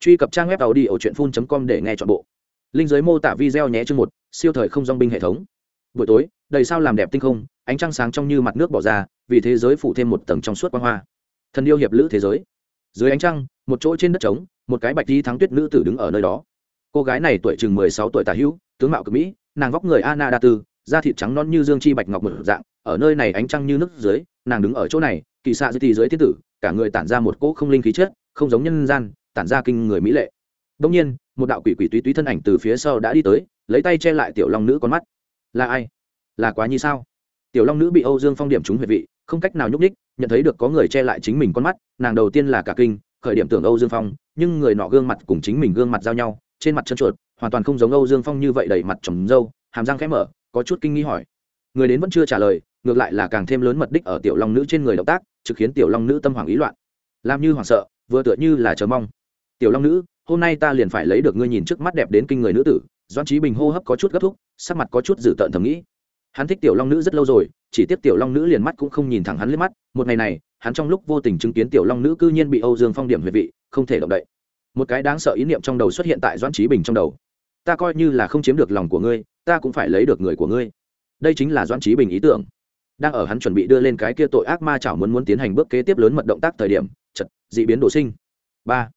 truy cập trang web tàu đi ở truyện phun com để nghe chọn bộ. Linh giới mô tả video nhé chương một siêu thời không dong binh hệ thống. Buổi tối đầy sao làm đẹp tinh không ánh trăng sáng trong như mặt nước bỏ ra vì thế giới phủ thêm một tầng trong suốt quang hoa. Thần yêu hiệp lữ thế giới. Dưới ánh trăng một chỗ trên đất trống một cái bạch đi thắng tuyết nữ tử đứng ở nơi đó. Cô gái này tuổi chừng mười sáu tuổi tả hữu tướng mạo cực mỹ nàng vóc người anna đa tư da thịt trắng non như dương chi bạch ngọc mở dạng ở nơi này ánh trăng như nước dưới nàng đứng ở chỗ này kỳ xạ dưới thì dưới tiết tử cả người tản ra một cỗ không linh khí chết, không giống nhân gian tản ra kinh người mỹ lệ. Đông nhiên, một đạo quỷ quỷ túy túy thân ảnh từ phía sau đã đi tới, lấy tay che lại tiểu long nữ con mắt. Là ai? Là quá nhi sao? Tiểu long nữ bị âu dương phong điểm trúng huyệt vị, không cách nào nhúc ních nhận thấy được có người che lại chính mình con mắt, nàng đầu tiên là cả kinh, khởi điểm tưởng âu dương phong, nhưng người nọ gương mặt cùng chính mình gương mặt giao nhau, trên mặt chân chuột hoàn toàn không giống âu dương phong như vậy đầy mặt trồng râu, hàm răng khẽ mở, có chút kinh nghi hỏi. Người đến vẫn chưa trả lời, ngược lại là càng thêm lớn mật đích ở tiểu long nữ trên người động tác, trực khiến tiểu long nữ tâm hoảng ý loạn. Làm như hoảng sợ, vừa tựa như là chờ mong tiểu long nữ, hôm nay ta liền phải lấy được ngươi nhìn trước mắt đẹp đến kinh người nữ tử. Doan trí bình hô hấp có chút gấp thúc, sắc mặt có chút dữ tợn thầm nghĩ. Hắn thích tiểu long nữ rất lâu rồi, chỉ tiếc tiểu long nữ liền mắt cũng không nhìn thẳng hắn liếc mắt. Một ngày này, hắn trong lúc vô tình chứng kiến tiểu long nữ cư nhiên bị âu dương phong điểm huyệt vị, không thể động đậy. Một cái đáng sợ ý niệm trong đầu xuất hiện tại doan trí bình trong đầu. Ta coi như là không chiếm được lòng của ngươi, ta cũng phải lấy được người của ngươi. Đây chính là doan trí bình ý tưởng. Đang ở hắn chuẩn bị đưa lên cái kia tội ác ma chảo muốn muốn tiến hành bước kế tiếp lớn mật động tác thời điểm chật dị biến đổ sinh. Ba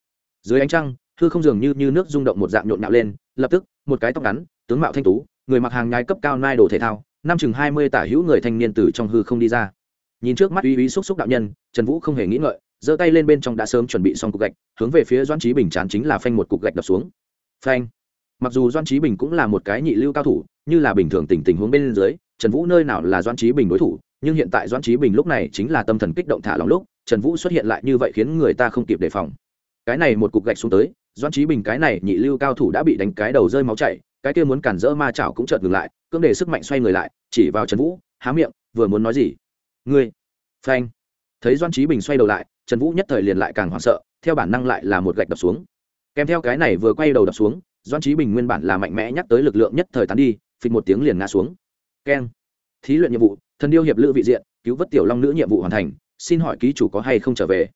dưới ánh trăng hư không dường như, như nước rung động một dạng nhộn nhạo lên lập tức một cái tóc ngắn tướng mạo thanh tú người mặc hàng nhái cấp cao nai đồ thể thao năm chừng hai mươi tả hữu người thanh niên từ trong hư không đi ra. Nhìn trước mắt uy uy xúc xúc đạo nhân trần vũ không hề nghĩ ngợi giơ tay lên bên trong đã sớm chuẩn bị xong cục gạch hướng về phía doan trí bình chán chính là phanh một cục gạch đập xuống. Phanh. Mặc dù doan trí bình cũng là một cái nhị lưu cao thủ như là bình thường tình tình huống bên dưới trần vũ nơi nào là doan trí bình đối thủ nhưng hiện tại doan trí bình lúc này chính là tâm thần kích động thả lòng lúc trần vũ xuất hiện lại như vậy khiến người ta không kịp đề phòng cái này một cục gạch xuống tới doan trí bình cái này nhị lưu cao thủ đã bị đánh cái đầu rơi máu chảy, cái kia muốn cản rỡ ma chảo cũng chợt ngừng lại, cưỡng để sức mạnh xoay người lại, chỉ vào trần vũ, há miệng, vừa muốn nói gì? Ngươi. Phanh. Thấy doan trí bình xoay đầu lại, trần vũ nhất thời liền lại càng hoảng sợ, theo bản năng lại là một gạch đập xuống. Kèm theo cái này vừa quay đầu đập xuống doan trí bình nguyên bản là mạnh mẽ nhắc tới lực lượng nhất thời tán đi, phịch một tiếng liền ngã xuống. Keng. Thí luyện nhiệm vụ, thần điêu hiệp lữ vị diện, cứu vớt tiểu long nữ nhiệm vụ hoàn thành, xin hỏi ký chủ có hay không trở về?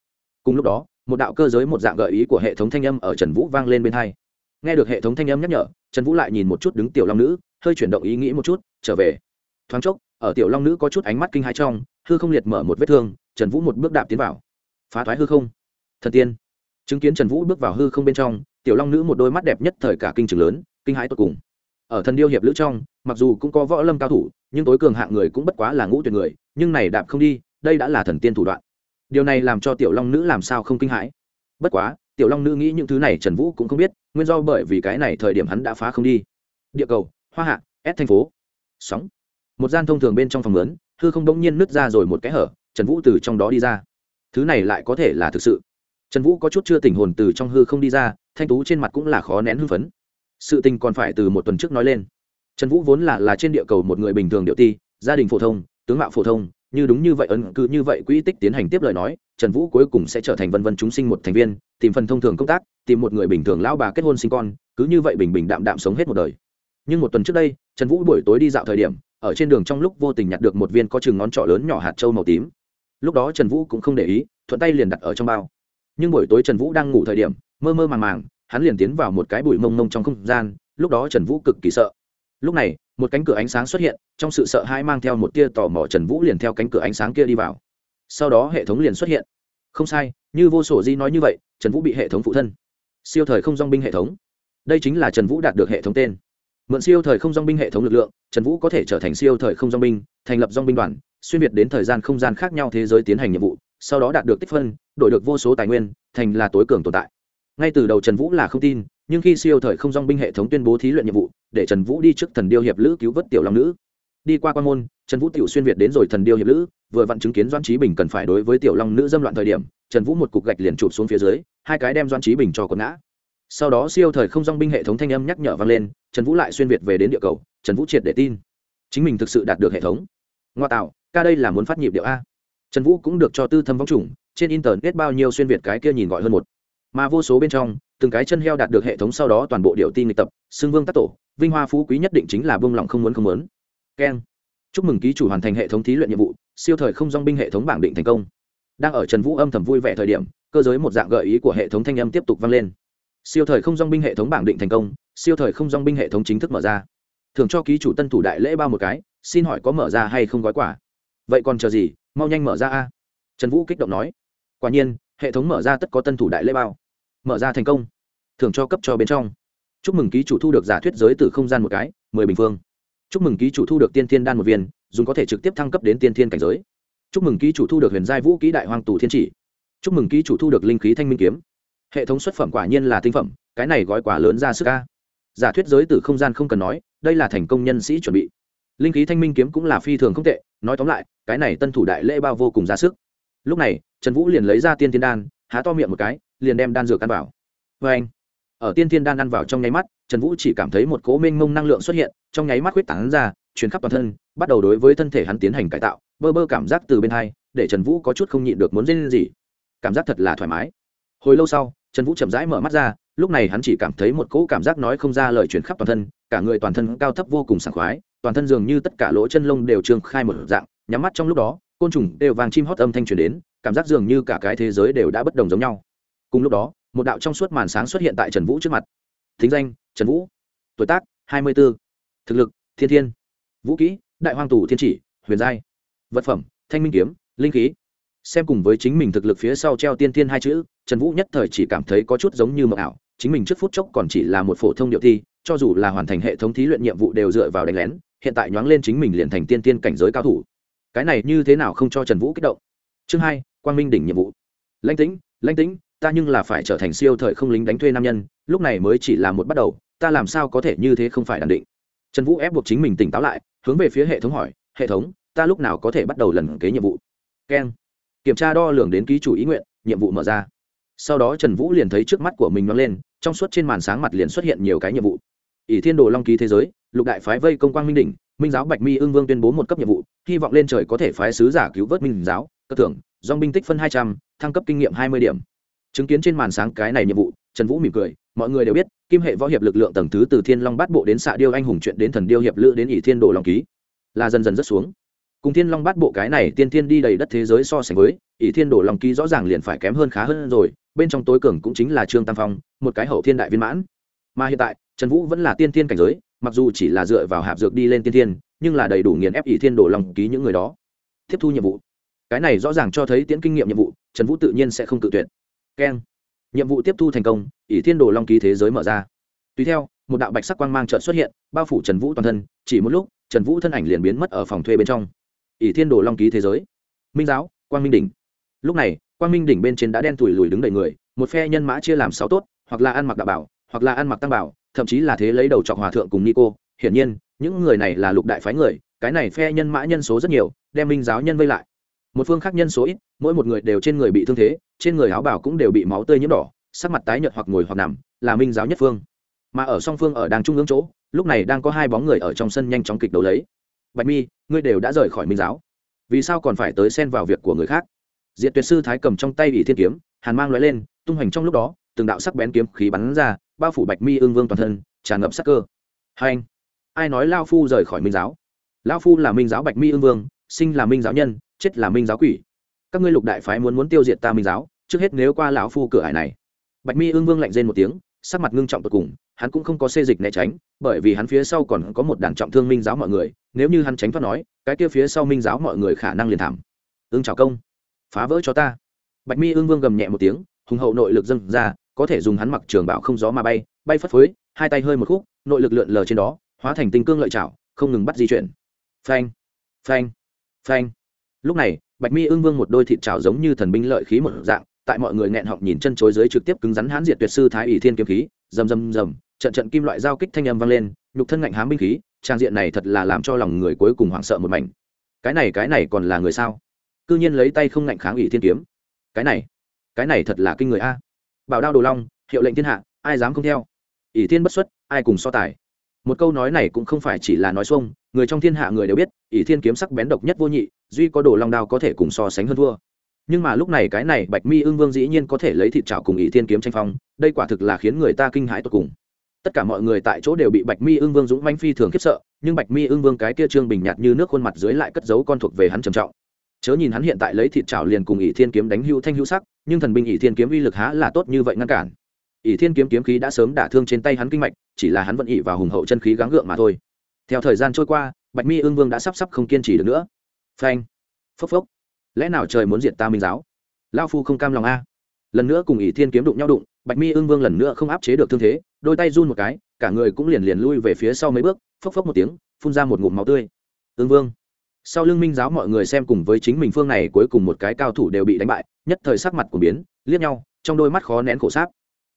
Cùng lúc đó một đạo cơ giới một dạng gợi ý của hệ thống thanh âm ở trần vũ vang lên bên hai. Nghe được hệ thống thanh âm nhắc nhở, trần vũ lại nhìn một chút đứng tiểu long nữ, hơi chuyển động ý nghĩ một chút, trở về. Thoáng chốc, ở tiểu long nữ có chút ánh mắt kinh hãi trong, hư không liệt mở một vết thương, trần vũ một bước đạp tiến vào. Phá thoái hư không. Thần tiên. Chứng kiến trần vũ bước vào hư không bên trong, tiểu long nữ một đôi mắt đẹp nhất thời cả kinh trường lớn, kinh hãi tột cùng. Ở thần điêu hiệp lữ trong, mặc dù cũng có võ lâm cao thủ, nhưng tối cường hạng người cũng bất quá là ngũ tuyệt người, nhưng này đạp không đi, đây đã là thần tiên thủ đoạn điều này làm cho tiểu long nữ làm sao không kinh hãi. Bất quá, tiểu long nữ nghĩ những thứ này trần vũ cũng không biết, nguyên do bởi vì cái này thời điểm hắn đã phá không đi. Địa cầu, hoa hạ ép thành phố. Sóng. Một gian thông thường bên trong phòng lớn, hư không đông nhiên nứt ra rồi một cái hở, trần vũ từ trong đó đi ra. Thứ này lại có thể là thực sự. Trần vũ có chút chưa tỉnh hồn từ trong hư không đi ra, thanh tú trên mặt cũng là khó nén hưng phấn. Sự tình còn phải từ một tuần trước nói lên. Trần vũ vốn là là trên địa cầu một người bình thường điệu ti, gia đình phổ thông, tướng mạo phổ thông như đúng như vậy ấn cứ như vậy quỹ tích tiến hành tiếp lời nói, trần vũ cuối cùng sẽ trở thành vân vân chúng sinh một thành viên, tìm phần thông thường công tác, tìm một người bình thường lão bà kết hôn sinh con, cứ như vậy bình bình đạm đạm sống hết một đời. Nhưng một tuần trước đây, trần vũ buổi tối đi dạo thời điểm, ở trên đường trong lúc vô tình nhặt được một viên có chừng ngón trỏ lớn nhỏ hạt trâu màu tím. Lúc đó trần vũ cũng không để ý, thuận tay liền đặt ở trong bao. Nhưng buổi tối trần vũ đang ngủ thời điểm, mơ mơ màng màng, hắn liền tiến vào một cái bụi mông mông trong không gian, lúc đó trần vũ cực kỳ sợ. Lúc này một cánh cửa ánh sáng xuất hiện, trong sự sợ hãi mang theo một tia tò mò, trần vũ liền theo cánh cửa ánh sáng kia đi vào. Sau đó hệ thống liền xuất hiện. Không sai, như vô sổ di nói như vậy, trần vũ bị hệ thống phụ thân. Siêu thời không dong binh hệ thống. Đây chính là trần vũ đạt được hệ thống tên. Mượn siêu thời không dong binh hệ thống lực lượng, trần vũ có thể trở thành siêu thời không dong binh, thành lập dong binh đoàn, xuyên việt đến thời gian không gian khác nhau thế giới tiến hành nhiệm vụ, sau đó đạt được tích phân, đổi được vô số tài nguyên, thành là tối cường tồn tại. Ngay từ đầu trần vũ là không tin, nhưng khi siêu thời không dong binh hệ thống tuyên bố thí luyện nhiệm vụ để trần vũ đi trước thần điêu hiệp lữ cứu vớt tiểu long nữ. Đi qua quan môn, trần vũ tiểu xuyên việt đến rồi thần điêu hiệp lữ, vừa vặn chứng kiến doan trí bình cần phải đối với tiểu long nữ dâm loạn thời điểm, trần vũ một cục gạch liền chụp xuống phía dưới, hai cái đem doan trí bình cho quần ngã. Sau đó siêu thời không dong binh hệ thống thanh âm nhắc nhở vang lên, trần vũ lại xuyên việt về đến địa cầu, trần vũ triệt để tin. Chính mình thực sự đạt được hệ thống. Ngoa tạo, ca đây là muốn phát nhịp điệu a. Trần vũ cũng được cho tư thâm vong chủng, trên internet bao nhiêu xuyên việt cái kia nhìn gọi hơn một mà vô số bên trong, từng cái chân heo đạt được hệ thống sau đó toàn bộ điệu tin lịch tập, xưng vương tác tổ, vinh hoa phú quý nhất định chính là vương lòng không muốn không muốn. Keng chúc mừng ký chủ hoàn thành hệ thống thí luyện nhiệm vụ, siêu thời không dong binh hệ thống bảng định thành công. Đang ở trần vũ âm thầm vui vẻ thời điểm, cơ giới một dạng gợi ý của hệ thống thanh âm tiếp tục vang lên. Siêu thời không dong binh hệ thống bảng định thành công, siêu thời không dong binh hệ thống chính thức mở ra. Thường cho ký chủ tân thủ đại lễ bao một cái, xin hỏi có mở ra hay không gói quả vậy còn chờ gì, mau nhanh mở ra a. Trần vũ kích động nói. Quả nhiên hệ thống mở ra tất có tân thủ đại lễ bao. Mở ra thành công. Thường cho cấp cho bên trong. Chúc mừng ký chủ thu được giả thuyết giới từ không gian một cái, mười bình phương. Chúc mừng ký chủ thu được tiên thiên đan một viên, dùng có thể trực tiếp thăng cấp đến tiên thiên cảnh giới. Chúc mừng ký chủ thu được huyền giai vũ ký đại hoang tù thiên chỉ. Chúc mừng ký chủ thu được linh khí thanh minh kiếm. Hệ thống xuất phẩm quả nhiên là tinh phẩm, cái này gói quả lớn ra sức ca giả thuyết giới từ không gian không cần nói, đây là thành công nhân sĩ chuẩn bị. Linh khí thanh minh kiếm cũng là phi thường không tệ, nói tóm lại, cái này tân thủ đại lễ bao vô cùng ra sức. Lúc này trần vũ liền lấy ra tiên thiên đan, há to miệng một cái, liền đem đan dược ăn vào. Vê anh, ở tiên thiên đan ăn vào trong nháy mắt, trần vũ chỉ cảm thấy một cố mênh mông năng lượng xuất hiện, trong nháy mắt huyết tán ra, truyền khắp toàn thân, bắt đầu đối với thân thể hắn tiến hành cải tạo, bơ bơ cảm giác từ bên hai, để trần vũ có chút không nhịn được muốn dên gì cảm giác thật là thoải mái. Hồi lâu sau, trần vũ chậm rãi mở mắt ra, lúc này hắn chỉ cảm thấy một cỗ cảm giác nói không ra lời chuyển khắp toàn thân, cả người toàn thân cao thấp vô cùng sảng khoái, toàn thân dường như tất cả lỗ chân lông đều trương khai một dạng, nhắm mắt trong lúc đó côn trùng đều vàng chim hót âm thanh truyền đến, cảm giác dường như cả cái thế giới đều đã bất đồng giống nhau. Cùng lúc đó, một đạo trong suốt màn sáng xuất hiện tại trần vũ trước mặt. Thính danh, trần vũ. Tuổi tác, hai mươi b ố thực lực, thiên thiên. Vũ kỹ, đại hoang tù thiên chỉ, huyền giai. Vật phẩm, thanh minh kiếm, linh khí. Xem cùng với chính mình thực lực phía sau treo tiên thiên hai chữ, trần vũ nhất thời chỉ cảm thấy có chút giống như mộng ảo, chính mình trước phút chốc còn chỉ là một phổ thông điệu thi, cho dù là hoàn thành hệ thống thí luyện nhiệm vụ đều dựa vào đánh lén, hiện tại nhoáng lên chính mình liền thành tiên tiên cảnh giới cao thủ cái này như thế nào không cho trần vũ kích động? Chương hai, quang minh đỉnh nhiệm vụ. Lãnh tĩnh lãnh tĩnh, ta nhưng là phải trở thành siêu thời không lính đánh thuê nam nhân, lúc này mới chỉ là một bắt đầu, ta làm sao có thể như thế không phải đàn định? Trần vũ ép buộc chính mình tỉnh táo lại, hướng về phía hệ thống hỏi, hệ thống, ta lúc nào có thể bắt đầu lần kế nhiệm vụ? Keng. Kiểm tra đo lường đến ký chủ ý nguyện, nhiệm vụ mở ra. Sau đó trần vũ liền thấy trước mắt của mình nhoáng lên, trong suốt trên màn sáng mặt liền xuất hiện nhiều cái nhiệm vụ. Ỷ thiên đồ long ký thế giới, lục đại phái vây công quang minh đỉnh minh giáo bạch mi Ưng vương tuyên bố một cấp nhiệm vụ, hy vọng lên trời có thể phái sứ giả cứu vớt minh giáo, cơ thưởng dong binh tích phân hai trăm, thăng cấp kinh nghiệm hai mươi điểm. Chứng kiến trên màn sáng cái này nhiệm vụ, trần vũ mỉm cười, mọi người đều biết, kim hệ võ hiệp lực lượng tầng thứ từ thiên long bát bộ đến xạ điêu anh hùng chuyện đến thần điêu hiệp lữ đến ỷ thiên đồ Lòng ký, là dần dần rất xuống. Cùng thiên long bát bộ cái này tiên thiên đi đầy đất thế giới so sánh với, ỷ thiên đồ Lòng ký rõ ràng liền phải kém hơn khá hơn rồi, bên trong tối cường cũng chính là trương tam phong, một cái hậu thiên đại viên mãn. Mà hiện tại, trần vũ vẫn là tiên thiên cảnh giới mặc dù chỉ là dựa vào hạp dược đi lên tiên thiên, nhưng là đầy đủ nghiền ép ỷ thiên đồ long ký những người đó. Tiếp thu nhiệm vụ. Cái này rõ ràng cho thấy tiễn kinh nghiệm nhiệm vụ, trần vũ tự nhiên sẽ không cự tuyệt. Keng. Nhiệm vụ tiếp thu thành công, ỷ thiên đồ long ký thế giới mở ra. Tùy theo, một đạo bạch sắc quang mang trợn xuất hiện, bao phủ trần vũ toàn thân, chỉ một lúc, trần vũ thân ảnh liền biến mất ở phòng thuê bên trong. Ỷ thiên đồ long ký thế giới. Minh giáo, quang minh đỉnh. Lúc này, quang minh đỉnh bên trên đã đen thùi lùi đứng đầy người, một phe nhân mã chia làm sáu tốt, hoặc là ăn mặc đạo bảo hoặc là ăn mặc tăng bảo, thậm chí là thế lấy đầu trọc hòa thượng cùng nico. Hiển nhiên, những người này là lục đại phái người, cái này phe nhân mã nhân số rất nhiều, đem minh giáo nhân vây lại. Một phương khác nhân số ít, mỗi một người đều trên người bị thương thế, trên người áo bảo cũng đều bị máu tươi nhiễm đỏ, sắc mặt tái nhợt hoặc ngồi hoặc nằm, là minh giáo nhất phương. Mà ở song phương ở đàng trung ương chỗ, lúc này đang có hai bóng người ở trong sân nhanh chóng kịch đấu lấy. Bạch mi, ngươi đều đã rời khỏi minh giáo. Vì sao còn phải tới xen vào việc của người khác? Diệt tuyệt sư thái cầm trong tay ỷ thiên kiếm, hàn mang lóe lên, tung hoành trong lúc đó, từng đạo sắc bén kiếm khí bắn ra bao phủ bạch mi ương vương toàn thân, tràn ngập sắc cơ. Hai anh, ai nói lao phu rời khỏi minh giáo? Lao phu là minh giáo bạch mi ương vương, sinh là minh giáo nhân, chết là minh giáo quỷ. Các ngươi lục đại phái muốn muốn tiêu diệt ta minh giáo, trước hết nếu qua lão phu cửa hải này. Bạch mi ương vương lạnh rên một tiếng, sắc mặt ngưng trọng tột cùng, hắn cũng không có xê dịch né tránh, bởi vì hắn phía sau còn có một đàn trọng thương minh giáo mọi người, nếu như hắn tránh thoát nói, cái kia phía sau minh giáo mọi người khả năng liền thảm. Ương chào công, phá vỡ cho ta. Bạch mi ương vương gầm nhẹ một tiếng, hùng hậu nội lực dâng ra có thể dùng hắn mặc trường bảo không gió mà bay bay phất phới, hai tay hơi một khúc, nội lực lượn lờ trên đó, hóa thành tinh cương lợi chảo, không ngừng bắt di chuyển. Phanh phanh phanh. Lúc này, bạch mi ương vương một đôi thịt chảo giống như thần binh lợi khí một dạng, tại mọi người nghẹn họng nhìn chân chối dưới trực tiếp cứng rắn hãn diệt tuyệt sư thái ỷ thiên kiếm khí, rầm rầm rầm, trận trận kim loại giao kích thanh âm vang lên, nhục thân ngạnh hám binh khí, trang diện này thật là làm cho lòng người cuối cùng hoảng sợ một mảnh. Cái này cái này còn là người sao? Cư nhiên lấy tay không ngạnh kháng ỷ thiên kiếm. Cái này cái này thật là kinh người a bảo đao đồ long, hiệu lệnh thiên hạ, ai dám không theo? Ỷ thiên bất xuất, ai cùng so tài? Một câu nói này cũng không phải chỉ là nói xuông, người trong thiên hạ người đều biết, ỷ thiên kiếm sắc bén độc nhất vô nhị, duy có đồ long đao có thể cùng so sánh hơn thua nhưng mà lúc này cái này bạch mi ưng vương dĩ nhiên có thể lấy thịt trào cùng ỷ thiên kiếm tranh phong, đây quả thực là khiến người ta kinh hãi tột cùng. Tất cả mọi người tại chỗ đều bị bạch mi ưng vương dũng manh phi thường khiếp sợ, nhưng bạch mi ưng vương cái kia trương bình nhạt như nước khuôn mặt dưới lại cất giấu con thuộc về hắn trầm trọng. Chớ nhìn hắn hiện tại lấy thịt trào liền cùng ỷ thiên kiếm đánh hữu thanh hữu sắc nhưng thần binh ỷ thiên kiếm uy lực há là tốt như vậy ngăn cản. Ỷ thiên kiếm kiếm khí đã sớm đả thương trên tay hắn kinh mạch, chỉ là hắn vẫn ỷ vào hùng hậu chân khí gắng gượng mà thôi. Theo thời gian trôi qua, bạch mi ương vương đã sắp sắp không kiên trì được nữa. Phanh! Phốc phốc! Lẽ nào trời muốn diệt ta minh giáo? Lao phu không cam lòng a. Lần nữa cùng ỷ thiên kiếm đụng nhau đụng, bạch mi ương vương lần nữa không áp chế được thương thế, đôi tay run một cái, cả người cũng liền liền lui về phía sau mấy bước, phốc phốc một tiếng, phun ra một ngụm máu tươi. Ương vương! Sau lưng minh giáo mọi người xem cùng với chính mình phương này cuối cùng một cái cao thủ đều bị đánh bại, nhất thời sắc mặt của biến, liếc nhau, trong đôi mắt khó nén khổ sáp.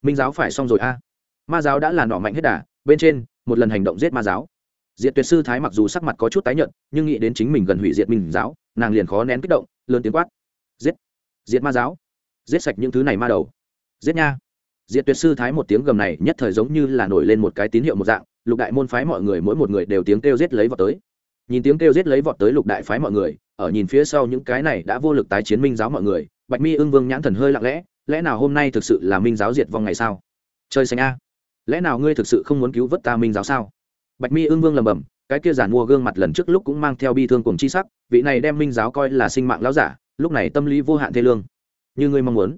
Minh giáo phải xong rồi a. Ma giáo đã là nọ mạnh hết đà, bên trên, một lần hành động giết ma giáo. Diệt tuyệt sư thái mặc dù sắc mặt có chút tái nhợt, nhưng nghĩ đến chính mình gần hủy diệt minh giáo, nàng liền khó nén kích động, lớn tiếng quát. Giết! Diệt ma giáo! Giết sạch những thứ này ma đầu! Giết nha! Diệt tuyệt sư thái một tiếng gầm này nhất thời giống như là nổi lên một cái tín hiệu một dạng, lục đại môn phái mọi người mỗi một người đều tiếng kêu giết lấy vào tới nhìn tiếng kêu giết lấy vọt tới lục đại phái mọi người, ở nhìn phía sau những cái này đã vô lực tái chiến minh giáo mọi người, bạch mi ưng vương nhãn thần hơi lặng lẽ lẽ nào hôm nay thực sự là minh giáo diệt vong ngày sao? Chơi xanh a, lẽ nào ngươi thực sự không muốn cứu vớt ta minh giáo sao? Bạch mi ưng vương lầm bầm cái kia giàn mua gương mặt lần trước lúc cũng mang theo bi thương cùng chi sắc, vị này đem minh giáo coi là sinh mạng lão giả, lúc này tâm lý vô hạn thê lương. Như ngươi mong muốn.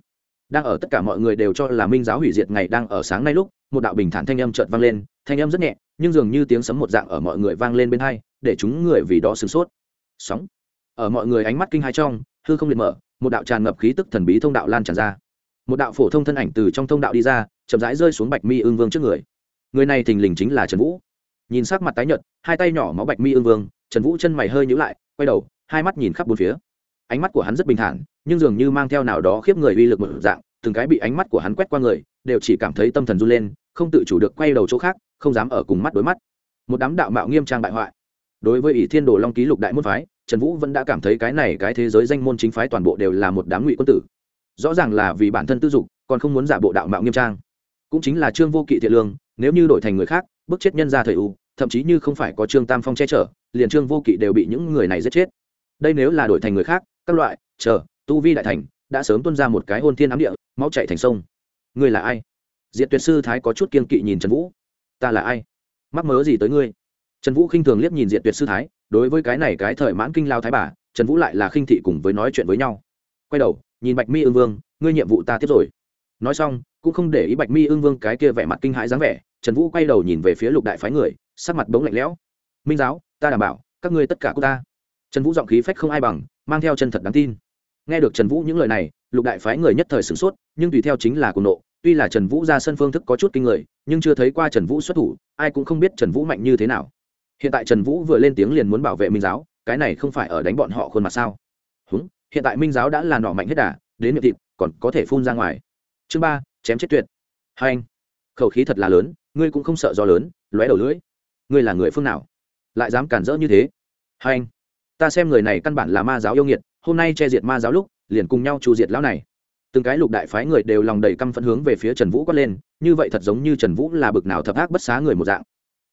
Đang ở tất cả mọi người đều cho là minh giáo hủy diệt ngày đang ở sáng nay lúc, một đạo bình thản thanh âm chợt vang lên thanh âm rất nhẹ, nhưng dường như tiếng sấm một dạng ở mọi người vang lên bên hai, để chúng người vì đó sửng sốt. Sóng. Ở mọi người ánh mắt kinh hai trong, hư không liệt mở, một đạo tràn ngập khí tức thần bí thông đạo lan tràn ra. Một đạo phổ thông thân ảnh từ trong thông đạo đi ra, chậm rãi rơi xuống bạch mi ương vương trước người. Người này thình lình chính là trần vũ. Nhìn sắc mặt tái nhợt, hai tay nhỏ máu bạch mi ương vương, trần vũ chân mày hơi nhữ lại, quay đầu, hai mắt nhìn khắp bốn phía. Ánh mắt của hắn rất bình thản, nhưng dường như mang theo nào đó khiếp người uy lực một dạng, từng cái bị ánh mắt của hắn quét qua người, đều chỉ cảm thấy tâm thần run lên, không tự chủ được quay đầu chỗ khác không dám ở cùng mắt đối mắt. Một đám đạo mạo nghiêm trang bại hoại. Đối với ỷ thiên đồ long ký lục đại môn phái, trần vũ vẫn đã cảm thấy cái này cái thế giới danh môn chính phái toàn bộ đều là một đám ngụy quân tử. Rõ ràng là vì bản thân tư dục, còn không muốn giả bộ đạo mạo nghiêm trang. Cũng chính là trương vô kỵ thiện lương, nếu như đổi thành người khác, bức chết nhân ra thời u, thậm chí như không phải có trương tam phong che chở, liền trương vô kỵ đều bị những người này giết chết. Đây nếu là đổi thành người khác, các loại, chờ, tu vi đại thành, đã sớm tuân ra một cái hôn thiên ám địa, máu chạy thành sông. Ngươi là ai? Diện tuyệt sư thái có chút kiên kỵ nhìn trần vũ ta là ai? Mắc mớ gì tới ngươi? Trần vũ khinh thường liếc nhìn diện tuyệt sư thái, đối với cái này cái thời mãn kinh lao thái bà, trần vũ lại là khinh thị cùng với nói chuyện với nhau. Quay đầu, nhìn bạch mi ương vương, ngươi nhiệm vụ ta tiếp rồi. Nói xong, cũng không để ý bạch mi ương vương cái kia vẻ mặt kinh hãi dáng vẻ, trần vũ quay đầu nhìn về phía lục đại phái người, sắc mặt bỗng lạnh lẽo. Minh giáo, ta đảm bảo, các ngươi tất cả của ta. Trần vũ giọng khí phách không ai bằng, mang theo chân thật đáng tin. Nghe được trần vũ những lời này, lục đại phái người nhất thời sửng sốt, nhưng tùy theo chính là cuồng nộ tuy là trần vũ ra sân phương thức có chút kinh người, nhưng chưa thấy qua trần vũ xuất thủ, ai cũng không biết trần vũ mạnh như thế nào. Hiện tại trần vũ vừa lên tiếng liền muốn bảo vệ minh giáo, cái này không phải ở đánh bọn họ khuôn mặt sao? Húng, hiện tại minh giáo đã là nọ mạnh hết đà, đến miệng thịt, còn có thể phun ra ngoài. Chương ba, chém chết tuyệt. Hai anh, khẩu khí thật là lớn, ngươi cũng không sợ do lớn, lóe đầu lưỡi. Ngươi là người phương nào? Lại dám cản rỡ như thế? Hai anh, ta xem người này căn bản là ma giáo yêu nghiệt, hôm nay che diệt ma giáo lúc, liền cùng nhau trù diệt lão này từng cái lục đại phái người đều lòng đầy căm phẫn hướng về phía trần vũ quát lên, như vậy thật giống như trần vũ là bực nào thập ác bất xá người một dạng.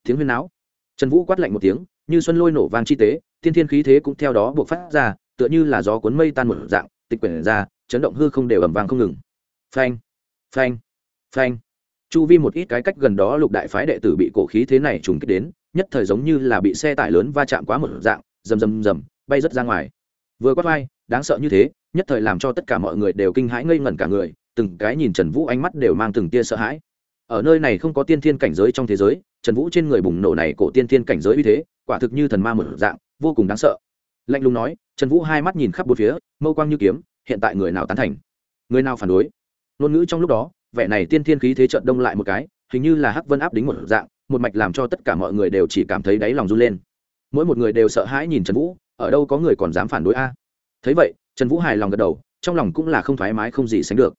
Tiếng huyên náo. Trần vũ quát lạnh một tiếng, như xuân lôi nổ vang chi tế, thiên thiên khí thế cũng theo đó buộc phát ra, tựa như là gió cuốn mây tan một dạng, tịch quyển ra, chấn động hư không đều ẩm vàng không ngừng. Phanh phanh phanh. Chu vi một ít cái cách gần đó lục đại phái đệ tử bị cổ khí thế này trùng kích đến, nhất thời giống như là bị xe tải lớn va chạm quá một dạng, rầm rầm rầm, bay rất ra ngoài. Vừa quát vai, đáng sợ như thế nhất thời làm cho tất cả mọi người đều kinh hãi ngây ngẩn cả người, từng cái nhìn trần vũ ánh mắt đều mang từng tia sợ hãi. Ở nơi này không có tiên thiên cảnh giới trong thế giới, trần vũ trên người bùng nổ này cổ tiên thiên cảnh giới uy thế, quả thực như thần ma một dạng, vô cùng đáng sợ. Lạnh lùng nói, trần vũ hai mắt nhìn khắp bốn phía, mâu quang như kiếm, hiện tại người nào tán thành? Người nào phản đối? Ngôn ngữ trong lúc đó, vẻ này tiên thiên khí thế trận đông lại một cái, hình như là hắc vân áp đính một dạng, một mạch làm cho tất cả mọi người đều chỉ cảm thấy đáy lòng run lên. Mỗi một người đều sợ hãi nhìn trần vũ, ở đâu có người còn dám phản đối a? Thấy vậy trần vũ hài lòng gật đầu, trong lòng cũng là không thoải mái không gì sánh được.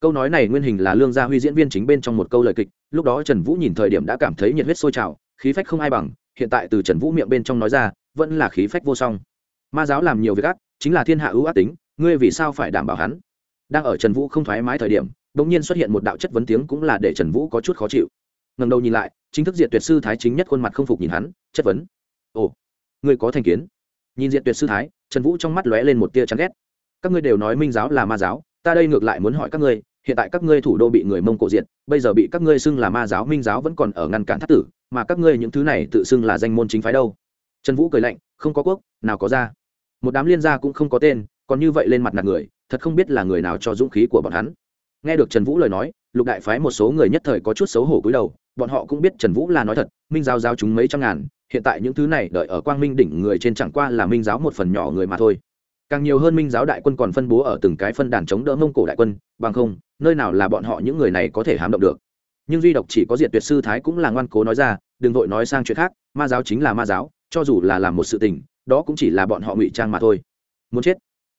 Câu nói này nguyên hình là lương gia huy diễn viên chính bên trong một câu lời kịch, lúc đó trần vũ nhìn thời điểm đã cảm thấy nhiệt huyết sôi trào, khí phách không ai bằng, hiện tại từ trần vũ miệng bên trong nói ra, vẫn là khí phách vô song. Ma giáo làm nhiều việc ác, chính là thiên hạ ưu ác tính, ngươi vì sao phải đảm bảo hắn? Đang ở trần vũ không thoải mái thời điểm đ ỗ n g nhiên xuất hiện một đạo chất vấn tiếng cũng là để trần vũ có chút khó chịu. Ngần đầu nhìn lại, chính thức diệt tuyệt sư thái chính nhất khuôn mặt không phục nhìn hắn, chất vấn. Ồ, ngươi có thành kiến? Nhìn diệt tuyệt sư thái, trần vũ trong mắt lóe lên một tia chán ghét các ngươi đều nói minh giáo là ma giáo ta đây ngược lại muốn hỏi các ngươi hiện tại các ngươi thủ đô bị người mông cổ diện, bây giờ bị các ngươi xưng là ma giáo minh giáo vẫn còn ở ngăn cản thất tử mà các ngươi những thứ này tự xưng là danh môn chính phái đâu? Trần vũ cười lạnh không có quốc nào có ra một đám liên gia cũng không có tên còn như vậy lên mặt nạt người thật không biết là người nào cho dũng khí của bọn hắn. Nghe được trần vũ lời nói lục đại phái một số người nhất thời có chút xấu hổ cúi đầu bọn họ cũng biết trần vũ là nói thật minh giáo giáo chúng mấy trăm ngàn hiện tại những thứ này đợi ở quang minh đỉnh người trên chẳng qua là minh giáo một phần nhỏ người mà thôi càng nhiều hơn minh giáo đại quân còn phân bố ở từng cái phân đàn chống đỡ mông cổ đại quân, bằng không, nơi nào là bọn họ những người này có thể hám động được. Nhưng duy độc chỉ có diệt tuyệt sư thái cũng là ngoan cố nói ra, đừng vội nói sang chuyện khác, ma giáo chính là ma giáo, cho dù là làm một sự tình, đó cũng chỉ là bọn họ ngụy trang mà thôi. Muốn chết.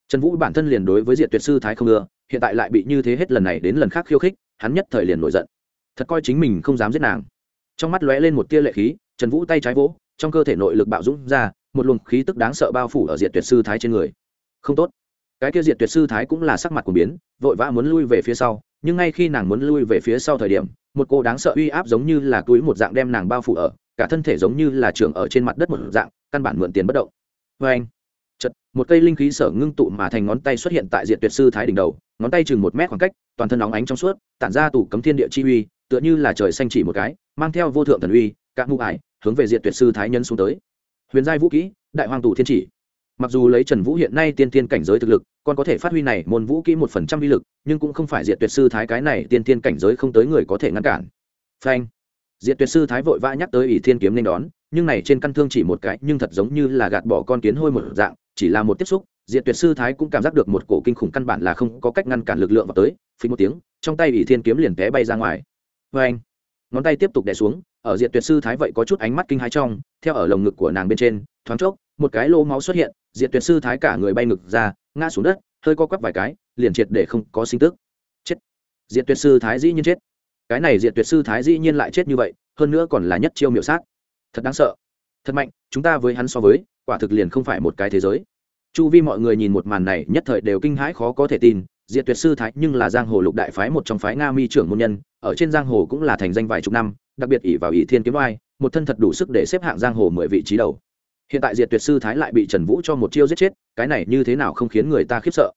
Trần vũ bản thân liền đối với diệt tuyệt sư thái không ưa, hiện tại lại bị như thế hết lần này đến lần khác khiêu khích, hắn nhất thời liền nổi giận. Thật coi chính mình không dám giết nàng. Trong mắt lóe lên một tia lệ khí, trần vũ tay trái vỗ, trong cơ thể nội lực bạo dũng ra, một luồng khí tức đáng sợ bao phủ ở diệt tuyệt sư thái trên người không tốt. Cái kia diệt tuyệt sư thái cũng là sắc mặt của biến, vội vã muốn lui về phía sau, nhưng ngay khi nàng muốn lui về phía sau thời điểm, một cô đáng sợ uy áp giống như là túi một dạng đem nàng bao phủ ở, cả thân thể giống như là trường ở trên mặt đất một dạng, căn bản mượn tiền bất động. Vê anh chật một cây linh khí sở ngưng tụ mà thành ngón tay xuất hiện tại diện tuyệt sư thái đỉnh đầu, ngón tay chừng một mét khoảng cách, toàn thân óng ánh trong suốt, tản ra tủ cấm thiên địa chi uy, tựa như là trời xanh chỉ một cái, mang theo vô thượng thần uy các ngũ ải, hướng về diện tuyệt sư thái nhân xuống tới. Huyền giai vũ kỹ, đại hoàng tủ thiên chỉ mặc dù lấy trần vũ hiện nay tiên tiên cảnh giới thực lực còn có thể phát huy này môn vũ kỹ một phần trăm vi lực, nhưng cũng không phải diệt tuyệt sư thái cái này tiên tiên cảnh giới không tới người có thể ngăn cản. Phanh. Diệt tuyệt sư thái vội vã nhắc tới ỷ thiên kiếm nên đón, nhưng này trên căn thương chỉ một cái, nhưng thật giống như là gạt bỏ con kiến hôi một dạng, chỉ là một tiếp xúc, diệt tuyệt sư thái cũng cảm giác được một cổ kinh khủng căn bản là không có cách ngăn cản lực lượng vào tới phí một tiếng, trong tay ỷ thiên kiếm liền té bay ra ngoài. Vê anh ngón tay tiếp tục đè xuống, ở diệt tuyệt sư thái vậy có chút ánh mắt kinh hãi trong, theo ở lồng ngực của nàng bên trên, thoáng chốc một cái lỗ máu xuất hiện, diệt tuyệt sư thái cả người bay ngực ra, ngã xuống đất, hơi co quắp vài cái, liền triệt để không có sinh tức. Chết. Diệt tuyệt sư thái dĩ nhiên chết. Cái này diệt tuyệt sư thái dĩ nhiên lại chết như vậy, hơn nữa còn là nhất chiêu miểu sát. Thật đáng sợ. Thật mạnh, chúng ta với hắn so với, quả thực liền không phải một cái thế giới. Chu vi mọi người nhìn một màn này, nhất thời đều kinh hãi khó có thể tin, diệt tuyệt sư thái nhưng là giang hồ lục đại phái một trong phái nga mi trưởng môn nhân, ở trên giang hồ cũng là thành danh vài chục năm, đặc biệt ỷ vào ỷ thiên kiếm oai, một thân thật đủ sức để xếp hạng giang hồ mười vị trí đầu hiện tại diệt tuyệt sư thái lại bị trần vũ cho một chiêu giết chết, cái này như thế nào không khiến người ta khiếp sợ?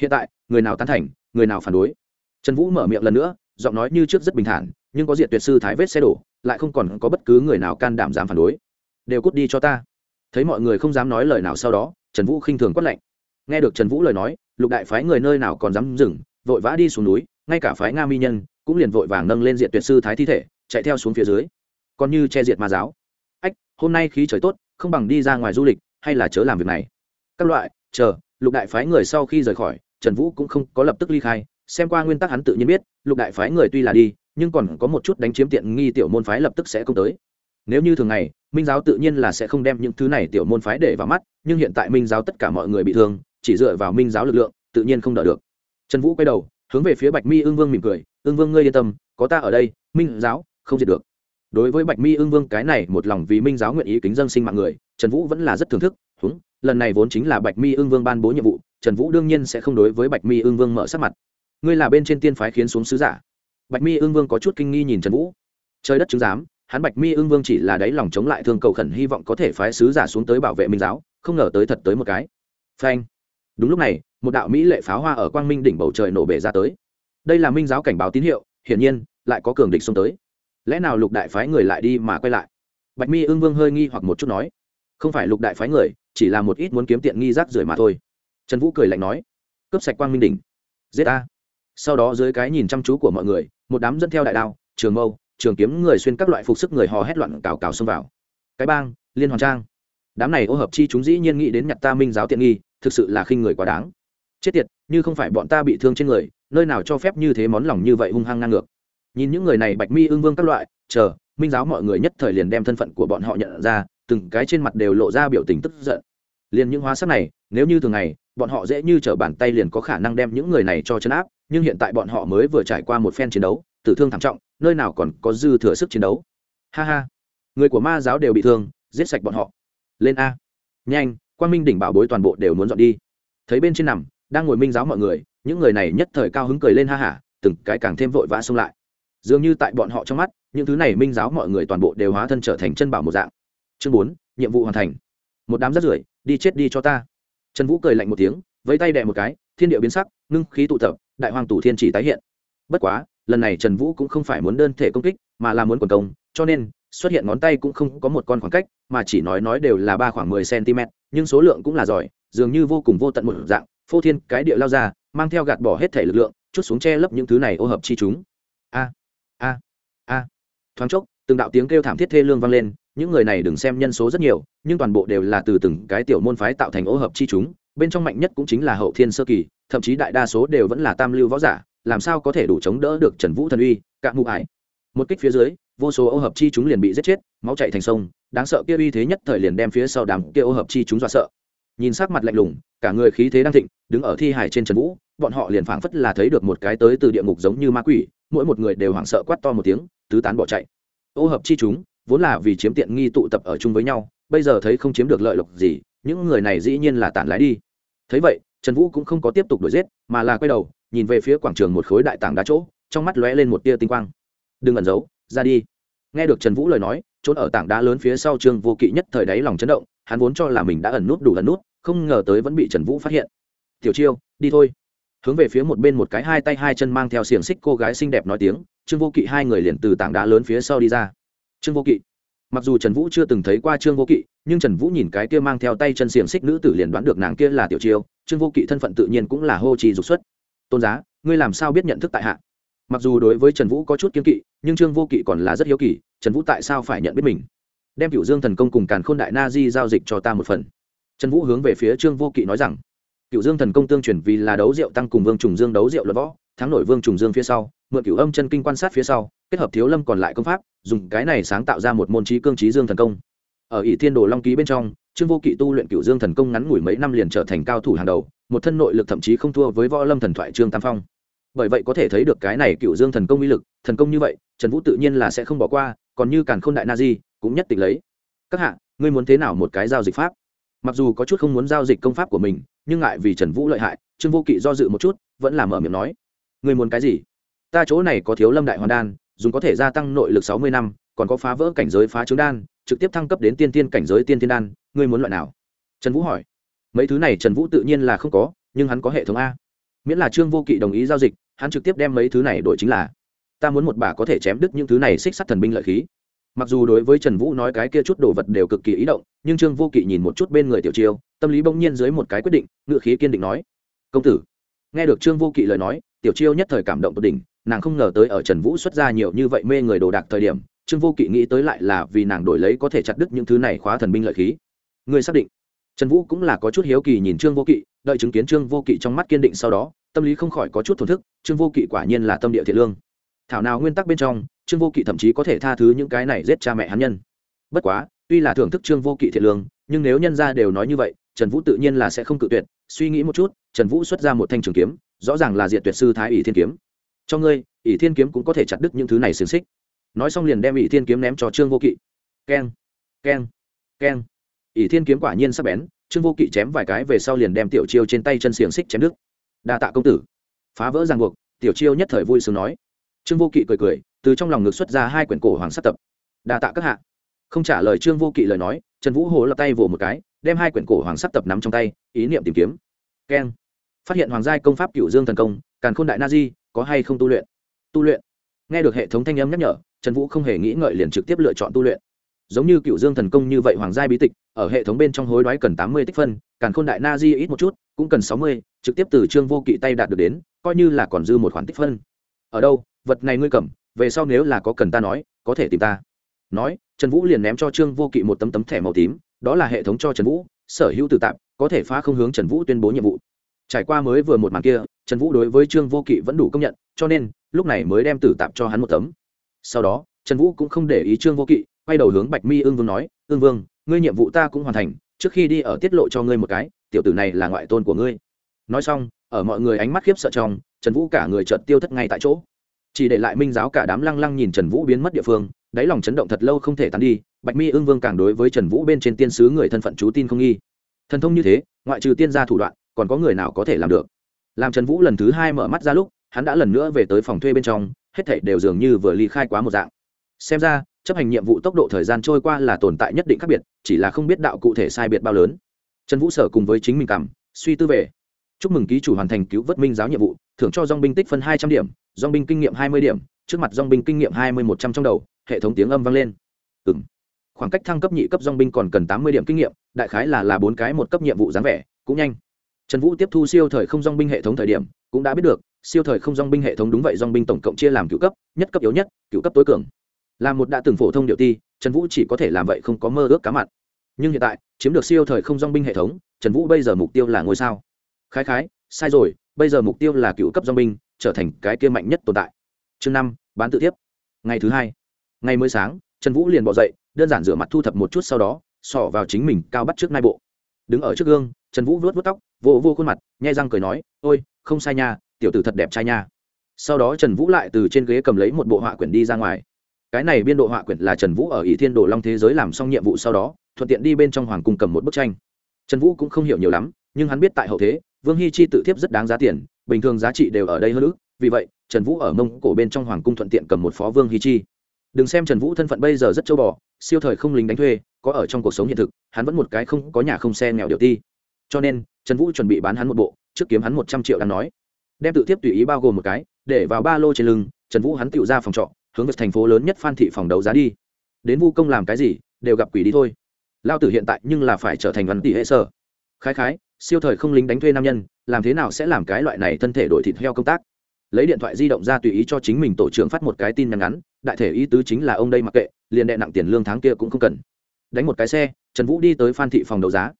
Hiện tại, người nào tán thành, người nào phản đối? Trần vũ mở miệng lần nữa, giọng nói như trước rất bình thản, nhưng có diệt tuyệt sư thái vết xe đổ, lại không còn có bất cứ người nào can đảm dám phản đối. Đều cút đi cho ta. Thấy mọi người không dám nói lời nào sau đó, trần vũ khinh thường quất lạnh. Nghe được trần vũ lời nói, lục đại phái người nơi nào còn dám dừng, vội vã đi xuống núi, ngay cả phái nga mi nhân cũng liền vội vàng nâng lên diện tuyệt sư thái thi thể, chạy theo xuống phía dưới. Còn như che diệt ma giáo. Ách, hôm nay khí trời tốt không bằng đi ra ngoài du lịch hay là chớ làm việc này. Các loại, chờ, lục đại phái người sau khi rời khỏi, trần vũ cũng không có lập tức ly khai, xem qua nguyên tắc hắn tự nhiên biết, lục đại phái người tuy là đi, nhưng còn có một chút đánh chiếm tiện nghi tiểu môn phái lập tức sẽ không tới. Nếu như thường ngày, minh giáo tự nhiên là sẽ không đem những thứ này tiểu môn phái để vào mắt, nhưng hiện tại minh giáo tất cả mọi người bị thương, chỉ dựa vào minh giáo lực lượng, tự nhiên không đỡ được. Trần vũ quay đầu, hướng về phía bạch mi ương vương mỉm cười ương vương ngươi yên tâm, có ta ở đây, minh giáo không diệt được đối với bạch mi ương vương, cái này một lòng vì minh giáo nguyện ý kính dân sinh mạng người, trần vũ vẫn là rất thưởng thức, húng, lần này vốn chính là bạch mi ương vương ban bố nhiệm vụ, trần vũ đương nhiên sẽ không đối với bạch mi ương vương mở sắc mặt. Ngươi là bên trên tiên phái khiến xuống sứ giả. Bạch mi ương vương có chút kinh nghi nhìn trần vũ. Trời đất chứng giám, hắn bạch mi ương vương chỉ là đáy lòng chống lại thương cầu khẩn hy vọng có thể phái sứ giả xuống tới bảo vệ minh giáo, không ngờ tới thật tới một cái. Phanh. Đúng lúc này, một đạo mỹ lệ pháo hoa ở quang minh đỉnh bầu trời nổ bể ra tới. Đây là minh giáo cảnh báo tín hiệu, hiển nhiên, lại có cường địch xông tới lẽ nào lục đại phái người lại đi mà quay lại? Bạch mi ương vương hơi nghi hoặc một chút nói, không phải lục đại phái người, chỉ là một ít muốn kiếm tiện nghi rác rưởi mà thôi. Trần vũ cười lạnh nói, cướp sạch quang minh đỉnh, giết a sau đó dưới cái nhìn chăm chú của mọi người, một đám dẫn theo đại đao, trường mâu, trường kiếm người xuyên các loại phục sức người hò hét loạn cào cào xông vào. Cái bang, liên hoàn trang. Đám này ô hợp chi chúng dĩ nhiên nghĩ đến nhặt ta minh giáo tiện nghi, thực sự là khinh người quá đáng. Chết tiệt, như không phải bọn ta bị thương trên người, nơi nào cho phép như thế món lòng như vậy hung hăng ngang ngược nhìn những người này bạch mi ương vương các loại, chờ, minh giáo mọi người nhất thời liền đem thân phận của bọn họ nhận ra, từng cái trên mặt đều lộ ra biểu tình tức giận. Liền những hóa sắc này, nếu như thường ngày, bọn họ dễ như t r ở bàn tay liền có khả năng đem những người này cho chấn áp, nhưng hiện tại bọn họ mới vừa trải qua một phen chiến đấu, tử thương thảm trọng, nơi nào còn có dư thừa sức chiến đấu. Ha ha, người của ma giáo đều bị thương, giết sạch bọn họ. Lên a. Nhanh quan minh đỉnh bảo bối toàn bộ đều muốn dọn đi. Thấy bên trên nằm, đang ngồi minh giáo mọi người, những người này nhất thời cao hứng cười lên ha hả, từng cái càng thêm vội vã xông lại dường như tại bọn họ trong mắt, những thứ này minh giáo mọi người toàn bộ đều hóa thân trở thành chân bảo một dạng. Chương bốn, nhiệm vụ hoàn thành. Một đám rắt rưởi, đi chết đi cho ta. Trần vũ cười lạnh một tiếng, vẫy tay đè một cái, thiên địa biến sắc, ngưng khí tụ tập, đại hoàng tủ thiên chỉ tái hiện. Bất quá, lần này trần vũ cũng không phải muốn đơn thể công kích, mà là muốn quần công, cho nên, xuất hiện ngón tay cũng không có một con khoảng cách, mà chỉ nói nói đều là ba khoảng mười cm, nhưng số lượng cũng là giỏi, dường như vô cùng vô tận một dạng, phô thiên cái địa lao ra, mang theo gạt bỏ hết thể lực lượng, chút xuống che lấp những thứ này ô hợp chi chúng thoáng chốc, từng đạo tiếng kêu thảm thiết thê lương vang lên, những người này đừng xem nhân số rất nhiều, nhưng toàn bộ đều là từ từng cái tiểu môn phái tạo thành ô hợp chi chúng, bên trong mạnh nhất cũng chính là hậu thiên sơ kỳ, thậm chí đại đa số đều vẫn là tam lưu võ giả, làm sao có thể đủ chống đỡ được trần vũ thần uy cạn mụ ải. Một kích phía dưới, vô số ô hợp chi chúng liền bị giết chết, máu chạy thành sông, đáng sợ kia uy thế nhất thời liền đem phía sau đám kia ô hợp chi chúng dọa sợ. Nhìn sắc mặt lạnh lùng, cả người khí thế đang thịnh, đứng ở thi hải trên trần vũ, bọn họ liền phảng phất là thấy được một cái tới từ địa ngục giống như ma quỷ, mỗi một người đều hoảng sợ quát to một tiếng tứ tán bỏ chạy. Ô hợp chi chúng, vốn là vì chiếm tiện nghi tụ tập ở chung với nhau, bây giờ thấy không chiếm được lợi lộc gì, những người này dĩ nhiên là tản lái đi. Thấy vậy, trần vũ cũng không có tiếp tục đuổi giết, mà là quay đầu, nhìn về phía quảng trường một khối đại tảng đá chỗ, trong mắt lóe lên một tia tinh quang. Đừng ẩn giấu, ra đi. Nghe được trần vũ lời nói, trốn ở tảng đá lớn phía sau trương vô kỵ nhất thời đáy lòng chấn động, hắn vốn cho là mình đã ẩn nút đủ ẩn nút, không ngờ tới vẫn bị trần vũ phát hiện. Tiểu chiêu, đi thôi. Hướng về phía một bên một cái hai tay hai chân mang theo xiềng xích cô gái xinh đẹp nói tiếng trương vô kỵ hai người liền từ tảng đá lớn phía sau đi ra. Trương vô kỵ. Mặc dù trần vũ chưa từng thấy qua trương vô kỵ, nhưng trần vũ nhìn cái kia mang theo tay chân xiềng xích nữ tử liền đoán được nàng kia là tiểu chiêu, trương vô kỵ thân phận tự nhiên cũng là hô trì dục xuất. Tôn giá, ngươi làm sao biết nhận thức tại hạ? Mặc dù đối với trần vũ có chút kiên kỵ, nhưng trương vô kỵ còn là rất hiếu kỳ, trần vũ tại sao phải nhận biết mình? Đem cựu dương thần công cùng càn k h ô n đại na di giao dịch cho ta một phần. Trần vũ hướng về phía trương vô kỵ nói rằng cựu dương thần công tương truyền vì là đấu rượu tăng cùng vương trùng dương đấu rượu luật võ, thắng nổi vương trùng dương phía sau, mượn cựu âm chân kinh quan sát phía sau, kết hợp thiếu lâm còn lại công pháp, dùng cái này sáng tạo ra một môn trí cương trí dương thần công. Ở ỷ thiên đồ long ký bên trong, trương vô kỵ tu luyện cựu dương thần công ngắn ngủi mấy năm liền trở thành cao thủ hàng đầu, một thân nội lực thậm chí không thua với võ lâm thần thoại trương tam phong. Bởi vậy có thể thấy được cái này cựu dương thần công uy lực, thần công như vậy, trần vũ tự nhiên là sẽ không bỏ qua, còn như càn k h ô n đại na di, cũng nhất định lấy. Các hạ, ngươi muốn thế nào một cái giao dịch pháp? Mặc dù có chút không muốn giao dịch công pháp của mình, nhưng ngại vì trần vũ lợi hại, trương vô kỵ do dự một chút, vẫn là mở miệng nói người muốn cái gì? Ta chỗ này có thiếu lâm đại hoàn đan, dùng có thể gia tăng nội lực sáu mươi năm, còn có phá vỡ cảnh giới phá trứng đan, trực tiếp thăng cấp đến tiên tiên cảnh giới tiên tiên đan, ngươi muốn loại nào? Trần vũ hỏi. Mấy thứ này trần vũ tự nhiên là không có, nhưng hắn có hệ thống a. Miễn là trương vô kỵ đồng ý giao dịch, hắn trực tiếp đem mấy thứ này đổi chính là, ta muốn một bà có thể chém đứt những thứ này xích sắt thần binh lợi khí mặc dù đối với trần vũ nói cái kia chút đồ vật đều cực kỳ ý động, nhưng trương vô kỵ nhìn một chút bên người tiểu chiêu, tâm lý bỗng nhiên dưới một cái quyết định ngự khí kiên định nói, công tử. Nghe được trương vô kỵ lời nói, tiểu chiêu nhất thời cảm động tột đỉnh, nàng không ngờ tới ở trần vũ xuất ra nhiều như vậy mê người đồ đạc thời điểm, trương vô kỵ nghĩ tới lại là vì nàng đổi lấy có thể chặt đứt những thứ này khóa thần binh lợi khí. Người xác định? Trần vũ cũng là có chút hiếu kỳ nhìn trương vô kỵ, đợi chứng kiến trương vô kỵ trong mắt kiên định sau đó, tâm lý không khỏi có chút thổn thức, trương vô kỵ quả nhiên là tâm địa thiện lương thảo nào nguyên tắc bên trong, trương vô kỵ thậm chí có thể tha thứ những cái này giết cha mẹ hắn nhân. Bất quá, tuy là thưởng thức trương vô kỵ thiện lương, nhưng nếu nhân ra đều nói như vậy, trần vũ tự nhiên là sẽ không cự tuyệt. Suy nghĩ một chút, trần vũ xuất ra một thanh trường kiếm, rõ ràng là diện tuyệt sư thái ỷ thiên kiếm. Cho ngươi, ỷ thiên kiếm cũng có thể chặt đứt những thứ này xiềng xích. Nói xong liền đem ỷ thiên kiếm ném cho trương vô kỵ. Keng keng keng. Ỷ thiên kiếm quả nhiên sắp bén, trương vô kỵ chém vài cái về sau liền đem tiểu chiêu trên tay chân xiềng xích chém đứt. Đa tạ công tử. Phá vỡ ràng buộc, tiểu chiêu nhất thời vui sướng nói trương vô kỵ cười cười, từ trong lòng ngực xuất ra hai quyển cổ hoàng sắt tập. Đa tạ các hạ. Không trả lời trương vô kỵ lời nói, trần vũ hồ lập tay vỗ một cái, đem hai quyển cổ hoàng sắt tập nắm trong tay, ý niệm tìm kiếm. Keng. Phát hiện hoàng giai công pháp cựu dương thần công, càn khôn đại na di, có hay không tu luyện? Tu luyện. Nghe được hệ thống thanh âm nhắc nhở, trần vũ không hề nghĩ ngợi liền trực tiếp lựa chọn tu luyện. Giống như cựu dương thần công như vậy hoàng giai bí tịch, ở hệ thống bên trong hối đoái cần tám mươi tích phân, càn khôn đại na di ít một chút, cũng cần sáu mươi, trực tiếp từ trương vô kỵ tay đạt được đến, coi như là còn dư một khoản tích phân ở đâu? Vật này ngươi cầm, về sau nếu là có cần ta nói, có thể tìm ta. Nói, trần vũ liền ném cho trương vô kỵ một tấm tấm thẻ màu tím, đó là hệ thống cho trần vũ, sở hữu tự tạm, có thể phá không hướng trần vũ tuyên bố nhiệm vụ. Trải qua mới vừa một màn kia, trần vũ đối với trương vô kỵ vẫn đủ công nhận, cho nên, lúc này mới đem tử tạm cho hắn một tấm. Sau đó, trần vũ cũng không để ý trương vô kỵ, quay đầu hướng bạch mi ương vương nói ương vương, ngươi nhiệm vụ ta cũng hoàn thành, trước khi đi ở tiết lộ cho ngươi một cái, tiểu tử này là ngoại tôn của ngươi. Nói xong ở mọi người ánh mắt khiếp sợ trong, trần vũ cả người chợt tiêu thất ngay tại chỗ. Chỉ để lại minh giáo cả đám lăng lăng nhìn trần vũ biến mất địa phương, đáy lòng chấn động thật lâu không thể tán đi, bạch mi ương vương càng đối với trần vũ bên trên tiên sứ người thân phận chú tin không nghi. Thần thông như thế, ngoại trừ tiên gia thủ đoạn, còn có người nào có thể làm được? Làm trần vũ lần thứ hai mở mắt ra lúc, hắn đã lần nữa về tới phòng thuê bên trong, hết thảy đều dường như vừa ly khai quá một dạng. Xem ra, chấp hành nhiệm vụ tốc độ thời gian trôi qua là tồn tại nhất định khác biệt, chỉ là không biết đạo cụ thể sai biệt bao lớn. Trần vũ sở cùng với chính mình cảm, suy tư về chúc mừng ký chủ hoàn thành cứu vớt minh giáo nhiệm vụ, thưởng cho dong binh tích phân hai trăm điểm dong binh kinh nghiệm hai mươi điểm, trước mặt dong binh kinh nghiệm hai mươi một trăm trong đầu, hệ thống tiếng âm vang lên. Ừ khoảng cách thăng cấp nhị cấp dong binh còn cần tám mươi điểm kinh nghiệm, đại khái là là bốn cái một cấp nhiệm vụ dáng vẻ, cũng nhanh. Trần vũ tiếp thu siêu thời không dong binh hệ thống thời điểm, cũng đã biết được, siêu thời không dong binh hệ thống đúng vậy dong binh tổng cộng chia làm cựu cấp, nhất cấp yếu nhất cựu cấp tối cường. Là một đã từng phổ thông điệu ti, trần vũ chỉ có thể làm vậy không có mơ ước cá mặn. Nhưng hiện tại, chiếm được siêu thời không dong binh hệ thống, trần vũ bây giờ mục tiêu là ngôi sao khái khái, sai rồi, bây giờ mục tiêu là cựu cấp dong binh, trở thành cái kia mạnh nhất tồn tại. Chương năm, bán tự tiếp. Ngày thứ hai. Ngày mới sáng, trần vũ liền bỏ dậy, đơn giản rửa mặt thu thập một chút sau đó, xỏ vào chính mình cao bắt trước nai bộ. Đứng ở trước gương, trần vũ vuốt vuốt tóc, vô vô khuôn mặt, nhai răng cười nói, ôi, không sai nha, tiểu tử thật đẹp trai nha. Sau đó trần vũ lại từ trên ghế cầm lấy một bộ họa quyển đi ra ngoài. Cái này biên độ họa quyển là trần vũ ở ỷ thiên đồ long thế giới làm xong nhiệm vụ sau đó, thuận tiện đi bên trong hoàng cung cầm một bức tranh. Trần vũ cũng không hiểu nhiều lắm, nhưng hắn biết tại hậu thế vương hy chi tự thiếp rất đáng giá tiền, bình thường giá trị đều ở đây hơn ước vì vậy, trần vũ ở mông cổ bên trong hoàng cung thuận tiện cầm một phó vương hy chi. Đừng xem trần vũ thân phận bây giờ rất châu bò, siêu thời không lính đánh thuê, có ở trong cuộc sống hiện thực, hắn vẫn một cái không có nhà không xe nghèo điều ti. Cho nên, trần vũ chuẩn bị bán hắn một bộ, trước kiếm hắn một trăm triệu đang nói. Đem tự tiếp tùy ý bao gồm một cái, để vào ba lô trên lưng, trần vũ hắn tự ra phòng trọ, hướng về thành phố lớn nhất phan thị phòng đấu giá đi. Đến vu công làm cái gì, đều gặp quỷ đi thôi. Lao tử hiện tại nhưng là phải trở thành văn tỷ hệ sở. Khái khái siêu thời không lính đánh thuê nam nhân, làm thế nào sẽ làm cái loại này thân thể đổi thịt heo công tác? Lấy điện thoại di động ra tùy ý cho chính mình tổ trưởng phát một cái tin nhắn ngắn, đại thể ý tứ chính là ông đây mặc kệ, liền đệ nặng tiền lương tháng kia cũng không cần. Đánh một cái xe, trần vũ đi tới phan thị phòng đấu giá.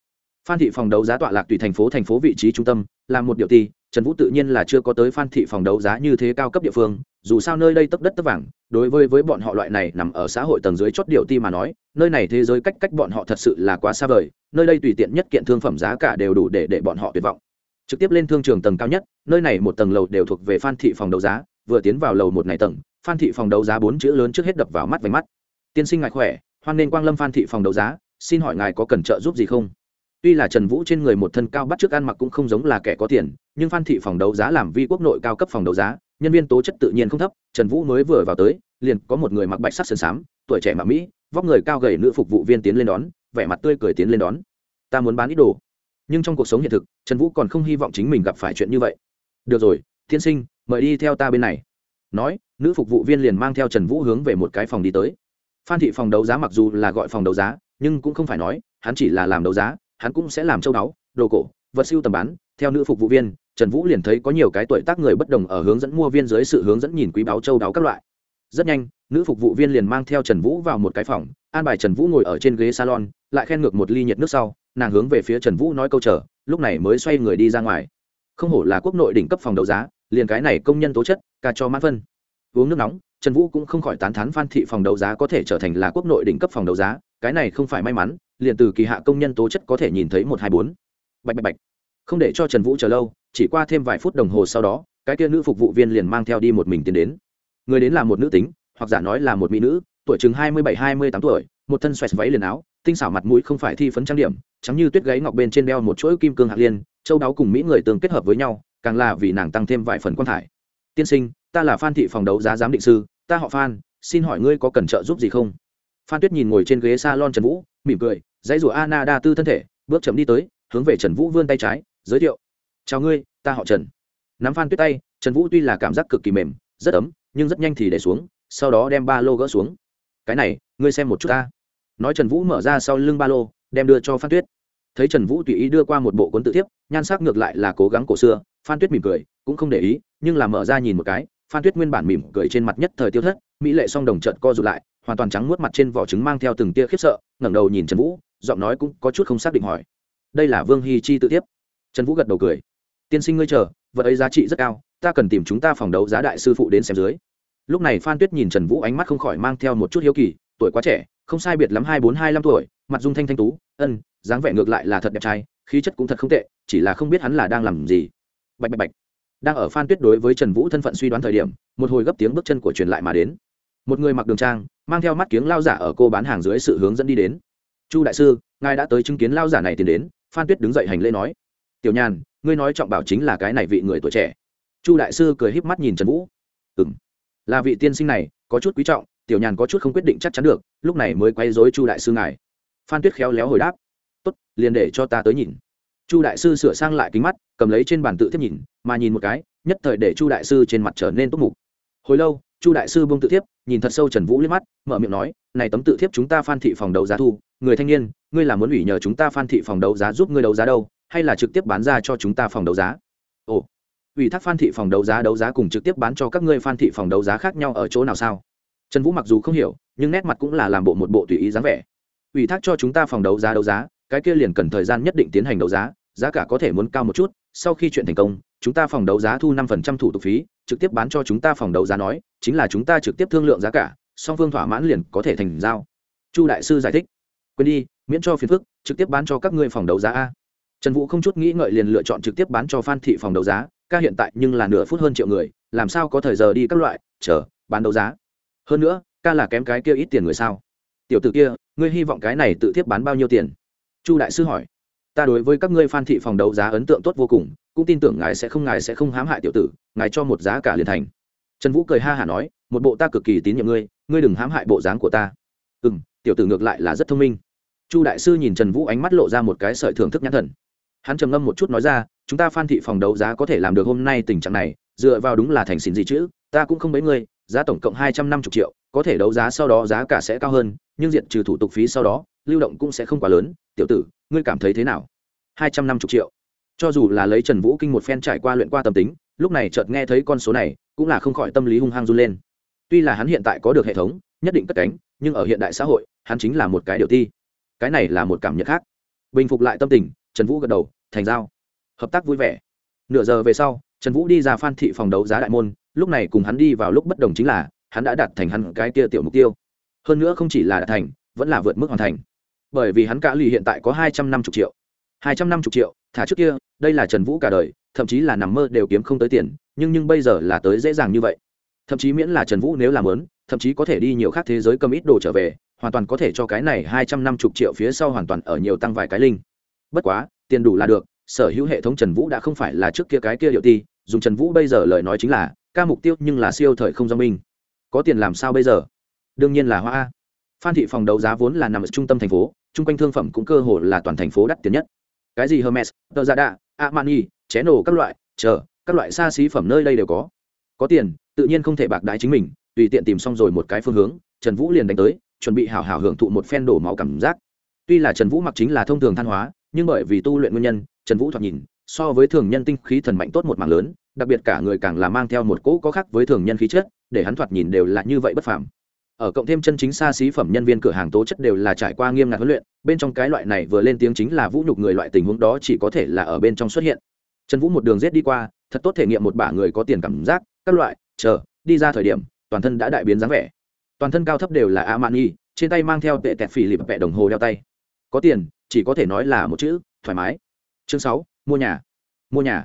Phan thị phòng đấu giá tọa lạc tùy thành phố thành phố vị trí trung tâm, là một điều ti, trần vũ tự nhiên là chưa có tới phan thị phòng đấu giá như thế cao cấp địa phương dù sao nơi đây tấp đất tấp vàng, đối với với bọn họ loại này nằm ở xã hội tầng dưới chót điều ti mà nói, nơi này thế giới cách cách bọn họ thật sự là quá xa vời, nơi đây tùy tiện nhất kiện thương phẩm giá cả đều đủ để để bọn họ tuyệt vọng. Trực tiếp lên thương trường tầng cao nhất, nơi này một tầng lầu đều thuộc về phan thị phòng đấu giá, vừa tiến vào lầu một này tầng, phan thị phòng đấu giá bốn chữ lớn trước hết đập vào mắt vành mắt. Tiên sinh ngài khỏe, hoan nên quang lâm phan thị phòng đấu giá, xin hỏi ngài có cần trợ giúp gì không? Tuy là trần vũ trên người một thân cao bắt trước ăn mặc cũng không giống là kẻ có tiền, nhưng phan thị phòng đấu giá làm vi quốc nội cao cấp phòng đấu giá nhân viên tố chất tự nhiên không thấp, trần vũ mới vừa vào tới, liền có một người mặc bạch sắc sườn xám tuổi trẻ mà mỹ, vóc người cao gầy nữ phục vụ viên tiến lên đón, vẻ mặt tươi cười tiến lên đón. Ta muốn bán ít đồ. Nhưng trong cuộc sống hiện thực, trần vũ còn không hy vọng chính mình gặp phải chuyện như vậy. Được rồi, tiên sinh, mời đi theo ta bên này. Nói, nữ phục vụ viên liền mang theo trần vũ hướng về một cái phòng đi tới. Phan thị phòng đấu giá mặc dù là gọi phòng đấu giá, nhưng cũng không phải nói, hắn chỉ là làm đấu giá, hắn cũng sẽ làm châu báu đồ cổ, vật siêu tầm bán, theo nữ phục vụ viên trần vũ liền thấy có nhiều cái tuổi tác người bất đồng ở hướng dẫn mua viên dưới sự hướng dẫn nhìn quý báo châu đáo các loại. Rất nhanh, nữ phục vụ viên liền mang theo trần vũ vào một cái phòng, an bài trần vũ ngồi ở trên ghế salon, lại khen ngược một ly nhiệt nước sau, nàng hướng về phía trần vũ nói câu chờ, lúc này mới xoay người đi ra ngoài. Không hổ là quốc nội đỉnh cấp phòng đấu giá, liền cái này công nhân tố chất, ca cho mãn phân. Uống nước nóng, trần vũ cũng không khỏi tán thán phan thị phòng đấu giá có thể trở thành là quốc nội đỉnh cấp phòng đấu giá, cái này không phải may mắn, liền từ kỳ hạ công nhân tố chất có thể nhìn thấy một hai bốn. Bạch bạch bạch không để cho trần vũ chờ lâu chỉ qua thêm vài phút đồng hồ sau đó cái kia nữ phục vụ viên liền mang theo đi một mình tiến đến người đến là một nữ tính hoặc giả nói là một mỹ nữ tuổi chừng hai mươi bảy, hai mươi tám tuổi một thân xoẹt váy liền áo tinh xảo mặt mũi không phải thi phấn trang điểm chẳng như tuyết gáy ngọc bên trên đeo một chuỗi kim cương hạt liên châu đáo cùng mỹ người tương kết hợp với nhau càng là vì nàng tăng thêm vài phần quan thải tiên sinh ta là phan thị phòng đấu giá giám định sư ta họ phan xin hỏi ngươi có cần trợ giúp gì không phan tuyết nhìn ngồi trên ghế s a lon trần vũ mỉm cười dãy rủa ana đa tư thân thể bước chậm đi tới hướng về trần vũ vươn tay trái giới thiệu. Chào ngươi, ta họ trần. Nắm phan tuyết tay, trần vũ tuy là cảm giác cực kỳ mềm, rất ấm, nhưng rất nhanh thì để xuống, sau đó đem ba lô gỡ xuống. Cái này, ngươi xem một chút ta. Nói trần vũ mở ra sau lưng ba lô, đem đưa cho phan tuyết. Thấy trần vũ tùy ý đưa qua một bộ cuốn tự thiếp, nhan sắc ngược lại là cố gắng cổ xưa, phan tuyết mỉm cười, cũng không để ý, nhưng là mở ra nhìn một cái, phan tuyết nguyên bản mỉm cười trên mặt nhất thời tiêu thất, mỹ lệ song đồng trợt co rụt lại, hoàn toàn trắng muốt mặt trên vỏ trứng mang theo từng tia khiếp sợ, ngẩng đầu nhìn trần vũ, giọng nói cũng có chút không xác định hỏi. Đây là vương hy chi tự thiếp trần vũ gật đầu cười. Tiên sinh ngươi chờ, vật ấy giá trị rất cao, ta cần tìm chúng ta phòng đấu giá đại sư phụ đến xem dưới. Lúc này phan tuyết nhìn trần vũ ánh mắt không khỏi mang theo một chút hiếu kỳ, tuổi quá trẻ, không sai biệt lắm hai bốn hai năm tuổi, mặt dung thanh thanh tú, ân, dáng vẻ ngược lại là thật đẹp trai, khí chất cũng thật không tệ, chỉ là không biết hắn là đang làm gì. Bạch bạch bạch. Đang ở phan tuyết đối với trần vũ thân phận suy đoán thời điểm, một hồi gấp tiếng bước chân của truyền lại mà đến. Một người mặc đường trang, mang theo mắt kiếng lao giả ở cô bán hàng dưới sự hướng dẫn đi đến. Chu đại sư, ngài đã tới chứng kiến lao giả này tiến đến. Phan tuyết đứng dậy hành lễ nói tiểu nhàn, ngươi nói trọng bảo chính là cái này vị người tuổi trẻ. Chu đại sư cười híp mắt nhìn trần vũ. Ừ m là vị tiên sinh này, có chút quý trọng, tiểu nhàn có chút không quyết định chắc chắn được, lúc này mới quay dối chu đại sư ngài. Phan tuyết khéo léo hồi đáp. Tốt, liền để cho ta tới nhìn. Chu đại sư sửa sang lại kính mắt, cầm lấy trên bàn tự thiếp nhìn, mà nhìn một cái, nhất thời để chu đại sư trên mặt trở nên tốt mục. Hồi lâu, chu đại sư bông tự thiếp, nhìn thật sâu trần vũ liếc mắt, mở miệng nói, này tấm tự thiếp chúng ta phan thị phòng đấu giá thu, người thanh niên, ngươi là muốn ủy nhờ chúng ta phan thị phòng đấu giá giúp ngươi đấu giá đâu? Hay là trực tiếp bán ra cho chúng ta phòng đấu giá? Ồ, ủy thác phan thị phòng đấu giá đấu giá cùng trực tiếp bán cho các ngươi phan thị phòng đấu giá khác nhau ở chỗ nào sao? Trần vũ mặc dù không hiểu, nhưng nét mặt cũng là làm bộ một bộ tùy ý dáng vẻ. Ủy thác cho chúng ta phòng đấu giá đấu giá, cái kia liền cần thời gian nhất định tiến hành đấu giá giá cả có thể muốn cao một chút, sau khi chuyện thành công, chúng ta phòng đấu giá thu năm phần trăm thủ tục phí, trực tiếp bán cho chúng ta phòng đấu giá nói, chính là chúng ta trực tiếp thương lượng giá cả, song phương thỏa mãn liền có thể thành giao. Chu đại sư giải thích. Quên đi, miễn cho phiền phức, trực tiếp bán cho các ngươi phòng đấu giá a trần vũ không chút nghĩ ngợi liền lựa chọn trực tiếp bán cho phan thị phòng đấu giá, ca hiện tại nhưng là nửa phút hơn triệu người, làm sao có thời giờ đi các loại, chờ, bán đấu giá. Hơn nữa, ca là kém cái kia ít tiền người sao? Tiểu t ử kia, ngươi hy vọng cái này tự tiếp bán bao nhiêu tiền? Chu đại sư hỏi. Ta đối với các ngươi phan thị phòng đấu giá ấn tượng tốt vô cùng, cũng tin tưởng ngài sẽ không ngài sẽ không hãm hại tiểu tử, ngài cho một giá cả liền thành. Trần vũ cười ha hả nói, một bộ ta cực kỳ tín nhiệm ngươi ngươi đừng hãm hại bộ dáng của ta. Ừ m tiểu tử ngược lại là rất thông minh. Chu đại sư nhìn trần vũ ánh mắt lộ ra một cái sợi thưởng thức nhãn thần hắn trầm ngâm một chút nói ra chúng ta phan thị phòng đấu giá có thể làm được hôm nay tình trạng này dựa vào đúng là thành xin gì chứ ta cũng không mấy người, giá tổng cộng hai trăm năm mươi triệu có thể đấu giá sau đó giá cả sẽ cao hơn nhưng diện trừ thủ tục phí sau đó lưu động cũng sẽ không quá lớn. Tiểu tử ngươi cảm thấy thế nào? hai trăm năm mươi triệu. Cho dù là lấy trần vũ kinh một phen trải qua luyện qua tâm tính lúc này chợt nghe thấy con số này cũng là không khỏi tâm lý hung hăng run lên. Tuy là hắn hiện tại có được hệ thống nhất định cất cánh nhưng ở hiện đại xã hội hắn chính là một cái điều ti cái này là một cảm nhận khác. Bình phục lại tâm tình trần vũ gật đầu, thành giao. Hợp tác vui vẻ. Nửa giờ về sau, trần vũ đi ra phan thị phòng đấu giá đại môn, lúc này cùng hắn đi vào lúc bất đồng chính là, hắn đã đạt thành hắn cái kia tiểu mục tiêu. Hơn nữa không chỉ là đạt thành, vẫn là vượt mức hoàn thành. Bởi vì hắn cả lì hiện tại có hai trăm năm mươi triệu. hai trăm năm mươi triệu, thả trước kia, đây là trần vũ cả đời, thậm chí là nằm mơ đều kiếm không tới tiền, nhưng nhưng bây giờ là tới dễ dàng như vậy. Thậm chí miễn là trần vũ nếu làm lớn, thậm chí có thể đi nhiều khác thế giới cầm ít đồ trở về, hoàn toàn có thể cho cái này hai trăm năm mươi triệu phía sau hoàn toàn ở nhiều tăng vài cái linh bất quá, tiền đủ là được, sở hữu hệ thống trần vũ đã không phải là trước kia cái kia điệu ti, dùng trần vũ bây giờ lời nói chính là, ca mục tiêu nhưng là siêu thời không do minh có tiền làm sao bây giờ? Đương nhiên là hoa. Phan thị phòng đấu giá vốn là nằm ở trung tâm thành phố, chung quanh thương phẩm cũng cơ hồ là toàn thành phố đắt tiền nhất. Cái gì hermes, tờ gia đạ amani ché nổ các loại, chờ, các loại xa xí phẩm nơi đây đều có. Có tiền, tự nhiên không thể bạc đái chính mình, tùy tiện tìm xong rồi một cái phương hướng, trần vũ liền đánh tới, chuẩn bị hào hào hưởng thụ một phen đổ máu cảm giác. Tuy là trần vũ mặc chính là thông thường than hóa nhưng bởi vì tu luyện nguyên nhân, trần vũ thoạt nhìn, so với thường nhân tinh khí thần mạnh tốt một mạng lớn, đặc biệt cả người càng là mang theo một cỗ có khác với thường nhân khí chất, để hắn thoạt nhìn đều là như vậy bất phàm. Ở cộng thêm chân chính xa xí phẩm nhân viên cửa hàng tố chất đều là trải qua nghiêm ngặt huấn luyện, bên trong cái loại này vừa lên tiếng chính là vũ nhục người loại tình huống đó chỉ có thể là ở bên trong xuất hiện. Trần vũ một đường rết đi qua, thật tốt thể nghiệm một bả người có tiền cảm giác, các loại, chờ, đi ra thời điểm, toàn thân đã đại biến dáng vẻ. Toàn thân cao thấp đều là a man y trên tay mang theo tệ tẹt phỉ lịp vẹ đồng hồ đeo tay. Có tiền chỉ có thể nói là một chữ, thoải mái. Chương sáu, mua nhà. Mua nhà.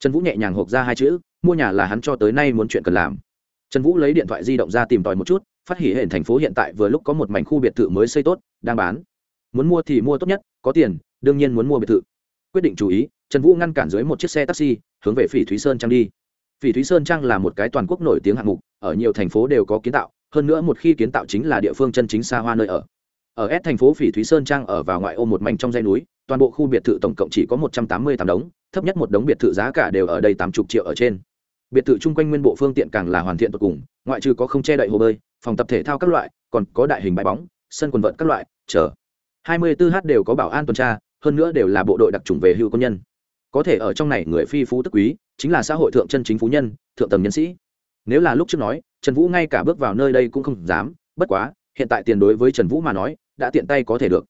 Trần vũ nhẹ nhàng hộp ra hai chữ, mua nhà là hắn cho tới nay muốn chuyện cần làm. Trần vũ lấy điện thoại di động ra tìm tòi một chút, phát hỉ hiện thành phố hiện tại vừa lúc có một mảnh khu biệt thự mới xây tốt, đang bán. Muốn mua thì mua tốt nhất, có tiền, đương nhiên muốn mua biệt thự. Quyết định chú ý, trần vũ ngăn cản dưới một chiếc xe taxi, hướng về phỉ thúy sơn trang đi. Phỉ thúy sơn trang là một cái toàn quốc nổi tiếng hạng mục, ở nhiều thành phố đều có kiến tạo, hơn nữa một khi kiến tạo chính là địa phương chân chính xa hoa nơi ở ở S thành phố Phỉ Thúy Sơn Trang ở vào ngoại ô một mảnh trong dãy núi, toàn bộ khu biệt thự tổng cộng chỉ có một trăm tám mươi tám đống, thấp nhất một đống biệt thự giá cả đều ở đây tám 80 triệu ở trên. Biệt thự chung quanh nguyên bộ phương tiện càng là hoàn thiện tuyệt cùng, ngoại trừ có không che đậy hồ bơi, phòng tập thể thao các loại, còn có đại hình bãi bóng, sân quần vợt các loại, chờ. 24h đều có bảo an tuần tra, hơn nữa đều là bộ đội đặc trùng về hưu quân nhân. Có thể ở trong này người phi phú tức quý, chính là xã hội thượng chân chính phú nhân, thượng tầng nhân sĩ. Nếu là lúc trước nói, Trần Vũ ngay cả bước vào nơi đây cũng không dám, bất quá, hiện tại tiền đối với Trần Vũ mà nói, đã tiện tay có thể được.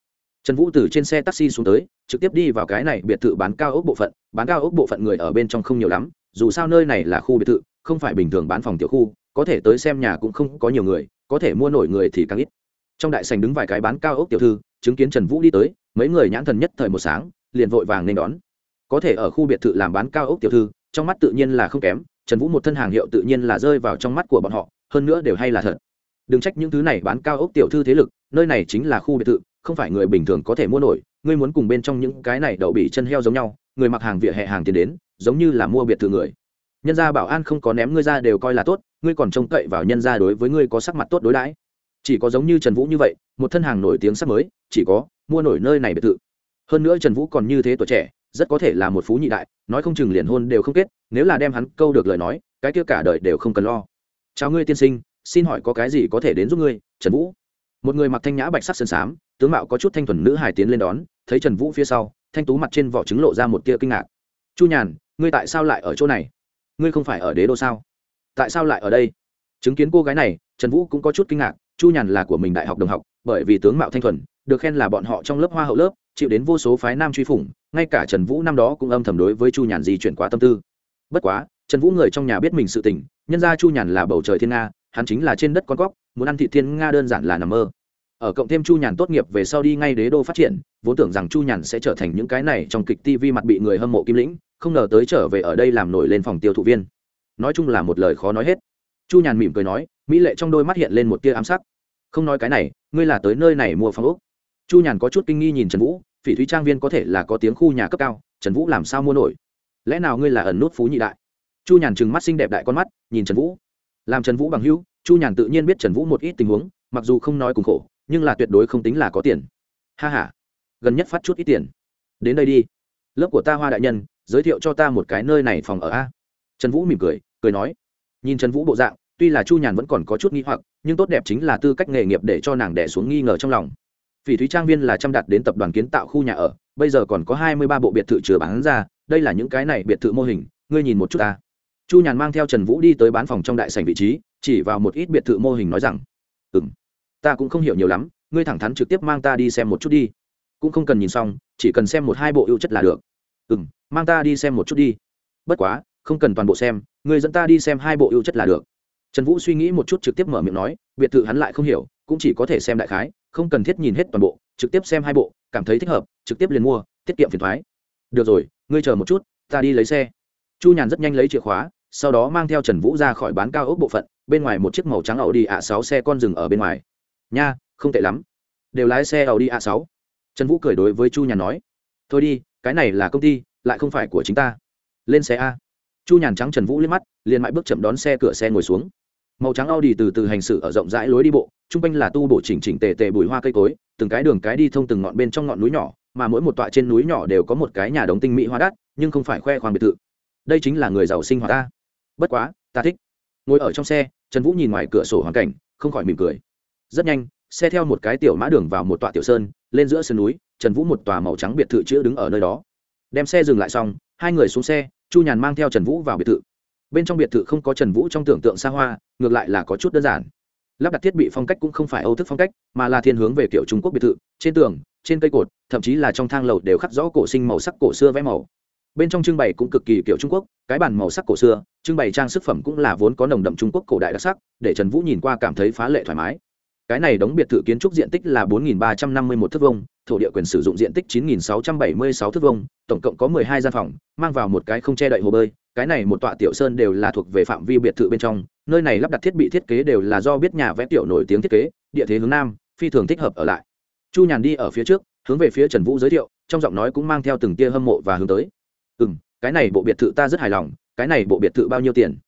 Trần vũ từ trên xe taxi xuống tới, trực tiếp đi vào cái này biệt thự bán cao ốc bộ phận. Bán cao ốc bộ phận người ở bên trong không nhiều lắm, dù sao nơi này là khu biệt thự, không phải bình thường bán phòng tiểu khu, có thể tới xem nhà cũng không có nhiều người, có thể mua nổi người thì càng ít. Trong đại sành đứng vài cái bán cao ốc tiểu thư, chứng kiến trần vũ đi tới, mấy người nhãn thần nhất thời một sáng, liền vội vàng nên đón. Có thể ở khu biệt thự làm bán cao ốc tiểu thư, trong mắt tự nhiên là không kém, trần vũ một thân hàng hiệu tự nhiên là rơi vào trong mắt của bọn họ, hơn nữa đều hay là thật. Đừng trách những thứ này bán cao ốc tiểu thư thế lực nơi này chính là khu biệt thự, không phải người bình thường có thể mua nổi, ngươi muốn cùng bên trong những cái này đậu bị chân heo giống nhau, người mặc hàng vỉa hè hàng tiền đến, giống như là mua biệt thự người. Nhân gia bảo an không có ném ngươi ra đều coi là tốt, ngươi còn trông cậy vào nhân gia đối với ngươi có sắc mặt tốt đối đãi. Chỉ có giống như trần vũ như vậy, một thân hàng nổi tiếng sắp mới, chỉ có mua nổi nơi này biệt thự. Hơn nữa trần vũ còn như thế tuổi trẻ, rất có thể là một phú nhị đại, nói không chừng liền hôn đều không kết, nếu là đem hắn câu được lời nói, cái kia cả đời đều không cần lo. Chào ngươi tiên sinh, xin hỏi có cái gì có thể đến giúp ngươi, trần vũ? Một người mặc thanh nhã bạch sắc sơn sám tướng mạo có chút thanh thuần nữ hải tiến lên đón, thấy trần vũ phía sau, thanh tú mặt trên vỏ trứng lộ ra một tia kinh ngạc. Chu nhàn, ngươi tại sao lại ở chỗ này? Ngươi không phải ở đế đô sao? Tại sao lại ở đây? Chứng kiến cô gái này, trần vũ cũng có chút kinh ngạc, chu nhàn là của mình đại học đồng học, bởi vì tướng mạo thanh thuần, được khen là bọn họ trong lớp hoa hậu lớp, chịu đến vô số phái nam truy phủng, ngay cả trần vũ năm đó cũng âm thầm đối với chu nhàn di chuyển quá tâm tư. Bất quá, trần vũ người trong nhà biết mình sự tình, nhân ra chu nhàn là bầu trời thiên nga, hắn chính là trên đất con cóc muốn ăn thị thiên nga đơn giản là nằm mơ. Ở cộng thêm chu nhàn tốt nghiệp về sau đi ngay đế đô phát triển, vốn tưởng rằng chu nhàn sẽ trở thành những cái này trong kịch tv mặt bị người hâm mộ kim lĩnh, không ngờ tới trở về ở đây làm nổi lên phòng tiêu thụ viên. Nói chung là một lời khó nói hết. Chu nhàn mỉm cười nói, mỹ lệ trong đôi mắt hiện lên một tia ám sắc. Không nói cái này, ngươi là tới nơi này mua phòng úc chu nhàn có chút kinh nghi nhìn trần vũ, phỉ thúy trang viên có thể là có tiếng khu nhà cấp cao, trần vũ làm sao mua nổi? Lẽ nào ngươi là ẩn nút phú nhị đại? Chu nhàn trừng mắt xinh đẹp đại con mắt, nhìn trần vũ. Làm trần vũ bằng hữu chu nhàn tự nhiên biết trần vũ một ít tình huống, mặc dù không nói cùng khổ, nhưng là tuyệt đối không tính là có tiền. Ha h a gần nhất phát chút ít tiền. Đến đây đi. Lớp của ta hoa đại nhân, giới thiệu cho ta một cái nơi này phòng ở a. Trần vũ mỉm cười cười nói. Nhìn trần vũ bộ dạng, tuy là chu nhàn vẫn còn có chút nghi hoặc, nhưng tốt đẹp chính là tư cách nghề nghiệp để cho nàng đẻ xuống nghi ngờ trong lòng. Phỉ thúy trang viên là chăm đặt đến tập đoàn kiến tạo khu nhà ở, bây giờ còn có hai mươi ba bộ biệt thự chừa bán ra, đây là những cái này biệt thự mô hình, ngươi nhìn một chút ta. Chu nhàn mang theo trần vũ đi tới bán phòng trong đại sảnh vị trí chỉ vào một ít biệt thự mô hình nói rằng ừ m ta cũng không hiểu nhiều lắm, ngươi thẳng thắn trực tiếp mang ta đi xem một chút đi. Cũng không cần nhìn xong, chỉ cần xem một hai bộ ưu chất là được. Ừ m mang ta đi xem một chút đi. Bất quá, không cần toàn bộ xem, ngươi dẫn ta đi xem hai bộ ưu chất là được. Trần vũ suy nghĩ một chút trực tiếp mở miệng nói, biệt thự hắn lại không hiểu, cũng chỉ có thể xem đại khái, không cần thiết nhìn hết toàn bộ, trực tiếp xem hai bộ, cảm thấy thích hợp, trực tiếp liền mua, tiết kiệm phiền thoái. Được rồi, ngươi chờ một chút, ta đi lấy xe. Chu nhàn rất nhanh lấy chìa khóa, sau đó mang theo trần vũ ra khỏi bán cao ốc bộ phận bên ngoài một chiếc màu trắng ẩu đi ạ sáu xe con rừng ở bên ngoài. Nha, không tệ lắm. Đều lái xe ẩu đi ạ sáu. Trần vũ cười đối với chu nhàn nói. Thôi đi, cái này là công ty, lại không phải của chính ta. Lên xe a. Chu nhàn trắng trần vũ liếc mắt, liền mãi bước chậm đón xe cửa xe ngồi xuống. Màu trắng Audi từ từ hành xử ở rộng rãi lối đi bộ, trung quanh là tu bổ chỉnh chỉnh tề tề bụi hoa cây cối, từng cái đường cái đi thông từng ngọn bên trong ngọn núi nhỏ, mà mỗi một tọa trên núi nhỏ đều có một cái nhà đống tinh mỹ hoa đắt nhưng không phải khoe khoang biệt thự. Đây chính là người giàu sinh hoạt ta. Bất quá, ta thích ngồi ở trong xe trần vũ nhìn ngoài cửa sổ hoàn cảnh, không khỏi mỉm cười. Rất nhanh, xe theo một cái tiểu mã đường vào một tọa tiểu sơn, lên giữa sườn núi, trần vũ một tòa màu trắng biệt thự chữ đứng ở nơi đó. Đem xe dừng lại xong, hai người xuống xe, chu nhàn mang theo trần vũ vào biệt thự. Bên trong biệt thự không có trần vũ trong tưởng tượng xa hoa, ngược lại là có chút đơn giản. Lắp đặt thiết bị phong cách cũng không phải âu thức phong cách, mà là thiên hướng về kiểu trung quốc biệt thự, trên tường, trên cây cột, thậm chí là trong thang lầu đều khắc rõ cổ sinh màu sắc cổ xưa vẽ màu bên trong trưng bày cũng cực kỳ kiểu trung quốc, cái bàn màu sắc cổ xưa, trưng bày trang sức phẩm cũng là vốn có nồng đậm trung quốc cổ đại đặc sắc, để trần vũ nhìn qua cảm thấy phá lệ thoải mái. Cái này đóng biệt thự kiến trúc diện tích là 4.351 thước vông thổ địa quyền sử dụng diện tích 9.676 thước vông tổng cộng có 12 gian phòng, mang vào một cái không che đậy hồ bơi. Cái này một tọa tiểu sơn đều là thuộc về phạm vi biệt thự bên trong, nơi này lắp đặt thiết bị thiết kế đều là do biết nhà vẽ tiểu nổi tiếng thiết kế, địa thế hướng nam, phi thường thích hợp ở lại. Chu nhàn đi ở phía trước, hướng về phía trần vũ giới thiệu, trong giọng nói cũng mang theo từng tia hâm mộ và hướng tới ừ m cái này bộ biệt thự ta rất hài lòng, cái này bộ biệt thự bao nhiêu tiền?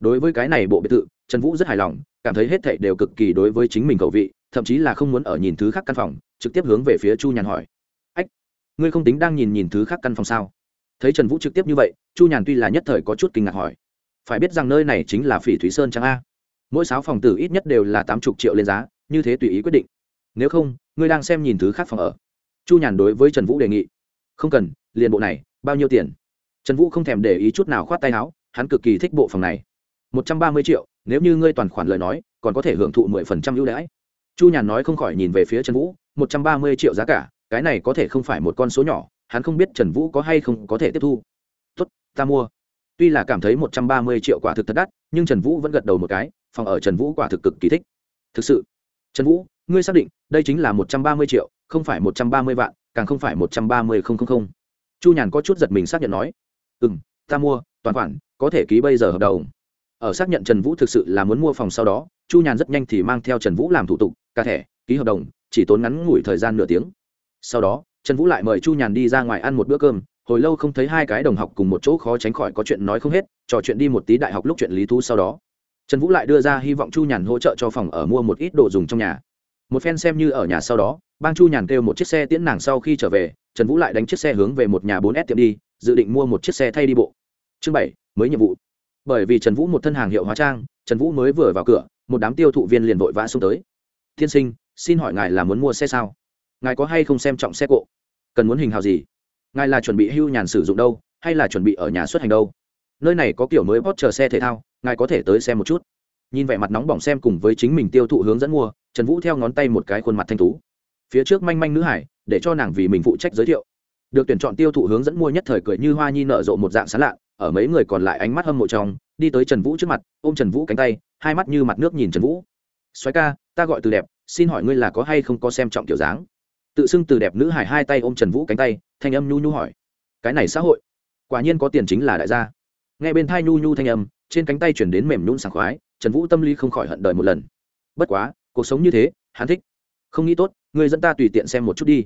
Đối với cái này bộ biệt thự, trần vũ rất hài lòng, cảm thấy hết thảy đều cực kỳ đối với chính mình cầu vị, thậm chí là không muốn ở nhìn thứ khác căn phòng, trực tiếp hướng về phía chu nhàn hỏi. Ách, ngươi không tính đang nhìn nhìn thứ khác căn phòng sao? Thấy trần vũ trực tiếp như vậy, chu nhàn tuy là nhất thời có chút kinh ngạc hỏi. Phải biết rằng nơi này chính là phỉ thúy sơn trang a? Mỗi sáu phòng tử ít nhất đều là tám chục triệu lên giá, như thế tùy ý quyết định. Nếu không, ngươi đang xem nhìn thứ khác phòng ở. Chu nhàn đối với trần vũ đề nghị. Không cần, liền bộ này bao nhiêu tiền? Trần vũ không thèm để ý chút nào khoát tay áo, hắn cực kỳ thích bộ phòng này. Một trăm ba mươi triệu, nếu như ngươi toàn khoản lời nói, còn có thể hưởng thụ mười phần trăm ưu đãi. Chu nhàn nói không khỏi nhìn về phía trần vũ, một trăm ba mươi triệu giá cả, cái này có thể không phải một con số nhỏ, hắn không biết trần vũ có hay không có thể tiếp thu. Tuất ta mua. Tuy là cảm thấy một trăm ba mươi triệu quả thực thật đắt, nhưng trần vũ vẫn gật đầu một cái, phòng ở trần vũ quả thực cực kỳ thích. Thực sự, trần vũ, ngươi xác định, đây chính là một trăm ba mươi triệu, không phải một trăm ba mươi vạn, càng không phải một trăm ba mươi không không không chu nhàn có chút giật mình xác nhận nói ừ m ta mua, toàn khoản, có thể ký bây giờ hợp đồng. Ở xác nhận trần vũ thực sự là muốn mua phòng sau đó, chu nhàn rất nhanh thì mang theo trần vũ làm thủ tục, cả thẻ, ký hợp đồng, chỉ tốn ngắn ngủi thời gian nửa tiếng. Sau đó, trần vũ lại mời chu nhàn đi ra ngoài ăn một bữa cơm, hồi lâu không thấy hai cái đồng học cùng một chỗ khó tránh khỏi có chuyện nói không hết, trò chuyện đi một tí đại học lúc chuyện lý thú sau đó. Trần vũ lại đưa ra hy vọng chu nhàn hỗ trợ cho phòng ở mua một ít đồ dùng trong nhà. Một phen xem như ở nhà sau đó bang chu nhàn kêu một chiếc xe tiễn nàng sau khi trở về, trần vũ lại đánh chiếc xe hướng về một nhà bốn s tiệm đi, dự định mua một chiếc xe thay đi bộ. Chương bảy, mới nhiệm vụ. Bởi vì trần vũ một thân hàng hiệu hóa trang, trần vũ mới vừa vào cửa, một đám tiêu thụ viên liền vội vã xông tới. Tiên sinh, xin hỏi ngài là muốn mua xe sao? Ngài có hay không xem trọng xe cộ? Cần muốn hình hào gì? Ngài là chuẩn bị hưu nhàn sử dụng đâu, hay là chuẩn bị ở nhà xuất hành đâu? Nơi này có kiểu mới hot chờ xe thể thao, ngài có thể tới xem một chút. Nhìn vẻ mặt nóng bỏng xem cùng với chính mình tiêu thụ hướng dẫn mua, trần vũ theo ngón tay một cái khuôn mặt thanh tú phía trước manh manh nữ hải, để cho nàng vì mình phụ trách giới thiệu. Được tuyển chọn tiêu thụ hướng dẫn mua nhất thời cười như hoa nhi nở rộ một dạng sán lạ, ở mấy người còn lại ánh mắt hâm mộ trong, đi tới trần vũ trước mặt, ôm trần vũ cánh tay, hai mắt như mặt nước nhìn trần vũ. Xoáy ca, ta gọi từ đẹp, xin hỏi ngươi là có hay không có xem trọng kiểu dáng? Tự xưng từ đẹp nữ hải hai tay ôm trần vũ cánh tay, thanh âm nhu nhu hỏi. Cái này xã hội, quả nhiên có tiền chính là đại gia. Nghe bên thai nhu nhu thanh âm, trên cánh tay chuyển đến mềm nhún sảng khoái, trần vũ tâm lý không khỏi hận đời một lần. Bất quá, cuộc sống như thế, hắn thích không nghĩ tốt người dẫn ta tùy tiện xem một chút đi.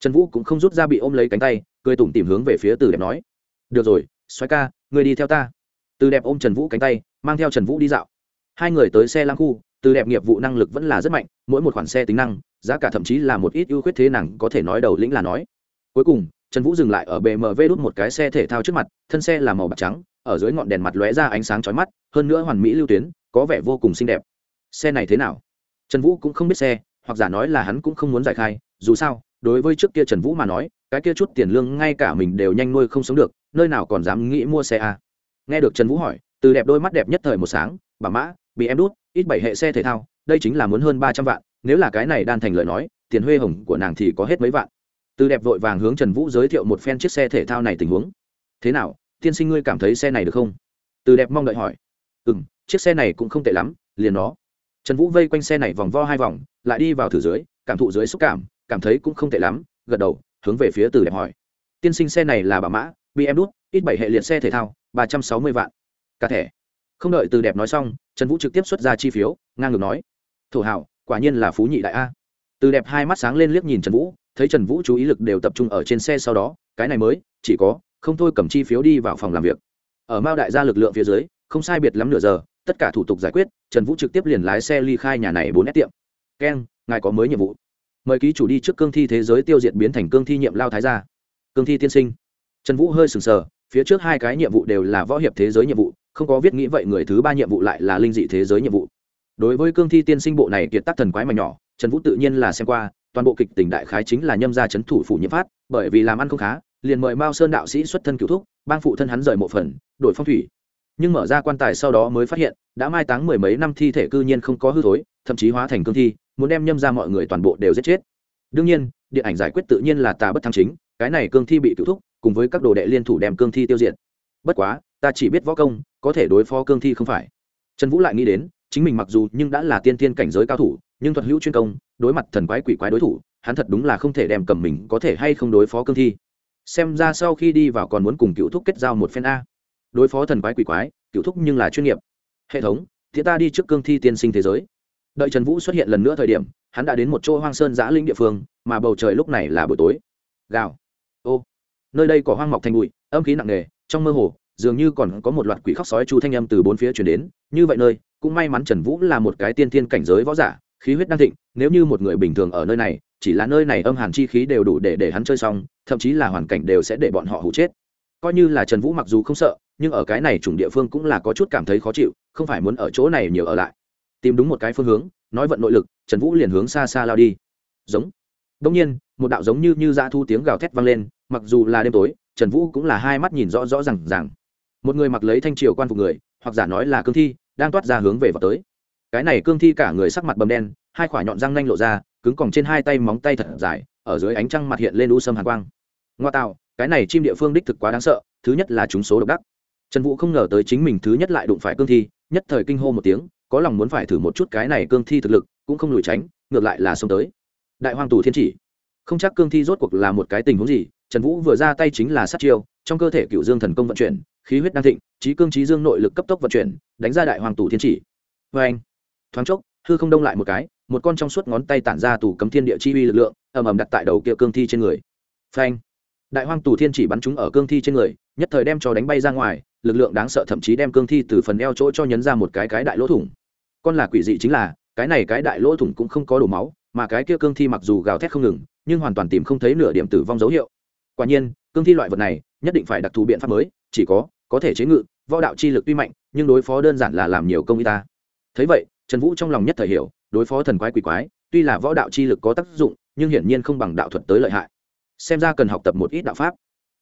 Trần vũ cũng không rút ra bị ôm lấy cánh tay, cười tủm tìm hướng về phía từ đẹp nói. Được rồi xoáy ca người đi theo ta. Từ đẹp ôm trần vũ cánh tay, mang theo trần vũ đi dạo. Hai người tới xe lăng khu, từ đẹp nghiệp vụ năng lực vẫn là rất mạnh, mỗi một khoản xe tính năng, giá cả thậm chí là một ít ưu khuyết thế nàng có thể nói đầu lĩnh là nói. Cuối cùng, trần vũ dừng lại ở bmw đút một cái xe thể thao trước mặt, thân xe là màu bạc trắng, ở dưới ngọn đèn mặt lóe ra ánh sáng chói mắt, hơn nữa hoàn mỹ lưu tuyến, có vẻ vô cùng xinh đẹp. Xe này thế nào? Trần vũ cũng không biết xe hoặc giả nói là hắn cũng không muốn giải khai, dù sao, đối với trước kia trần vũ mà nói, cái kia chút tiền lương ngay cả mình đều nhanh nuôi không sống được, nơi nào còn dám nghĩ mua xe à. nghe được trần vũ hỏi, từ đẹp đôi mắt đẹp nhất thời một sáng, bà mã, bị em đút, ít bảy hệ xe thể thao, đây chính là muốn hơn ba trăm vạn, nếu là cái này đan thành lời nói, tiền huê hồng của nàng thì có hết mấy vạn. Từ đẹp vội vàng hướng trần vũ giới thiệu một phen chiếc xe thể thao này tình huống. Thế nào, tiên sinh ngươi cảm thấy xe này được không? Từ đẹp mong đợi hỏi. Ừ m chiếc xe này cũng không tệ lắm, liền nó trần vũ vây quanh xe này vòng vo hai vòng, lại đi vào thử dưới, cảm thụ dưới xúc cảm cảm thấy cũng không tệ lắm, gật đầu, hướng về phía từ đẹp hỏi. Tiên sinh xe này là bà mã bm đút ít bảy hệ liệt xe thể thao, ba trăm sáu mươi vạn. Cả thẻ. Không đợi từ đẹp nói xong, trần vũ trực tiếp xuất ra chi phiếu, ngang ngược nói. Thổ hảo quả nhiên là phú nhị đại a. Từ đẹp hai mắt sáng lên liếc nhìn trần vũ, thấy trần vũ chú ý lực đều tập trung ở trên xe sau đó, cái này mới, chỉ có, không thôi cầm chi phiếu đi vào phòng làm việc. Ở mao đại gia lực lượng phía dưới, không sai biệt lắm nửa giờ tất cả thủ tục giải quyết, trần vũ trực tiếp liền lái xe ly khai nhà này bốn nét tiệm. Keng ngài có mới nhiệm vụ. Mời ký chủ đi trước cương thi thế giới tiêu diệt biến thành cương thi nhiệm lao thái gia. Cương thi tiên sinh. Trần vũ hơi sừng sờ, phía trước hai cái nhiệm vụ đều là võ hiệp thế giới nhiệm vụ, không có viết nghĩ vậy người thứ ba nhiệm vụ lại là linh dị thế giới nhiệm vụ. Đối với cương thi tiên sinh bộ này kiệt tác thần quái mà nhỏ, trần vũ tự nhiên là xem qua, toàn bộ kịch tỉnh đại khái chính là nhâm gia c thủ phủ nhiễm phát, bởi vì làm ăn không khá, liền mời mao sơn đạo sĩ xuất thân cựu thúc, bang phụ thân hắn rời một phần, đổi phong thủy nhưng mở ra quan tài sau đó mới phát hiện, đã mai táng mười mấy năm thi thể cư nhiên không có hư thối, thậm chí hóa thành cương thi, muốn đem nhâm ra mọi người toàn bộ đều giết chết. Đương nhiên, điện ảnh giải quyết tự nhiên là tà bất thăng chính, cái này cương thi bị cựu thúc, cùng với các đồ đệ liên thủ đem cương thi tiêu diệt. Bất quá, ta chỉ biết võ công, có thể đối phó cương thi không phải. Trần vũ lại nghĩ đến, chính mình mặc dù nhưng đã là tiên tiên cảnh giới cao thủ, nhưng thuật hữu chuyên công, đối mặt thần quái quỷ quái đối thủ, hắn thật đúng là không thể đem cầm mình có thể hay không đối phó cương thi. Xem ra sau khi đi vào còn muốn cùng cựu thúc kết giao một phen a đối phó thần quái quỷ quái cựu thúc nhưng là chuyên nghiệp. Hệ thống thì ta đi trước cương thi tiên sinh thế giới. Đợi trần vũ xuất hiện lần nữa thời điểm, hắn đã đến một chỗ hoang sơn giã linh địa phương, mà bầu trời lúc này là buổi tối. Gào. Ô. Nơi đây có hoang mọc thành bụi, âm khí nặng nề, trong mơ hồ, dường như còn có một loạt quỷ khóc sói chu thanh âm từ bốn phía chuyển đến. Như vậy nơi, cũng may mắn trần vũ là một cái tiên thiên cảnh giới võ giả, khí huyết đang thịnh, nếu như một người bình thường ở nơi này, chỉ là nơi này âm hàn chi khí đều đủ để để hắn chơi xong, thậm chí là hoàn cảnh đều sẽ để bọn họ hụ chết. Coi như là trần vũ mặc dù không sợ nhưng ở cái này chủng địa phương cũng là có chút cảm thấy khó chịu, không phải muốn ở chỗ này nhiều ở lại. Tìm đúng một cái phương hướng, nói vận nội lực, trần vũ liền hướng xa xa lao đi. Giống. Đông nhiên, một đạo giống như như dã thu tiếng gào thét vang lên, mặc dù là đêm tối, trần vũ cũng là hai mắt nhìn rõ rõ r à n g một người mặc lấy thanh triều quan phục người, hoặc giả nói là cương thi, đang toát ra hướng về vào tới. Cái này cương thi cả người sắc mặt bầm đen, hai quả nhọn răng nanh lộ ra, cứng còng trên hai tay móng tay thật dài, ở dưới ánh trăng mặt hiện lên u sâm hàn quang. Ngoa tạo, cái này chim địa phương đích thực quá đáng sợ, thứ nhất là chúng số độc đắc trần vũ không ngờ tới chính mình thứ nhất lại đụng phải cương thi, nhất thời kinh hô một tiếng, có lòng muốn phải thử một chút cái này cương thi thực lực, cũng không lùi tránh, ngược lại là xông tới. Đại hoàng tù thiên chỉ. Không chắc cương thi rốt cuộc là một cái tình huống gì, trần vũ vừa ra tay chính là sát chiêu, trong cơ thể cựu dương thần công vận chuyển, khí huyết đang thịnh, trí cương trí dương nội lực cấp tốc vận chuyển, đánh ra đại hoàng tù thiên chỉ. Vê anh thoáng chốc, hư không đông lại một cái, một con trong suốt ngón tay tản ra tù cấm thiên địa chi uy lực lượng, ầm ầm đặt tại đầu kia cương thi trên người. Phanh. Đại hoang tù thiên chỉ bắn chúng ở cương thi trên người nhất thời đem cho đánh bay ra ngoài, lực lượng đáng sợ thậm chí đem cương thi từ phần eo chỗ cho nhấn ra một cái cái đại lỗ thủng. Con là quỷ dị chính là, cái này cái đại lỗ thủng cũng không có đổ máu, mà cái kia cương thi mặc dù gào thét không ngừng, nhưng hoàn toàn tìm không thấy nửa điểm tử vong dấu hiệu. Quả nhiên, cương thi loại vật này, nhất định phải đặc thù biện pháp mới, chỉ có có thể chế ngự, võ đạo chi lực tuy mạnh, nhưng đối phó đơn giản là làm nhiều công y ta. Thấy vậy, trần vũ trong lòng nhất thời hiểu, đối phó thần quái quỷ quái, tuy là võ đạo chi lực có tác dụng, nhưng hiển nhiên không bằng đạo thuật tới lợi hại. Xem ra cần học tập một ít đạo pháp.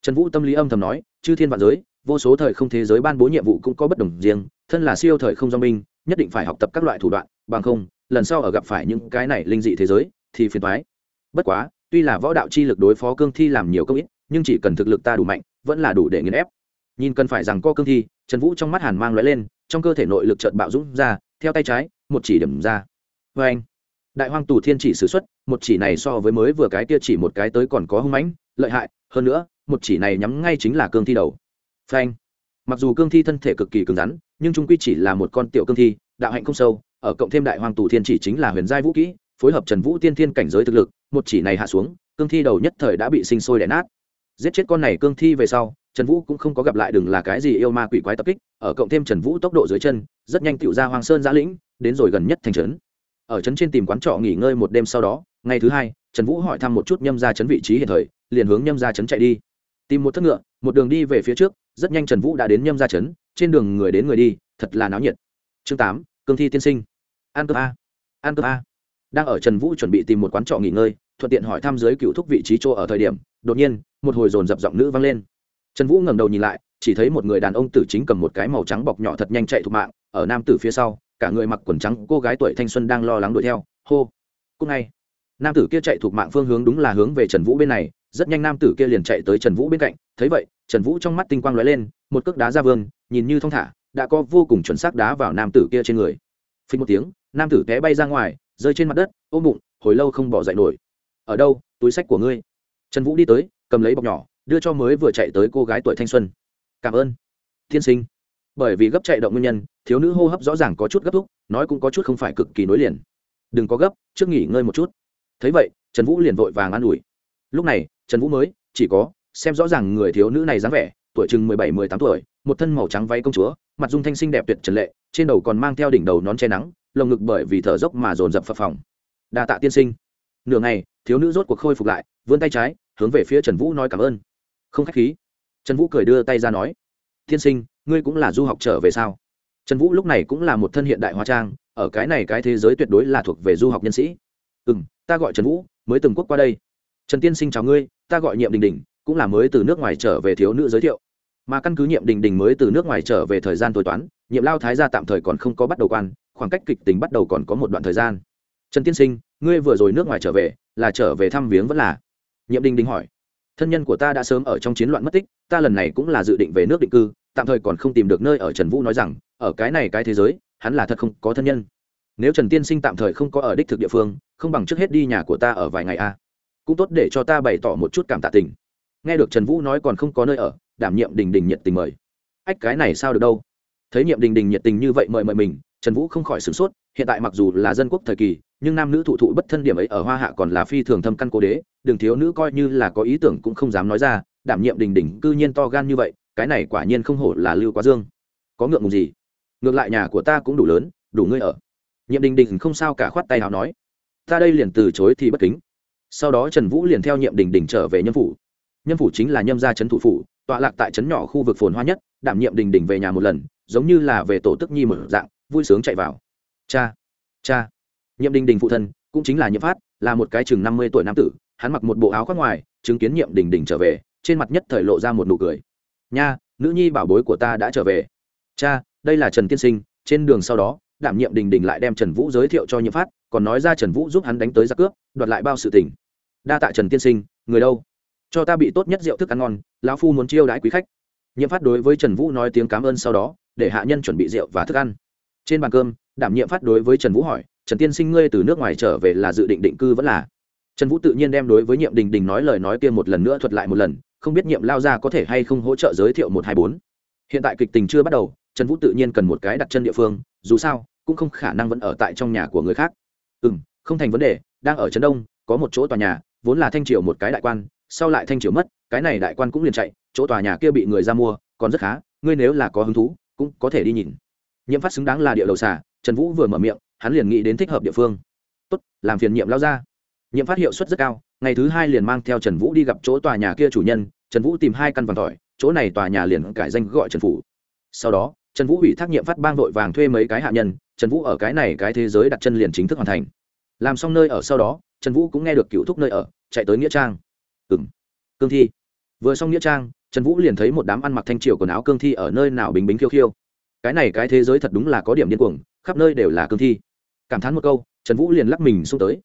Trần vũ tâm lý âm thầm nói chư thiên vạn giới, vô số thời không thế giới ban bố nhiệm vụ cũng có bất đồng riêng, thân là siêu thời không do minh nhất định phải học tập các loại thủ đoạn, bằng không, lần sau ở gặp phải những cái này linh dị thế giới, thì phiền thoái bất quá, tuy là võ đạo chi lực đối phó cương thi làm nhiều công ít, nhưng chỉ cần thực lực ta đủ mạnh, vẫn là đủ để nghiền ép. Nhìn cần phải rằng co cương thi, trần vũ trong mắt hàn mang l lên, trong cơ thể nội lực trợt bạo dũng ra, theo tay trái, một chỉ điểm ra. Vê anh, đại hoang tù thiên chỉ s ử x u ấ t một chỉ này so với mới vừa cái kia chỉ một cái tới còn có hung mãnh, lợi hại hơn nữa, một chỉ này nhắm ngay chính là cương thi đầu. Phanh. Mặc dù cương thi thân thể cực kỳ cứng rắn, nhưng trung quy chỉ là một con tiểu cương thi, đạo hạnh không sâu, ở cộng thêm đại hoàng tù thiên chỉ chính là huyền giai vũ kỹ, phối hợp trần vũ tiên thiên cảnh giới thực lực, một chỉ này hạ xuống, cương thi đầu nhất thời đã bị sinh sôi đẻ nát. Giết chết con này cương thi về sau, trần vũ cũng không có gặp lại đừng là cái gì yêu ma quỷ quái tập kích, ở cộng thêm trần vũ tốc độ dưới chân, rất nhanh tựu ra hoàng sơn giã lĩnh, đến rồi gần nhất thành trấn. Ở trấn trên tìm quán trọ nghỉ ngơi một đêm sau đó, ngày thứ hai, trần vũ hỏi thăm một chút nhâm ra trấn vị trí hiện thời liền hướng nhâm ra trấn chạy đi. Tìm một thất ngựa, một đường đi về phía trước, rất nhanh trần vũ đã đến nhâm ra trấn, trên đường người đến người đi, thật là náo nhiệt. Chương tám, cương thi tiên sinh. An cơ a. An cơ a. Đang ở trần vũ chuẩn bị tìm một quán trọ nghỉ ngơi, thuận tiện hỏi thăm giới cựu thúc vị trí chỗ ở thời điểm, đột nhiên, một hồi dồn dập giọng nữ vang lên. Trần vũ ngẩng đầu nhìn lại, chỉ thấy một người đàn ông tử chính cầm một cái màu trắng bọc nhỏ thật nhanh chạy thục mạng, ở nam tử phía sau, cả người mặc quần trắng, cô gái tuổi thanh xuân đang lo lắng đuổi theo. Hô. Cúc ngay. Nam tử kia chạy thuộc mạng phương hướng đúng là hướng về trần vũ bên này rất nhanh nam tử kia liền chạy tới trần vũ bên cạnh. Thấy vậy, trần vũ trong mắt tinh quang lóe lên, một cước đá ra vương, nhìn như thong thả, đã có vô cùng chuẩn xác đá vào nam tử kia trên người. Phình một tiếng, nam tử té bay ra ngoài, rơi trên mặt đất, ôm bụng, hồi lâu không bỏ dậy nổi. Ở đâu, túi sách của ngươi? Trần vũ đi tới, cầm lấy bọc nhỏ, đưa cho mới vừa chạy tới cô gái tuổi thanh xuân. Cảm ơn, tiên sinh. Bởi vì gấp chạy động nguyên nhân, thiếu nữ hô hấp rõ ràng có chút gấp thúc, nói cũng có chút không phải cực kỳ nối liền. Đừng có gấp, trước nghỉ ngơi một chút. Thấy vậy, trần vũ liền vội vàng an ủi lúc này, trần vũ mới, chỉ có, xem rõ ràng người thiếu nữ này dáng vẻ, tuổi chừng mười bảy, mười tám tuổi, một thân màu trắng váy công chúa, mặt dung thanh xinh đẹp tuyệt trần lệ, trên đầu còn mang theo đỉnh đầu nón che nắng, lồng ngực bởi vì thở dốc mà dồn dập phập phòng đa tạ tiên sinh. Nửa ngày, thiếu nữ rốt cuộc khôi phục lại, vươn tay trái, hướng về phía trần vũ nói cảm ơn. Không k h á c h khí. Trần vũ cười đưa tay ra nói, tiên sinh, ngươi cũng là du học trở về sao? Trần vũ lúc này cũng là một thân hiện đại hóa trang, ở cái này cái thế giới tuyệt đối là thuộc về du học nhân sĩ. Ừ m ta gọi trần vũ, mới từng quốc qua đây trần tiên sinh chào ngươi, ta gọi nhiệm đình đình, cũng là mới từ nước ngoài trở về thiếu nữ giới thiệu. Mà căn cứ nhiệm đình đình mới từ nước ngoài trở về thời gian tối toán, nhiệm lao thái gia tạm thời còn không có bắt đầu quan, khoảng cách kịch tính bắt đầu còn có một đoạn thời gian. Trần tiên sinh, ngươi vừa rồi nước ngoài trở về, là trở về thăm viếng vẫn là? Nhiệm đình đình hỏi. Thân nhân của ta đã sớm ở trong chiến loạn mất tích, ta lần này cũng là dự định về nước định cư, tạm thời còn không tìm được nơi ở trần vũ nói rằng, ở cái này cái thế giới, hắn là thật không có thân nhân. Nếu trần tiên sinh tạm thời không có ở đích thực địa phương, không bằng trước hết đi nhà của ta ở vài ngày a cũng tốt để cho ta bày tỏ một chút cảm tạ tình. Nghe được trần vũ nói còn không có nơi ở, đảm nhiệm đình đình nhiệt tình mời. Ách, cái này sao được đâu? Thấy nhiệm đình đình nhiệt tình như vậy mời mời mình, trần vũ không khỏi sửng sốt, hiện tại mặc dù là dân quốc thời kỳ, nhưng nam nữ thụ thụ bất thân điểm ấy ở hoa hạ còn là phi thường thâm căn cố đế, đường thiếu nữ coi như là có ý tưởng cũng không dám nói ra, đảm nhiệm đình đình cư nhiên to gan như vậy, cái này quả nhiên không hổ là lưu quá dương. Có ngượng ngùng gì? Ngược lại nhà của ta cũng đủ lớn, đủ ngươi ở. Nhiệm đình đình không sao cả khoát tay nào nói. Ta đây liền từ chối thì bất kính sau đó trần vũ liền theo nhiệm đình đình trở về nhân phủ. Nhân phủ chính là nhâm gia trấn thủ phủ, tọa lạc tại trấn nhỏ khu vực phồn hoa nhất, đảm nhiệm đình đình về nhà một lần, giống như là về tổ tức nhi một dạng, vui sướng chạy vào. Cha cha. Nhiệm đình đình phụ thân, cũng chính là nhiệm phát, là một cái chừng năm mươi tuổi nam tử, hắn mặc một bộ áo khoác ngoài, chứng kiến nhiệm đình đình trở về, trên mặt nhất thời lộ ra một nụ cười. Nha, nữ nhi bảo bối của ta đã trở về. Cha, đây là trần tiên sinh, trên đường sau đó đảm nhiệm đình đình lại đem trần vũ giới thiệu cho nhiệm phát, còn nói ra trần vũ giúp hắn đánh tới giặc cướp, đoạt lại bao sự tình. Đa tạ trần tiên sinh, người đâu? Cho ta bị tốt nhất rượu thức ăn ngon, lão phu muốn chiêu đãi quý khách. Nhiệm phát đối với trần vũ nói tiếng cảm ơn sau đó, để hạ nhân chuẩn bị rượu và thức ăn. Trên bàn cơm, đảm nhiệm phát đối với trần vũ hỏi, trần tiên sinh ngươi từ nước ngoài trở về là dự định định cư vẫn là? Trần vũ tự nhiên đem đối với nhiệm đình đình nói lời nói kia một lần nữa thuật lại một lần, không biết nhiệm lao ra có thể hay không hỗ trợ giới thiệu một hai bốn. Hiện tại kịch tình chưa bắt đầu, trần vũ tự nhiên cần một cái đặt chân địa phương dù sao, cũng không khả năng vẫn ở tại trong nhà của người khác. Ừ m không thành vấn đề, đang ở trấn đông, có một chỗ tòa nhà, vốn là thanh triều một cái đại quan, sau lại thanh triều mất, cái này đại quan cũng liền chạy, chỗ tòa nhà kia bị người ra mua, còn rất khá, ngươi nếu là có hứng thú, cũng có thể đi nhìn. Nhiễm phát xứng đáng là địa đầu xả trần vũ vừa mở miệng, hắn liền nghĩ đến thích hợp địa phương. Tốt, làm phiền nhiệm lao ra. Nhiệm phát hiệu suất rất cao, ngày thứ hai liền mang theo trần vũ đi gặp chỗ tòa nhà kia chủ nhân, trần vũ tìm hai căn vàng tỏi chỗ này tòa nhà liền cải danh gọi trần phủ. Sau đó trần vũ ủy thác nhiệm phát bang vội vàng thuê mấy cái hạ nhân, trần vũ ở cái này cái thế giới đặt chân liền chính thức hoàn thành. Làm xong nơi ở sau đó, trần vũ cũng nghe được cựu thúc nơi ở, chạy tới nghĩa trang. Ừng cương thi. Vừa xong nghĩa trang, trần vũ liền thấy một đám ăn mặc thanh triều quần áo cương thi ở nơi nào bình bính khiêu khiêu. Cái này cái thế giới thật đúng là có điểm điên cuồng, khắp nơi đều là cương thi. Cảm thán một câu, trần vũ liền lắc mình xuống tới.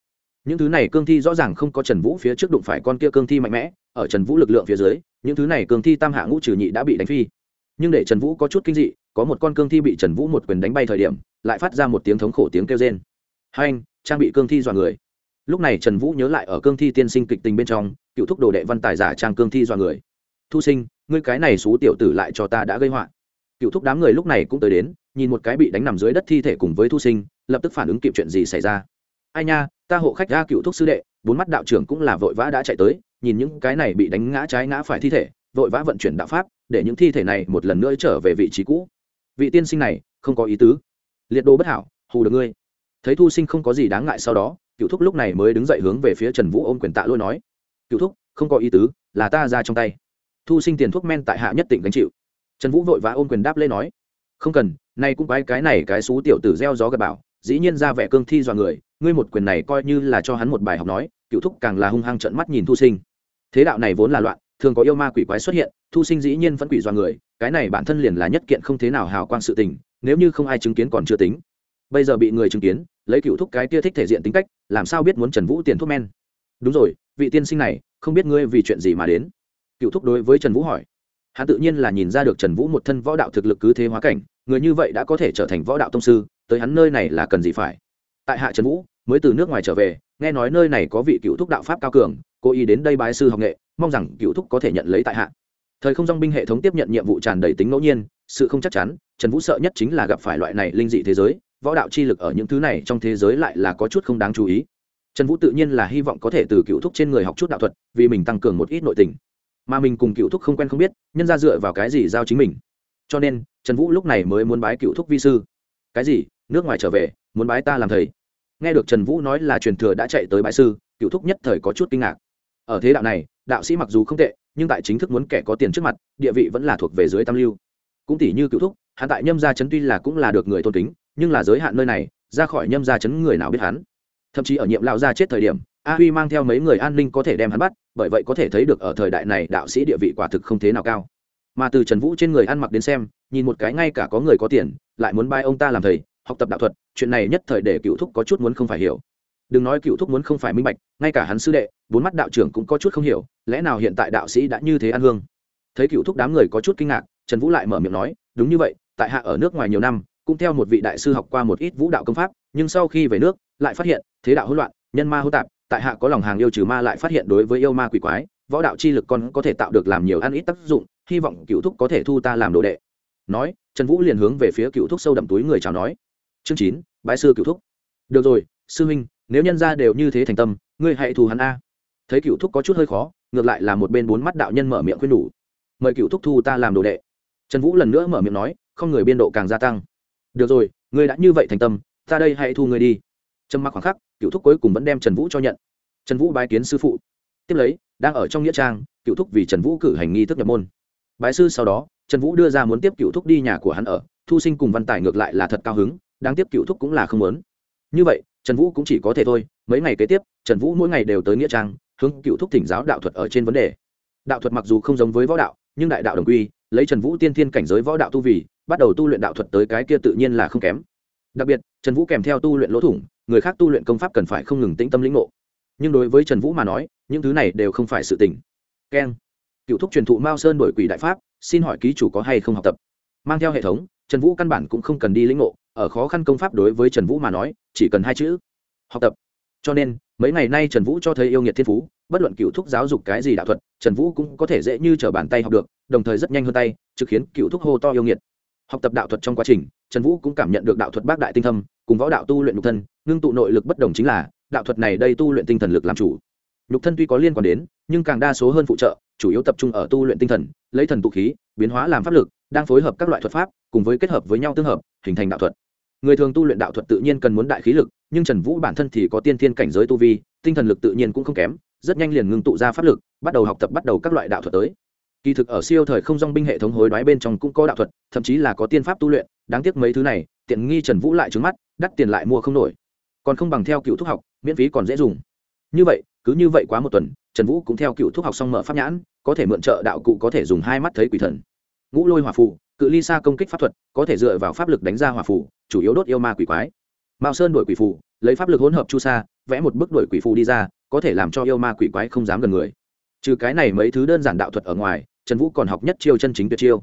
Những thứ này cương thi rõ ràng không có trần vũ phía trước đụng phải con kia cương thi mạnh mẽ, ở trần vũ lực lượng phía dưới, những thứ này cương thi tam hạ ngũ trừ nhị đã bị đánh phi. Nhưng để trần vũ có chút kinh dị có một con cương thi bị trần vũ một quyền đánh bay thời điểm, lại phát ra một tiếng thống khổ tiếng kêu rên. Hai anh, trang bị cương thi dọa người. Lúc này trần vũ nhớ lại ở cương thi tiên sinh kịch tình bên trong, cựu thúc đồ đệ văn tài giả trang cương thi dọa người. Thu sinh, ngươi cái này xú tiểu tử lại cho ta đã gây họa. Cựu thúc đám người lúc này cũng tới đến, nhìn một cái bị đánh nằm dưới đất thi thể cùng với thu sinh, lập tức phản ứng kịp chuyện gì xảy ra. Ai nha, ta hộ khách ra cựu thúc sư đệ, bốn mắt đạo trưởng cũng là vội vã đã chạy tới, nhìn những cái này bị đánh ngã trái ngã phải thi thể, vội vã vận chuyển đạo pháp, để những thi thể này một lần nữa trở về vị trí cũ vị tiên sinh này không có ý tứ. Liệt đồ bất hảo, hù được ngươi. Thấy thu sinh không có gì đáng ngại sau đó cựu thúc lúc này mới đứng dậy hướng về phía trần vũ ôm quyền tạ lôi nói cựu thúc, không có ý tứ, là ta ra trong tay. Thu sinh tiền thuốc men tại hạ nhất tỉnh gánh chịu. Trần vũ vội vã ôm quyền đáp lê nói, không cần, nay cũng quái cái này cái xú tiểu tử gieo gió gặp bảo dĩ nhiên ra vẻ cương thi dọa người, ngươi một quyền này coi như là cho hắn một bài học nói cựu thúc càng là hung hăng trận mắt nhìn thu sinh. Thế đạo này vốn là loạn thường có yêu ma quỷ quái xuất hiện, thu sinh dĩ nhiên vẫn quỷ do người, cái này bản thân liền là nhất kiện không thế nào hào quang sự tình, nếu như không ai chứng kiến còn chưa tính. Bây giờ bị người chứng kiến, lấy cựu thúc cái kia thích thể diện tính cách, làm sao biết muốn trần vũ tiền thuốc men? Đúng rồi, vị tiên sinh này, không biết ngươi vì chuyện gì mà đến? Cựu thúc đối với trần vũ hỏi. Hắn tự nhiên là nhìn ra được trần vũ một thân võ đạo thực lực cứ thế hóa cảnh, người như vậy đã có thể trở thành võ đạo tông sư, tới hắn nơi này là cần gì phải? Tại hạ trần vũ, mới từ nước ngoài trở về, nghe nói nơi này có vị cựu thúc đạo pháp cao cường, cố ý đến đây bái sư học nghệ mong rằng cựu thúc có thể nhận lấy tại hạ. Thời không dong binh hệ thống tiếp nhận nhiệm vụ tràn đầy tính ngẫu nhiên, sự không chắc chắn, trần vũ sợ nhất chính là gặp phải loại này linh dị thế giới, võ đạo chi lực ở những thứ này trong thế giới lại là có chút không đáng chú ý. Trần vũ tự nhiên là hy vọng có thể từ cựu thúc trên người học chút đạo thuật, vì mình tăng cường một ít nội tình. Mà mình cùng cựu thúc không quen không biết, nhân ra dựa vào cái gì giao chính mình. Cho nên, trần vũ lúc này mới muốn bái cựu thúc vi sư. Cái gì? Nước ngoài trở về, muốn bái ta làm thầy. Nghe được trần vũ nói là truyền thừa đã chạy tới bãi sư, cựu thúc nhất thời có chút kinh ngạc. Ở thế đạo này đạo sĩ mặc dù không tệ, nhưng tại chính thức muốn kẻ có tiền trước mặt, địa vị vẫn là thuộc về dưới tam lưu. Cũng tỷ như cựu thúc, hắn tại nhâm gia chấn tuy là cũng là được người tôn kính, nhưng là giới hạn nơi này, ra khỏi nhâm gia chấn người nào biết hắn? Thậm chí ở nhiệm lão gia chết thời điểm, a huy mang theo mấy người an ninh có thể đem hắn bắt, bởi vậy có thể thấy được ở thời đại này đạo sĩ địa vị quả thực không thế nào cao. Mà từ trần vũ trên người ăn mặc đến xem, nhìn một cái ngay cả có người có tiền, lại muốn bay ông ta làm thầy, học tập đạo thuật, chuyện này nhất thời để cựu thúc có chút muốn không phải hiểu đừng nói cựu thúc muốn không phải minh bạch, ngay cả hắn sư đệ, bốn mắt đạo trưởng cũng có chút không hiểu, lẽ nào hiện tại đạo sĩ đã như thế ăn hương? Thấy cựu thúc đám người có chút kinh ngạc, trần vũ lại mở miệng nói, đúng như vậy, tại hạ ở nước ngoài nhiều năm, cũng theo một vị đại sư học qua một ít vũ đạo công pháp, nhưng sau khi về nước, lại phát hiện, thế đạo hỗn loạn, nhân ma hỗn tạp, tại hạ có lòng hàng yêu trừ ma lại phát hiện đối với yêu ma quỷ quái, võ đạo chi lực còn có thể tạo được làm nhiều ăn ít tác dụng, hy vọng cựu thúc có thể thu ta làm đồ đệ. Nói, trần vũ liền hướng về phía cựu thúc sâu đậm túi người chào nói, chương chín bãi sư cựu thúc. Được rồi, sư huynh nếu nhân ra đều như thế thành tâm, ngươi hãy thù hắn a. Thấy cựu thúc có chút hơi khó, ngược lại là một bên bốn mắt đạo nhân mở miệng khuyên nhủ. Mời cựu thúc thu ta làm đồ đệ. Trần vũ lần nữa mở miệng nói, không người biên độ càng gia tăng. Được rồi, ngươi đã như vậy thành tâm, ta đây hãy thu ngươi đi. Trầm mặc khoảng khắc, cựu thúc cuối cùng vẫn đem trần vũ cho nhận. Trần vũ bái kiến sư phụ. Tiếp lấy, đang ở trong nghĩa trang, cựu thúc vì trần vũ cử hành nghi thức nhập môn. Bái sư sau đó, trần vũ đưa ra muốn tiếp cựu thúc đi nhà của hắn ở, thu sinh cùng văn tài ngược lại là thật cao hứng, đáng tiếp cựu thúc cũng là không muốn. Như vậy trần vũ cũng chỉ có thể thôi, mấy ngày kế tiếp, trần vũ mỗi ngày đều tới nghĩa trang, hướng cựu thúc thỉnh giáo đạo thuật ở trên vấn đề. Đạo thuật mặc dù không giống với võ đạo, nhưng đại đạo đồng quy, lấy trần vũ tiên thiên cảnh giới võ đạo tu vì, bắt đầu tu luyện đạo thuật tới cái kia tự nhiên là không kém. Đặc biệt, trần vũ kèm theo tu luyện lỗ thủng, người khác tu luyện công pháp cần phải không ngừng tĩnh tâm lĩnh ngộ. Nhưng đối với trần vũ mà nói, những thứ này đều không phải sự tình. Keng. Cựu thúc truyền thụ mao sơn đổi quỷ đại pháp, xin hỏi ký chủ có hay không học tập? Mang theo hệ thống, trần vũ căn bản cũng không cần đi lĩnh ngộ ở khó khăn công pháp đối với trần vũ mà nói, chỉ cần hai chữ, học tập. Cho nên, mấy ngày nay trần vũ cho thấy yêu nghiệt thiên phú, bất luận cựu thúc giáo dục cái gì đạo thuật, trần vũ cũng có thể dễ như t r ở bàn tay học được, đồng thời rất nhanh hơn tay, trực khiến cựu thúc hô to yêu nghiệt. Học tập đạo thuật trong quá trình, trần vũ cũng cảm nhận được đạo thuật bác đại tinh thâm, cùng võ đạo tu luyện nhục thân, ngưng tụ nội lực bất đồng chính là, đạo thuật này đây tu luyện tinh thần lực làm chủ. Nhục thân tuy có liên quan đến, nhưng càng đa số hơn phụ trợ, chủ yếu tập trung ở tu luyện tinh thần, lấy thần tụ khí, biến hóa làm pháp lực, đang phối hợp các loại thuật pháp, cùng với kết hợp với nhau tương hợp, hình thành đạo thuật người thường tu luyện đạo thuật tự nhiên cần muốn đại khí lực, nhưng trần vũ bản thân thì có tiên thiên cảnh giới tu vi, tinh thần lực tự nhiên cũng không kém, rất nhanh liền ngưng tụ ra pháp lực, bắt đầu học tập bắt đầu các loại đạo thuật tới. Kỳ thực ở siêu thời không dong binh hệ thống hối đoái bên trong cũng có đạo thuật, thậm chí là có tiên pháp tu luyện, đáng tiếc mấy thứ này, tiện nghi trần vũ lại trứng mắt, đắt tiền lại mua không nổi. Còn không bằng theo cựu thuốc học, miễn phí còn dễ dùng. Như vậy, cứ như vậy quá một tuần, trần vũ cũng theo cựu thuốc học xong mở pháp nhãn, có thể mượn trợ đạo cụ có thể dùng hai mắt thấy quỷ thần. Ngũ lôi hỏa phù, cự ly xa công kích pháp thuật, có thể dựa vào pháp lực đánh ra hỏa phù chủ yếu đốt yêu ma quỷ quái. Mao sơn đổi quỷ phù, lấy pháp lực hỗn hợp chu sa, vẽ một bức đổi quỷ phù đi ra, có thể làm cho yêu ma quỷ quái không dám gần người. Trừ cái này mấy thứ đơn giản đạo thuật ở ngoài, trần vũ còn học nhất chiêu chân chính tuyệt chiêu.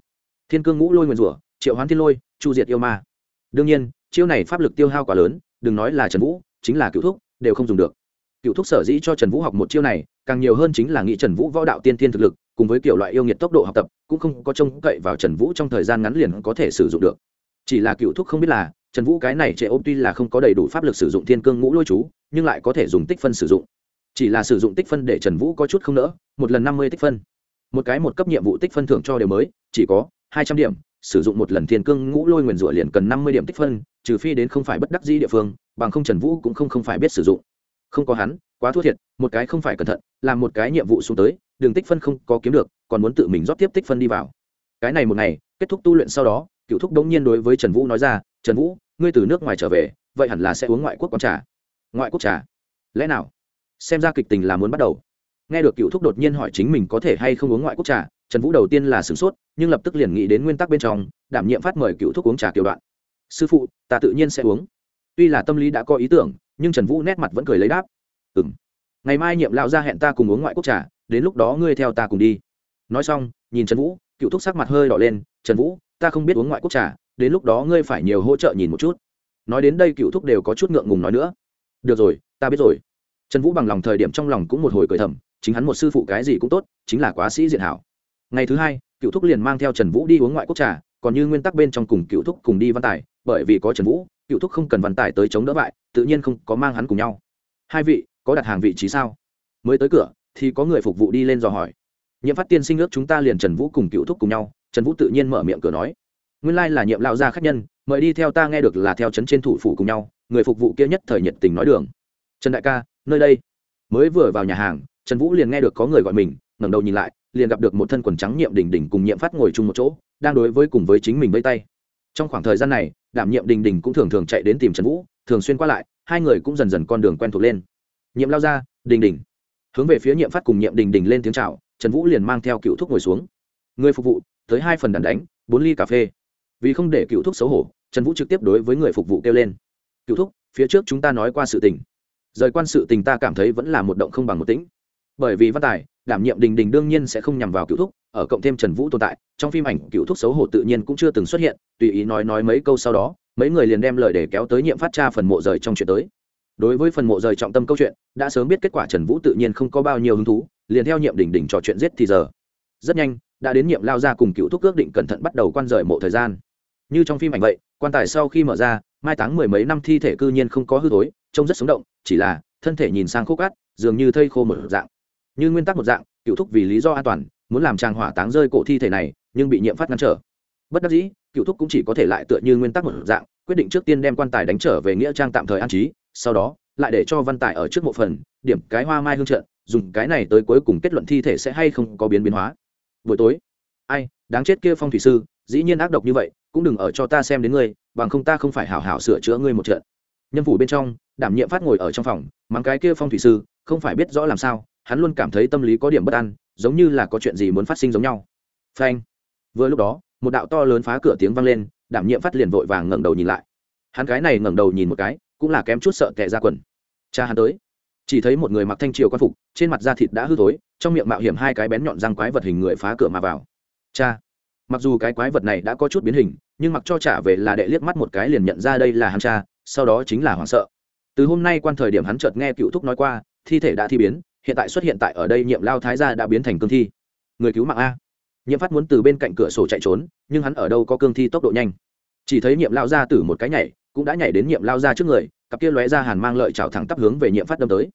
Thiên cương ngũ lôi nguyên rủa, triệu hoán thiên lôi, chu diệt yêu ma. Đương nhiên, chiêu này pháp lực tiêu hao quá lớn, đừng nói là trần vũ, chính là cựu thúc, đều không dùng được. Cựu thúc sở dĩ cho trần vũ học một chiêu này, càng nhiều hơn chính là nghĩ trần vũ võ đạo tiên tiên thực lực, cùng với kiểu loại yêu nghiệt tốc độ học tập, cũng không có trông cậy vào trần vũ trong thời gian ngắn liền có thể sử dụng được. Chỉ là cựu thúc không biết là trần vũ cái này trệ ôm tuy là không có đầy đủ pháp lực sử dụng thiên cương ngũ lôi chú, nhưng lại có thể dùng tích phân sử dụng. Chỉ là sử dụng tích phân để trần vũ có chút không nỡ, một lần năm mươi tích phân. Một cái một cấp nhiệm vụ tích phân thưởng cho đều mới, chỉ có hai trăm điểm, sử dụng một lần thiên cương ngũ lôi nguyền rủa liền cần năm mươi điểm tích phân, trừ phi đến không phải bất đắc dĩ địa phương, bằng không trần vũ cũng không không phải biết sử dụng. Không có hắn, quá thua thiệt, một cái không phải cẩn thận, làm một cái nhiệm vụ xuống tới, đường tích phân không có kiếm được, còn muốn tự mình rót tiếp tích phân đi vào. Cái này một ngày, kết thúc tu luyện sau đó, cựu thúc đống nhiên đối với trần vũ nói ra trần vũ, ngươi từ nước ngoài trở về, vậy hẳn là sẽ uống ngoại quốc con trà. Ngoại quốc trà? Lẽ nào? Xem ra kịch tình là muốn bắt đầu. Nghe được cựu thúc đột nhiên hỏi chính mình có thể hay không uống ngoại quốc trà, trần vũ đầu tiên là sửng sốt, nhưng lập tức liền nghĩ đến nguyên tắc bên trong, đảm nhiệm phát mời cựu thúc uống trà kiểu đoạn. Sư phụ, ta tự nhiên sẽ uống. Tuy là tâm lý đã có ý tưởng, nhưng trần vũ nét mặt vẫn cười lấy đáp. Ừ m ngày mai nhiệm lão ra hẹn ta cùng uống ngoại quốc trà, đến lúc đó ngươi theo ta cùng đi. Nói xong, nhìn trần vũ, cựu thúc sắc mặt hơi đỏ lên, trần vũ, ta không biết uống ngoại quốc trà đến lúc đó ngươi phải nhiều hỗ trợ nhìn một chút. Nói đến đây cựu thúc đều có chút ngượng ngùng nói nữa. Được rồi, ta biết rồi. Trần vũ bằng lòng thời điểm trong lòng cũng một hồi cười thầm, chính hắn một sư phụ cái gì cũng tốt, chính là quá sĩ diện hảo. Ngày thứ hai, cựu thúc liền mang theo trần vũ đi uống ngoại quốc trà, còn như nguyên tắc bên trong cùng cựu thúc cùng đi văn tài, bởi vì có trần vũ, cựu thúc không cần văn tài tới chống đỡ bại, tự nhiên không có mang hắn cùng nhau. Hai vị, có đặt hàng vị trí sao? Mới tới cửa, thì có người phục vụ đi lên dò hỏi. Nhiệm phát tiên sinh ước chúng ta liền trần vũ cùng cựu thúc cùng nhau, trần vũ tự nhiên mở miệng cửa nói nguyên lai là nhiệm lão gia khách nhân, mời đi theo ta nghe được là theo trấn trên thủ phủ cùng nhau, người phục vụ kia nhất thời nhiệt tình nói đường. Trần đại ca, nơi đây. Mới vừa vào nhà hàng, trần vũ liền nghe được có người gọi mình, ngẩng đầu nhìn lại, liền gặp được một thân quần trắng nhiệm đình đình cùng nhiệm phát ngồi chung một chỗ, đang đối với cùng với chính mình vây tay. Trong khoảng thời gian này, đảm nhiệm đình đình cũng thường thường chạy đến tìm trần vũ, thường xuyên qua lại, hai người cũng dần dần con đường quen thuộc lên. Nhiệm lao ra đình đình. Hướng về phía nhiệm phát cùng nhiệm đình đình lên tiếng c h à o trần vũ liền mang theo cựu thuốc ngồi xuống. Người phục vụ, tới hai phần đàn đánh, bốn ly cà phê vì không để cựu thúc xấu hổ, trần vũ trực tiếp đối với người phục vụ kêu lên. Cựu thúc, phía trước chúng ta nói qua sự tình. Rời quan sự tình ta cảm thấy vẫn là một động không bằng một tĩnh. Bởi vì văn tài, đảm nhiệm đình đình đương nhiên sẽ không nhằm vào cựu thúc, ở cộng thêm trần vũ tồn tại, trong phim ảnh cựu thúc xấu hổ tự nhiên cũng chưa từng xuất hiện, tùy ý nói nói mấy câu sau đó, mấy người liền đem lời để kéo tới nhiệm phát tra phần mộ rời trong chuyện tới. Đối với phần mộ rời trọng tâm câu chuyện, đã sớm biết kết quả trần vũ tự nhiên không có bao nhiêu hứng thú, liền theo nhiệm đình đình trò chuyện giết thì giờ. Rất nhanh, đã đến nhiệm lao ra cùng cựu thúc ước định cẩn thận bắt đầu quan rời mộ thời gian như trong phim ảnh vậy, quan tài sau khi mở ra, mai táng mười mấy năm thi thể cư nhiên không có hư thối, trông rất sống động, chỉ là thân thể nhìn sang khô cát, dường như thây khô một dạng. Như nguyên tắc một dạng, cựu thúc vì lý do an toàn, muốn làm tràng hỏa táng rơi cổ thi thể này, nhưng bị nhiễm phát ngăn trở. Bất đắc dĩ, cựu thúc cũng chỉ có thể lại tựa như nguyên tắc một dạng, quyết định trước tiên đem quan tài đánh trở về nghĩa trang tạm thời an trí, sau đó, lại để cho văn tài ở trước mộ phần, điểm cái hoa mai hương trận, dùng cái này tới cuối cùng kết luận thi thể sẽ hay không có biến biến hóa. Buổi tối, ai, đáng chết kia phong thủy sư dĩ nhiên ác độc như vậy, cũng đừng ở cho ta xem đến ngươi, bằng không ta không phải hảo hảo sửa chữa ngươi một trận. Nhân phủ bên trong, đảm nhiệm phát ngồi ở trong phòng, mắng cái kia phong thủy sư, không phải biết rõ làm sao, hắn luôn cảm thấy tâm lý có điểm bất an, giống như là có chuyện gì muốn phát sinh giống nhau. Phanh. Vừa lúc đó, một đạo to lớn phá cửa tiếng vang lên, đảm nhiệm phát liền vội vàng ngẩng đầu nhìn lại. Hắn cái này ngẩng đầu nhìn một cái, cũng là kém chút sợ tệ ra quần. Cha hắn tới. Chỉ thấy một người mặc thanh triều quan phục, trên mặt da thịt đã hư thối, trong miệng mạo hiểm hai cái bén nhọn răng quái vật hình người phá cửa mà vào. Cha mặc dù cái quái vật này đã có chút biến hình, nhưng mặc cho trả về là đệ liếc mắt một cái liền nhận ra đây là hắn cha, sau đó chính là hoảng sợ. Từ hôm nay quan thời điểm hắn chợt nghe cựu thúc nói qua, thi thể đã thi biến, hiện tại xuất hiện tại ở đây nhiệm lao thái gia đã biến thành cương thi. Người cứu mạng a. Nhiệm phát muốn từ bên cạnh cửa sổ chạy trốn, nhưng hắn ở đâu có cương thi tốc độ nhanh. Chỉ thấy nhiệm lao ra từ một cái nhảy, cũng đã nhảy đến nhiệm lao ra trước người, cặp kia lóe ra hàn mang lợi chảo thẳng tắp hướng về nhiệm phát đâm tới.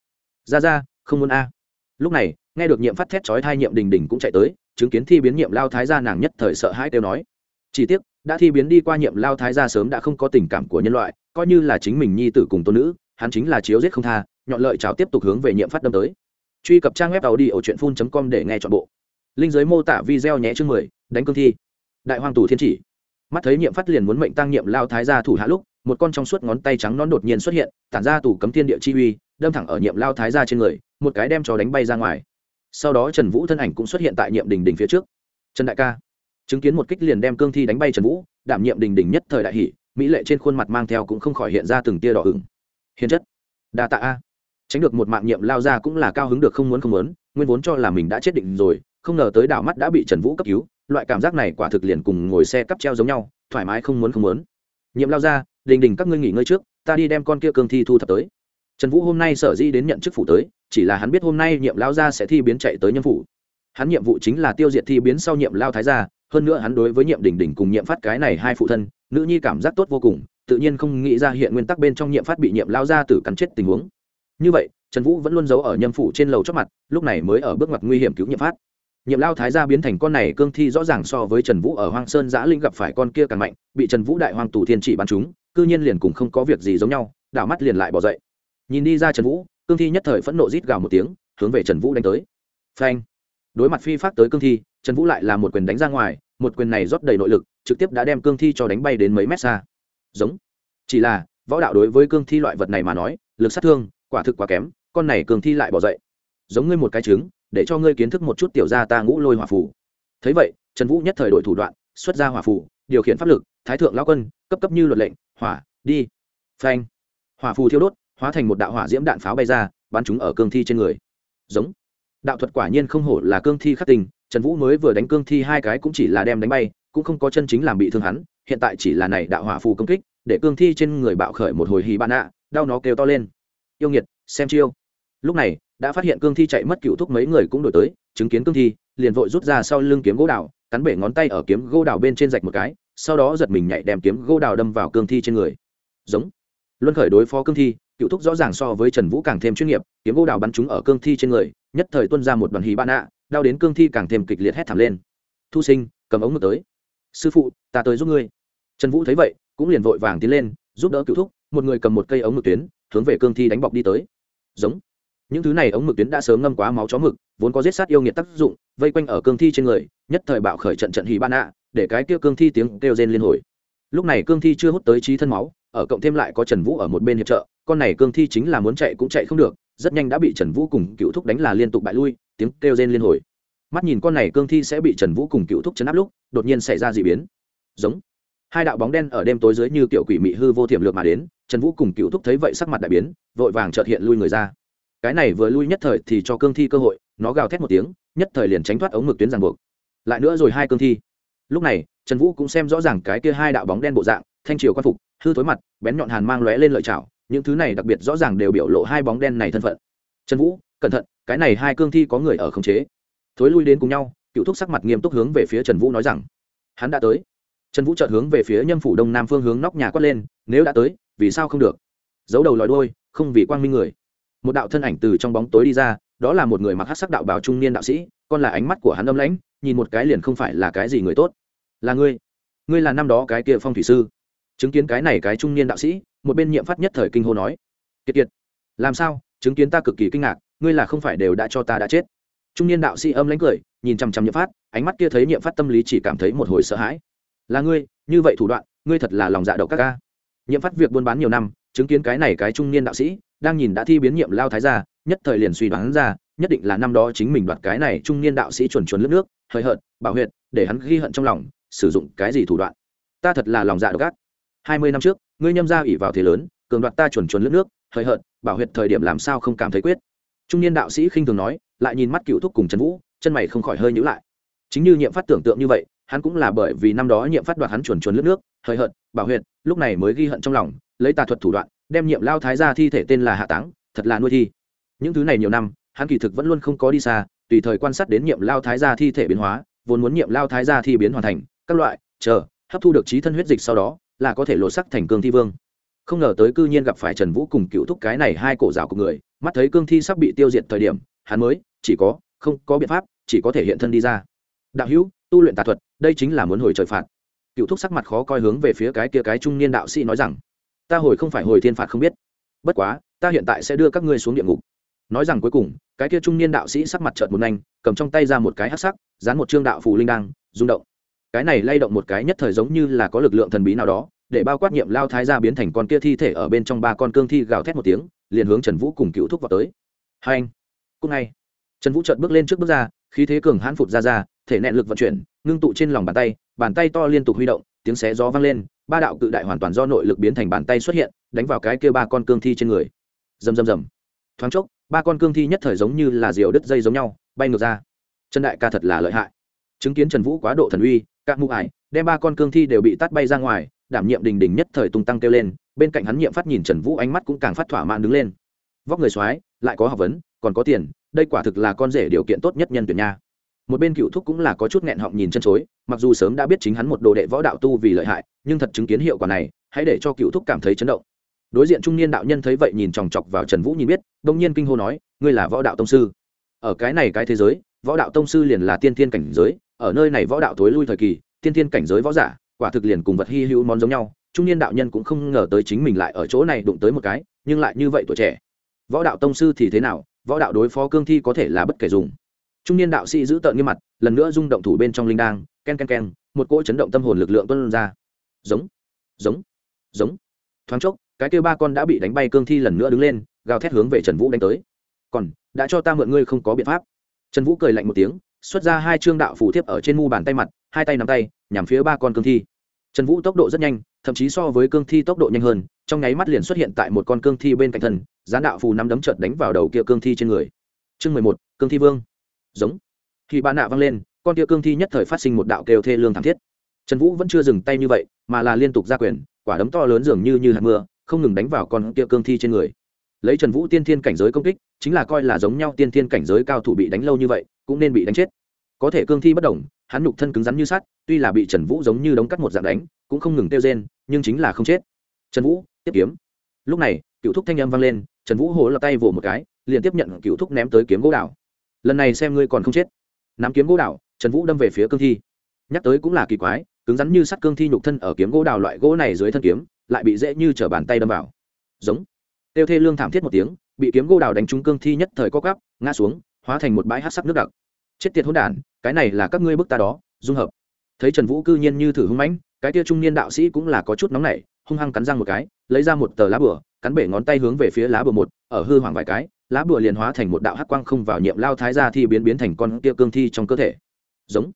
Ra ra, không muốn a. Lúc này, nghe được nhiệm phát thét chói thai nhiệm đình đình cũng chạy tới chứng kiến thi biến nhiệm lao thái gia nàng nhất thời sợ hãi kêu nói, chỉ tiếc, đã thi biến đi qua nhiệm lao thái gia sớm đã không có tình cảm của nhân loại, coi như là chính mình nhi tử cùng tôn nữ, hắn chính là chiếu giết không tha, nhọn lợi chảo tiếp tục hướng về nhiệm phát đâm tới. Truy cập trang web tàu đi ở truyện phun com để nghe chọn bộ. Linh giới mô tả video nhé chương mười, đánh cương thi. Đại hoàng tù thiên chỉ. Mắt thấy nhiệm phát liền muốn mệnh tăng nhiệm lao thái gia thủ hạ lúc, một con trong suốt ngón tay trắng non đột nhiên xuất hiện, tản ra tủ cấm thiên địa chi uy, đâm thẳng ở nhiệm lao thái gia trên người, một cái đem cho đánh bay ra ngoài sau đó trần vũ thân ảnh cũng xuất hiện tại nhiệm đình đình phía trước. Trần đại ca, chứng kiến một kích liền đem cương thi đánh bay trần vũ, đảm nhiệm đình đình nhất thời đại hỷ mỹ lệ trên khuôn mặt mang theo cũng không khỏi hiện ra từng tia đỏ hửng hiền chất, đa tạ a. Tránh được một mạng nhiệm lao ra cũng là cao hứng được không muốn không muốn, nguyên vốn cho là mình đã chết định rồi, không ngờ tới đảo mắt đã bị trần vũ cấp cứu, loại cảm giác này quả thực liền cùng ngồi xe cắp treo giống nhau, thoải mái không muốn không muốn. Nhiệm lao ra, đình đình các ngươi nghỉ ngơi trước, ta đi đem con kia cương thi thu thập tới trần vũ hôm nay sở di đến nhận chức phủ tới, chỉ là hắn biết hôm nay nhiệm lao gia sẽ thi biến chạy tới nhân phủ. Hắn nhiệm vụ chính là tiêu diệt thi biến sau nhiệm lao thái gia, hơn nữa hắn đối với nhiệm đình đình cùng nhiệm phát cái này hai phụ thân, nữ nhi cảm giác tốt vô cùng, tự nhiên không nghĩ ra hiện nguyên tắc bên trong nhiệm phát bị nhiệm lao gia tử cắn chết tình huống. Như vậy, trần vũ vẫn luôn giấu ở nhâm phủ trên lầu chót mặt, lúc này mới ở bước ngoặt nguy hiểm cứu nhiệm phát. Nhiệm lao thái gia biến thành con này cương thi rõ ràng so với trần vũ ở hoang sơn giã linh gặp phải con kia càng mạnh, bị trần vũ đại hoàng tù thiên chỉ bắn chúng, cư nhiên liền cùng không có việc gì giống nhau, đảo mắt liền lại bỏ dậy nhìn đi ra trần vũ, cương thi nhất thời phẫn nộ rít gào một tiếng, hướng về trần vũ đánh tới. Phanh! Đối mặt phi phát tới cương thi, trần vũ lại là một quyền đánh ra ngoài, một quyền này rót đầy nội lực, trực tiếp đã đem cương thi cho đánh bay đến mấy mét xa. Giống! Chỉ là, võ đạo đối với cương thi loại vật này mà nói, lực sát thương, quả thực quá kém, con này cương thi lại bỏ dậy. Giống ngươi một cái trứng, để cho ngươi kiến thức một chút tiểu gia ta ngũ lôi hỏa phù. Thấy vậy, trần vũ nhất thời đội thủ đoạn, xuất ra hỏa phù, điều khiển pháp lực, thái thượng lao quân, cấp cấp như luật lệnh, hỏa, đi. Phanh! Hỏa phù thiêu đốt hóa thành một đạo hỏa diễm đạn pháo bay ra, bắn chúng ở cương thi trên người. Giống. Đạo thuật quả nhiên không hổ là cương thi khắc tình trần vũ mới vừa đánh cương thi hai cái cũng chỉ là đem đánh bay, cũng không có chân chính làm bị thương hắn, hiện tại chỉ là này đạo hỏa phù công kích, để cương thi trên người bạo khởi một hồi hì bạn ạ, đau nó kêu to lên. Yêu nghiệt, xem chiêu. Lúc này, đã phát hiện cương thi chạy mất cựu thúc mấy người cũng đổi tới, chứng kiến cương thi, liền vội rút ra sau lưng kiếm gỗ đào, cắn bể ngón tay ở kiếm gỗ đào bên trên rạch một cái, sau đó giật mình nhảy đem kiếm gỗ đào đâm vào cương thi trên người. Giống. Luân khởi đối phó cương thi cựu thúc rõ ràng so với trần vũ càng thêm chuyên nghiệp, kiếm gỗ đào bắn chúng ở cương thi trên người, nhất thời tuân ra một đoàn hì ban ạ đau đến cương thi càng thêm kịch liệt hét thảm lên. Thu sinh, cầm ống ngực tới. Sư phụ, ta tới giúp ngươi. Trần vũ thấy vậy, cũng liền vội vàng tiến lên, giúp đỡ cựu thúc, một người cầm một cây ống ngực tuyến, hướng về cương thi đánh bọc đi tới. Giống. Những thứ này ống mực tuyến đã sớm ngâm quá máu chó mực, vốn có giết sát yêu nghiệt tác dụng, vây quanh ở cương thi trên người, nhất thời bạo khởi trận trận hì ban ạ để cái kia cương thi tiếng kêu rên liên hồi lúc này cương thi chưa hút tới trí thân máu, ở cộng thêm lại có trần vũ ở một bên hiệp trợ, con này cương thi chính là muốn chạy cũng chạy không được, rất nhanh đã bị trần vũ cùng cựu thúc đánh là liên tục bại lui, tiếng kêu rên liên hồi. Mắt nhìn con này cương thi sẽ bị trần vũ cùng cựu thúc chấn áp lúc, đột nhiên xảy ra d ị biến. Giống. Hai đạo bóng đen ở đêm tối dưới như kiểu quỷ mị hư vô thiểm lược mà đến, trần vũ cùng cựu thúc thấy vậy sắc mặt đại biến, vội vàng trợt hiện lui người ra. Cái này vừa lui nhất thời thì cho cương thi cơ hội, nó gào thét một tiếng, nhất thời liền tránh thoát ống mực tuyến ràng buộc. Lại nữa rồi hai cương thi lúc này, trần vũ cũng xem rõ ràng cái kia hai đạo bóng đen bộ dạng, thanh triều quan phục, hư thối mặt, bén nhọn hàn mang lóe lên lợi chảo, những thứ này đặc biệt rõ ràng đều biểu lộ hai bóng đen này thân phận. Trần vũ, cẩn thận, cái này hai cương thi có người ở khống chế. Thối lui đến cùng nhau, cựu thúc sắc mặt nghiêm túc hướng về phía trần vũ nói rằng, hắn đã tới. Trần vũ chợt hướng về phía nhâm phủ đông nam phương hướng nóc nhà quát lên, nếu đã tới, vì sao không được? Giấu đầu lòi đôi không vì quang minh người. Một đạo thân ảnh từ trong bóng tối đi ra, đó là một người mặc hát sắc đạo bào trung niên đạo sĩ còn là ánh mắt của hắn âm lãnh nhìn một cái liền không phải là cái gì người tốt. Là ngươi. Ngươi là năm đó cái kia phong thủy sư. Chứng kiến cái này cái trung niên đạo sĩ, một bên nhiệm phát nhất thời kinh hô nói. Kiệt kiệt. Làm sao? Chứng kiến ta cực kỳ kinh ngạc, ngươi là không phải đều đã cho ta đã chết. Trung niên đạo sĩ âm lãnh cười, nhìn chằm chằm nhiệm phát, ánh mắt kia thấy nhiệm phát tâm lý chỉ cảm thấy một hồi sợ hãi. Là ngươi, như vậy thủ đoạn, ngươi thật là lòng dạ độc các ca. Nhiệm phát việc buôn bán nhiều năm, chứng kiến cái này cái trung niên đạo sĩ, đang nhìn đã thi biến nhiệm lao thái gia, nhất thời liền suy đoán ra nhất định là năm đó chính mình đoạt cái này trung niên đạo sĩ chuẩn chuẩn lướt nước hơi hợt, bảo huyệt, để hắn ghi hận trong lòng, sử dụng cái gì thủ đoạn? Ta thật là lòng dạ độc ác. Hai mươi năm trước, ngươi nhâm ra ủy vào thế lớn, cường đoạt ta chuẩn chuẩn lướt nước hơi hợt, bảo huyệt thời điểm làm sao không cảm thấy quyết? Trung niên đạo sĩ khinh thường nói, lại nhìn mắt cựu thúc cùng trần vũ, chân mày không khỏi hơi nhữ lại. Chính như nhiệm phát tưởng tượng như vậy, hắn cũng là bởi vì năm đó nhiệm phát đoạt hắn chuẩn chuẩn lướt nước hơi hợt, bảo huyệt, lúc này mới ghi hận trong lòng, lấy tà thuật thủ đoạn, đem nhiệm lao thái ra thi thể tên là hạ táng, thật là nuôi thi. Những thứ này nhiều năm hắn kỳ thực vẫn luôn không có đi xa, tùy thời quan sát đến nhiệm lao thái gia thi thể biến hóa, vốn muốn nhiệm lao thái gia thi biến hoàn thành, các loại, chờ, hấp thu được trí thân huyết dịch sau đó, là có thể lột sắc thành cương thi vương. Không ngờ tới cư nhiên gặp phải trần vũ cùng cựu thúc cái này hai cổ rào của người, mắt thấy cương thi sắp bị tiêu diệt thời điểm, hắn mới, chỉ có, không có biện pháp, chỉ có thể hiện thân đi ra. Đạo hữu, tu luyện tà thuật, đây chính là muốn hồi trời phạt. Cựu thúc sắc mặt khó coi hướng về phía cái kia cái trung niên đạo sĩ nói rằng, ta hồi không phải hồi thiên phạt không biết. Bất quá, ta hiện tại sẽ đưa các ngươi xuống địa ngục nói rằng cuối cùng, cái kia trung niên đạo sĩ sắc mặt trợt một nhanh, cầm trong tay ra một cái hát sắc, dán một trương đạo phù linh đăng, rung động. Cái này lay động một cái nhất thời giống như là có lực lượng thần bí nào đó, để bao quát nhiệm lao thái ra biến thành con kia thi thể ở bên trong ba con cương thi gào thét một tiếng, liền hướng trần vũ cùng cựu thúc vào tới. Hai anh, cùng ngay. Trần vũ trợt bước lên trước bước ra, khí thế cường hãn phụt ra ra, thể nẹn lực vận chuyển, ngưng tụ trên lòng bàn tay bàn tay to liên tục huy động, tiếng xé gió vang lên, ba đạo cự đại hoàn toàn do nội lực biến thành bàn tay xuất hiện, đánh vào cái kia ba con cương thi trên người. Rầm rầm rầm. Thoáng chốc ba con cương thi nhất thời giống như là diều đứt dây giống nhau, bay ngược ra. Trần đại ca thật là lợi hại. Chứng kiến trần vũ quá độ thần uy các mụ ải, đem ba con cương thi đều bị tắt bay ra ngoài, đảm nhiệm đình đình nhất thời tung tăng kêu lên, bên cạnh hắn nhiệm phát nhìn trần vũ ánh mắt cũng càng phát thỏa mãn đứng lên. Vóc người soái, lại có học vấn, còn có tiền, đây quả thực là con rể điều kiện tốt nhất nhân tuyển nha. Một bên cựu thúc cũng là có chút nghẹn họng nhìn chân chối, mặc dù sớm đã biết chính hắn một đồ đệ võ đạo tu vì lợi hại, nhưng thật chứng kiến hiệu quả này, hãy để cho cựu thúc cảm thấy chấn động đối diện trung niên đạo nhân thấy vậy nhìn chòng chọc vào trần vũ nhìn biết, đông nhiên kinh hô nói, ngươi là võ đạo tông sư. Ở cái này cái thế giới, võ đạo tông sư liền là tiên thiên cảnh giới, ở nơi này võ đạo tối lui thời kỳ, tiên thiên cảnh giới võ giả, quả thực liền cùng vật hy hữu món giống nhau. Trung niên đạo nhân cũng không ngờ tới chính mình lại ở chỗ này đụng tới một cái, nhưng lại như vậy tuổi trẻ. Võ đạo tông sư thì thế nào, võ đạo đối phó cương thi có thể là bất kể dùng. Trung niên đạo sĩ giữ tợn nghiêm mặt, lần nữa rung động thủ bên trong linh đang ken ken ken, một cỗ chấn động tâm hồn lực lượng tuân ra. Giống giống giống. Thoáng chốc cái kêu ba con đã bị đánh bay cương thi lần nữa đứng lên, gào thét hướng về trần vũ đánh tới. Còn, đã cho ta mượn ngươi không có biện pháp. Trần vũ cười lạnh một tiếng, xuất ra hai chương đạo phủ thiếp ở trên mu bàn tay mặt, hai tay nắm tay, nhằm phía ba con cương thi. Trần vũ tốc độ rất nhanh, thậm chí so với cương thi tốc độ nhanh hơn, trong nháy mắt liền xuất hiện tại một con cương thi bên cạnh thân gián đạo phù nắm đấm trợt đánh vào đầu kia cương thi trên người. Chương mười một, cương thi vương. Giống. Khi ba nạ văng lên, con kia cương thi nhất thời phát sinh một đạo kêu thê lương thảm thiết. Trần vũ vẫn chưa dừng tay như vậy, mà là liên tục ra quyền, quả đấm to lớn dường như như hạt mưa không ngừng đánh vào con kia cương thi trên người. Lấy trần vũ tiên thiên cảnh giới công kích, chính là coi là giống nhau tiên thiên cảnh giới cao thủ bị đánh lâu như vậy, cũng nên bị đánh chết. Có thể cương thi bất đồng hắn nhục thân cứng rắn như sắt, tuy là bị trần vũ giống như đống cắt một dạng đánh, cũng không ngừng tiêu rên, nhưng chính là không chết. Trần vũ, tiếp kiếm. Lúc này, cựu thúc thanh âm vang lên, trần vũ hố lập tay vỗ một cái, liền tiếp nhận cựu thúc ném tới kiếm gỗ đảo. Lần này xem ngươi còn không chết. Nắm kiếm gỗ đảo, trần vũ đâm về phía cương thi. Nhắc tới cũng là kỳ quái, cứng rắn như sắt cương thi nhục thân ở kiếm gỗ đào loại gỗ này dưới thân kiếm lại bị dễ như trở bàn tay đâm vào. Giống. Tiêu thê lương thảm thiết một tiếng, bị kiếm gô đào đánh trúng cương thi nhất thời co cắp ngã xuống, hóa thành một bãi hát sắc nước đặc. Chết tiệt hỗn đản, cái này là các ngươi bức ta đó, dung hợp. Thấy trần vũ cư nhiên như thử hung mãnh, cái tia trung niên đạo sĩ cũng là có chút nóng nảy, hung hăng cắn răng một cái, lấy ra một tờ lá bửa cắn bể ngón tay hướng về phía lá bửa một, ở hư hoảng vài cái, lá bửa liền hóa thành một đạo hắc quang không vào nhiệm lao thái ra thi biến biến thành con kia cương thi trong cơ thể. Giống.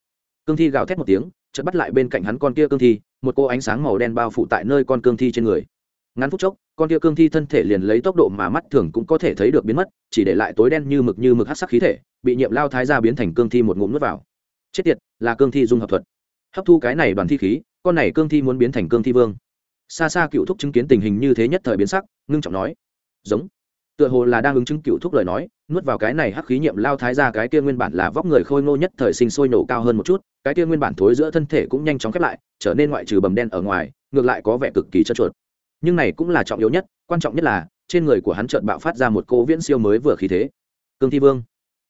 Cương thi gào thét một tiếng, chợt bắt lại bên cạnh hắn con kia cương thi một cô ánh sáng màu đen bao phủ tại nơi con cương thi trên người. Ngắn phút chốc, con kia cương thi thân thể liền lấy tốc độ mà mắt thường cũng có thể thấy được biến mất, chỉ để lại tối đen như mực như mực hát sắc khí thể, bị nhiệm lao thái ra biến thành cương thi một ngụm nuốt vào. Chết tiệt, là cương thi dung hợp thuật. Hấp thu cái này đoàn thi khí, con này cương thi muốn biến thành cương thi vương. Xa xa cựu thúc chứng kiến tình hình như thế nhất thời biến sắc, ngưng trọng nói, giống tựa hồ là đang ứng chứng cựu thúc lời nói, nuốt vào cái này hắc khí nhiệm lao thái ra cái kia nguyên bản là vóc người khôi ngô nhất thời sinh sôi nổ cao hơn một chút, cái kia nguyên bản thối giữa thân thể cũng nhanh chóng khép lại, trở nên ngoại trừ bầm đen ở ngoài, ngược lại có vẻ cực kỳ trơn chuột nhưng này cũng là trọng yếu nhất, quan trọng nhất là, trên người của hắn chợt bạo phát ra một cỗ viễn siêu mới vừa khí thế. Cương thi vương.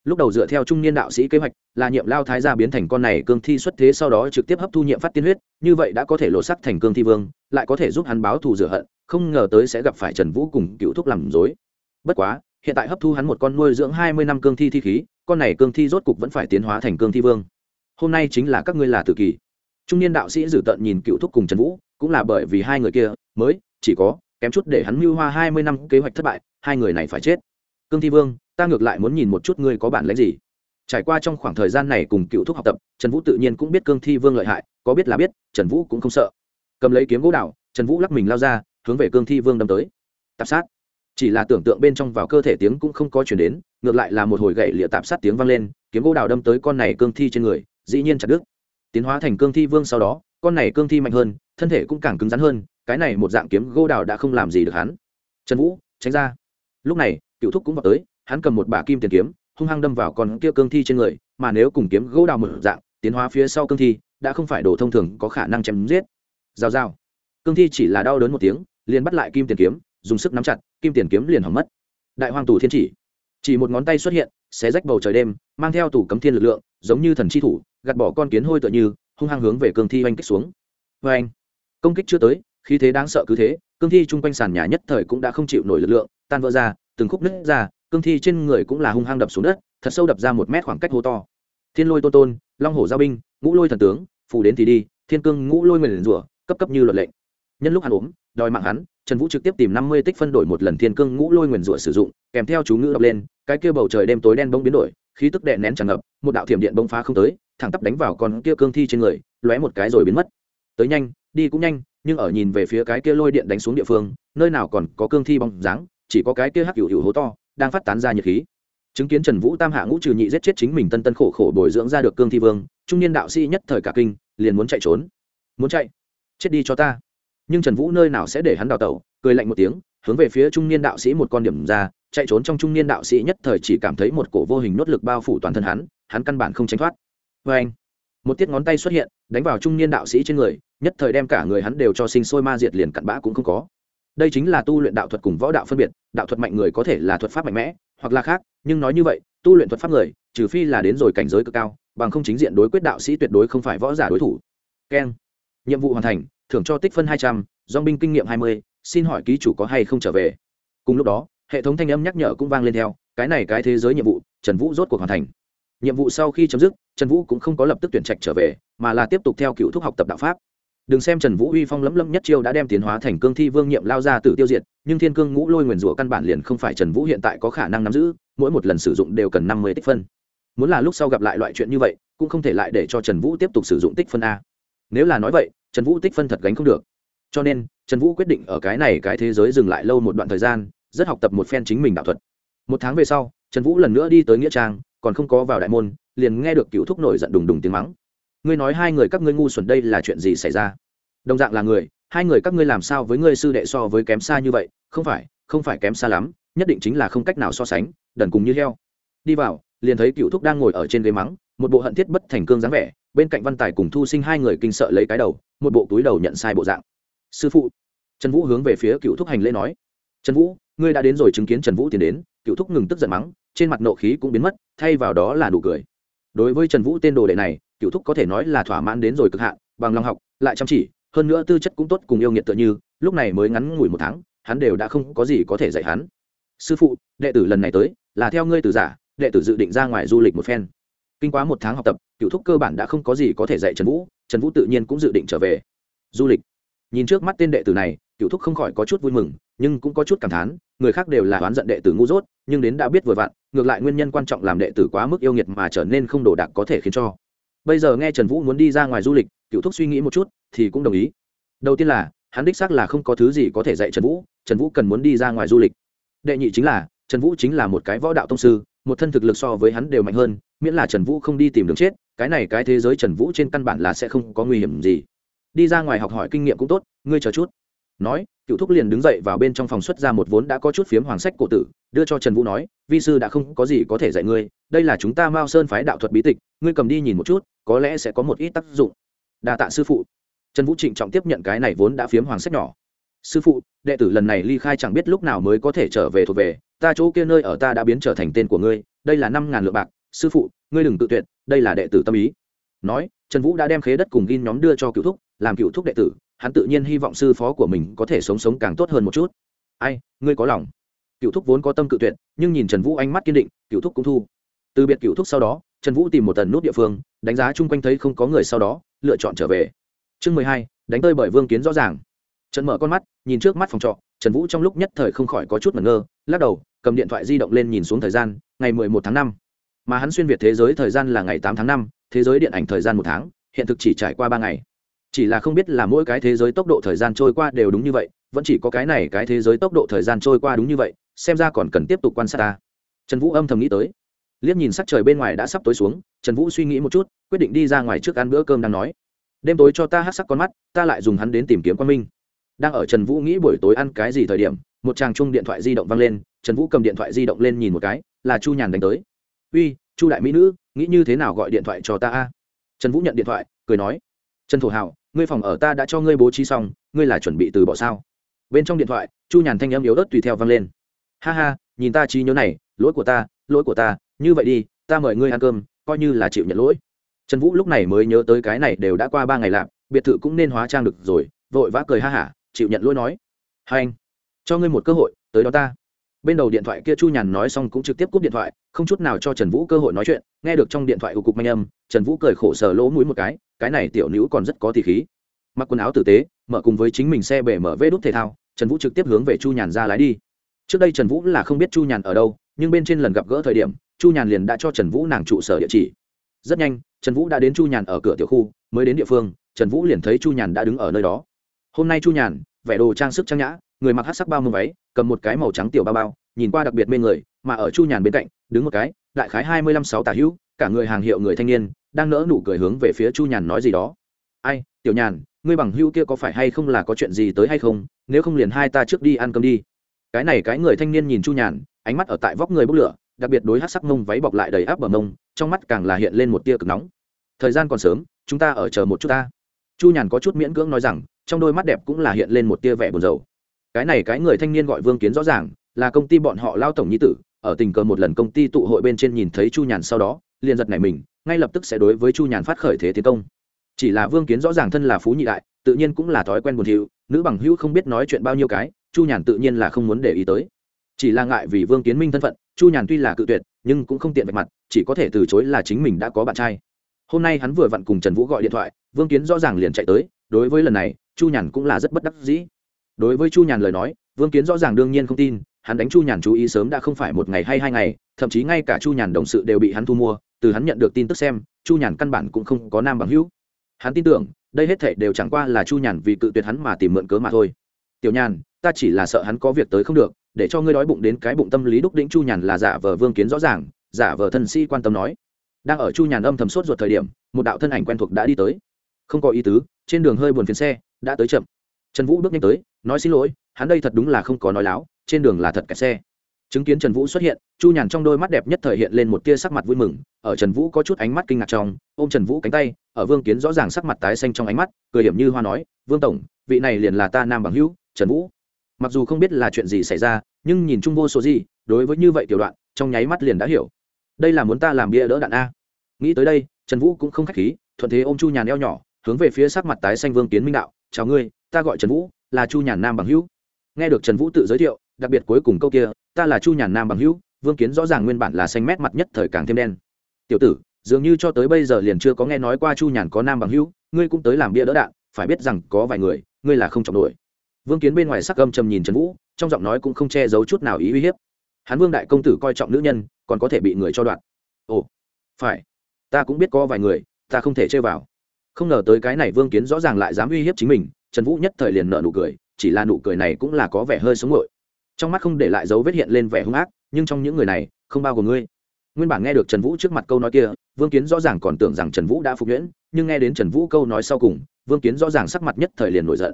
Lúc đầu dựa theo trung niên đạo sĩ kế hoạch, là nhiệm lao thái gia biến thành con này cương thi xuất thế sau đó trực tiếp hấp thu nhiệm phát tiên huyết, như vậy đã có thể lộ sắc thành cương thi vương, lại có thể giúp hắn báo thù rửa hận, không ngờ tới sẽ gặp phải trần vũ cùng cựu thúc làm dối bất quá, hiện tại hấp thu hắn một con nuôi dưỡng hai mươi năm cương thi thi khí, con này cương thi rốt cục vẫn phải tiến hóa thành cương thi vương. Hôm nay chính là các ngươi là tự kỷ trung niên đạo sĩ dử tận nhìn cựu thúc cùng trần vũ, cũng là bởi vì hai người kia mới chỉ có kém chút để hắn mưu hoa hai mươi năm kế hoạch thất bại, hai người này phải chết. Cương thi vương, ta ngược lại muốn nhìn một chút ngươi có bản lãnh gì. Trải qua trong khoảng thời gian này cùng cựu thúc học tập, trần vũ tự nhiên cũng biết cương thi vương lợi hại, có biết là biết, trần vũ cũng không sợ. Cầm lấy kiếm gỗ đạo trần vũ lắc mình lao ra, hướng về cương thi vương đâm tới. Tạp sát chỉ là tưởng tượng bên trong vào cơ thể tiếng cũng không có chuyển đến, ngược lại là một hồi gậy lịa tạp sát tiếng vang lên, kiếm gỗ đào đâm tới con này cương thi trên người, dĩ nhiên chặt đứt. Tiến hóa thành cương thi vương sau đó, con này cương thi mạnh hơn, thân thể cũng càng cứng rắn hơn, cái này một dạng kiếm gỗ đào đã không làm gì được hắn. Trần vũ, tránh ra. Lúc này, cựu thúc cũng vào tới, hắn cầm một bả kim tiền kiếm, hung hăng đâm vào con kia cương thi trên người, mà nếu cùng kiếm gỗ đào một dạng, tiến hóa phía sau cương thi, đã không phải đồ thông thường có khả năng chém giết. Giao giao cương thi chỉ là đau đớn một tiếng, liền bắt lại kim tiền kiếm dùng sức nắm chặt, kim tiền kiếm liền hỏng mất. Đại hoàng tù thiên chỉ chỉ một ngón tay xuất hiện, xé rách bầu trời đêm, mang theo tủ cấm thiên lực lượng, giống như thần chi thủ, gạt bỏ con kiến hôi tựa như, hung hăng hướng về cương thi oanh kích xuống. Vê anh công kích chưa tới, khí thế đáng sợ cứ thế, cương thi chung quanh sàn nhà nhất thời cũng đã không chịu nổi lực lượng, tan vỡ ra, từng khúc nứt ra, cương thi trên người cũng là hung hăng đập xuống đất, thật sâu đập ra một mét khoảng cách hô to. Thiên lôi tôn tôn, long hổ giao binh, ngũ lôi thần tướng phủ đến thì đi, thiên cương ngũ lôi nguyền rủa, cấp cấp như luật lệnh. Nhân lúc hắn ốm, đòi mạng hắn trần vũ trực tiếp tìm năm mươi tích phân đổi một lần thiên cương ngũ lôi nguyền rủa sử dụng, kèm theo chú ngữ đọc lên, cái kia bầu trời đêm tối đen bông biến đổi, khí tức đè nén tràn ngập, một đạo thiểm điện bông phá không tới, thẳng tắp đánh vào con kia cương thi trên người, lóe một cái rồi biến mất. Tới nhanh, đi cũng nhanh, nhưng ở nhìn về phía cái kia lôi điện đánh xuống địa phương, nơi nào còn có cương thi bóng dáng, chỉ có cái kia hắc hữu hữu hố to, đang phát tán ra nhiệt khí. Chứng kiến trần vũ tam hạ ngũ trừ nhị giết chết chính mình tân tân khổ khổ bồi dưỡng ra được cương thi vương, trung niên đạo sĩ nhất thời cả kinh, liền muốn chạy trốn. Muốn chạy? Chết đi cho ta nhưng trần vũ nơi nào sẽ để hắn đào tẩu, cười lạnh một tiếng, hướng về phía trung niên đạo sĩ một con điểm ra, chạy trốn trong trung niên đạo sĩ nhất thời chỉ cảm thấy một cổ vô hình nốt lực bao phủ toàn thân hắn hắn căn bản không tránh thoát. Vê anh, một tiết ngón tay xuất hiện, đánh vào trung niên đạo sĩ trên người, nhất thời đem cả người hắn đều cho sinh sôi ma diệt liền cặn bã cũng không có. Đây chính là tu luyện đạo thuật cùng võ đạo phân biệt, đạo thuật mạnh người có thể là thuật pháp mạnh mẽ, hoặc là khác, nhưng nói như vậy, tu luyện thuật pháp người, trừ phi là đến rồi cảnh giới cực cao, bằng không chính diện đối quyết đạo sĩ tuyệt đối không phải võ giả đối thủ. Keng. Nhiệm vụ hoàn thành thưởng cho tích phân hai trăm dong binh kinh nghiệm hai mươi, xin hỏi ký chủ có hay không trở về? Cùng lúc đó, hệ thống thanh âm nhắc nhở cũng vang lên theo, cái này cái thế giới nhiệm vụ, trần vũ rốt cuộc hoàn thành. Nhiệm vụ sau khi chấm dứt, trần vũ cũng không có lập tức tuyển trạch trở về, mà là tiếp tục theo cựu thúc học tập đạo pháp. Đừng xem trần vũ uy phong lấm lấm nhất chiêu đã đem tiến hóa thành cương thi vương nhiệm lao ra từ tiêu diệt, nhưng thiên cương ngũ lôi nguyền rủa căn bản liền không phải trần vũ hiện tại có khả năng nắm giữ, mỗi một lần sử dụng đều cần năm mươi tích phân. Muốn là lúc sau gặp lại loại chuyện như vậy, cũng không thể lại để cho trần vũ tiếp tục sử dụng tích phân a. Nếu là nói vậy trần vũ tích phân thật gánh không được. Cho nên, trần vũ quyết định ở cái này cái thế giới dừng lại lâu một đoạn thời gian, rất học tập một phen chính mình đạo thuật. Một tháng về sau, trần vũ lần nữa đi tới nghĩa trang, còn không có vào đại môn, liền nghe được cựu thúc nổi giận đùng đùng tiếng mắng. Ngươi nói hai người các ngươi ngu xuẩn đây là chuyện gì xảy ra? Đồng dạng là người, hai người các ngươi làm sao với ngươi sư đệ so với kém xa như vậy? Không phải không phải kém xa lắm, nhất định chính là không cách nào so sánh, đần cùng như heo. Đi vào, liền thấy cựu thúc đang ngồi ở trên ghế mắng, một bộ hận thiết bất thành cương dáng vẻ, bên cạnh văn tài cùng thu sinh hai người kinh sợ lấy cái đầu một bộ túi đầu nhận sai bộ dạng. Sư phụ, trần vũ hướng về phía cựu thúc hành lễ nói. Trần vũ, ngươi đã đến rồi chứng kiến trần vũ tiến đến. Cựu thúc ngừng tức giận mắng, trên mặt nộ khí cũng biến mất, thay vào đó là nụ cười. Đối với trần vũ tên đồ đệ này, cựu thúc có thể nói là thỏa mãn đến rồi cực hạn, bằng lòng học, lại chăm chỉ, hơn nữa tư chất cũng tốt cùng yêu nghiệt tựa như, lúc này mới ngắn ngủi một tháng, hắn đều đã không có gì có thể dạy hắn. Sư phụ, đệ tử lần này tới, là theo ngươi từ giả, đệ tử dự định ra ngoài du lịch một phen. Kinh quá một tháng học tập, cựu thúc cơ bản đã không có gì có thể dạy trần vũ trần vũ tự nhiên cũng dự định trở về. Du lịch. Nhìn trước mắt tên đệ tử này cựu thúc không khỏi có chút vui mừng, nhưng cũng có chút cảm thán, người khác đều là oán giận đệ tử ngu dốt, nhưng đến đã biết vừa vặn, ngược lại nguyên nhân quan trọng làm đệ tử quá mức yêu nghiệt mà trở nên không đồ đạc có thể khiến cho. Bây giờ nghe trần vũ muốn đi ra ngoài du lịch cựu thúc suy nghĩ một chút, thì cũng đồng ý. Đầu tiên là, hắn đích xác là không có thứ gì có thể dạy trần vũ trần vũ cần muốn đi ra ngoài du lịch. Đệ nhị chính là, trần vũ chính là một cái võ đạo tông sư một thân thực lực so với hắn đều mạnh hơn, miễn là trần vũ không đi tìm đường chết, cái này cái thế giới trần vũ trên căn bản là sẽ không có nguy hiểm gì. Đi ra ngoài học hỏi kinh nghiệm cũng tốt, ngươi chờ chút. Nói, cựu thúc liền đứng dậy vào bên trong phòng xuất ra một vốn đã có chút phiếm hoàng sách cổ tử, đưa cho trần vũ nói, vi sư đã không có gì có thể dạy ngươi, đây là chúng ta mao sơn phái đạo thuật bí tịch, ngươi cầm đi nhìn một chút, có lẽ sẽ có một ít tác dụng. Đa tạ sư phụ. Trần vũ trịnh trọng tiếp nhận cái này vốn đã phiếm hoàng sách nhỏ. Sư phụ, đệ tử lần này ly khai chẳng biết lúc nào mới có thể trở về thuộc về ta chỗ kia nơi ở ta đã biến trở thành tên của ngươi, đây là năm ngàn lượng bạc, sư phụ, ngươi đừng tự tuyệt, đây là đệ tử tâm ý. Nói, trần vũ đã đem khế đất cùng gin nhóm đưa cho cựu thúc, làm cựu thúc đệ tử, hắn tự nhiên hy vọng sư phó của mình có thể sống sống càng tốt hơn một chút. Ai, ngươi có lòng? Cựu thúc vốn có tâm cự tuyệt, nhưng nhìn trần vũ ánh mắt kiên định, cựu thúc cũng thu. Từ biệt cựu thúc sau đó, trần vũ tìm một tần nút địa phương, đánh giá chung quanh thấy không có người sau đó, lựa chọn trở về. Chương mười hai, đánh tơi bởi vương kiến rõ ràng trần mở con mắt, nhìn trước mắt phòng trọ, trần vũ trong lúc nhất thời không khỏi có chút mẩn ngơ, lắc đầu, cầm điện thoại di động lên nhìn xuống thời gian, ngày mười một tháng năm. Mà hắn xuyên việt thế giới thời gian là ngày tám tháng năm, thế giới điện ảnh thời gian một tháng, hiện thực chỉ trải qua ba ngày. Chỉ là không biết là mỗi cái thế giới tốc độ thời gian trôi qua đều đúng như vậy, vẫn chỉ có cái này cái thế giới tốc độ thời gian trôi qua đúng như vậy, xem ra còn cần tiếp tục quan sát ta. Trần vũ âm thầm nghĩ tới. Liếc nhìn sắc trời bên ngoài đã sắp tối xuống, trần vũ suy nghĩ một chút, quyết định đi ra ngoài trước ăn bữa cơm đang nói. Đêm tối cho ta hát sắc con mắt, ta lại dùng hắn đến tìm kiếm quan minh đang ở trần vũ nghĩ buổi tối ăn cái gì thời điểm, một chàng chung điện thoại di động vang lên, trần vũ cầm điện thoại di động lên nhìn một cái, là chu nhàn đánh tới. Uy, chu đại mỹ nữ, nghĩ như thế nào gọi điện thoại cho ta a? Trần vũ nhận điện thoại, cười nói, trần thổ hào ngươi phòng ở ta đã cho ngươi bố trí xong, ngươi là chuẩn bị từ bỏ sao? Bên trong điện thoại, chu nhàn thanh âm yếu ớt tùy theo vang lên. Ha ha, nhìn ta trí nhớ này, lỗi của ta, lỗi của ta, như vậy đi, ta mời ngươi ăn cơm, coi như là chịu nhận lỗi. Trần vũ lúc này mới nhớ tới cái này đều đã qua ba ngày lạp, biệt thự cũng nên hóa trang được rồi, vội vã cười ha hả chịu nhận lỗi nói. Hai anh, cho ngươi một cơ hội, tới đó ta. Bên đầu điện thoại kia chu nhàn nói xong cũng trực tiếp cúp điện thoại, không chút nào cho trần vũ cơ hội nói chuyện, nghe được trong điện thoại của cục manh âm, trần vũ cười khổ sở lỗ mũi một cái cái này tiểu nữ còn rất có tỉ khí. Mặc quần áo tử tế, mở cùng với chính mình xe bể mở vê đút thể thao, trần vũ trực tiếp hướng về chu nhàn ra lái đi. Trước đây trần vũ là không biết chu nhàn ở đâu, nhưng bên trên lần gặp gỡ thời điểm, chu nhàn liền đã cho trần vũ nàng trụ sở địa chỉ. Rất nhanh, trần vũ đã đến chu nhàn ở cửa tiểu khu, mới đến địa phương, trần vũ liền thấy chu nhàn đã đứng ở nơi đó. Hôm nay chu nhàn vẻ đồ trang sức trang nhã, người mặc hát sắc bao mông váy, cầm một cái màu trắng tiểu bao bao, nhìn qua đặc biệt mê người, mà ở chu nhàn bên cạnh, đứng một cái, đại khái hai mươi lăm sáu tả hữu, cả người hàng hiệu người thanh niên, đang nỡ nụ cười hướng về phía chu nhàn nói gì đó. Ai, tiểu nhàn, ngươi bằng hữu kia có phải hay không là có chuyện gì tới hay không? Nếu không liền hai ta trước đi ăn cơm đi. Cái này cái người thanh niên nhìn chu nhàn, ánh mắt ở tại vóc người bốc lửa, đặc biệt đối hát sắc mông váy bọc lại đầy áp bờ mông, trong mắt càng là hiện lên một tia cực nóng. Thời gian còn sớm, chúng ta ở chờ một chút ta. Chu nhàn có chút miễn cưỡng nói rằng trong đôi mắt đẹp cũng là hiện lên một tia vẻ buồn rầu. Cái này cái người thanh niên gọi vương kiến rõ ràng, là công ty bọn họ lao tổng nhi tử, ở tình cờ một lần công ty tụ hội bên trên nhìn thấy chu nhàn sau đó, liền giật này mình, ngay lập tức sẽ đối với chu nhàn phát khởi thế tiến công. Chỉ là vương kiến rõ ràng thân là phú nhị đại, tự nhiên cũng là thói quen buồn thiu, nữ bằng hữu không biết nói chuyện bao nhiêu cái, chu nhàn tự nhiên là không muốn để ý tới. Chỉ là ngại vì vương kiến minh thân phận, chu nhàn tuy là cự tuyệt, nhưng cũng không tiện vạch mặt, chỉ có thể từ chối là chính mình đã có bạn trai. Hôm nay hắn vừa vặn cùng trần vũ gọi điện thoại, vương kiến rõ ràng liền chạy tới, đối với lần này chu nhàn cũng là rất bất đắc dĩ. Đối với chu nhàn lời nói, vương kiến rõ ràng đương nhiên không tin, hắn đánh chu nhàn chú ý sớm đã không phải một ngày hay hai ngày, thậm chí ngay cả chu nhàn đồng sự đều bị hắn thu mua, từ hắn nhận được tin tức xem, chu nhàn căn bản cũng không có nam bằng hữu. Hắn tin tưởng, đây hết thảy đều chẳng qua là chu nhàn vì cự tuyệt hắn mà tìm mượn cớ mà thôi. Tiểu nhàn, ta chỉ là sợ hắn có việc tới không được, để cho ngươi đói bụng đến cái bụng tâm lý đúc đĩnh chu nhàn là giả vờ vương kiến rõ ràng, giả vờ thân sĩ quan tâm nói. Đang ở chu nhàn âm thầm sốt ruột thời điểm, một đạo thân ảnh quen thuộc đã đi tới. Không có ý tứ, trên đường hơi buồn phiền xe đã tới chậm. Trần vũ bước nhanh tới, nói xin lỗi, hắn đây thật đúng là không có nói láo, trên đường là thật kẹt xe. Chứng kiến trần vũ xuất hiện, chu nhàn trong đôi mắt đẹp nhất thời hiện lên một tia sắc mặt vui mừng, ở trần vũ có chút ánh mắt kinh ngạc trong, ôm trần vũ cánh tay, ở vương kiến rõ ràng sắc mặt tái xanh trong ánh mắt, cười hiểm như hoa nói, vương tổng, vị này liền là ta nam bằng hữu, trần vũ. Mặc dù không biết là chuyện gì xảy ra, nhưng nhìn chung vô số gì, đối với như vậy tiểu đoạn, trong nháy mắt liền đã hiểu. Đây là muốn ta làm bia đỡ đạn a? Nghĩ tới đây, trần vũ cũng không k h á c h khí, thuận thế ô m chu nhàn eo nhỏ, hướng về phía sắc mặt tái xanh vương kiến minh đạo chào ngươi, ta gọi trần vũ, là chu nhàn nam bằng hữu. Nghe được trần vũ tự giới thiệu, đặc biệt cuối cùng câu kia, ta là chu nhàn nam bằng hữu, vương kiến rõ ràng nguyên bản là xanh mét mặt nhất thời càng thêm đen. Tiểu tử, dường như cho tới bây giờ liền chưa có nghe nói qua chu nhàn có nam bằng hữu, ngươi cũng tới làm bia đỡ đạn, phải biết rằng có vài người, ngươi là không trọng nổi. Vương kiến bên ngoài sắc gâm trầm nhìn trần vũ, trong giọng nói cũng không che giấu chút nào ý uy hiếp. Hắn vương đại công tử coi trọng nữ nhân, còn có thể bị người cho đoạn. Ồ, phải, ta cũng biết có vài người, ta không thể chơi vào không ngờ tới cái này vương kiến rõ ràng lại dám uy hiếp chính mình, trần vũ nhất thời liền nợ nụ cười, chỉ là nụ cười này cũng là có vẻ hơi sống ngội. Trong mắt không để lại dấu vết hiện lên vẻ hung ác, nhưng trong những người này, không bao gồm ngươi. Nguyên bản nghe được trần vũ trước mặt câu nói kia, vương kiến rõ ràng còn tưởng rằng trần vũ đã phục nhuyễn, nhưng nghe đến trần vũ câu nói sau cùng, vương kiến rõ ràng sắc mặt nhất thời liền nổi giận.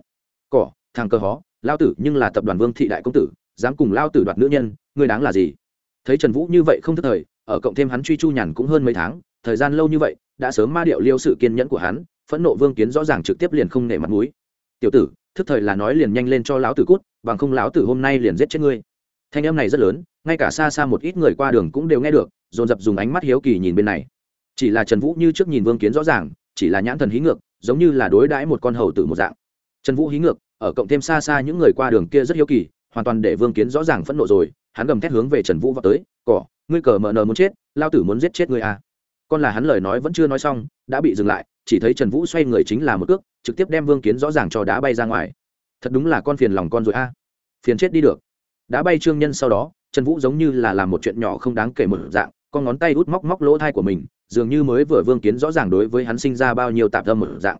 Cỏ, thằng cơ hó, lao tử nhưng là tập đoàn vương thị đại công tử, dám cùng lao tử đoạt nữ nhân, ngươi đáng là gì? Thấy trần vũ như vậy không thức thời, ở cộng thêm hắn truy chu nhàn cũng hơn mấy tháng, thời gian lâu như vậy, đã sớm ma điệu liêu sự kiên nhẫn của hắn phẫn nộ vương kiến rõ ràng trực tiếp liền không nể mặt mũi. Tiểu tử, thức thời là nói liền nhanh lên cho lão tử cút, bằng không lão tử hôm nay liền giết chết ngươi. Thanh em này rất lớn, ngay cả xa xa một ít người qua đường cũng đều nghe được, dồn dập dùng ánh mắt hiếu kỳ nhìn bên này. Chỉ là trần vũ như trước nhìn vương kiến rõ ràng, chỉ là nhãn thần hí ngược, giống như là đối đãi một con hầu tử một dạng. Trần vũ hí ngược, ở cộng thêm xa xa những người qua đường kia rất hiếu kỳ, hoàn toàn để vương kiến rõ ràng phẫn nộ rồi, hắn gầm thét hướng về trần vũ vào tới, cỏ, ngươi cờ mờ nờ muốn chết lao tử muốn giết chết ngươi à. con là hắn lời nói vẫn chưa nói xong, đã bị dừng lại chỉ thấy trần vũ xoay người chính là một cước, trực tiếp đem vương kiến rõ ràng cho đá bay ra ngoài. Thật đúng là con phiền lòng con rồi a. Phiền chết đi được. Đá bay trương nhân sau đó, trần vũ giống như là làm một chuyện nhỏ không đáng kể một dạng, con ngón tay út móc móc lỗ thai của mình, dường như mới vừa vương kiến rõ ràng đối với hắn sinh ra bao nhiêu tạp tâm một dạng.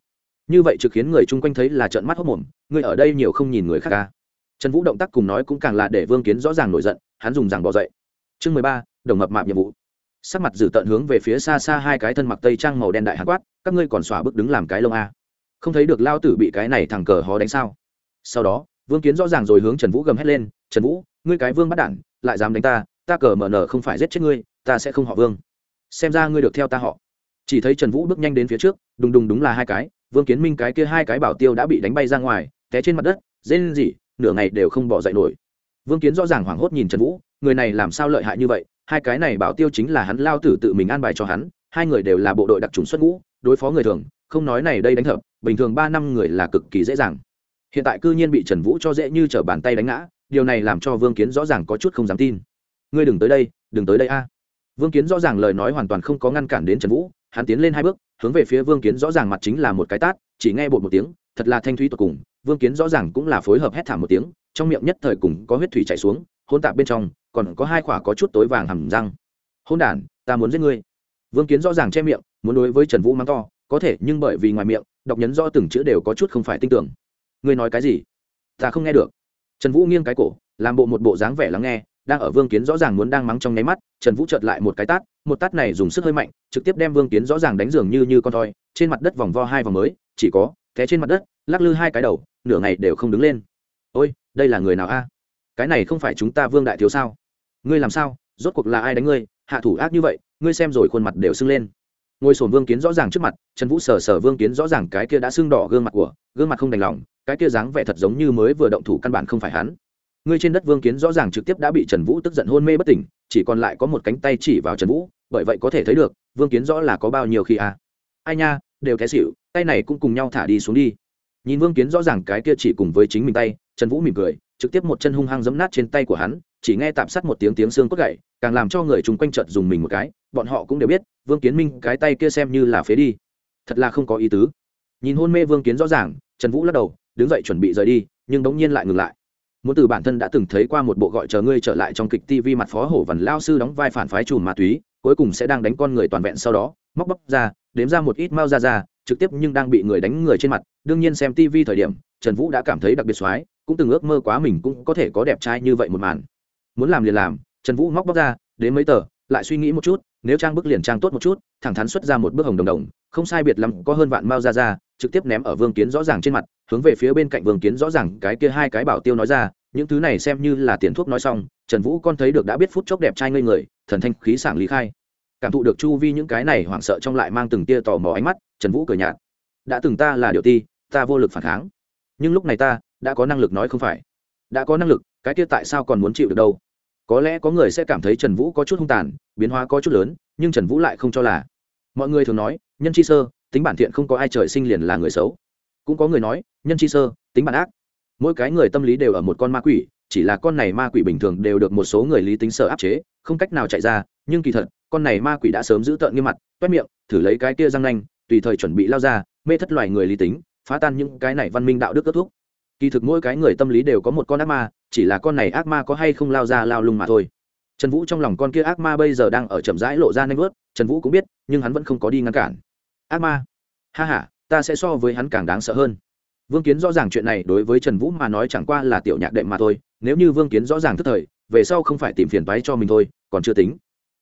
Như vậy trực khiến người chung quanh thấy là trợn mắt hốc mồm, người ở đây nhiều không nhìn người khác ca trần vũ động tác cùng nói cũng càng là để vương kiến rõ ràng nổi giận, hắn dùng rằng bỏ dậy. Chương mười ba, đồng mập mạp nhiệm vụ sắc mặt dự tận hướng về phía xa xa hai cái thân mặc tây trang màu đen đại hạt quát, các ngươi còn xỏa bước đứng làm cái lông a. Không thấy được lao tử bị cái này thằng cờ hó đánh sao? Sau đó, vương kiến rõ ràng rồi hướng trần vũ gầm hét lên, trần vũ, ngươi cái vương bắt đản, lại dám đánh ta ta cờ mở nở không phải giết chết ngươi, ta sẽ không họ vương. Xem ra ngươi được theo ta họ. Chỉ thấy trần vũ bước nhanh đến phía trước, đùng đùng đúng là hai cái, vương kiến minh cái kia hai cái bảo tiêu đã bị đánh bay ra ngoài, té trên mặt đất dê lên gì nửa ngày đều không bỏ dậy nổi. Vương kiến rõ ràng hoảng hốt nhìn trần vũ người này làm sao lợi hại như vậy? Hai cái này bảo tiêu chính là hắn lao tử tự mình an bài cho hắn, hai người đều là bộ đội đặc trùng xuất ngũ, đối phó người thường, không nói này đây đánh thập bình thường ba năm người là cực kỳ dễ dàng. Hiện tại cư nhiên bị trần vũ cho dễ như t r ở bàn tay đánh ngã, điều này làm cho vương kiến rõ ràng có chút không dám tin. Ngươi đừng tới đây, đừng tới đây a. Vương kiến rõ ràng lời nói hoàn toàn không có ngăn cản đến trần vũ, hắn tiến lên hai bước, hướng về phía vương kiến rõ ràng mặt chính là một cái tát, chỉ nghe bột một tiếng, thật là thanh thúy tột cùng, vương kiến rõ ràng cũng là phối hợp hét thảm một tiếng, trong miệng nhất thời cùng có huyết thủy chảy xuống hôn tạp bên trong còn có hai khỏa có chút tối vàng hầm răng. Hôn đản ta muốn giết ngươi. Vương kiến rõ ràng che miệng, muốn đối với trần vũ mắng to, có thể, nhưng bởi vì ngoài miệng, đọc nhấn rõ từng chữ đều có chút không phải tin tưởng. Ngươi nói cái gì? Ta không nghe được. Trần vũ nghiêng cái cổ, làm bộ một bộ dáng vẻ lắng nghe, đang ở vương kiến rõ ràng muốn đang mắng trong nháy mắt, trần vũ chợt lại một cái tát, một tát này dùng sức hơi mạnh, trực tiếp đem vương kiến rõ ràng đánh giường như như con thoi, trên mặt đất vòng vo hai vòng mới, chỉ có, té trên mặt đất, lắc lư hai cái đầu, nửa ngày đều không đứng lên. Ôi, đây là người nào a? Cái này không phải chúng ta vương đại thiếu sao? Ngươi làm sao? Rốt cuộc là ai đánh ngươi? Hạ thủ ác như vậy, ngươi xem rồi khuôn mặt đều sưng lên. Ngồi sổn vương kiến rõ ràng trước mặt, trần vũ sờ sờ vương kiến rõ ràng cái kia đã sưng đỏ gương mặt của, gương mặt không đành lòng, cái kia dáng vẻ thật giống như mới vừa động thủ căn bản không phải hắn. Ngươi trên đất vương kiến rõ ràng trực tiếp đã bị trần vũ tức giận hôn mê bất tỉnh, chỉ còn lại có một cánh tay chỉ vào trần vũ, bởi vậy có thể thấy được, vương kiến rõ là có bao nhiêu khi à. ai nha, đều té xịu tay này cũng cùng nhau thả đi xuống đi. Nhìn vương kiến rõ ràng cái kia chỉ cùng với chính mình tay, trần vũ mỉm cười, trực tiếp một chân hung hăng giấm nát trên tay của hắn chỉ nghe tạm sát một tiếng tiếng xương cốt gậy, càng làm cho người chung quanh chợt dùng mình một cái, bọn họ cũng đều biết, vương kiến minh cái tay kia xem như là phế đi. Thật là không có ý tứ. Nhìn hôn mê vương kiến rõ ràng, trần vũ lắc đầu, đứng dậy chuẩn bị rời đi, nhưng đống nhiên lại ngừng lại. Muốn từ bản thân đã từng thấy qua một bộ gọi chờ ngươi trở lại trong kịch tv mặt phó hổ vằn lao sư đóng vai phản phái chùm ma túy, cuối cùng sẽ đang đánh con người toàn vẹn sau đó, móc bóc ra, đếm ra một ít mao ra ra, trực tiếp nhưng đang bị người đánh người trên mặt, đương nhiên xem tv thời điểm, trần vũ đã cảm thấy đặc biệt soái cũng từng ước mơ quá mình cũng có thể có đẹp trai như vậy một màn muốn làm liền làm, trần vũ móc bóc ra, đến mấy tờ, lại suy nghĩ một chút, nếu trang bức liền trang tốt một chút, thẳng thắn xuất ra một bước hồng đồng đồng, không sai biệt lắm, có hơn vạn mao ra ra, trực tiếp ném ở vương kiến rõ ràng trên mặt, hướng về phía bên cạnh vương kiến rõ ràng cái kia hai cái bảo tiêu nói ra, những thứ này xem như là tiền thuốc nói xong, trần vũ con thấy được đã biết phút chốc đẹp trai ngây người, thần thanh khí sảng lý khai. Cảm thụ được chu vi những cái này hoảng sợ trong lại mang từng tia tò mò ánh mắt, trần vũ cười nhạt. Đã từng ta là điều ti, ta vô lực phản kháng. Nhưng lúc này ta, đã có năng lực nói không phải. Đã có năng lực, cái kia tại sao còn muốn chịu được đâu? Có lẽ có người sẽ cảm thấy trần vũ có chút hung tàn, biến hóa có chút lớn, nhưng trần vũ lại không cho là. Mọi người thường nói, nhân chi sơ, tính bản thiện không có ai trời sinh liền là người xấu. Cũng có người nói, nhân chi sơ, tính bản ác. Mỗi cái người tâm lý đều ở một con ma quỷ, chỉ là con này ma quỷ bình thường đều được một số người lý tính sợ áp chế, không cách nào chạy ra, nhưng kỳ thật, con này ma quỷ đã sớm giữ tợn nghiêm mặt, toét miệng, thử lấy cái kia răng nanh, tùy thời chuẩn bị lao ra, mê thất loài người lý tính, phá tan những cái này văn minh đạo đức kết thúc. Kỳ thực mỗi cái người tâm lý đều có một con ác ma chỉ là con này ác ma có hay không lao ra lao lung mà thôi. Trần vũ trong lòng con kia ác ma bây giờ đang ở chậm rãi lộ ra nanh vớt, trần vũ cũng biết, nhưng hắn vẫn không có đi ngăn cản. Ác ma? Ha h a ta sẽ so với hắn càng đáng sợ hơn. Vương kiến rõ ràng chuyện này đối với trần vũ mà nói chẳng qua là tiểu nhạc đệm mà thôi, nếu như vương kiến rõ ràng tức thời, về sau không phải tìm phiền toái cho mình thôi, còn chưa tính.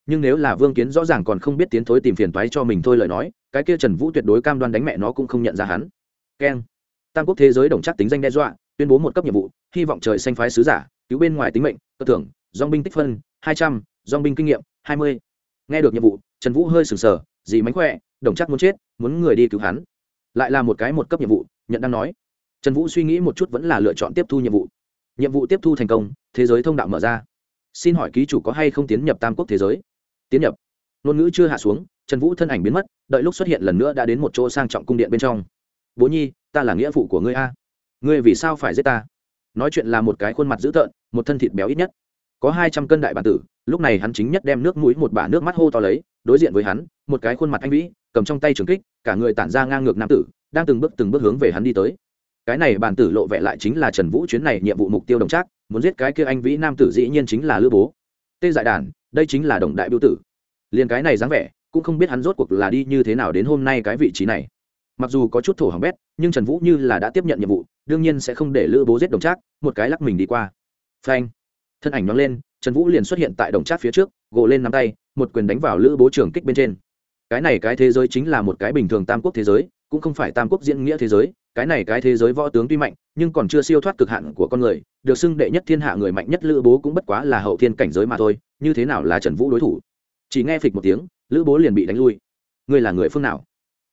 Nhưng nếu là vương kiến rõ ràng còn không biết tiến thối tìm phiền toái cho mình thôi lời nói, cái kia trần vũ tuyệt đối cam đoan đánh mẹ nó cũng không nhận ra hắn. Keng. Tam quốc thế giới đồng chắc tính danh đe dọa tuyên bố một cấp nhiệm vụ, hy vọng trời xanh phái sứ giả, cứu bên ngoài tính mệnh cơ thưởng dong binh tích phân, hai trăm dong binh kinh nghiệm, hai mươi. Nghe được nhiệm vụ, trần vũ hơi sừng sờ gì mánh khỏe, đồng chắc muốn chết, muốn người đi cứu hắn. Lại là một cái một cấp nhiệm vụ, nhận đang nói. Trần vũ suy nghĩ một chút vẫn là lựa chọn tiếp thu nhiệm vụ. Nhiệm vụ tiếp thu thành công, thế giới thông đạo mở ra. Xin hỏi ký chủ có hay không tiến nhập tam quốc thế giới? Tiến nhập. Ngôn ngữ chưa hạ xuống, trần vũ thân ảnh biến mất, đợi lúc xuất hiện lần nữa đã đến một chỗ sang trọng cung điện bên trong. Bố nhi, ta là nghĩa phụ của ngươi a ngươi vì sao phải giết ta? Nói chuyện là một cái khuôn mặt dữ tợn, một thân thịt béo ít nhất. Có hai trăm cân đại bản tử, lúc này hắn chính nhất đem nước mũi một bả nước mắt hô to lấy, đối diện với hắn, một cái khuôn mặt anh vĩ, cầm trong tay trường kích, cả người tản ra ngang ngược nam tử, đang từng bước từng bước hướng về hắn đi tới. Cái này bản tử lộ vẻ lại chính là trần vũ chuyến này nhiệm vụ mục tiêu đồng trác, muốn giết cái kia anh vĩ nam tử dĩ nhiên chính là lữ bố. Tê dại đàn đây chính là đồng đại biểu tử. Liền cái này dáng vẻ, cũng không biết hắn rốt cuộc là đi như thế nào đến hôm nay cái vị trí này. Mặc dù có chút thổ hỏng bét, nhưng trần vũ như là đã tiếp nhận nhiệm vụ đương nhiên sẽ không để lữ bố giết đồng trác, một cái lắc mình đi qua. Phanh. Thân ảnh nóng lên, trần vũ liền xuất hiện tại đồng trác phía trước gộ lên nắm tay, một quyền đánh vào lữ bố trường kích bên trên. Cái này cái thế giới chính là một cái bình thường tam quốc thế giới, cũng không phải tam quốc diễn nghĩa thế giới, cái này cái thế giới võ tướng tuy mạnh, nhưng còn chưa siêu thoát cực hạn của con người, được xưng đệ nhất thiên hạ người mạnh nhất lữ bố cũng bất quá là hậu thiên cảnh giới mà thôi, như thế nào là trần vũ đối thủ? Chỉ nghe phịch một tiếng, lữ bố liền bị đánh lui. Ngươi là người phương nào?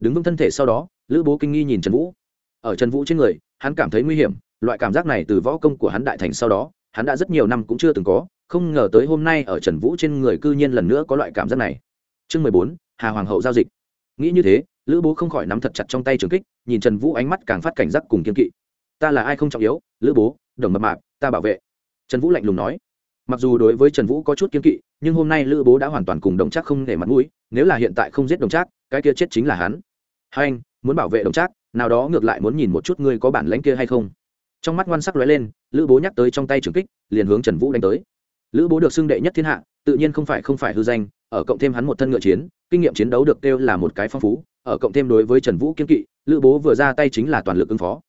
Đứng vững thân thể sau đó, lữ bố kinh nghi nhìn trần vũ. Ở trần vũ trên người hắn cảm thấy nguy hiểm, loại cảm giác này từ võ công của hắn đại thành sau đó, hắn đã rất nhiều năm cũng chưa từng có, không ngờ tới hôm nay ở trần vũ trên người cư nhiên lần nữa có loại cảm giác này. Chương mười bốn, hà hoàng hậu giao dịch. Nghĩ như thế, lữ bố không khỏi nắm thật chặt trong tay trường kích, nhìn trần vũ ánh mắt càng phát cảnh giác cùng kiên kỵ. Ta là ai không trọng yếu, lữ bố, đồng mập mạp, ta bảo vệ. Trần vũ lạnh lùng nói. Mặc dù đối với trần vũ có chút kiên kỵ, nhưng hôm nay lữ bố đã hoàn toàn cùng đồng Trác không để mặt mũi, nếu là hiện tại không giết đồng trác, cái kia chết chính là hắn. Hai anh, muốn bảo vệ đồng trác nào đó ngược lại muốn nhìn một chút ngươi có bản lãnh kia hay không. Trong mắt ngoan sắc lóe lên, lữ bố nhắc tới trong tay trường kích, liền hướng trần vũ đánh tới. Lữ bố được xưng đệ nhất thiên hạ, tự nhiên không phải không phải hư danh, ở cộng thêm hắn một thân ngựa chiến, kinh nghiệm chiến đấu được kêu là một cái phong phú, ở cộng thêm đối với trần vũ kiên kỵ, lữ bố vừa ra tay chính là toàn lực ứng phó.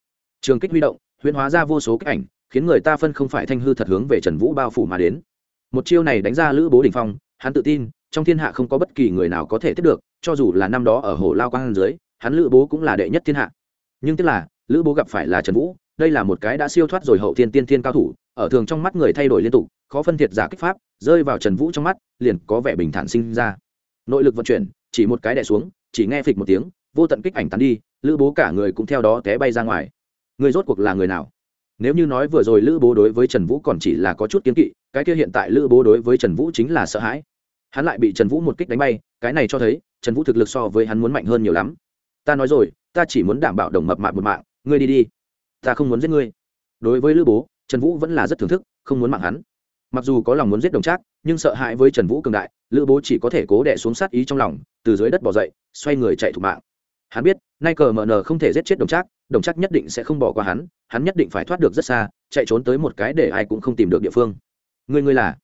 Trường kích huy động, huyễn hóa ra vô số kích ảnh, khiến người ta phân không phải thanh hư thật hướng về trần vũ bao phủ mà đến. Một chiêu này đánh ra lữ bố đình phong, hắn tự tin, trong thiên hạ không có bất kỳ người nào có thể tiếp được, cho dù là năm đó ở hồ lao quang dưới hắn lữ bố cũng là đệ nhất thiên hạ. Nhưng tức là, lữ bố gặp phải là trần vũ, đây là một cái đã siêu thoát rồi hậu thiên tiên thiên cao thủ, ở thường trong mắt người thay đổi liên tục, khó phân thiệt giả kích pháp, rơi vào trần vũ trong mắt, liền có vẻ bình thản sinh ra. Nội lực vận chuyển, chỉ một cái đè xuống, chỉ nghe phịch một tiếng, vô tận kích ảnh tán đi, lữ bố cả người cũng theo đó té bay ra ngoài. Người rốt cuộc là người nào? Nếu như nói vừa rồi lữ bố đối với trần vũ còn chỉ là có chút kiến kỵ, cái kia hiện tại lữ bố đối với trần vũ chính là sợ hãi. Hắn lại bị trần vũ một kích đánh bay, cái này cho thấy, trần vũ thực lực so với hắn muốn mạnh hơn nhiều lắm ta nói rồi, ta chỉ muốn đảm bảo đồng mập mạng một mạng, ngươi đi đi, ta không muốn giết ngươi. Đối với lữ bố, trần vũ vẫn là rất thưởng thức, không muốn mạng hắn. Mặc dù có lòng muốn giết đồng trác, nhưng sợ hãi với trần vũ cường đại, lữ bố chỉ có thể cố đẻ xuống sát ý trong lòng, từ dưới đất bỏ dậy, xoay người chạy thục mạng. Hắn biết, nay cờ mờ nờ không thể giết chết đồng trác đồng trác nhất định sẽ không bỏ qua hắn hắn nhất định phải thoát được rất xa, chạy trốn tới một cái để ai cũng không tìm được địa phương. Ngươi ngươi là?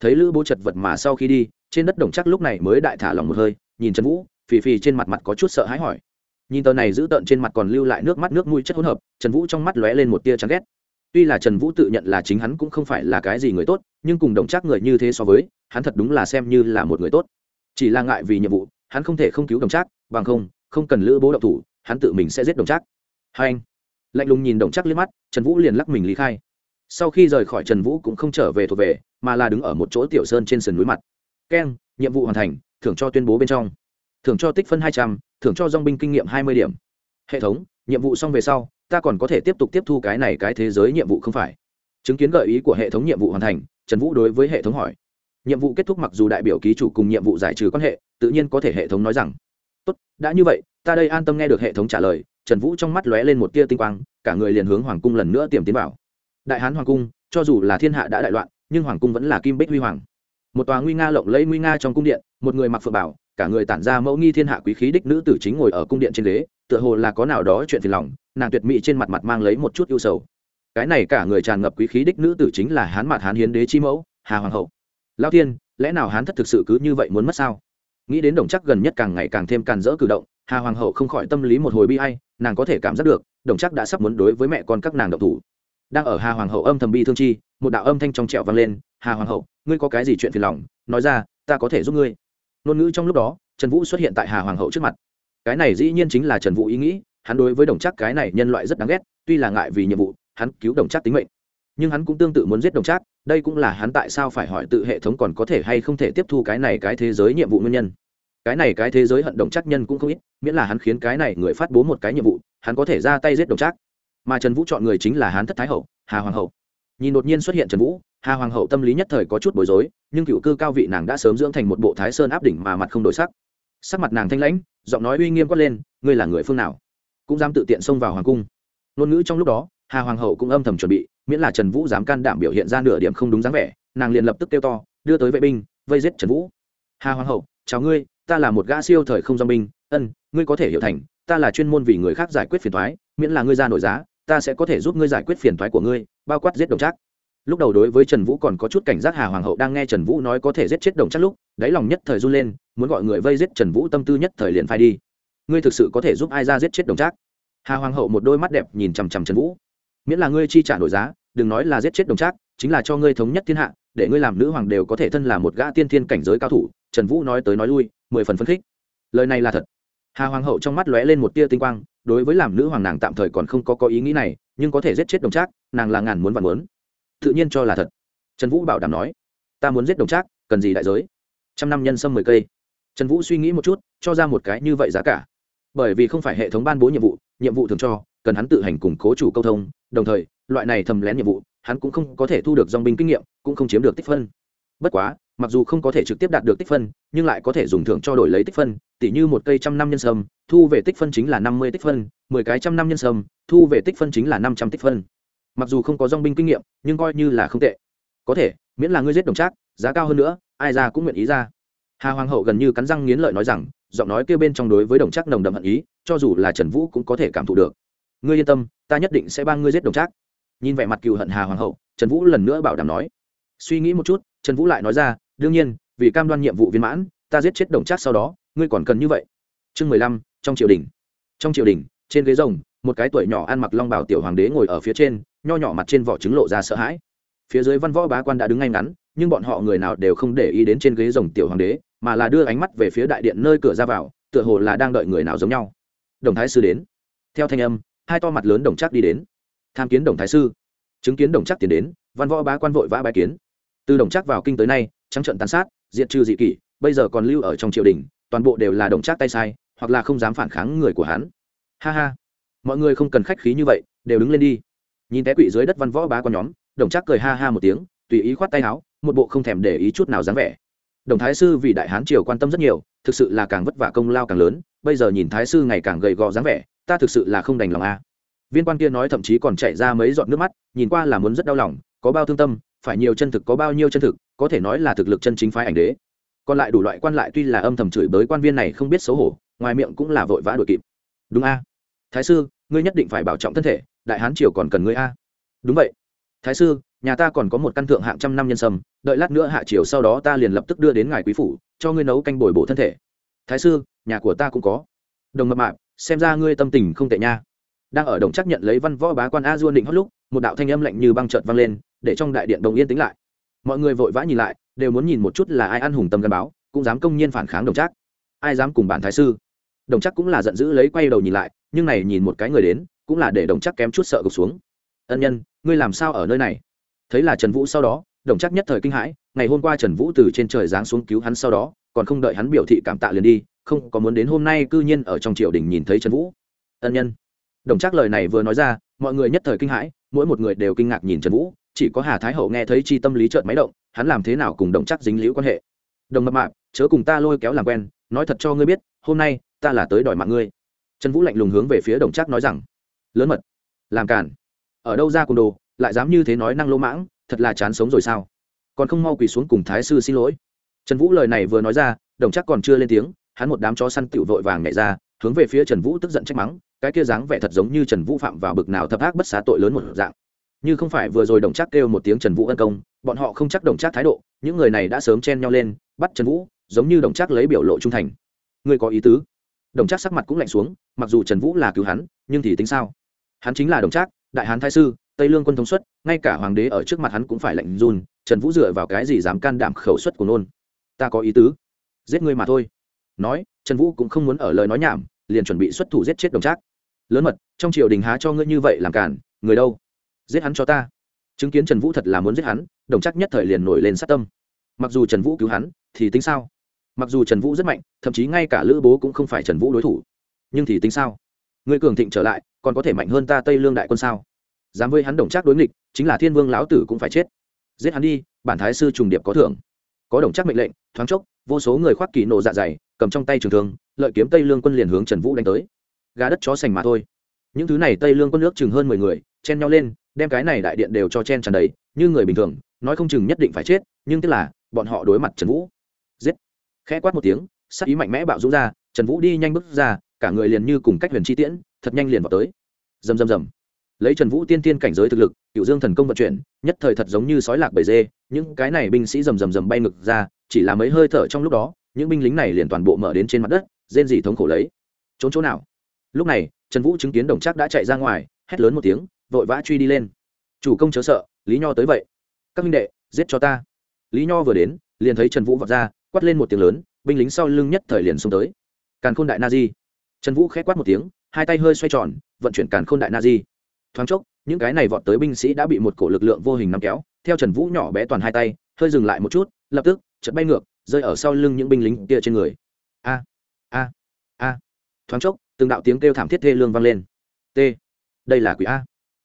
Thấy lữ bố chật vật mà sau khi đi, trên đất đồng trác lúc này mới đại thả lòng một hơi, nhìn trần vũ, phì phì trên mặt mặt có chút sợ hãi hỏi nhìn tờ này giữ tợn trên mặt còn lưu lại nước mắt nước mũi chất hỗn hợp, trần vũ trong mắt lóe lên một tia chán ghét. Tuy là trần vũ tự nhận là chính hắn cũng không phải là cái gì người tốt, nhưng cùng đồng trác người như thế so với, hắn thật đúng là xem như là một người tốt. Chỉ là ngại vì nhiệm vụ, hắn không thể không cứu đồng trác, bằng không không cần lữ bố động thủ, hắn tự mình sẽ giết đồng trác. Hai anh, lạnh lùng nhìn đồng trác liếc mắt, trần vũ liền lắc mình lý khai. Sau khi rời khỏi trần vũ cũng không trở về thuộc về, mà là đứng ở một chỗ tiểu sơn trên sườn núi mặt. Keng, nhiệm vụ hoàn thành, thưởng cho tuyên bố bên trong. Thưởng cho tích phân hai trăm thưởng cho dong binh kinh nghiệm hai mươi điểm. Hệ thống, nhiệm vụ xong về sau, ta còn có thể tiếp tục tiếp thu cái này cái thế giới nhiệm vụ không phải? Chứng kiến gợi ý của hệ thống nhiệm vụ hoàn thành, trần vũ đối với hệ thống hỏi. Nhiệm vụ kết thúc mặc dù đại biểu ký chủ cùng nhiệm vụ giải trừ quan hệ, tự nhiên có thể hệ thống nói rằng, tốt, đã như vậy, ta đây an tâm nghe được hệ thống trả lời. Trần vũ trong mắt lóe lên một tia tinh quang, cả người liền hướng hoàng cung lần nữa tiềm tiến vào. Đại hán hoàng cung, cho dù là thiên hạ đã đại loạn, nhưng hoàng cung vẫn là kim bích huy hoàng. Một tòa nguy nga lộng lẫy nguy nga trong cung điện, một người mặc phượng bảo cả người tản ra mẫu nghi thiên hạ quý khí đích nữ tử chính ngồi ở cung điện trên ghế tựa hồ là có nào đó chuyện phiền lòng nàng tuyệt mỹ trên mặt mặt mang lấy một chút ưu sầu. Cái này cả người tràn ngập quý khí đích nữ tử chính là hán mặt hán hiến đế chi mẫu hà hoàng hậu. Lao thiên, lẽ nào hán thất thực sự cứ như vậy muốn mất sao? Nghĩ đến đồng chắc gần nhất càng ngày càng thêm càn rỡ cử động hà hoàng hậu không khỏi tâm lý một hồi bi hay nàng có thể cảm giác được đồng chắc đã sắp muốn đối với mẹ con các nàng động thủ. Đang ở hà hoàng hậu âm thầm bi thương chi một đạo âm thanh trong trẹo vang lên hà hoàng hậu ngươi có cái gì chuyện phiền lòng? Nói ra ta có thể giúp ngươi ngôn ngữ trong lúc đó, trần vũ xuất hiện tại hà hoàng hậu trước mặt. Cái này dĩ nhiên chính là trần vũ ý nghĩ, hắn đối với đồng chắc cái này nhân loại rất đáng ghét, tuy là ngại vì nhiệm vụ, hắn cứu đồng chắc tính mệnh. Nhưng hắn cũng tương tự muốn giết đồng chắc đây cũng là hắn tại sao phải hỏi tự hệ thống còn có thể hay không thể tiếp thu cái này cái thế giới nhiệm vụ nguyên nhân. Cái này cái thế giới hận đồng chắc nhân cũng không ít, miễn là hắn khiến cái này người phát bố một cái nhiệm vụ, hắn có thể ra tay giết đồng chắc mà trần vũ chọn người chính là hắn thất thái hậu, hà hoàng hậu. Nhìn đột nhiên xuất hiện trần vũ hà hoàng hậu tâm lý nhất thời có chút bối rối, nhưng cựu cư cao vị nàng đã sớm dưỡng thành một bộ thái sơn áp đỉnh mà mặt không đổi sắc. Sắc mặt nàng thanh lãnh, giọng nói uy nghiêm quát lên, ngươi là người phương nào? Cũng dám tự tiện xông vào hoàng cung. Ngôn ngữ trong lúc đó, hà hoàng hậu cũng âm thầm chuẩn bị, miễn là trần vũ dám can đảm biểu hiện ra nửa điểm không đúng dáng vẻ, nàng liền lập tức kêu to, đưa tới vệ binh, vây giết trần vũ. Hà hoàng hậu, chào ngươi, ta là một gã siêu thời không do binh, ân, ngươi có thể hiểu thành, ta là chuyên môn vì người khác giải quyết phiền thoái miễn là ngươi ra nổi giá, ta sẽ có thể giúp ngươi giải quyết phiền thoái của ngươi, bao quát giết đồng trác lúc đầu đối với trần vũ còn có chút cảnh giác hà hoàng hậu đang nghe trần vũ nói có thể giết chết đồng trác lúc, đáy lòng nhất thời run lên, muốn gọi người vây giết trần vũ tâm tư nhất thời liền phai đi. Ngươi thực sự có thể giúp ai ra giết chết đồng trác hà hoàng hậu một đôi mắt đẹp nhìn chằm chằm trần vũ. Miễn là ngươi chi trả đổi giá, đừng nói là giết chết đồng trác chính là cho ngươi thống nhất thiên hạ, để ngươi làm nữ hoàng đều có thể thân là một gã tiên thiên cảnh giới cao thủ, trần vũ nói tới nói lui, mười phần phấn khích. Lời này là thật. Hà hoàng hậu trong mắt lóe lên một tia tinh quang, đối với làm nữ hoàng nàng tạm thời còn không có có ý nghĩ này, nhưng có thể giết chết đồng trác nàng là ngàn muốn và muốn tự nhiên cho là thật. Trần vũ bảo đảm nói, ta muốn giết đồng trác, cần gì đại giới? Trăm năm nhân sâm mười cây. Trần vũ suy nghĩ một chút, cho ra một cái như vậy giá cả. Bởi vì không phải hệ thống ban bố nhiệm vụ nhiệm vụ thường cho, cần hắn tự hành củng cố chủ câu thông. Đồng thời, loại này thầm lén nhiệm vụ, hắn cũng không có thể thu được dong binh kinh nghiệm, cũng không chiếm được tích phân. Bất quá, mặc dù không có thể trực tiếp đạt được tích phân, nhưng lại có thể dùng thưởng cho đổi lấy tích phân, tỉ như một cây trăm năm nhân sâm, thu về tích phân chính là năm mươi tích phân, mười cái trăm năm nhân sâm, thu về tích phân chính là năm trăm tích phân mặc dù không có dong binh kinh nghiệm, nhưng coi như là không tệ. Có thể, miễn là ngươi giết đồng trác, giá cao hơn nữa, ai ra cũng nguyện ý ra. Hà hoàng hậu gần như cắn răng nghiến lợi nói rằng, giọng nói kêu bên trong đối với đồng trác nồng đậm hận ý, cho dù là trần vũ cũng có thể cảm thụ được. Ngươi yên tâm, ta nhất định sẽ ban ngươi giết đồng trác. Nhìn vẻ mặt cựu hận hà hoàng hậu, trần vũ lần nữa bảo đảm nói. Suy nghĩ một chút, trần vũ lại nói ra, đương nhiên, vì cam đoan nhiệm vụ viên mãn, ta giết chết đồng trác sau đó, ngươi còn cần như vậy. Chương mười lăm, trong triều đình. Trong triều đình, trên ghế rồng, một cái tuổi nhỏ ăn mặc long bào tiểu hoàng đế ngồi ở phía trên nho nhỏ mặt trên vỏ trứng lộ ra sợ hãi. Phía dưới văn võ bá quan đã đứng ngay ngắn, nhưng bọn họ người nào đều không để ý đến trên ghế rồng tiểu hoàng đế, mà là đưa ánh mắt về phía đại điện nơi cửa ra vào, tựa hồ là đang đợi người nào giống nhau. Đồng thái sư đến. Theo thanh âm, hai to mặt lớn đồng chắc đi đến. Tham kiến đồng thái sư. Chứng kiến đồng chắc tiến đến, văn võ bá quan vội vã bái kiến. Từ đồng chắc vào kinh tới nay, trắng trận tàn sát, diệt trừ dị kỷ, bây giờ còn lưu ở trong triều đình, toàn bộ đều là đồng chắc tay sai, hoặc là không dám phản kháng người của hắn. Ha ha. Mọi người không cần khách khí như vậy, đều đứng lên đi nhìn té quỵ dưới đất văn võ bá quan nhóm, đồng trác cười ha ha một tiếng, tùy ý khoát tay áo, một bộ không thèm để ý chút nào dáng vẻ. Đồng thái sư vì đại hán triều quan tâm rất nhiều, thực sự là càng vất vả công lao càng lớn, bây giờ nhìn thái sư ngày càng gầy gò dáng vẻ, ta thực sự là không đành lòng a. Viên quan kia nói thậm chí còn chảy ra mấy giọt nước mắt, nhìn qua là muốn rất đau lòng, có bao thương tâm, phải nhiều chân thực có bao nhiêu chân thực, có thể nói là thực lực chân chính phái ảnh đế. Còn lại đủ loại quan lại tuy là âm thầm chửi bới quan viên này không biết xấu hổ, ngoài miệng cũng là vội vã đuổi kịp. Đúng a. Thái sư, ngươi nhất định phải bảo trọng thân thể đại hán triều còn cần ngươi a. Đúng vậy. Thái sư, nhà ta còn có một căn thượng hạng trăm năm nhân sâm, đợi lát nữa hạ triều sau đó ta liền lập tức đưa đến ngài quý phủ, cho ngươi nấu canh bồi bổ thân thể. Thái sư, nhà của ta cũng có. Đồng mập mạp, xem ra ngươi tâm tình không tệ nha. Đang ở đồng chắc nhận lấy văn võ bá quan a duôn định hót lúc, một đạo thanh âm lạnh như băng trợt vang lên, để trong đại điện đồng yên tĩnh lại. Mọi người vội vã nhìn lại, đều muốn nhìn một chút là ai ăn hùng tâm gắn báo, cũng dám công nhiên phản kháng đồng chắc. Ai dám cùng bản thái sư? Đồng chắc cũng là giận dữ lấy quay đầu nhìn lại, nhưng này nhìn một cái người đến cũng là để đồng chắc kém chút sợ gục xuống. Ân nhân, ngươi làm sao ở nơi này? Thấy là trần vũ sau đó, đồng chắc nhất thời kinh hãi, ngày hôm qua trần vũ từ trên trời giáng xuống cứu hắn sau đó, còn không đợi hắn biểu thị cảm tạ liền đi, không có muốn đến hôm nay cư nhiên ở trong triều đình nhìn thấy trần vũ. Ân nhân. Đồng chắc lời này vừa nói ra, mọi người nhất thời kinh hãi, mỗi một người đều kinh ngạc nhìn trần vũ, chỉ có hà thái hậu nghe thấy chi tâm lý trợn máy động, hắn làm thế nào cùng đồng chắc dính liễu quan hệ? Đồng mập mạp, chớ cùng ta lôi kéo làm quen, nói thật cho ngươi biết, hôm nay ta là tới đòi mạng ngươi. Trần vũ lạnh lùng hướng về phía đồng chắc nói rằng lớn mật. Làm cản ở đâu ra cùng đồ, lại dám như thế nói năng lỗ mãng, thật là chán sống rồi sao? Còn không mau quỳ xuống cùng thái sư xin lỗi. Trần vũ lời này vừa nói ra, đồng chắc còn chưa lên tiếng, hắn một đám chó săn tựu vội vàng nhảy ra, hướng về phía trần vũ tức giận trách mắng, cái kia dáng vẻ thật giống như trần vũ phạm vào bực nào thập ác bất xá tội lớn một dạng. Như không phải vừa rồi đồng chắc kêu một tiếng trần vũ ân công, bọn họ không chắc đồng chắc thái độ, những người này đã sớm chen nhau lên, bắt trần vũ, giống như đồng chắc lấy biểu lộ trung thành. Người có ý tứ? Đồng chắc sắc mặt cũng lạnh xuống, mặc dù trần vũ là cứu hắn, nhưng thì tính sao? Hắn chính là đồng trác, đại hán thái sư tây lương quân thống suất ngay cả hoàng đế ở trước mặt hắn cũng phải lạnh run trần vũ dựa vào cái gì dám can đảm khẩu suất của nôn? Ta có ý tứ giết ngươi mà thôi. Nói trần vũ cũng không muốn ở lời nói nhảm liền chuẩn bị xuất thủ giết chết đồng trác. Lớn mật trong triều đình há cho ngươi như vậy làm cản người đâu? Giết hắn cho ta. Chứng kiến trần vũ thật là muốn giết hắn đồng trác nhất thời liền nổi lên sát tâm. Mặc dù trần vũ cứu hắn thì tính sao? Mặc dù trần vũ rất mạnh thậm chí ngay cả lữ bố cũng không phải trần vũ đối thủ. Nhưng thì tính sao? Người cường thịnh trở lại, còn có thể mạnh hơn ta tây lương đại quân sao? Dám với hắn đồng trác đối nghịch, chính là thiên vương lão tử cũng phải chết. Giết hắn đi, bản thái sư trùng điệp có thưởng. Có đồng trác mệnh lệnh, thoáng chốc, vô số người khoác kỳ nộ dạ dày, cầm trong tay trường thương, lợi kiếm tây lương quân liền hướng trần vũ đánh tới. Gà đất chó sành mà thôi. Những thứ này tây lương quân nước chừng hơn mười người, chen nhau lên, đem cái này đại điện đều cho chen tràn đầy, như người bình thường, nói không chừng nhất định phải chết, nhưng tức là, bọn họ đối mặt trần vũ. Giết. Khẽ quát một tiếng sắc ý mạnh mẽ bạo rũ ra, trần vũ đi nhanh bước ra cả người liền như cùng cách huyền chi tiễn, thật nhanh liền vào tới. Rầm rầm rầm. Lấy trần vũ tiên tiên cảnh giới thực lực cựu dương thần công vận chuyển, nhất thời thật giống như sói lạc bầy dê, những cái này binh sĩ rầm rầm rầm bay ngực ra, chỉ là mấy hơi thở trong lúc đó, những binh lính này liền toàn bộ mở đến trên mặt đất, rên dỉ thống khổ lấy. Trốn chỗ nào? Lúc này, trần vũ chứng kiến đồng trác đã chạy ra ngoài, hét lớn một tiếng, vội vã truy đi lên. Chủ công chớ sợ, lý nho tới vậy. Các minh đệ, giết cho ta. Lý nho vừa đến, liền thấy trần vũ vọt ra, quát lên một tiếng lớn, binh lính sau lưng nhất thời liền xông tới. Càn khôn đại na di trần vũ khẽ quát một tiếng, hai tay hơi xoay tròn, vận chuyển càn khôn đại na di. Thoáng chốc, những cái này vọt tới binh sĩ đã bị một cổ lực lượng vô hình nắm kéo, theo trần vũ nhỏ bé toàn hai tay, hơi dừng lại một chút, lập tức chật bay ngược, rơi ở sau lưng những binh lính kia trên người. A a a. Thoáng chốc, từng đạo tiếng kêu thảm thiết thê lương vang lên. T, đây là quỷ a.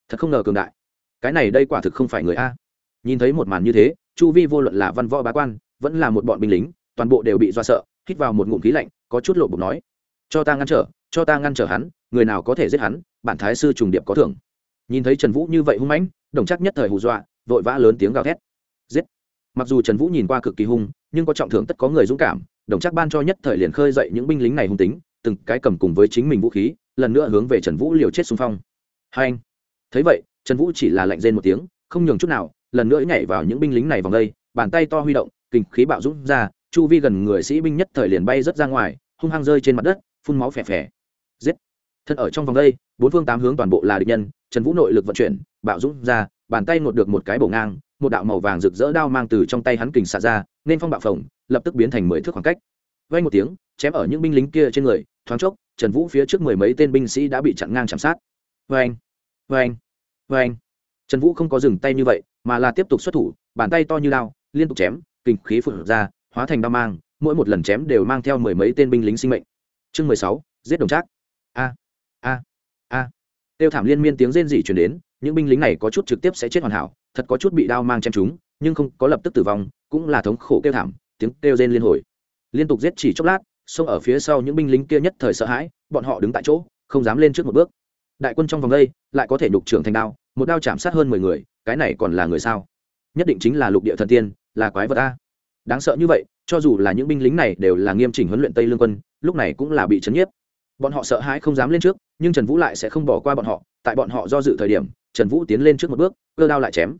Thật không ngờ cường đại. Cái này đây quả thực không phải người a. Nhìn thấy một màn như thế, chu vi vô luận là văn võ bá quan, vẫn là một bọn binh lính, toàn bộ đều bị do sợ, hít vào một ngụm khí lạnh, có chút lộ bụng nói cho ta ngăn trở, cho ta ngăn trở hắn, người nào có thể giết hắn, bản thái sư trùng điệp có thưởng. Nhìn thấy trần vũ như vậy hung mãnh, đồng chắc nhất thời hù dọa, vội vã lớn tiếng gào thét. Giết! Mặc dù trần vũ nhìn qua cực kỳ hung, nhưng có trọng thưởng tất có người dũng cảm, đồng chắc ban cho nhất thời liền khơi dậy những binh lính này hung tính, từng cái cầm cùng với chính mình vũ khí, lần nữa hướng về trần vũ liều chết xung phong. Hai anh! Thấy vậy, trần vũ chỉ là lạnh rên một tiếng, không nhường chút nào, lần nữa nhảy vào những binh lính này vòng đây, bàn tay to huy động, kinh khí bạo dũng ra, chu vi gần người sĩ binh nhất thời liền bay rớt ra ngoài, hung hăng rơi trên mặt đất phun máu phè phè. Giết. Thân ở trong vòng đây, bốn phương tám hướng toàn bộ là địch nhân, trần vũ nội lực vận chuyển, bạo dũng ra, bàn tay ngột được một cái bổ ngang, một đạo màu vàng rực rỡ đao mang từ trong tay hắn kình xạ ra, nên phong bạo phồng, lập tức biến thành mười thước khoảng cách. Vay một tiếng, chém ở những binh lính kia trên người, thoáng chốc, trần vũ phía trước mười mấy tên binh sĩ đã bị chặn ngang chạm sát. Vê anh vê anh vê anh trần vũ không có dừng tay như vậy, mà là tiếp tục xuất thủ, bàn tay to như lao liên tục chém, kình khí phượng ra, hóa thành đao mang, mỗi một lần chém đều mang theo mười mấy tên binh lính sinh mệnh chương mười sáu, giết đồng trác. A a a. Tiêu thảm liên miên tiếng rên rỉ chuyển đến, những binh lính này có chút trực tiếp sẽ chết hoàn hảo, thật có chút bị đao mang chém chúng nhưng không có lập tức tử vong, cũng là thống khổ kêu thảm, tiếng kêu rên liên hồi. Liên tục giết chỉ chốc lát, xông ở phía sau những binh lính kia nhất thời sợ hãi, bọn họ đứng tại chỗ, không dám lên trước một bước. Đại quân trong vòng đây, lại có thể nhục trưởng thành đao, một đao chạm sát hơn mười người, cái này còn là người sao? Nhất định chính là lục địa thần tiên, là quái vật a đáng sợ như vậy, cho dù là những binh lính này đều là nghiêm chỉnh huấn luyện tây lương quân, lúc này cũng là bị chấn nhiếp. Bọn họ sợ hãi không dám lên trước, nhưng trần vũ lại sẽ không bỏ qua bọn họ. Tại bọn họ do dự thời điểm, trần vũ tiến lên trước một bước, cơ đao lại chém.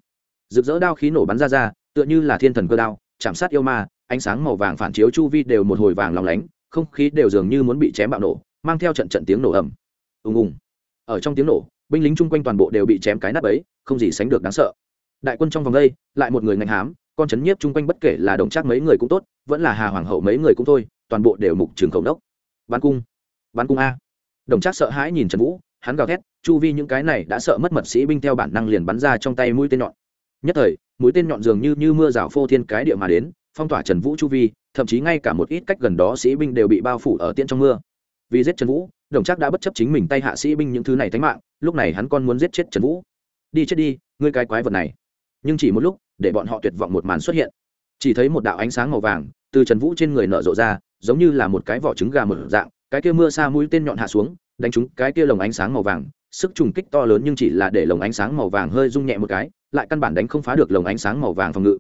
Rực rỡ đao khí nổ bắn ra ra, tựa như là thiên thần cơ đao, chạm sát yêu ma, ánh sáng màu vàng phản chiếu chu vi đều một hồi vàng lòng lánh, không khí đều dường như muốn bị chém bạo nổ, mang theo trận trận tiếng nổ ầm. Ùng ùng. Ở trong tiếng nổ, binh lính chung quanh toàn bộ đều bị chém cái nắp ấy không gì sánh được đáng sợ. Đại quân trong vòng đây, lại một người ngạnh hám con chấn nhiếp chung quanh bất kể là đồng trác mấy người cũng tốt vẫn là hà hoàng hậu mấy người cũng thôi toàn bộ đều mục trường khẩu đốc. Bắn cung. Bắn cung a. Đồng trác sợ hãi nhìn trần vũ hắn gào thét chu vi những cái này đã sợ mất mật sĩ binh theo bản năng liền bắn ra trong tay mũi tên nhọn. Nhất thời mũi tên nhọn dường như, như mưa rào phô thiên cái địa mà đến phong tỏa trần vũ chu vi thậm chí ngay cả một ít cách gần đó sĩ binh đều bị bao phủ ở tiễn trong mưa. Vì giết trần vũ đồng trác đã bất chấp chính mình tay hạ sĩ binh những thứ này thánh mạng lúc này hắn còn muốn giết chết trần vũ. Đi chết đi ngươi cái quái vật này. Nhưng chỉ một lúc để bọn họ tuyệt vọng một màn xuất hiện. Chỉ thấy một đạo ánh sáng màu vàng từ trần vũ trên người nở rộ ra, giống như là một cái vỏ trứng gà mở dạng, cái kia mưa xa mũi tên nhọn hạ xuống, đánh trúng cái kia lồng ánh sáng màu vàng. Sức trùng kích to lớn nhưng chỉ là để lồng ánh sáng màu vàng hơi rung nhẹ một cái, lại căn bản đánh không phá được lồng ánh sáng màu vàng phòng ngự.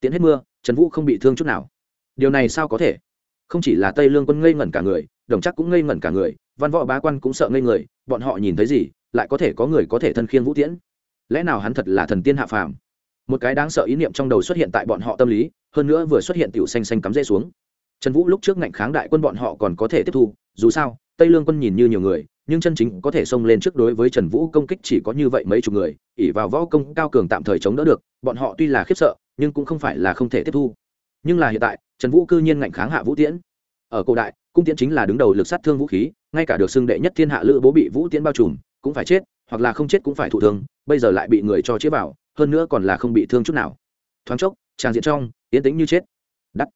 Tiến hết mưa, trần vũ không bị thương chút nào. Điều này sao có thể? Không chỉ là tây lương quân ngây ngẩn cả người, đồng chắc cũng ngây ngẩn cả người, văn võ bá quan cũng sợ ngây người, bọn họ nhìn thấy gì, lại có thể có người có thể thân khiêng vũ tiễn. Lẽ nào hắn thật là thần tiên hạ phàm? Một cái đáng sợ ý niệm trong đầu xuất hiện tại bọn họ tâm lý, hơn nữa vừa xuất hiện tiểu xanh xanh cắm rễ xuống. Trần vũ lúc trước ngạnh kháng đại quân bọn họ còn có thể tiếp thu, dù sao, tây lương quân nhìn như nhiều người, nhưng chân chính có thể xông lên trước đối với trần vũ công kích chỉ có như vậy mấy chục người ỉ vào võ công cao cường tạm thời chống đỡ được, bọn họ tuy là khiếp sợ, nhưng cũng không phải là không thể tiếp thu. Nhưng là hiện tại, trần vũ cư nhiên ngạnh kháng hạ vũ tiễn. Ở cổ đại, cung tiễn chính là đứng đầu lực sát thương vũ khí, ngay cả được xưng đệ nhất thiên hạ lữ bố bị vũ tiễn bao trùm, cũng phải chết, hoặc là không chết cũng phải thụ thương, bây giờ lại bị người cho chế vào hơn nữa còn là không bị thương chút nào. Thoáng chốc, tràng diện trong, yên tĩnh như chết. Đắt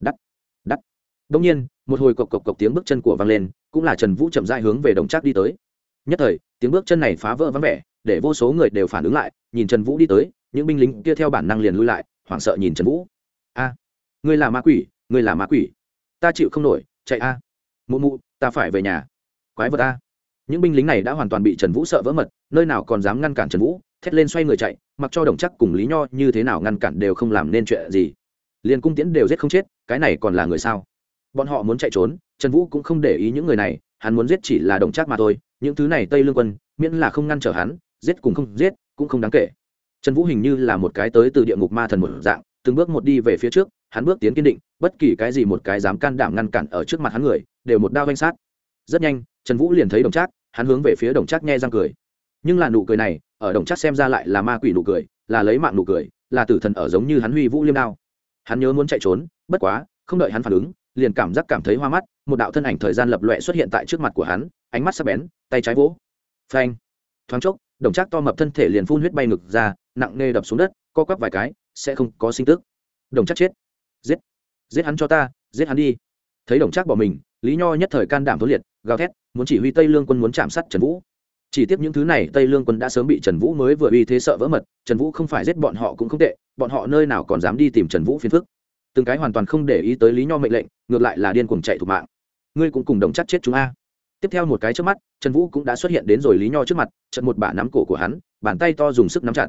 đắt đắt. Đông nhiên, một hồi cộc cộc cộc tiếng bước chân của vang lên, cũng là trần vũ chậm dại hướng về đồng trác đi tới. Nhất thời, tiếng bước chân này phá vỡ vắng vẻ, để vô số người đều phản ứng lại, nhìn trần vũ đi tới, những binh lính kia theo bản năng liền lui lại, hoảng sợ nhìn trần vũ. A, ngươi là ma quỷ, ngươi là ma quỷ. Ta chịu không nổi, chạy a. Mụ mụ, ta phải về nhà. Quái vật a. Những binh lính này đã hoàn toàn bị trần vũ sợ vỡ mật, nơi nào còn dám ngăn cản trần vũ thét lên xoay người chạy, mặc cho đồng chắc cùng lý nho như thế nào ngăn cản đều không làm nên chuyện gì. Liền cung tiễn đều giết không chết, cái này còn là người sao? Bọn họ muốn chạy trốn, trần vũ cũng không để ý những người này, hắn muốn giết chỉ là đồng chắc mà thôi, những thứ này tây lương quân, miễn là không ngăn trở hắn, giết cùng không giết, cũng không đáng kể. Trần vũ hình như là một cái tới từ địa ngục ma thần một dạng, từng bước một đi về phía trước, hắn bước tiến kiên định, bất kỳ cái gì một cái dám can đảm ngăn cản ở trước mặt hắn người, đều một đao danh sát. Rất nhanh, trần vũ liền thấy đồng trác hắn hướng về phía đồng trác nghe răng cười. Nhưng là nụ cười này ở đồng chắc xem ra lại là ma quỷ nụ cười, là lấy mạng nụ cười, là tử thần ở giống như hắn huy vũ liêm đao. Hắn nhớ muốn chạy trốn, bất quá, không đợi hắn phản ứng, liền cảm giác cảm thấy hoa mắt, một đạo thân ảnh thời gian lập loẹ xuất hiện tại trước mặt của hắn, ánh mắt sắc bén, tay trái vỗ. Phanh. Thoáng chốc, đồng trác to mập thân thể liền phun huyết bay ngực ra, nặng nề đập xuống đất, co quắp vài cái, sẽ không có sinh tức. Đồng chắc chết. Giết. Giết hắn cho ta, giết hắn đi. Thấy đồng chắc bỏ mình, lý nho nhất thời can đảm thối liệt, gào thét, muốn chỉ huy tây lương quân muốn chạm sát trần vũ chỉ tiếp những thứ này tây lương quân đã sớm bị trần vũ mới vừa uy thế sợ vỡ mật, trần vũ không phải giết bọn họ cũng không tệ, bọn họ nơi nào còn dám đi tìm trần vũ phiền phức. Từng cái hoàn toàn không để ý tới lý nho mệnh lệnh, ngược lại là điên cuồng chạy thủ mạng. Ngươi cũng cùng đồng chắc chết chúng a. Tiếp theo một cái trước mắt, trần vũ cũng đã xuất hiện đến rồi lý nho trước mặt, trận một bả nắm cổ của hắn, bàn tay to dùng sức nắm chặt.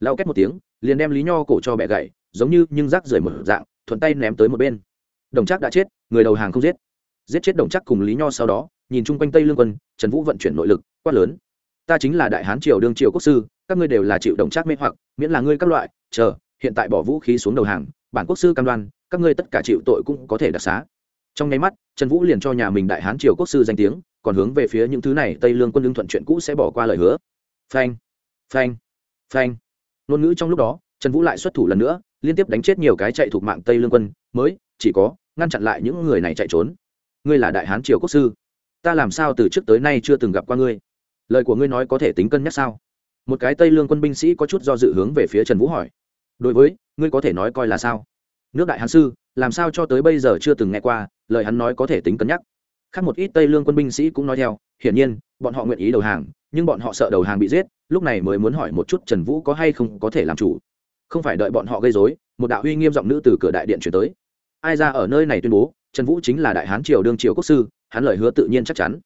Lao két một tiếng, liền đem lý nho cổ cho bẻ gậy giống như nhưng rác rời một dạng, thuận tay ném tới một bên. Đồng chắc đã chết, người đầu hàng không giết. Giết chết đồng chắc cùng lý nho sau đó, nhìn chung quanh tây lương quân, trần vũ vận chuyển nội lực, quát lớn ta chính là đại hán triều đương triều quốc sư, các ngươi đều là chịu đồng trác mê hoặc, miễn là ngươi các loại, chờ, hiện tại bỏ vũ khí xuống đầu hàng, bản quốc sư cam đoan, các ngươi tất cả chịu tội cũng có thể đặc xá. Trong nháy mắt, trần vũ liền cho nhà mình đại hán triều quốc sư danh tiếng, còn hướng về phía những thứ này tây lương quân lương thuận chuyện cũ sẽ bỏ qua lời hứa. Phanh phanh phanh. Ngôn ngữ trong lúc đó, trần vũ lại xuất thủ lần nữa, liên tiếp đánh chết nhiều cái chạy thuộc mạng tây lương quân, mới, chỉ có, ngăn chặn lại những người này chạy trốn. Ngươi là đại hán triều quốc sư. Ta làm sao từ trước tới nay chưa từng gặp qua ngươi? Lời của ngươi nói có thể tính cân nhắc sao? Một cái tây lương quân binh sĩ có chút do dự hướng về phía trần vũ hỏi. Đối với, ngươi có thể nói coi là sao? Nước đại hán sư, làm sao cho tới bây giờ chưa từng nghe qua, lời hắn nói có thể tính cân nhắc. Khác một ít tây lương quân binh sĩ cũng nói theo, hiển nhiên, bọn họ nguyện ý đầu hàng, nhưng bọn họ sợ đầu hàng bị giết, lúc này mới muốn hỏi một chút trần vũ có hay không có thể làm chủ. Không phải đợi bọn họ gây dối một đạo uy nghiêm giọng nữ từ cửa đại điện chuyển tới. Ai ra ở nơi này tuyên bố, trần vũ chính là đại hán triều đương triều quốc sư, hắn lời hứa tự nhiên chắc chắn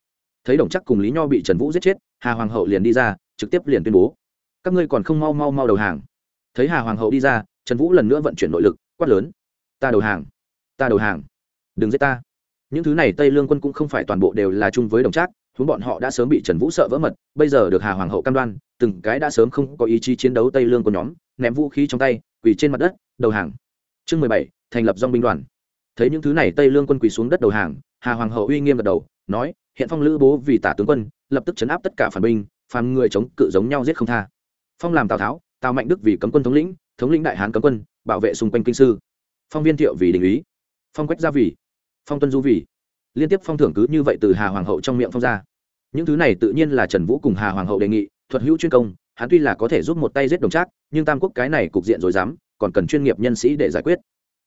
thấy đồng chắc cùng lý nho bị trần vũ giết chết hà hoàng hậu liền đi ra trực tiếp liền tuyên bố các ngươi còn không mau mau mau đầu hàng thấy hà hoàng hậu đi ra trần vũ lần nữa vận chuyển nội lực quát lớn ta đầu hàng ta đầu hàng đừng giết ta những thứ này tây lương quân cũng không phải toàn bộ đều là chung với đồng trác chúng bọn họ đã sớm bị trần vũ sợ vỡ mật bây giờ được hà hoàng hậu cam đoan từng cái đã sớm không có ý chí chiến đấu tây lương của nhóm ném vũ khí trong tay quỳ trên mặt đất đầu hàng chương mười bảy thành lập dong binh đoàn thấy những thứ này tây lương quân quỳ xuống đất đầu hàng hà hoàng hậu uy nghiêm gật đầu nói hiện phong lữ bố vì tả tướng quân, lập tức chấn áp tất cả phản binh, phàm người chống cự giống nhau giết không tha. Phong làm tào tháo, tào mạnh đức vì cấm quân thống lĩnh thống lĩnh đại hán cấm quân, bảo vệ xung quanh kinh sư. Phong viên thiệu vì đình ý. Phong quách gia vì. Phong tuân du vì. Liên tiếp phong thưởng cứ như vậy từ hà hoàng hậu trong miệng phong ra. Những thứ này tự nhiên là trần vũ cùng hà hoàng hậu đề nghị, thuật hữu chuyên công, hắn tuy là có thể giúp một tay giết đồng trác, nhưng tam quốc cái này cục diện rồi dám, còn cần chuyên nghiệp nhân sĩ để giải quyết.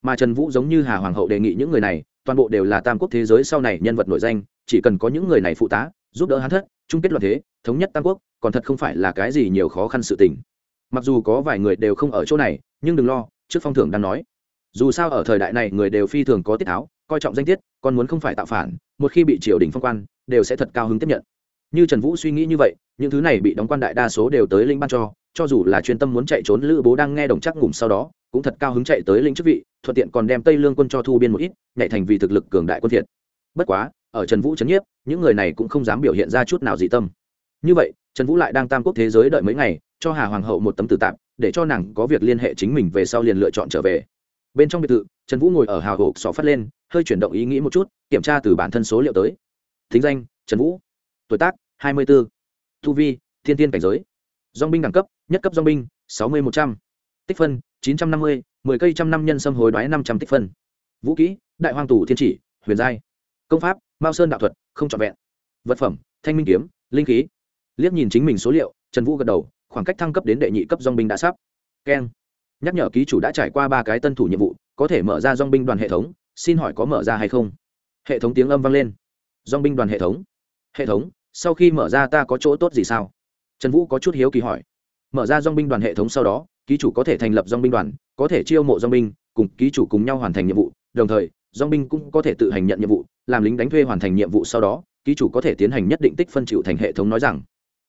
Mà trần vũ giống như hà hoàng hậu đề nghị những người này, toàn bộ đều là tam quốc thế giới sau này nhân vật nổi danh chỉ cần có những người này phụ tá, giúp đỡ hắn thất, chung kết loạn thế, thống nhất tam quốc, còn thật không phải là cái gì nhiều khó khăn sự tình. Mặc dù có vài người đều không ở chỗ này, nhưng đừng lo, trước phong thưởng đang nói. Dù sao ở thời đại này người đều phi thường có tiết tháo, coi trọng danh tiết còn muốn không phải tạo phản, một khi bị triều đình phong quan, đều sẽ thật cao hứng tiếp nhận. Như trần vũ suy nghĩ như vậy, những thứ này bị đóng quan đại đa số đều tới linh ban cho cho dù là chuyên tâm muốn chạy trốn lữ bố đang nghe đồng chắc ngủm sau đó, cũng thật cao hứng chạy tới linh chức vị, thuận tiện còn đem tây lương quân cho thu biên một ít nhạy thành vì thực lực cường đại quân thiện bất quá ở trần vũ trấn nhiếp, những người này cũng không dám biểu hiện ra chút nào dị tâm. Như vậy, trần vũ lại đang tam quốc thế giới đợi mấy ngày, cho hà hoàng hậu một tấm tử tạm để cho nàng có việc liên hệ chính mình về sau liền lựa chọn trở về. Bên trong biệt thự, trần vũ ngồi ở hào hộp xỏ phát lên, hơi chuyển động ý nghĩ một chút, kiểm tra từ bản thân số liệu tới. Thính danh, trần vũ. Tuổi tác, hai mươi b ố thu vi, thiên tiên cảnh giới. Dong binh đẳng cấp, nhất cấp dong binh, sáu mươi một trăm. Tích phân, chín trăm năm mươi. mười cây trăm năm nhân xâm hối đoái năm trăm tích phân. Vũ kỹ, đại hoang tù thiên chỉ, huyền giai. Công pháp mao sơn đạo thuật, không trọn vẹn. Vật phẩm, thanh minh kiếm, linh khí. Liếc nhìn chính mình số liệu, trần vũ gật đầu, khoảng cách thăng cấp đến đệ nhị cấp dong binh đã sắp. Keng. Nhắc nhở ký chủ đã trải qua ba cái tân thủ nhiệm vụ, có thể mở ra dong binh đoàn hệ thống, xin hỏi có mở ra hay không? Hệ thống tiếng âm vang lên. Dong binh đoàn hệ thống. Hệ thống, sau khi mở ra ta có chỗ tốt gì sao? Trần vũ có chút hiếu kỳ hỏi. Mở ra dong binh đoàn hệ thống sau đó, ký chủ có thể thành lập dong binh đoàn, có thể chiêu mộ dong binh, cùng ký chủ cùng nhau hoàn thành nhiệm vụ, đồng thời dong binh cũng có thể tự hành nhận nhiệm vụ, làm lính đánh thuê hoàn thành nhiệm vụ sau đó, ký chủ có thể tiến hành nhất định tích phân chịu thành hệ thống nói rằng.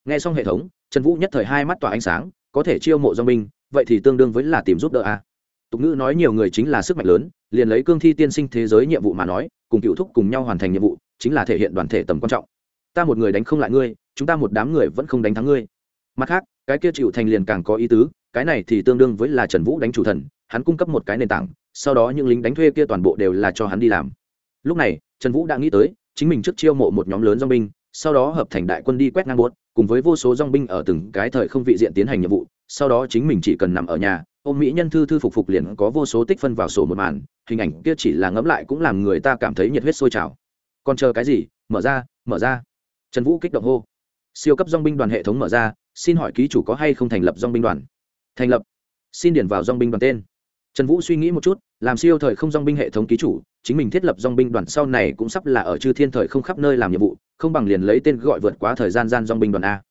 Nghe xong hệ thống, trần vũ nhất thời hai mắt tỏa ánh sáng, có thể chiêu mộ dong binh, vậy thì tương đương với là tìm giúp đỡ a. Tục ngữ nói nhiều người chính là sức mạnh lớn, liền lấy cương thi tiên sinh thế giới nhiệm vụ mà nói, cùng cựu thúc cùng nhau hoàn thành nhiệm vụ, chính là thể hiện đoàn thể tầm quan trọng. Ta một người đánh không lại ngươi, chúng ta một đám người vẫn không đánh thắng ngươi. Mặt khác, cái kia chịu thành liền càng có ý tứ, cái này thì tương đương với là trần vũ đánh chủ thần, hắn cung cấp một cái nền tảng sau đó những lính đánh thuê kia toàn bộ đều là cho hắn đi làm. Lúc này trần vũ đã nghĩ tới chính mình trước chiêu mộ một nhóm lớn dong binh sau đó hợp thành đại quân đi quét ngang buốt, cùng với vô số dong binh ở từng cái thời không vị diện tiến hành nhiệm vụ sau đó chính mình chỉ cần nằm ở nhà ôm mỹ nhân thư thư phục phục liền có vô số tích phân vào sổ một màn hình ảnh kia chỉ là ngẫm lại cũng làm người ta cảm thấy nhiệt huyết sôi trào. Còn chờ cái gì? Mở ra mở ra. Trần vũ kích động hô. Siêu cấp dong binh đoàn hệ thống mở ra xin hỏi ký chủ có hay không thành lập dong binh đoàn? Thành lập. Xin điển vào dong binh đoàn tên trần vũ suy nghĩ một chút, làm siêu thời không dong binh hệ thống ký chủ, chính mình thiết lập dong binh đoàn sau này cũng sắp là ở chư thiên thời không khắp nơi làm nhiệm vụ, không bằng liền lấy tên gọi vượt quá thời gian gian dong binh đoàn a.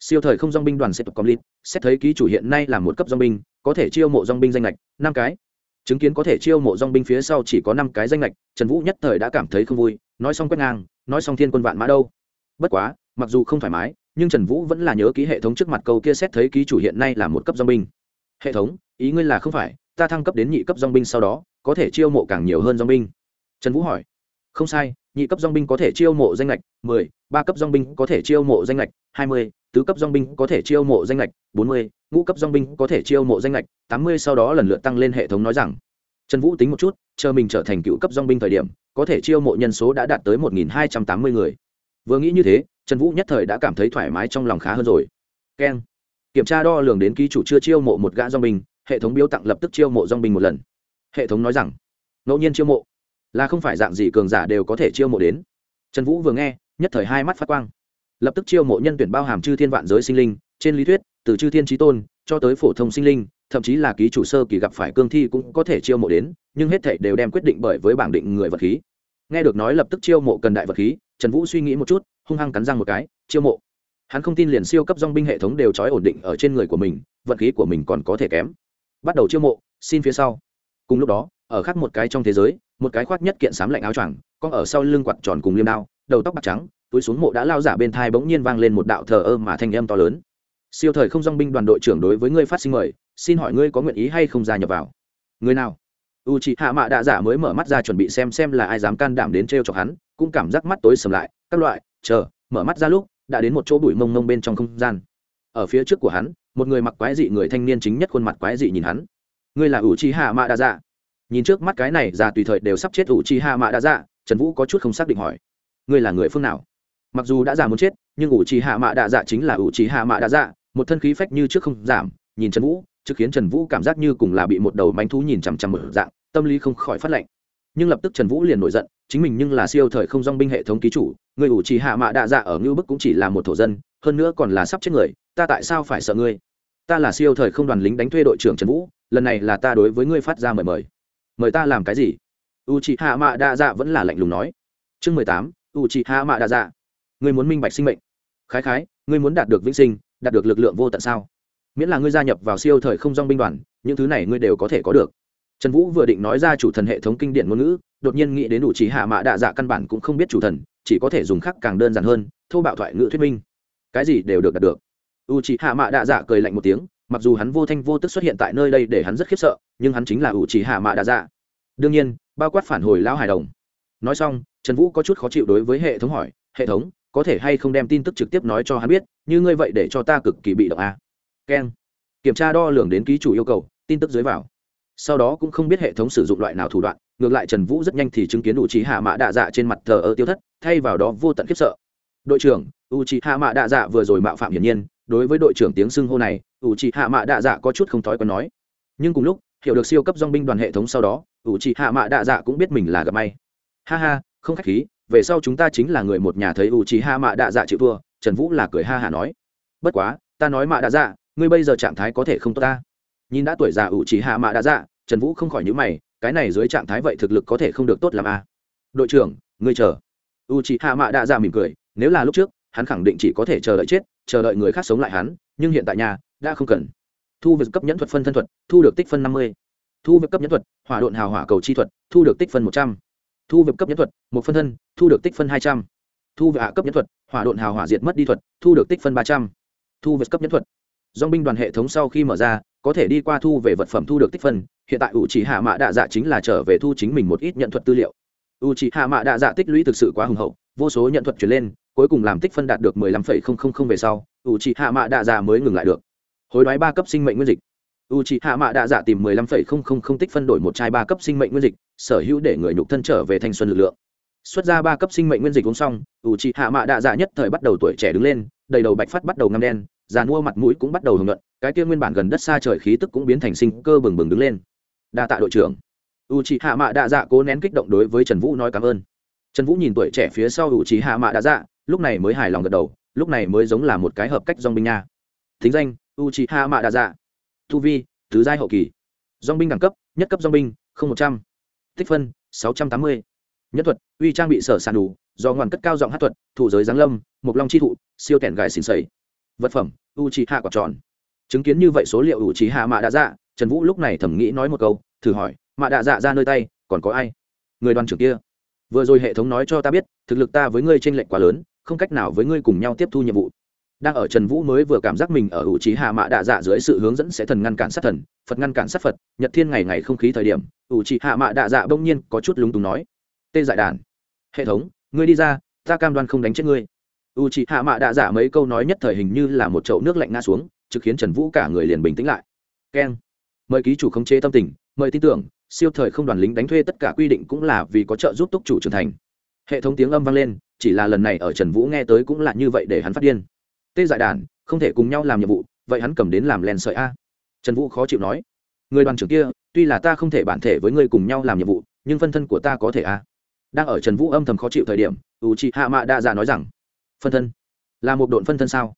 Siêu thời không dong binh đoàn sẽ tập complete, xét thấy ký chủ hiện nay là một cấp dong binh, có thể chiêu mộ dong binh danh lệch năm cái. Chứng kiến có thể chiêu mộ dong binh phía sau chỉ có năm cái danh lệch trần vũ nhất thời đã cảm thấy không vui, nói xong quét ngang, nói xong thiên quân vạn mã đâu. Bất quá, mặc dù không thoải mái, nhưng trần vũ vẫn là nhớ ký hệ thống trước mặt câu kia xét thấy ký chủ hiện nay là một cấp dong binh. Hệ thống, ý ngươi là không phải ta thăng cấp đến nhị cấp dong binh sau đó, có thể chiêu mộ càng nhiều hơn dong binh. Trần vũ hỏi. Không sai, nhị cấp dong binh có thể chiêu mộ danh lệch mười, ba cấp dong binh có thể chiêu mộ danh lệch hai mươi, tứ cấp dong binh có thể chiêu mộ danh lệch bốn mươi, ngũ cấp dong binh có thể chiêu mộ danh lệch tám mươi sau đó lần lượt tăng lên hệ thống nói rằng. Trần vũ tính một chút, chờ mình trở thành cựu cấp dong binh thời điểm, có thể chiêu mộ nhân số đã đạt tới một nghìn hai trăm tám mươi người. Vừa nghĩ như thế, trần vũ nhất thời đã cảm thấy thoải mái trong lòng khá hơn rồi. Keng. Kiểm tra đo lường đến ký chủ chưa chiêu mộ một gã dong binh hệ thống biếu tặng lập tức chiêu mộ dong binh một lần. Hệ thống nói rằng, ngẫu nhiên chiêu mộ? Là không phải dạng gì cường giả đều có thể chiêu mộ đến. Trần vũ vừa nghe, nhất thời hai mắt phát quang. Lập tức chiêu mộ nhân tuyển bao hàm chư thiên vạn giới sinh linh, trên lý thuyết, từ chư thiên trí tôn cho tới phổ thông sinh linh, thậm chí là ký chủ sơ kỳ gặp phải cương thi cũng có thể chiêu mộ đến, nhưng hết thảy đều đem quyết định bởi với bảng định người vật khí. Nghe được nói lập tức chiêu mộ cần đại vật khí, trần vũ suy nghĩ một chút, hung hăng cắn răng một cái, chiêu mộ? Hắn không tin liền siêu cấp dong binh hệ thống đều trói ổn định ở trên người của mình, vật khí của mình còn có thể kém bắt đầu chiêu mộ, xin phía sau. Cùng lúc đó, ở khác một cái trong thế giới, một cái khoác nhất kiện sám lạnh áo choàng con ở sau lưng quạt tròn cùng liêm đao, đầu tóc bạc trắng, túi xuống mộ đã lao giả bên thai bỗng nhiên vang lên một đạo thờ ơ mà thanh âm to lớn. Siêu thời không dong binh đoàn đội trưởng đối với ngươi phát sinh mời, xin hỏi ngươi có nguyện ý hay không gia nhập vào? Người nào? U chị hạ mạ đạ giả mới mở mắt ra chuẩn bị xem xem là ai dám can đảm đến t r e o chọc hắn, cũng cảm giác mắt tối sầm lại, các loại, chờ, mở mắt ra lúc, đã đến một chỗ bụi mông mông bên trong không gian. Ở phía trước của hắn một người mặc quái dị người thanh niên chính nhất khuôn mặt quái dị nhìn hắn ngươi là u chi hạ mạ đa dạ. nhìn trước mắt cái này, già tùy thời đều sắp chết u chi hạ mạ đa dạ. trần vũ có chút không xác định hỏi ngươi là người phương nào mặc dù đã già muốn chết, nhưng u chi hạ mạ đa dạ chính là u chi hạ mạ đa dạ một thân khí phách như trước không giảm nhìn trần vũ, trước khiến trần vũ cảm giác như cùng là bị một đầu mánh thú nhìn chằm chằm mở dạng, tâm lý không khỏi phát lạnh nhưng lập tức trần vũ liền nổi giận, chính mình nhưng là siêu thời không dong binh hệ thống ký chủ, người ủ trì hạ mạ đạ dạ ở ngưu bức cũng chỉ là một thổ dân, hơn nữa còn là sắp chết người, ta tại sao phải sợ ngươi? Ta là siêu thời không đoàn lính đánh thuê đội trưởng trần vũ, lần này là ta đối với ngươi phát ra mời mời. Mời ta làm cái gì? U trì hạ mạ đạ dạ vẫn là lạnh lùng nói. Chương mười tám u trì hạ mạ đạ dạ. Ngươi muốn minh bạch sinh mệnh. Khái khái, ngươi muốn đạt được vĩnh sinh, đạt được lực lượng vô tận sao? Miễn là ngươi gia nhập vào siêu thời không dong binh đoàn, những thứ này ngươi đều có thể có được trần vũ vừa định nói ra chủ thần hệ thống kinh điển ngôn ngữ, đột nhiên nghĩ đến đủ trí hạ mạ đạ dạ căn bản cũng không biết chủ thần, chỉ có thể dùng khắc càng đơn giản hơn, thô bạo thoại ngữ thuyết minh. Cái gì đều được đạt được. U trí hạ mạ đạ dạ cười lạnh một tiếng, mặc dù hắn vô thanh vô tức xuất hiện tại nơi đây để hắn rất khiếp sợ, nhưng hắn chính là u trí hạ mạ đạ dạ. Đương nhiên, bao quát phản hồi lão hài đồng. Nói xong, trần vũ có chút khó chịu đối với hệ thống hỏi, hệ thống, có thể hay không đem tin tức trực tiếp nói cho hắn biết, như ngươi vậy để cho ta cực kỳ bị động a keng. Kiểm tra đo lường đến ký chủ yêu cầu, tin tức dưới vào sau đó cũng không biết hệ thống sử dụng loại nào thủ đoạn, ngược lại trần vũ rất nhanh thì chứng kiến u trí hạ mã đạ dạ trên mặt thờ ơ tiêu thất, thay vào đó vô tận khiếp sợ. Đội trưởng u trí hạ mã đạ dạ vừa rồi mạo phạm hiển nhiên, đối với đội trưởng tiếng xưng hô này u trí hạ mã đạ dạ có chút không thói quen nói. Nhưng cùng lúc, hiểu được siêu cấp dong binh đoàn hệ thống sau đó u trí hạ mã đạ dạ cũng biết mình là gặp may. Ha ha, không khách khí, về sau chúng ta chính là người một nhà thấy u trí hạ mã đạ dạ chịu thua, trần vũ là cười ha hả nói. Bất quá, ta nói mã đạ dạ ngươi bây giờ trạng thái có thể không tốt ta nhìn đã tuổi già ủ chỉ hạ mạ đã dạ trần vũ không khỏi nhữ mày, cái này dưới trạng thái vậy thực lực có thể không được tốt làm a à. đội trưởng, ngươi chờ. U chỉ hạ mạ đã dạ mỉm cười, nếu là lúc trước, hắn khẳng định chỉ có thể chờ đợi chết, chờ đợi người khác sống lại hắn, nhưng hiện tại nhà, đã không cần. Thu việc cấp nhẫn thuật phân thân thuật, thu được tích phân năm mươi. Thu việc cấp nhẫn thuật, hỏa độn hào hỏa cầu chi thuật, thu được tích phân một trăm. Thu việc cấp nhẫn thuật, một phân thân, thu được tích phân hai trăm. Thu việc hạ cấp nhẫn thuật, hỏa độn hào hỏa diệt mất đi thuật, thu được tích phân ba trăm. Thu việc cấp nhẫn thuật. Dong binh đoàn hệ thống sau khi mở ra có thể đi qua thu về vật phẩm thu được tích phân, hiện tại u chỉ hạ mạ đạ dạ chính là trở về thu chính mình một ít nhận thuật tư liệu. U chỉ hạ mạ đạ dạ tích lũy thực sự quá hùng hậu, vô số nhận thuật chuyển lên, cuối cùng làm tích phân đạt được mười lăm phẩy không không không về sau u chỉ hạ mạ đạ dạ mới ngừng lại được. Hối đoái ba cấp sinh mệnh nguyên dịch. U chỉ hạ mạ đạ dạ tìm mười lăm phẩy không không không tích phân đổi một chai ba cấp sinh mệnh nguyên dịch, sở hữu để người nhục thân trở về thanh xuân lực lượng. Xuất ra ba cấp sinh mệnh nguyên dịch uống xong u chỉ hạ mạ đạ dạ nhất thời bắt đầu tuổi trẻ đứng lên, đầy đầu bạch phát bắt đầu ngăm đen già mua mặt mũi cũng bắt đầu hưởng luận cái kia nguyên bản gần đất xa trời khí tức cũng biến thành sinh cơ bừng bừng đứng lên. Đa tạ đội trưởng. U c hạ mạ đa dạ cố nén kích động đối với trần vũ nói cảm ơn. Trần vũ nhìn tuổi trẻ phía sau u c hạ mạ đa dạ lúc này mới hài lòng gật đầu, lúc này mới giống là một cái hợp cách dong binh nha. Thính danh u c hạ mạ đa dạ tu vi, tứ giai hậu kỳ. Dong binh đẳng cấp, nhất cấp dong binh, không một trăm. Tích phân, sáu trăm tám mươi. Nhất thuật, uy trang bị sở sàn đủ, do ngoan cất cao giọng hát thuật thủ giới giáng lâm mục long chi thụ, siêu tẻn gài xỉn sầy. Vật phẩm u c hạ quả tròn chứng kiến như vậy số liệu ủ trí hạ mạ đa dạ trần vũ lúc này thầm nghĩ nói một câu, thử hỏi, mạ đạ dạ ra nơi tay, còn có ai? Người đoàn trưởng kia, vừa rồi hệ thống nói cho ta biết, thực lực ta với ngươi t r ê n lệch quá lớn, không cách nào với ngươi cùng nhau tiếp thu nhiệm vụ. Đang ở trần vũ mới vừa cảm giác mình ở ủ trí hạ mạ đạ dạ dưới sự hướng dẫn sẽ thần ngăn cản sát thần, phật ngăn cản sát phật, nhật thiên ngày ngày không khí thời điểm, ủ trí hạ mạ đạ dạ bỗng nhiên có chút lúng túng nói, tê dại đàn. Hệ thống, ngươi đi ra, ta cam đoan không đánh chết ngươi. U c h ị hạ mạ đạ giả mấy câu nói nhất thời hình như là một chậu nước lạnh ngã xuống trực khiến trần vũ cả người liền bình tĩnh lại. Keng. Mời ký chủ khống chế tâm tình, mời tin tưởng, siêu thời không đoàn lính đánh thuê tất cả quy định cũng là vì có trợ giúp túc chủ trưởng thành. Hệ thống tiếng âm vang lên, chỉ là lần này ở trần vũ nghe tới cũng là như vậy để hắn phát điên. Tê dại đàn, không thể cùng nhau làm nhiệm vụ, vậy hắn cầm đến làm len sợi a. Trần vũ khó chịu nói, người đoàn trưởng kia, tuy là ta không thể bản thể với ngươi cùng nhau làm nhiệm vụ, nhưng phân thân của ta có thể a. Đang ở trần vũ âm thầm khó chịu thời điểm u chị hạ mạ đa dạ nói rằng, phân thân? Là một độn phân thân sao?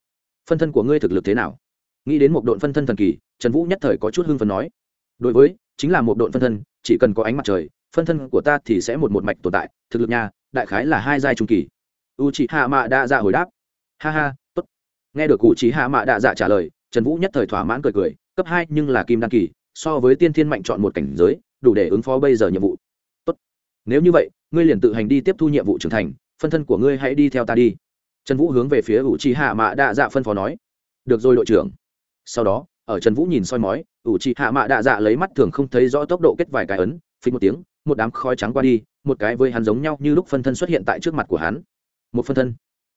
Phân thân của ngươi thực lực thế nào? Nghĩ đến một độn phân thân thần kỳ, trần vũ nhất thời có chút hưng phấn nói. Đối với, chính là một độn phân thân, chỉ cần có ánh mặt trời, phân thân của ta thì sẽ một một mạch tồn tại, thực lực nha, đại khái là hai giai trung kỳ. U chị hạ mạ đa dạ hồi đáp. Ha ha, tốt. Nghe được cụ chị hạ mạ đa dạ trả lời, trần vũ nhất thời thỏa mãn cười cười, cấp hai nhưng là kim đăng kỳ, so với tiên thiên mạnh chọn một cảnh giới, đủ để ứng phó bây giờ nhiệm vụ. Tốt. Nếu như vậy, ngươi liền tự hành đi tiếp thu nhiệm vụ trưởng thành, phân thân của ngươi hãy đi theo ta đi. Trần vũ hướng về phía u trì hạ mạ đa dạ phân phó nói. Được rồi đội trưởng sau đó, ở trần vũ nhìn soi mói, ủ trì hạ mạ đạ dạ lấy mắt thường không thấy rõ tốc độ kết vài cái ấn phí một tiếng, một đám khói trắng qua đi, một cái với hắn giống nhau như lúc phân thân xuất hiện tại trước mặt của hắn. Một phân thân.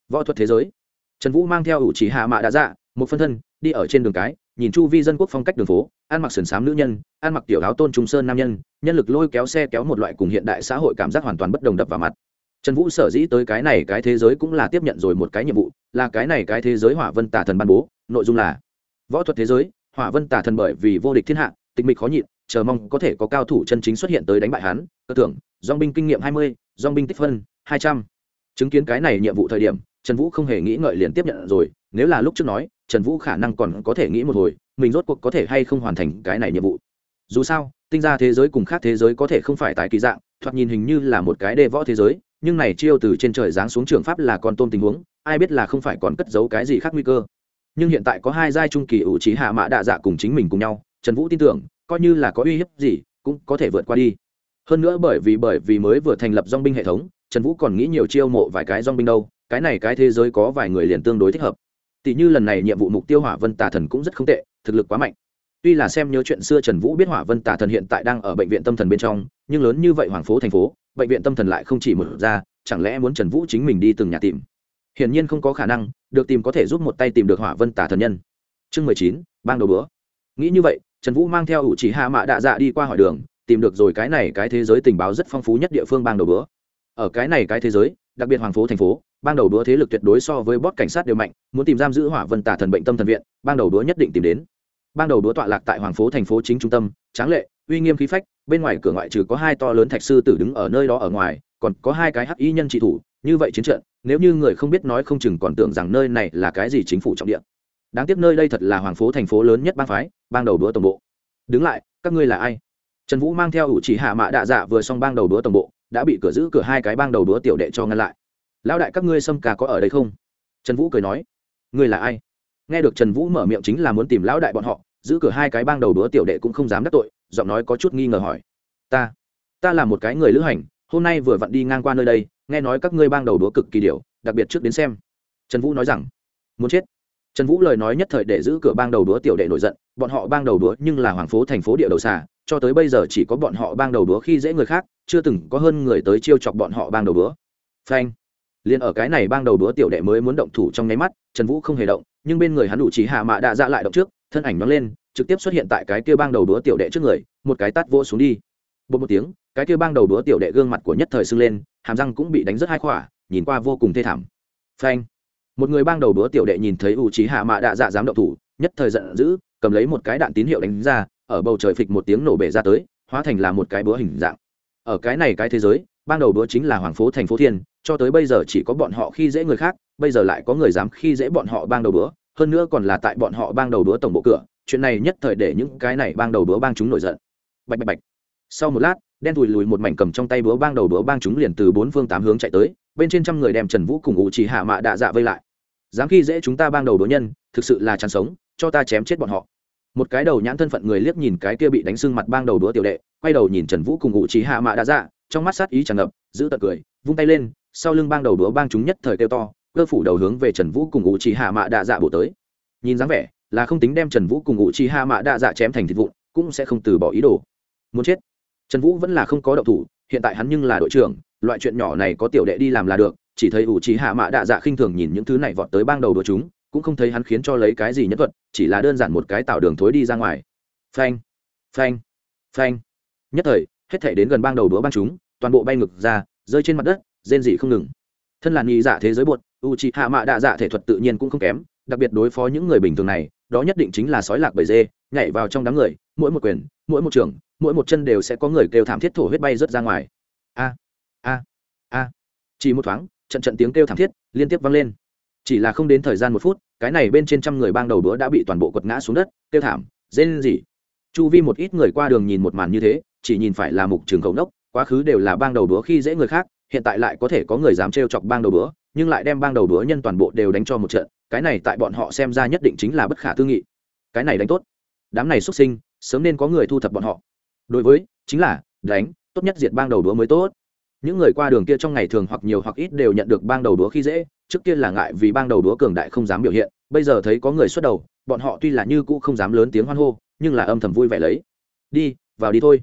Võ thuật thế giới. Trần vũ mang theo ủ chỉ hạ mạ đạ dạ một phân thân, đi ở trên đường cái, nhìn chu vi dân quốc phong cách đường phố, ăn mặc sườn xám nữ nhân, ăn mặc tiểu áo tôn trung sơn nam nhân nhân lực lôi kéo xe kéo một loại cùng hiện đại xã hội cảm giác hoàn toàn bất đồng đập vào mặt. Trần vũ sở dĩ tới cái này cái thế giới cũng là tiếp nhận rồi một cái nhiệm vụ, là cái này cái thế giới hỏa vân tả thần ban bố, nội dung là võ thuật thế giới, hỏa vân tả thần bởi vì vô địch thiên hạ, tịch mịch khó nhịn, chờ mong có thể có cao thủ chân chính xuất hiện tới đánh bại hắn. Cơ tưởng dong binh kinh nghiệm hai mươi dong binh tích phân, hai trăm. Chứng kiến cái này nhiệm vụ thời điểm, trần vũ không hề nghĩ ngợi liền tiếp nhận rồi. Nếu là lúc trước nói, trần vũ khả năng còn có thể nghĩ một hồi, mình rốt cuộc có thể hay không hoàn thành cái này nhiệm vụ. Dù sao, tinh ra thế giới cùng khác thế giới có thể không phải tại kỳ dạng, thoạt nhìn hình như là một cái đề võ thế giới, nhưng này chiêu từ trên trời giáng xuống trường pháp là con tôm tình huống, ai biết là không phải còn cất giấu cái gì khác nguy cơ nhưng hiện tại có hai giai trung kỳ ủ trí hạ mã đạ dạ cùng chính mình cùng nhau, trần vũ tin tưởng, coi như là có uy hiếp gì, cũng có thể vượt qua đi. Hơn nữa bởi vì bởi vì mới vừa thành lập dong binh hệ thống, trần vũ còn nghĩ nhiều chiêu mộ vài cái dong binh đâu, cái này cái thế giới có vài người liền tương đối thích hợp. Tỷ như lần này nhiệm vụ mục tiêu hỏa vân tà thần cũng rất không tệ, thực lực quá mạnh. Tuy là xem nhớ chuyện xưa trần vũ biết hỏa vân tà thần hiện tại đang ở bệnh viện tâm thần bên trong, nhưng lớn như vậy hoàng phố thành phố, bệnh viện tâm thần lại không chỉ một ra, chẳng lẽ muốn trần vũ chính mình đi từng nhà tìm? Hiển nhiên không có khả năng được tìm có thể giúp một tay tìm được hỏa vân tà thần nhân. Chương mười chín, bang đầu bữa. Nghĩ như vậy, trần vũ mang theo ủ chỉ hạ mạ đạ dạ đi qua hỏi đường, tìm được rồi cái này cái thế giới tình báo rất phong phú nhất địa phương bang đầu bữa. Ở cái này cái thế giới, đặc biệt hoàng phố thành phố, bang đầu đũa thế lực tuyệt đối so với bót cảnh sát đều mạnh, muốn tìm giam giữ hỏa vân tả thần bệnh tâm thần viện, bang đầu đũa nhất định tìm đến. Bang đầu đũa tọa lạc tại hoàng phố thành phố chính trung tâm, tráng lệ, uy nghiêm khí phách, bên ngoài cửa ngoại trừ có hai to lớn thạch sư tử đứng ở nơi đó ở ngoài, còn có hai cái hắc y nhân trị thủ như vậy chiến trận, nếu như người không biết nói không chừng còn tưởng rằng nơi này là cái gì chính phủ trọng địa. Đáng tiếc nơi đây thật là hoàng phố thành phố lớn nhất bang phái, bang đầu đũa tổng bộ. Đứng lại, các ngươi là ai? Trần vũ mang theo ủ chỉ hạ mạ đạ dạ vừa xong bang đầu đũa tổng bộ, đã bị cửa giữ cửa hai cái bang đầu đũa tiểu đệ cho ngăn lại. Lão đại các ngươi xâm cà có ở đây không? Trần vũ cười nói. Ngươi là ai? Nghe được trần vũ mở miệng chính là muốn tìm lão đại bọn họ, giữ cửa hai cái bang đầu đũa tiểu đệ cũng không dám đắc tội, giọng nói có chút nghi ngờ hỏi. Ta ta là một cái người lữ hành, hôm nay vừa vặn đi ngang qua nơi đây nghe nói các ngươi bang đầu đúa cực kỳ điều đặc biệt trước đến xem. Trần vũ nói rằng, muốn chết. Trần vũ lời nói nhất thời để giữ cửa bang đầu đúa tiểu đệ nổi giận, bọn họ bang đầu đúa nhưng là hoàng phố thành phố địa đầu xà, cho tới bây giờ chỉ có bọn họ bang đầu đúa khi dễ người khác, chưa từng có hơn người tới chiêu chọc bọn họ bang đầu đúa phanh. Liền ở cái này bang đầu đúa tiểu đệ mới muốn động thủ trong nháy mắt, trần vũ không hề động, nhưng bên người hắn đủ trí hạ mạ đã dạ lại động trước, thân ảnh nó lên, trực tiếp xuất hiện tại cái kia bang đầu đúa tiểu đệ trước người, một cái tát vỗ xuống đi. Bột một tiếng, cái kia bang đầu đúa tiểu đệ gương mặt của nhất thời sưng lên hàm răng cũng bị đánh rất hai khỏa nhìn qua vô cùng thê thảm. Phanh. Một người bang đầu đúa tiểu đệ nhìn thấy U trí hạ mạ đạ dạ dám động thủ nhất thời giận dữ cầm lấy một cái đạn tín hiệu đánh ra ở bầu trời phịch một tiếng nổ bể ra tới hóa thành là một cái búa hình dạng. Ở cái này cái thế giới ban đầu đúa chính là hoàng phố thành phố thiên cho tới bây giờ chỉ có bọn họ khi dễ người khác bây giờ lại có người dám khi dễ bọn họ bang đầu đúa, hơn nữa còn là tại bọn họ bang đầu đúa tổng bộ cửa chuyện này nhất thời để những cái này bang đầu đúa bang chúng nổi giận. Bạch bạch bạch. Sau một lát đen thùi lùi một mảnh cầm trong tay búa bang đầu búa bang chúng liền từ bốn phương tám hướng chạy tới, bên trên trăm người đem trần vũ cùng ủ chỉ hạ mạ đạ dạ vây lại. Dám khi dễ chúng ta bang đầu đũa nhân, thực sự là chán sống, cho ta chém chết bọn họ. Một cái đầu nhãn thân phận người liếc nhìn cái kia bị đánh sưng mặt bang đầu đũa tiểu đệ, quay đầu nhìn trần vũ cùng ngụ chỉ hạ mạ đã dạ trong mắt sát ý tràn ngập, giữ tật cười, vung tay lên, sau lưng bang đầu đũa bang chúng nhất thời kêu to, cơ phủ đầu hướng về trần vũ cùng ngụ chỉ hạ mạ đã dạ bổ tới. Nhìn dáng vẻ, là không tính đem trần vũ cùng ngụ chỉ hạ mạ đã dạ chém thành thịt vụn, cũng sẽ không từ bỏ ý đồ. Muốn chết trần vũ vẫn là không có động thủ, hiện tại hắn nhưng là đội trưởng, loại chuyện nhỏ này có tiểu đệ đi làm là được, chỉ thấy ủ trí hạ mạ đạ dạ khinh thường nhìn những thứ này vọt tới bang đầu đũa chúng, cũng không thấy hắn khiến cho lấy cái gì nhất thuật, chỉ là đơn giản một cái tạo đường thối đi ra ngoài. Phanh phanh phanh. Nhất thời, hết thể đến gần bang đầu đũa bang chúng, toàn bộ bay ngực ra, rơi trên mặt đất, rên rỉ không ngừng. Thân là nghi dạ thế giới buột u c hạ mạ đạ dạ thể thuật tự nhiên cũng không kém, đặc biệt đối phó những người bình thường này, đó nhất định chính là sói lạc bầy dê, nhảy vào trong đám người mỗi một quyền, mỗi một trường, mỗi một chân đều sẽ có người kêu thảm thiết thổ huyết bay rớt ra ngoài. A a a. Chỉ một thoáng, trận trận tiếng kêu thảm thiết liên tiếp vang lên. Chỉ là không đến thời gian một phút, cái này bên trên trăm người bang đầu đũa đã bị toàn bộ quật ngã xuống đất, kêu thảm, rên gì chu vi một ít người qua đường nhìn một màn như thế, chỉ nhìn phải là mục trường khẩu nốc, quá khứ đều là bang đầu đũa khi dễ người khác, hiện tại lại có thể có người dám trêu chọc bang đầu đũa nhưng lại đem bang đầu đũa nhân toàn bộ đều đánh cho một trận, cái này tại bọn họ xem ra nhất định chính là bất khả tư nghị. Cái này đánh tốt. Đám này xuất sinh sớm nên có người thu thập bọn họ. Đối với, chính là, đánh, tốt nhất diệt bang đầu đúa mới tốt. Những người qua đường kia trong ngày thường hoặc nhiều hoặc ít đều nhận được bang đầu đúa khi dễ, trước kia là ngại vì bang đầu đúa cường đại không dám biểu hiện, bây giờ thấy có người xuất đầu, bọn họ tuy là như cũ không dám lớn tiếng hoan hô, nhưng là âm thầm vui vẻ lấy. Đi, vào đi thôi.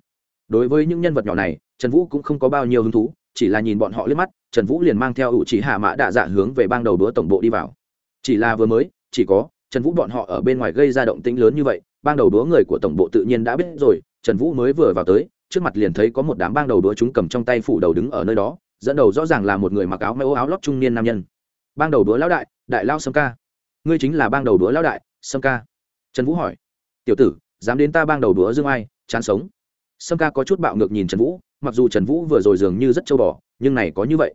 Đối với những nhân vật nhỏ này, trần vũ cũng không có bao nhiêu hứng thú, chỉ là nhìn bọn họ liếc mắt, trần vũ liền mang theo ủ chỉ hạ mã đạ dạ hướng về bang đầu đúa tổng bộ đi vào. Chỉ là vừa mới, chỉ có, trần vũ bọn họ ở bên ngoài gây ra động tĩnh lớn như vậy bang đầu đũa người của tổng bộ tự nhiên đã biết rồi trần vũ mới vừa vào tới trước mặt liền thấy có một đám bang đầu đũa chúng cầm trong tay phủ đầu đứng ở nơi đó dẫn đầu rõ ràng là một người mặc áo may ô áo lót trung niên nam nhân. Bang đầu đũa lão đại đại lao sâm ca. Ngươi chính là bang đầu đũa lão đại sâm ca. Trần vũ hỏi. Tiểu tử dám đến ta bang đầu đũa dương ai chán sống. Sâm ca có chút bạo ngược nhìn trần vũ mặc dù trần vũ vừa rồi dường như rất châu bò nhưng này có như vậy.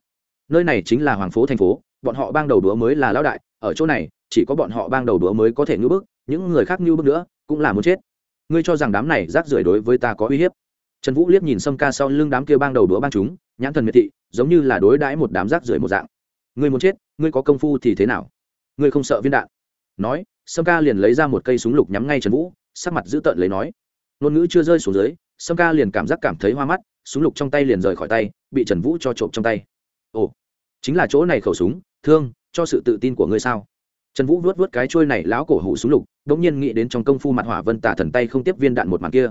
Nơi này chính là hoàng phố thành phố bọn họ bang đầu đũa mới là lão đại ở chỗ này chỉ có bọn họ bang đầu đũa mới có thể ngưỡng bước, những người khác ngưỡng bước nữa cũng là muốn chết. Ngươi cho rằng đám này rác rưởi đối với ta có uy hiếp? Trần vũ liếc nhìn sâm ca sau lưng đám kia bang đầu đũa bang chúng, nhãn thần miệt thị, giống như là đối đãi một đám rác rưởi một dạng. Ngươi muốn chết, ngươi có công phu thì thế nào? Ngươi không sợ viên đạn? Nói, sâm ca liền lấy ra một cây súng lục nhắm ngay trần vũ, sắc mặt dữ tợn lấy nói. Ngôn ngữ chưa rơi xuống dưới, sâm ca liền cảm giác cảm thấy hoa mắt, súng lục trong tay liền rời khỏi tay, bị trần vũ cho trộm trong tay. Ồ, chính là chỗ này khẩu súng, thương, cho sự tự tin của ngươi sao? Trần vũ vuốt vuốt cái trôi này lão cổ hủ xuống lục đ ỗ n g nhiên nghĩ đến trong công phu mặt hỏa vân tả thần tay không tiếp viên đạn một màn kia.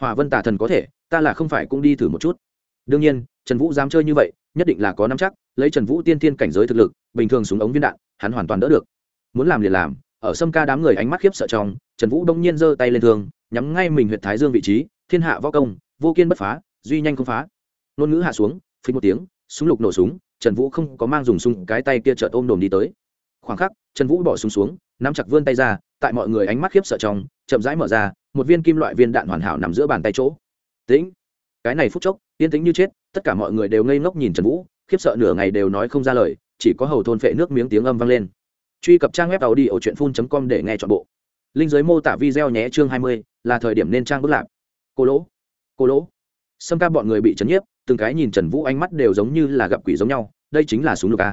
Hỏa vân tả thần có thể, ta là không phải cũng đi thử một chút. Đương nhiên, trần vũ dám chơi như vậy, nhất định là có năm chắc, lấy trần vũ tiên tiên cảnh giới thực lực, bình thường súng ống viên đạn, hắn hoàn toàn đỡ được. Muốn làm liền làm, ở sâm ca đám người ánh mắt khiếp sợ trong, trần vũ đông nhiên giơ tay lên thương, nhắm ngay mình huyện thái dương vị trí, thiên hạ võ công, vô kiên bất phá, duy nhanh không phá. Ngôn ngữ hạ xuống phí một tiếng, súng lục nổ súng, trần vũ không có mang dùng súng cái tay kia chợt ôm đồm đi tới khoảng khắc, trần vũ bỏ súng xuống, nắm chặt vươn tay ra, tại mọi người ánh mắt khiếp sợ trong, chậm rãi mở ra, một viên kim loại viên đạn hoàn hảo nằm giữa bàn tay chỗ. Tĩnh. Cái này phút chốc, yên tĩnh như chết, tất cả mọi người đều ngây ngốc nhìn trần vũ, khiếp sợ nửa ngày đều nói không ra lời, chỉ có hầu thôn phệ nước miếng tiếng âm vang lên. Truy cập trang web tàu đi ở truyện phun com để nghe t h ọ n bộ. Linh giới mô tả video nhé chương hai mươi, là thời điểm nên trang bức lạc. Cô lỗ. Cô lỗ. Xâm ca bọn người bị chấn nhiếp, từng cái nhìn trần vũ ánh mắt đều giống như là gặp quỷ giống nhau, đây chính là súng lục a.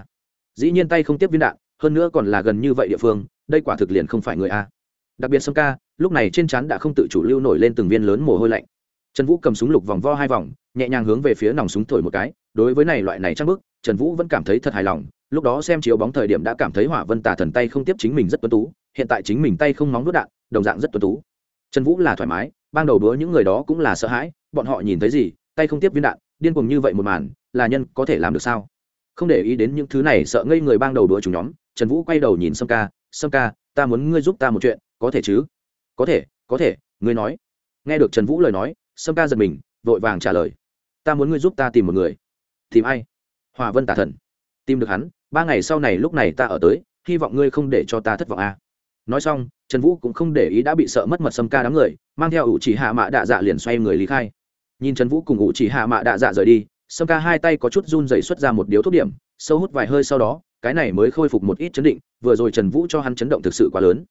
Dĩ nhiên tay không tiếp viên đạn hơn nữa còn là gần như vậy địa phương, đây quả thực liền không phải người a. Đặc biệt sâm ca, lúc này trên chắn đã không tự chủ lưu nổi lên từng viên lớn mồ hôi lạnh. Trần vũ cầm súng lục vòng vo hai vòng, nhẹ nhàng hướng về phía nòng súng thổi một cái, đối với này loại này trang bức, trần vũ vẫn cảm thấy thật hài lòng, lúc đó xem chiếu bóng thời điểm đã cảm thấy hỏa vân tà thần tay không tiếp chính mình rất tuân tú, hiện tại chính mình tay không nóng đốt đạn, đồng dạng rất tuân tú. Trần vũ là thoải mái, ban đầu đứa những người đó cũng là sợ hãi, bọn họ nhìn thấy gì, tay không tiếp viên đạn, điên cuồng như vậy một màn, là nhân có thể làm được sao? Không để ý đến những thứ này sợ ngây người ban đầu đũa chúng nhóm trần vũ quay đầu nhìn sâm ca sâm ca, ta muốn ngươi giúp ta một chuyện, có thể chứ? Có thể có thể, ngươi nói. Nghe được trần vũ lời nói, sâm ca giật mình, vội vàng trả lời. Ta muốn ngươi giúp ta tìm một người. Tìm ai? Hòa vân Tả thần. Tìm được hắn, ba ngày sau này lúc này ta ở tới, hy vọng ngươi không để cho ta thất vọng a à. nói xong, trần vũ cũng không để ý đã bị sợ mất mật sâm ca đám người, mang theo ủ chỉ hạ mạ đạ dạ liền xoay người lý khai. Nhìn trần vũ cùng ủ chỉ hạ mạ đạ dạ rời đi, sâm ca hai tay có chút run dày xuất ra một điếu thuốc điểm, sâu hút vài hơi sau đó cái này mới khôi phục một ít chấn định, vừa rồi trần vũ cho hắn chấn động thực sự quá lớn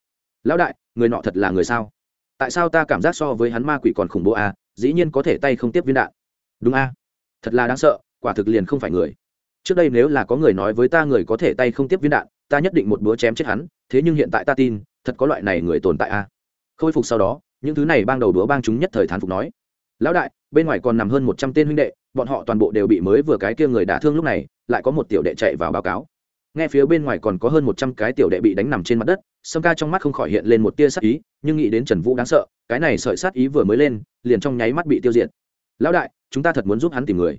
lão đại, người nọ thật là người sao tại sao ta cảm giác so với hắn ma quỷ còn khủng bố a à? dĩ nhiên có thể tay không tiếp viên đạn đúng a à? thật là đáng sợ, quả thực liền không phải người trước đây nếu là có người nói với ta người có thể tay không tiếp viên đạn, ta nhất định một búa chém chết hắn, thế nhưng hiện tại ta tin, thật có loại này người tồn tại a à? khôi phục sau đó, những thứ này bang đầu đũa bang chúng nhất thời thán phục nói lão đại, bên ngoài còn nằm hơn một trăm tên huynh đệ, bọn họ toàn bộ đều bị mới vừa cái kia người đả thương lúc này, lại có một tiểu đệ chạy vào báo cáo nghe phía bên ngoài còn có hơn một trăm cái tiểu đệ bị đánh nằm trên mặt đất, sâm ca trong mắt không khỏi hiện lên một tia sát ý, nhưng nghĩ đến trần vũ đáng sợ, cái này sợi sát ý vừa mới lên, liền trong nháy mắt bị tiêu diệt. Lão đại, chúng ta thật muốn giúp hắn tìm người.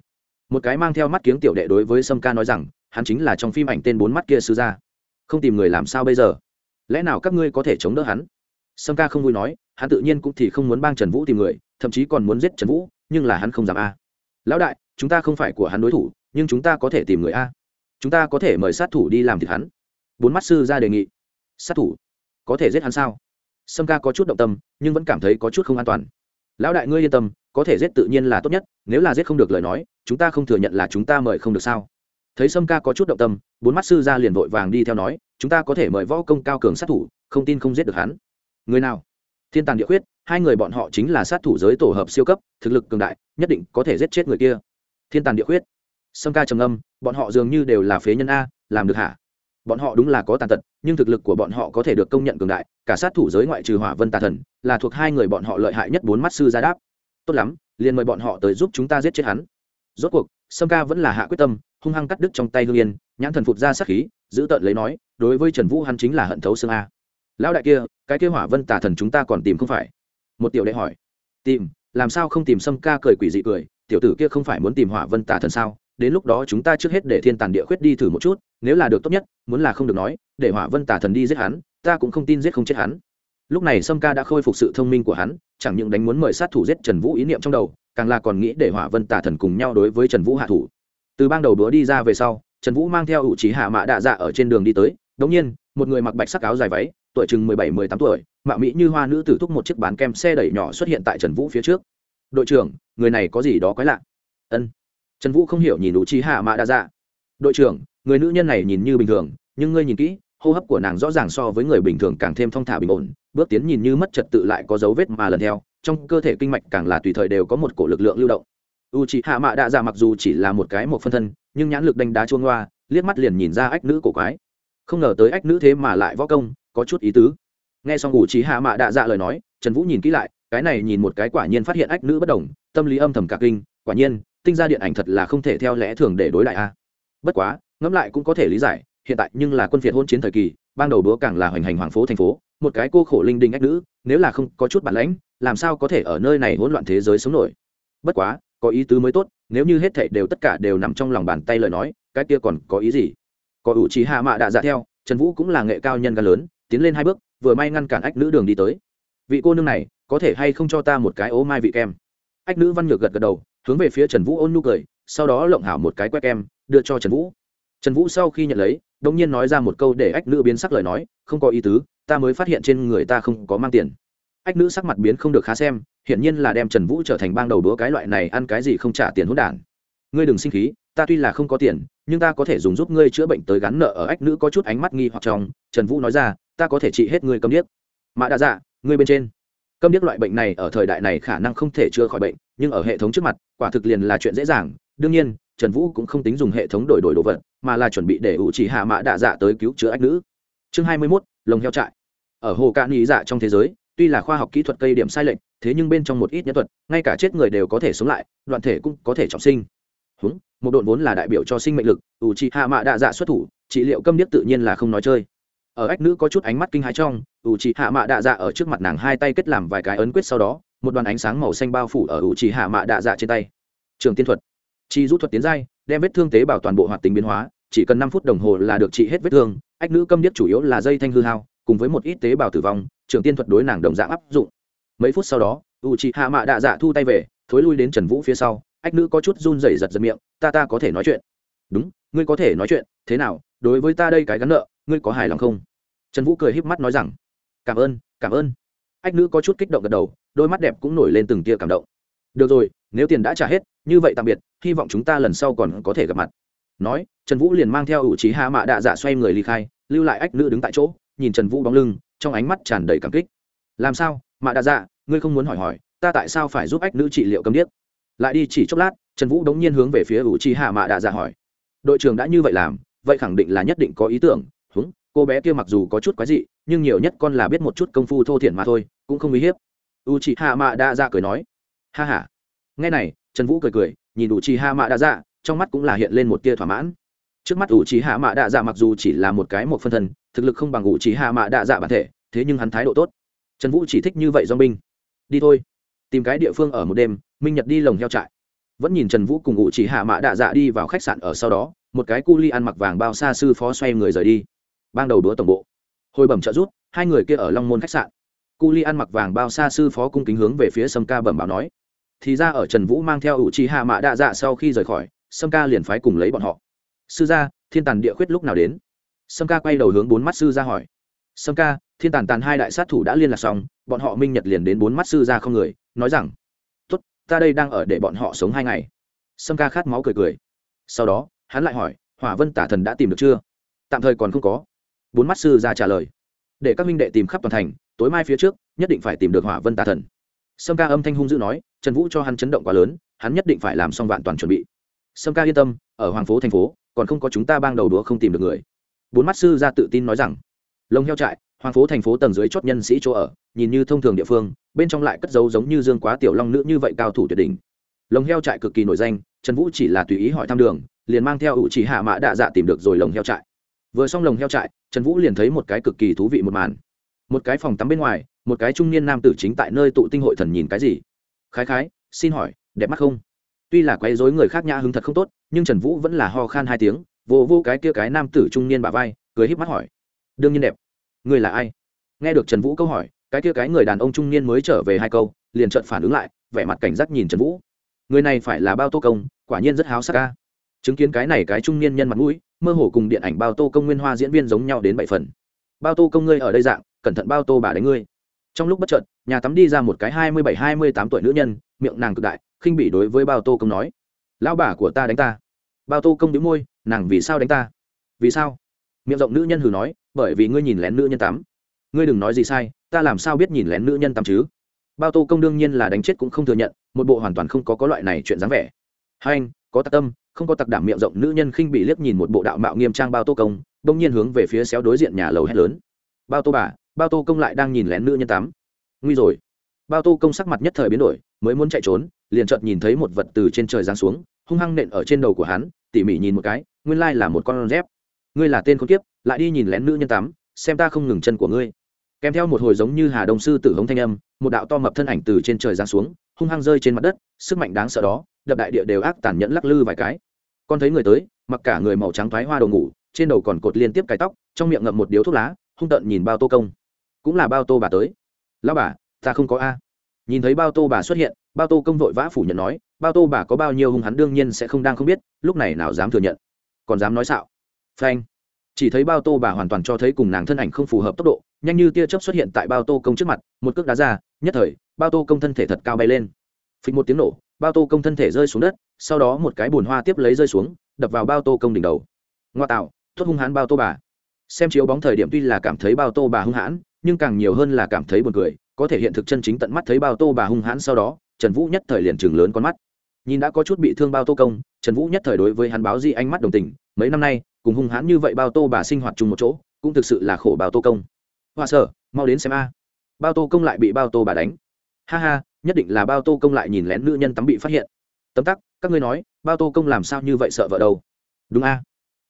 Một cái mang theo mắt kiếng tiểu đệ đối với sâm ca nói rằng, hắn chính là trong phim ảnh tên bốn mắt kia sư ra không tìm người làm sao bây giờ? Lẽ nào các ngươi có thể chống đỡ hắn? Sâm ca không vui nói, hắn tự nhiên cũng thì không muốn bang trần vũ tìm người, thậm chí còn muốn giết trần vũ, nhưng là hắn không dám a. Lão đại, chúng ta không phải của hắn đối thủ, nhưng chúng ta có thể tìm người a chúng ta có thể mời sát thủ đi làm thịt hắn. Bốn mắt sư ra đề nghị. Sát thủ? Có thể giết hắn sao? Sâm ca có chút động tâm, nhưng vẫn cảm thấy có chút không an toàn. Lão đại ngươi yên tâm, có thể giết tự nhiên là tốt nhất, nếu là giết không được lời nói, chúng ta không thừa nhận là chúng ta mời không được sao? Thấy sâm ca có chút động tâm, bốn mắt sư ra liền vội vàng đi theo nói, chúng ta có thể mời võ công cao cường sát thủ, không tin không giết được hắn. Người nào? Thiên tàn địa khuyết, hai người bọn họ chính là sát thủ giới tổ hợp siêu cấp, thực lực cường đại, nhất định có thể giết chết người kia. Thiên tàn địa khuyết sâm ca trầm âm bọn họ dường như đều là phế nhân a, làm được hả? Bọn họ đúng là có tàn tật, nhưng thực lực của bọn họ có thể được công nhận cường đại, cả sát thủ giới ngoại trừ hỏa vân tà thần, là thuộc hai người bọn họ lợi hại nhất bốn mắt sư gia đáp. Tốt lắm, liền mời bọn họ tới giúp chúng ta giết chết hắn. Rốt cuộc, sâm ca vẫn là hạ quyết tâm, hung hăng cắt đứt trong tay hương yên, nhãn thần phục ra sát khí, giữ tợn lấy nói, đối với trần vũ hắn chính là hận thấu xương a. Lão đại kia, cái kia hỏa vân tà thần chúng ta còn tìm không phải? Một tiểu đệ hỏi. Tìm, làm sao không tìm sâm ca cười quỷ dị cười, tiểu tử kia không phải muốn tìm hỏa vân tà thần sao? Đến lúc đó chúng ta trước hết để thiên tàn địa khuyết đi thử một chút, nếu là được tốt nhất, muốn là không được nói, để hỏa vân tà thần đi giết hắn, ta cũng không tin giết không chết hắn. Lúc này sâm ca đã khôi phục sự thông minh của hắn, chẳng những đánh muốn mời sát thủ giết trần vũ ý niệm trong đầu, càng là còn nghĩ để hỏa vân tà thần cùng nhau đối với trần vũ hạ thủ. Từ bang đầu đũa đi ra về sau, trần vũ mang theo ủ trí hạ mã đạ dạ ở trên đường đi tới. Đống nhiên, một người mặc bạch sắc áo dài váy, tuổi chừng mười bảy, mười tám tuổi mạo mỹ như hoa nữ tử thúc một chiếc bán kem xe đẩy nhỏ xuất hiện tại trần vũ phía trước. Đội trưởng, người này có gì đó quái lạ? Ân trần vũ không hiểu nhìn U trí hạ mã Đa dạ. Đội trưởng, người nữ nhân này nhìn như bình thường, nhưng ngươi nhìn kỹ, hô hấp của nàng rõ ràng so với người bình thường càng thêm thong thả bình ổn, bước tiến nhìn như mất trật tự lại có dấu vết mà lần theo, trong cơ thể kinh mạch càng là tùy thời đều có một cổ lực lượng lưu động. U c h ị hạ mạ đạ dạ mặc dù chỉ là một cái một phân thân, nhưng nhãn lực đánh đá chuông loa, liếc mắt liền nhìn ra ách nữ cổ quái. Không ngờ tới ách nữ thế mà lại võ công, có chút ý tứ. Nghe xong u c h ị hạ mạ đạ dạ lời nói, trần vũ nhìn kỹ lại, cái này nhìn một cái quả nhiên phát hiện ách nữ bất đồng, tâm lý âm thầm cả kinh, quả nhiên tinh ra điện ảnh thật là không thể theo lẽ thường để đối lại a. Bất quá, ngẫm lại cũng có thể lý giải, hiện tại nhưng là quân phiệt hôn chiến thời kỳ, ban đầu đúa càng là hoành hành hoàng phố thành phố, một cái cô khổ linh đinh ách nữ, nếu là không có chút bản lãnh, làm sao có thể ở nơi này hỗn loạn thế giới sống nổi? Bất quá, có ý tứ mới tốt, nếu như hết thảy đều tất cả đều nằm trong lòng bàn tay lời nói, cái kia còn có ý gì? Có ủ trí hạ mạ đạ dạ theo, trần vũ cũng là nghệ cao nhân gan lớn, tiến lên hai bước, vừa may ngăn cản ách nữ đường đi tới. Vị cô nương này, có thể hay không cho ta một cái ố mai vị kem? Ách nữ văn nhược gật gật đầu hướng về phía trần vũ ôn nhu cười, sau đó lộng hảo một cái que kem đưa cho trần vũ. Trần vũ sau khi nhận lấy đ ỗ n g nhiên nói ra một câu để ách nữ biến sắc lời nói, không có ý tứ, ta mới phát hiện trên người ta không có mang tiền. Ách nữ sắc mặt biến không được khá xem, hiển nhiên là đem trần vũ trở thành bang đầu đũa cái loại này ăn cái gì không trả tiền hỗn đản. Ngươi đừng sinh khí, ta tuy là không có tiền, nhưng ta có thể dùng giúp ngươi chữa bệnh tới gắn nợ ở ách nữ có chút ánh mắt nghi hoặc trong. Trần vũ nói ra, ta có thể trị hết ngươi cầm điếc. Mã đa dạ ngươi bên trên câm điếc loại bệnh này ở thời đại này khả năng không thể chữa khỏi bệnh, nhưng ở hệ thống trước mặt, quả thực liền là chuyện dễ dàng. Đương nhiên, trần vũ cũng không tính dùng hệ thống đổi đổi đồ vật, mà là chuẩn bị để ủ chỉ hạ mã đạ dạ tới cứu chữa ách nữ. Chương hai mươi mốt, lồng heo trại. Ở hồ cạn nghĩ dạ trong thế giới, tuy là khoa học kỹ thuật cây điểm sai lệch, thế nhưng bên trong một ít nhân thuật, ngay cả chết người đều có thể sống lại, đoạn thể cũng có thể trọng sinh. Húng, một đội vốn là đại biểu cho sinh mệnh lực, ủ chỉ hạ mã đạ dạ xuất thủ, trị liệu câm điếc tự nhiên là không nói chơi ở ách nữ có chút ánh mắt kinh hãi trong, ủ trì hạ mạ đạ dạ ở trước mặt nàng hai tay kết làm vài cái ấn quyết sau đó, một đoàn ánh sáng màu xanh bao phủ ở ủ trì hạ mạ đạ dạ trên tay. Trường tiên thuật. Chi rút thuật tiến giai, đem vết thương tế bào toàn bộ hoạt tính biến hóa, chỉ cần năm phút đồng hồ là được trị hết vết thương, ách nữ câm điếc chủ yếu là dây thanh hư hao, cùng với một ít tế bào tử vong, trường tiên thuật đối nàng đồng dạng áp dụng. Mấy phút sau đó u chị hạ mạ đạ dạ thu tay về, thối lui đến trần vũ phía sau, ách nữ có chút run rẩy giật giật miệng, ta ta có thể nói chuyện. Đúng, ngươi có thể nói chuyện, thế nào? Đối với ta đây cái gắn nợ, ngươi có hài lòng không? Trần vũ cười híp mắt nói rằng, cảm ơn cảm ơn. Ách nữ có chút kích động gật đầu, đôi mắt đẹp cũng nổi lên từng tia cảm động. Được rồi, nếu tiền đã trả hết, như vậy tạm biệt, hy vọng chúng ta lần sau còn có thể gặp mặt. Nói, trần vũ liền mang theo ủ trí hạ mạ đạ dạ xoay người ly khai, lưu lại ách nữ đứng tại chỗ, nhìn trần vũ bóng lưng, trong ánh mắt tràn đầy cảm kích. Làm sao, mạ đạ dạ ngươi không muốn hỏi hỏi, ta tại sao phải giúp ách nữ trị liệu cấm điếc? Lại đi chỉ chốc lát, trần vũ đống nhiên hướng về phía ủ chi hạ mạ đạ dạ hỏi. Đội trưởng đã như vậy làm vậy khẳng định là nhất định có ý tưởng húng cô bé kia mặc dù có chút quái dị, nhưng nhiều nhất con là biết một chút công phu thô thiển mà thôi, cũng không uy hiếp. U chị hạ mạ đa dạ cười nói. Ha h a ngay này, trần vũ cười cười, nhìn u chị hạ mạ đa dạ trong mắt cũng là hiện lên một tia thỏa mãn. Trước mắt u chị hạ mạ đa dạ mặc dù chỉ là một cái một phân thân, thực lực không bằng u chị hạ mạ đa dạ bản thể, thế nhưng hắn thái độ tốt. Trần vũ chỉ thích như vậy do binh. Đi thôi. Tìm cái địa phương ở một đêm, minh nhật đi lồng heo trại. Vẫn nhìn trần vũ cùng ngụ chỉ hạ mạ đạ dạ đi vào khách sạn ở sau đó một cái cu li ăn mặc vàng bao xa sư phó xoay người rời đi. Ban đầu đũa tổng bộ. Hồi bẩm trợ rút hai người kia ở long môn khách sạn. Cu li ăn mặc vàng bao xa sư phó cung kính hướng về phía sâm ca bẩm báo nói. Thì ra ở trần vũ mang theo ủ trì hạ mạ đa dạ sau khi rời khỏi, sâm ca liền phái cùng lấy bọn họ. Sư gia, thiên tàn địa khuyết lúc nào đến? Sâm ca quay đầu hướng bốn mắt sư ra hỏi. Sâm ca, thiên tàn tàn hai đại sát thủ đã liên lạc xong, bọn họ minh nhật liền đến bốn mắt sư ra không người, nói rằng, tốt, ta đây đang ở để bọn họ sống hai ngày. Sâm ca khát máu cười cười. Sau đó hắn lại hỏi, hỏa vân tả thần đã tìm được chưa? Tạm thời còn không có. Bốn mắt sư ra trả lời, để các minh đệ tìm khắp toàn thành, tối mai phía trước, nhất định phải tìm được hỏa vân tả thần. Sâm ca âm thanh hung dữ nói, trần vũ cho hắn chấn động quá lớn, hắn nhất định phải làm xong vạn toàn chuẩn bị. Sâm ca yên tâm, ở hoàng phố thành phố, còn không có chúng ta bang đầu đũa không tìm được người. Bốn mắt sư ra tự tin nói rằng lồng heo trại, hoàng phố thành phố tầng dưới chốt nhân sĩ chỗ ở, nhìn như thông thường địa phương, bên trong lại cất giấu giống như dương quá tiểu long nữ như vậy cao thủ tuyệt đỉnh. Lồng heo trại cực kỳ nổi danh, trần vũ chỉ là tùy ý hỏi thăm đường liền mang theo ủ chỉ hạ mã đạ dạ tìm được rồi lồng heo trại. Vừa xong lồng heo trại, trần vũ liền thấy một cái cực kỳ thú vị một màn. Một cái phòng tắm bên ngoài, một cái trung niên nam tử chính tại nơi tụ tinh hội thần nhìn cái gì. Khái khái, xin hỏi, đẹp mắt không? Tuy là quấy dối người khác nhã hứng thật không tốt, nhưng trần vũ vẫn là ho khan hai tiếng vô vô cái kia cái nam tử trung niên bà vai, cười híp mắt hỏi. Đương nhiên đẹp. Người là ai? Nghe được trần vũ câu hỏi, cái kia cái người đàn ông trung niên mới trở về hai câu, liền trợn phản ứng lại, vẻ mặt cảnh giác nhìn trần vũ. Người này phải là bao tô công, quả nhiên rất háo sắc ca chứng kiến cái này cái trung niên nhân mặt mũi, mơ hồ cùng điện ảnh bao tô công nguyên hoa diễn viên giống nhau đến bảy phần. Bao tô công ngươi ở đây dạng, cẩn thận bao tô bà đánh ngươi. Trong lúc bất chợt, nhà tắm đi ra một cái hai mươi bảy, hai mươi tám tuổi nữ nhân, miệng nàng cực đại, khinh bỉ đối với bao tô công nói. Lão bà của ta đánh ta. Bao tô công đĩu môi, nàng vì sao đánh ta? Vì sao? Miệng rộng nữ nhân hừ nói, bởi vì ngươi nhìn lén nữ nhân tắm. Ngươi đừng nói gì sai, ta làm sao biết nhìn lén nữ nhân tắm chứ? Bao tô công đương nhiên là đánh chết cũng không thừa nhận, một bộ hoàn toàn không có có loại này chuyện dáng vẻ. Hai anh có tạc tâm, không có tặc đảm miệng rộng, nữ nhân khinh bị liếc nhìn một bộ đạo mạo nghiêm trang bao tô công, đông nhiên hướng về phía xéo đối diện nhà lầu hét lớn. Bao tô bà, bao tô công lại đang nhìn lén nữ nhân tắm nguy rồi. Bao tô công sắc mặt nhất thời biến đổi, mới muốn chạy trốn, liền chợt nhìn thấy một vật từ trên trời giáng xuống, hung hăng nện ở trên đầu của hắn, tỉ mỉ nhìn một cái, nguyên lai là một con dép. Ngươi là tên con kiếp, lại đi nhìn lén nữ nhân tắm xem ta không ngừng chân của ngươi. Kèm theo một hồi giống như hà đông sư tử hống thanh âm, một đạo to mập thân ảnh từ trên trời giáng xuống hung hăng rơi trên mặt đất, sức mạnh đáng sợ đó, đập đại địa đều ác tàn nhẫn lắc lư vài cái. Con thấy người tới, mặc cả người màu trắng thoái hoa đồ ngủ, trên đầu còn cột liên tiếp cái tóc, trong miệng ngậm một điếu thuốc lá, hung tợn nhìn bao tô công. Cũng là bao tô bà tới. Lão bà, ta không có a. Nhìn thấy bao tô bà xuất hiện, bao tô công vội vã phủ nhận nói, bao tô bà có bao nhiêu hung hắn đương nhiên sẽ không đang không biết, lúc này nào dám thừa nhận. Còn dám nói xạo. Phanh. Chỉ thấy bao tô bà hoàn toàn cho thấy cùng nàng thân ảnh không phù hợp tốc độ nhanh như tia chớp xuất hiện tại bao tô công trước mặt một cước đá ra nhất thời bao tô công thân thể thật cao bay lên phịch một tiếng nổ bao tô công thân thể rơi xuống đất sau đó một cái bùn hoa tiếp lấy rơi xuống đập vào bao tô công đỉnh đầu ngoa tạo thốt hung hãn bao tô bà xem chiếu bóng thời điểm tuy là cảm thấy bao tô bà hung hãn nhưng càng nhiều hơn là cảm thấy buồn cười có thể hiện thực chân chính tận mắt thấy bao tô bà hung hãn sau đó trần vũ nhất thời liền chừng lớn con mắt nhìn đã có chút bị thương bao tô công trần vũ nhất thời đối với hắn báo di ánh mắt đồng tình mấy năm nay cùng hung hãn như vậy bao tô bà sinh hoạt chung một chỗ cũng thực sự là khổ bao tô công hoa sở, mau đến xem a. Bao tô công lại bị bao tô bà đánh. Ha ha, nhất định là bao tô công lại nhìn lén nữ nhân tắm bị phát hiện. Tấm tắc, các ngươi nói, bao tô công làm sao như vậy sợ vợ đâu? Đúng a.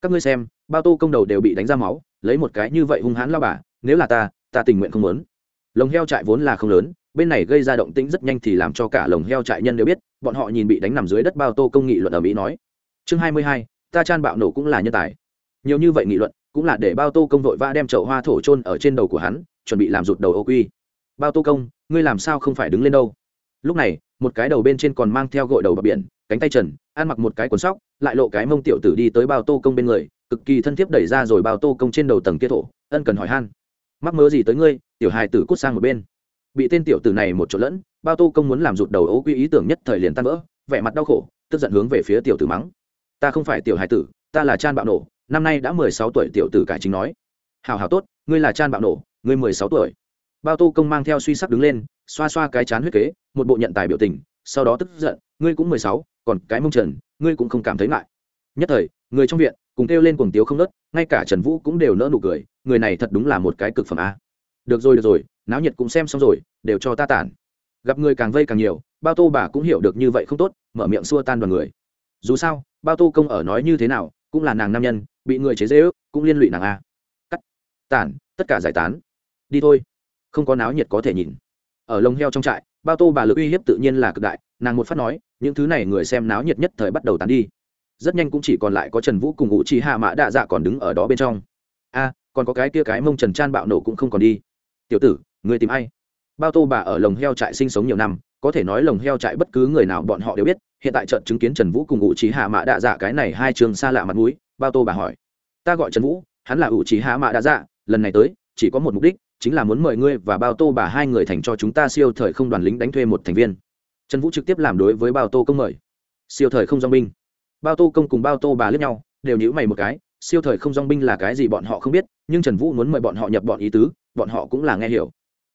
Các ngươi xem, bao tô công đầu đều bị đánh ra máu, lấy một cái như vậy hung hãn lao bà, nếu là ta ta tình nguyện không muốn. Lồng heo trại vốn là không lớn, bên này gây ra động tĩnh rất nhanh thì làm cho cả lồng heo trại nhân đều biết, bọn họ nhìn bị đánh nằm dưới đất bao tô công nghị luận ở mỹ nói. Chương hai mươi hai, ta chan bạo nổ cũng là nhân tài. Nhiều như vậy nghị luận cũng là để bao tô công vội vã đem chậu hoa thổ trôn ở trên đầu của hắn, chuẩn bị làm rụt đầu ô quy. Bao tô công, ngươi làm sao không phải đứng lên đâu? Lúc này, một cái đầu bên trên còn mang theo gội đầu bờ biển, cánh tay trần, ăn mặc một cái quần sóc, lại lộ cái mông tiểu tử đi tới bao tô công bên người, cực kỳ thân thiết đẩy ra rồi bao tô công trên đầu tầng kia thổ, ân cần hỏi han. Mắc mớ gì tới ngươi, tiểu hài tử cút sang một bên. Bị tên tiểu tử này một chỗ lẫn, bao tô công muốn làm rụt đầu ô quy ý tưởng nhất thời liền tan vỡ, vẻ mặt đau khổ, tức giận hướng về phía tiểu tử mắng. Ta không phải tiểu hài tử, ta là chan bạo nổ năm nay đã mười sáu tuổi tiểu tử cải chính nói. Hào hào tốt, ngươi là chan bạo nổ, ngươi mười sáu tuổi. Bao tô công mang theo suy sắc đứng lên, xoa xoa cái chán huyết kế, một bộ nhận tài biểu tình, sau đó tức giận, ngươi cũng mười sáu, còn cái mông trần, ngươi cũng không cảm thấy ngại. Nhất thời, người trong viện, cùng kêu lên cuồng tiếu không nớt ngay cả trần vũ cũng đều nỡ nụ cười, người này thật đúng là một cái cực phẩm a. Được rồi được rồi, náo nhiệt cũng xem xong rồi, đều cho ta tản. Gặp người càng vây càng nhiều, bao tô bà cũng hiểu được như vậy không tốt, mở miệng xua tan đoàn người. Dù sao, bao tô công ở nói như thế nào cũng là nàng nam nhân, bị người chế dễ ước cũng liên lụy nàng a. Cắt. Tản, tất cả giải tán. Đi thôi. Không có náo nhiệt có thể nhìn. Ở lồng heo trong trại, bao tô bà lực uy hiếp tự nhiên là cực đại, nàng một phát nói, những thứ này người xem náo nhiệt nhất thời bắt đầu tán đi. Rất nhanh cũng chỉ còn lại có trần vũ cùng ngụ chi hạ mã đạ dạ còn đứng ở đó bên trong. A, còn có cái kia cái mông trần chan bạo nổ cũng không còn đi. Tiểu tử, người tìm ai? Bao tô bà ở lồng heo trại sinh sống nhiều năm có thể nói lồng heo trại bất cứ người nào bọn họ đều biết, hiện tại trận chứng kiến trần vũ cùng ủ trí hạ mạ đạ dạ cái này hai trường xa lạ mặt mũi, bao tô bà hỏi. Ta gọi trần vũ, hắn là ủ trí hạ mạ đạ dạ lần này tới, chỉ có một mục đích, chính là muốn mời ngươi và bao tô bà hai người thành cho chúng ta siêu thời không đoàn lính đánh thuê một thành viên. Trần vũ trực tiếp làm đối với bao tô công mời. Siêu thời không dong binh. Bao tô công cùng bao tô bà lướt nhau, đều nhữ mày một cái, siêu thời không dong binh là cái gì bọn họ không biết, nhưng trần vũ muốn mời bọn họ nhập bọn ý tứ, bọn họ cũng là nghe hiểu.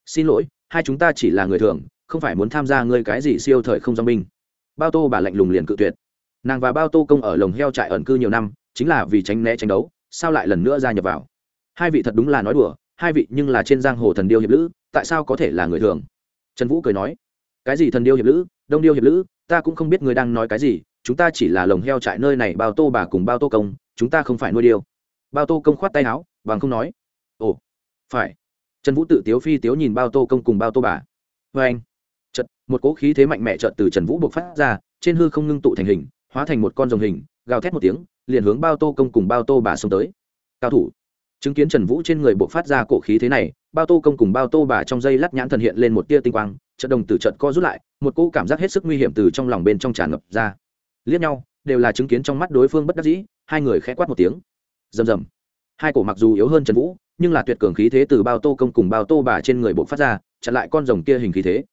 Xin lỗi, hai chúng ta chỉ là người thường không phải muốn tham gia ngươi cái gì siêu thời không dong binh. Bao tô bà lạnh lùng liền cự tuyệt. Nàng và bao tô công ở lồng heo trại ẩn cư nhiều năm, chính là vì tránh né tranh đấu, sao lại lần nữa gia nhập vào? Hai vị thật đúng là nói đùa, hai vị nhưng là trên giang hồ thần điêu hiệp lữ, tại sao có thể là người thường? Trần vũ cười nói, cái gì thần điêu hiệp lữ, đông điêu hiệp lữ, ta cũng không biết người đang nói cái gì, chúng ta chỉ là lồng heo trại nơi này bao tô bà cùng bao tô công, chúng ta không phải nuôi điêu. Bao tô công khoát tay áo, bằng không nói, ồ, phải. Trần vũ tự tiếu phi tiếu nhìn bao tô công cùng bao tô bà. Vê anh Chợt, một cỗ khí thế mạnh mẽ chợt từ trần vũ bộc phát ra trên hư không ngưng tụ thành hình hóa thành một con rồng hình gào thét một tiếng liền hướng bao tô công cùng bao tô bà xông tới. Cao thủ. Chứng kiến trần vũ trên người bộc phát ra cổ khí thế này bao tô công cùng bao tô bà trong dây lát nhãn thần hiện lên một tia tinh quang chợt đồng từ chợt co rút lại một cỗ cảm giác hết sức nguy hiểm từ trong lòng bên trong tràn ngập ra. Liếc nhau đều là chứng kiến trong mắt đối phương bất đắc dĩ hai người khẽ quát một tiếng. Rầm rầm. Hai cổ mặc dù yếu hơn trần vũ nhưng là tuyệt cường khí thế từ bao tô công cùng bao tô bà trên người bộc phát ra chặn lại con rồng kia hình khí thế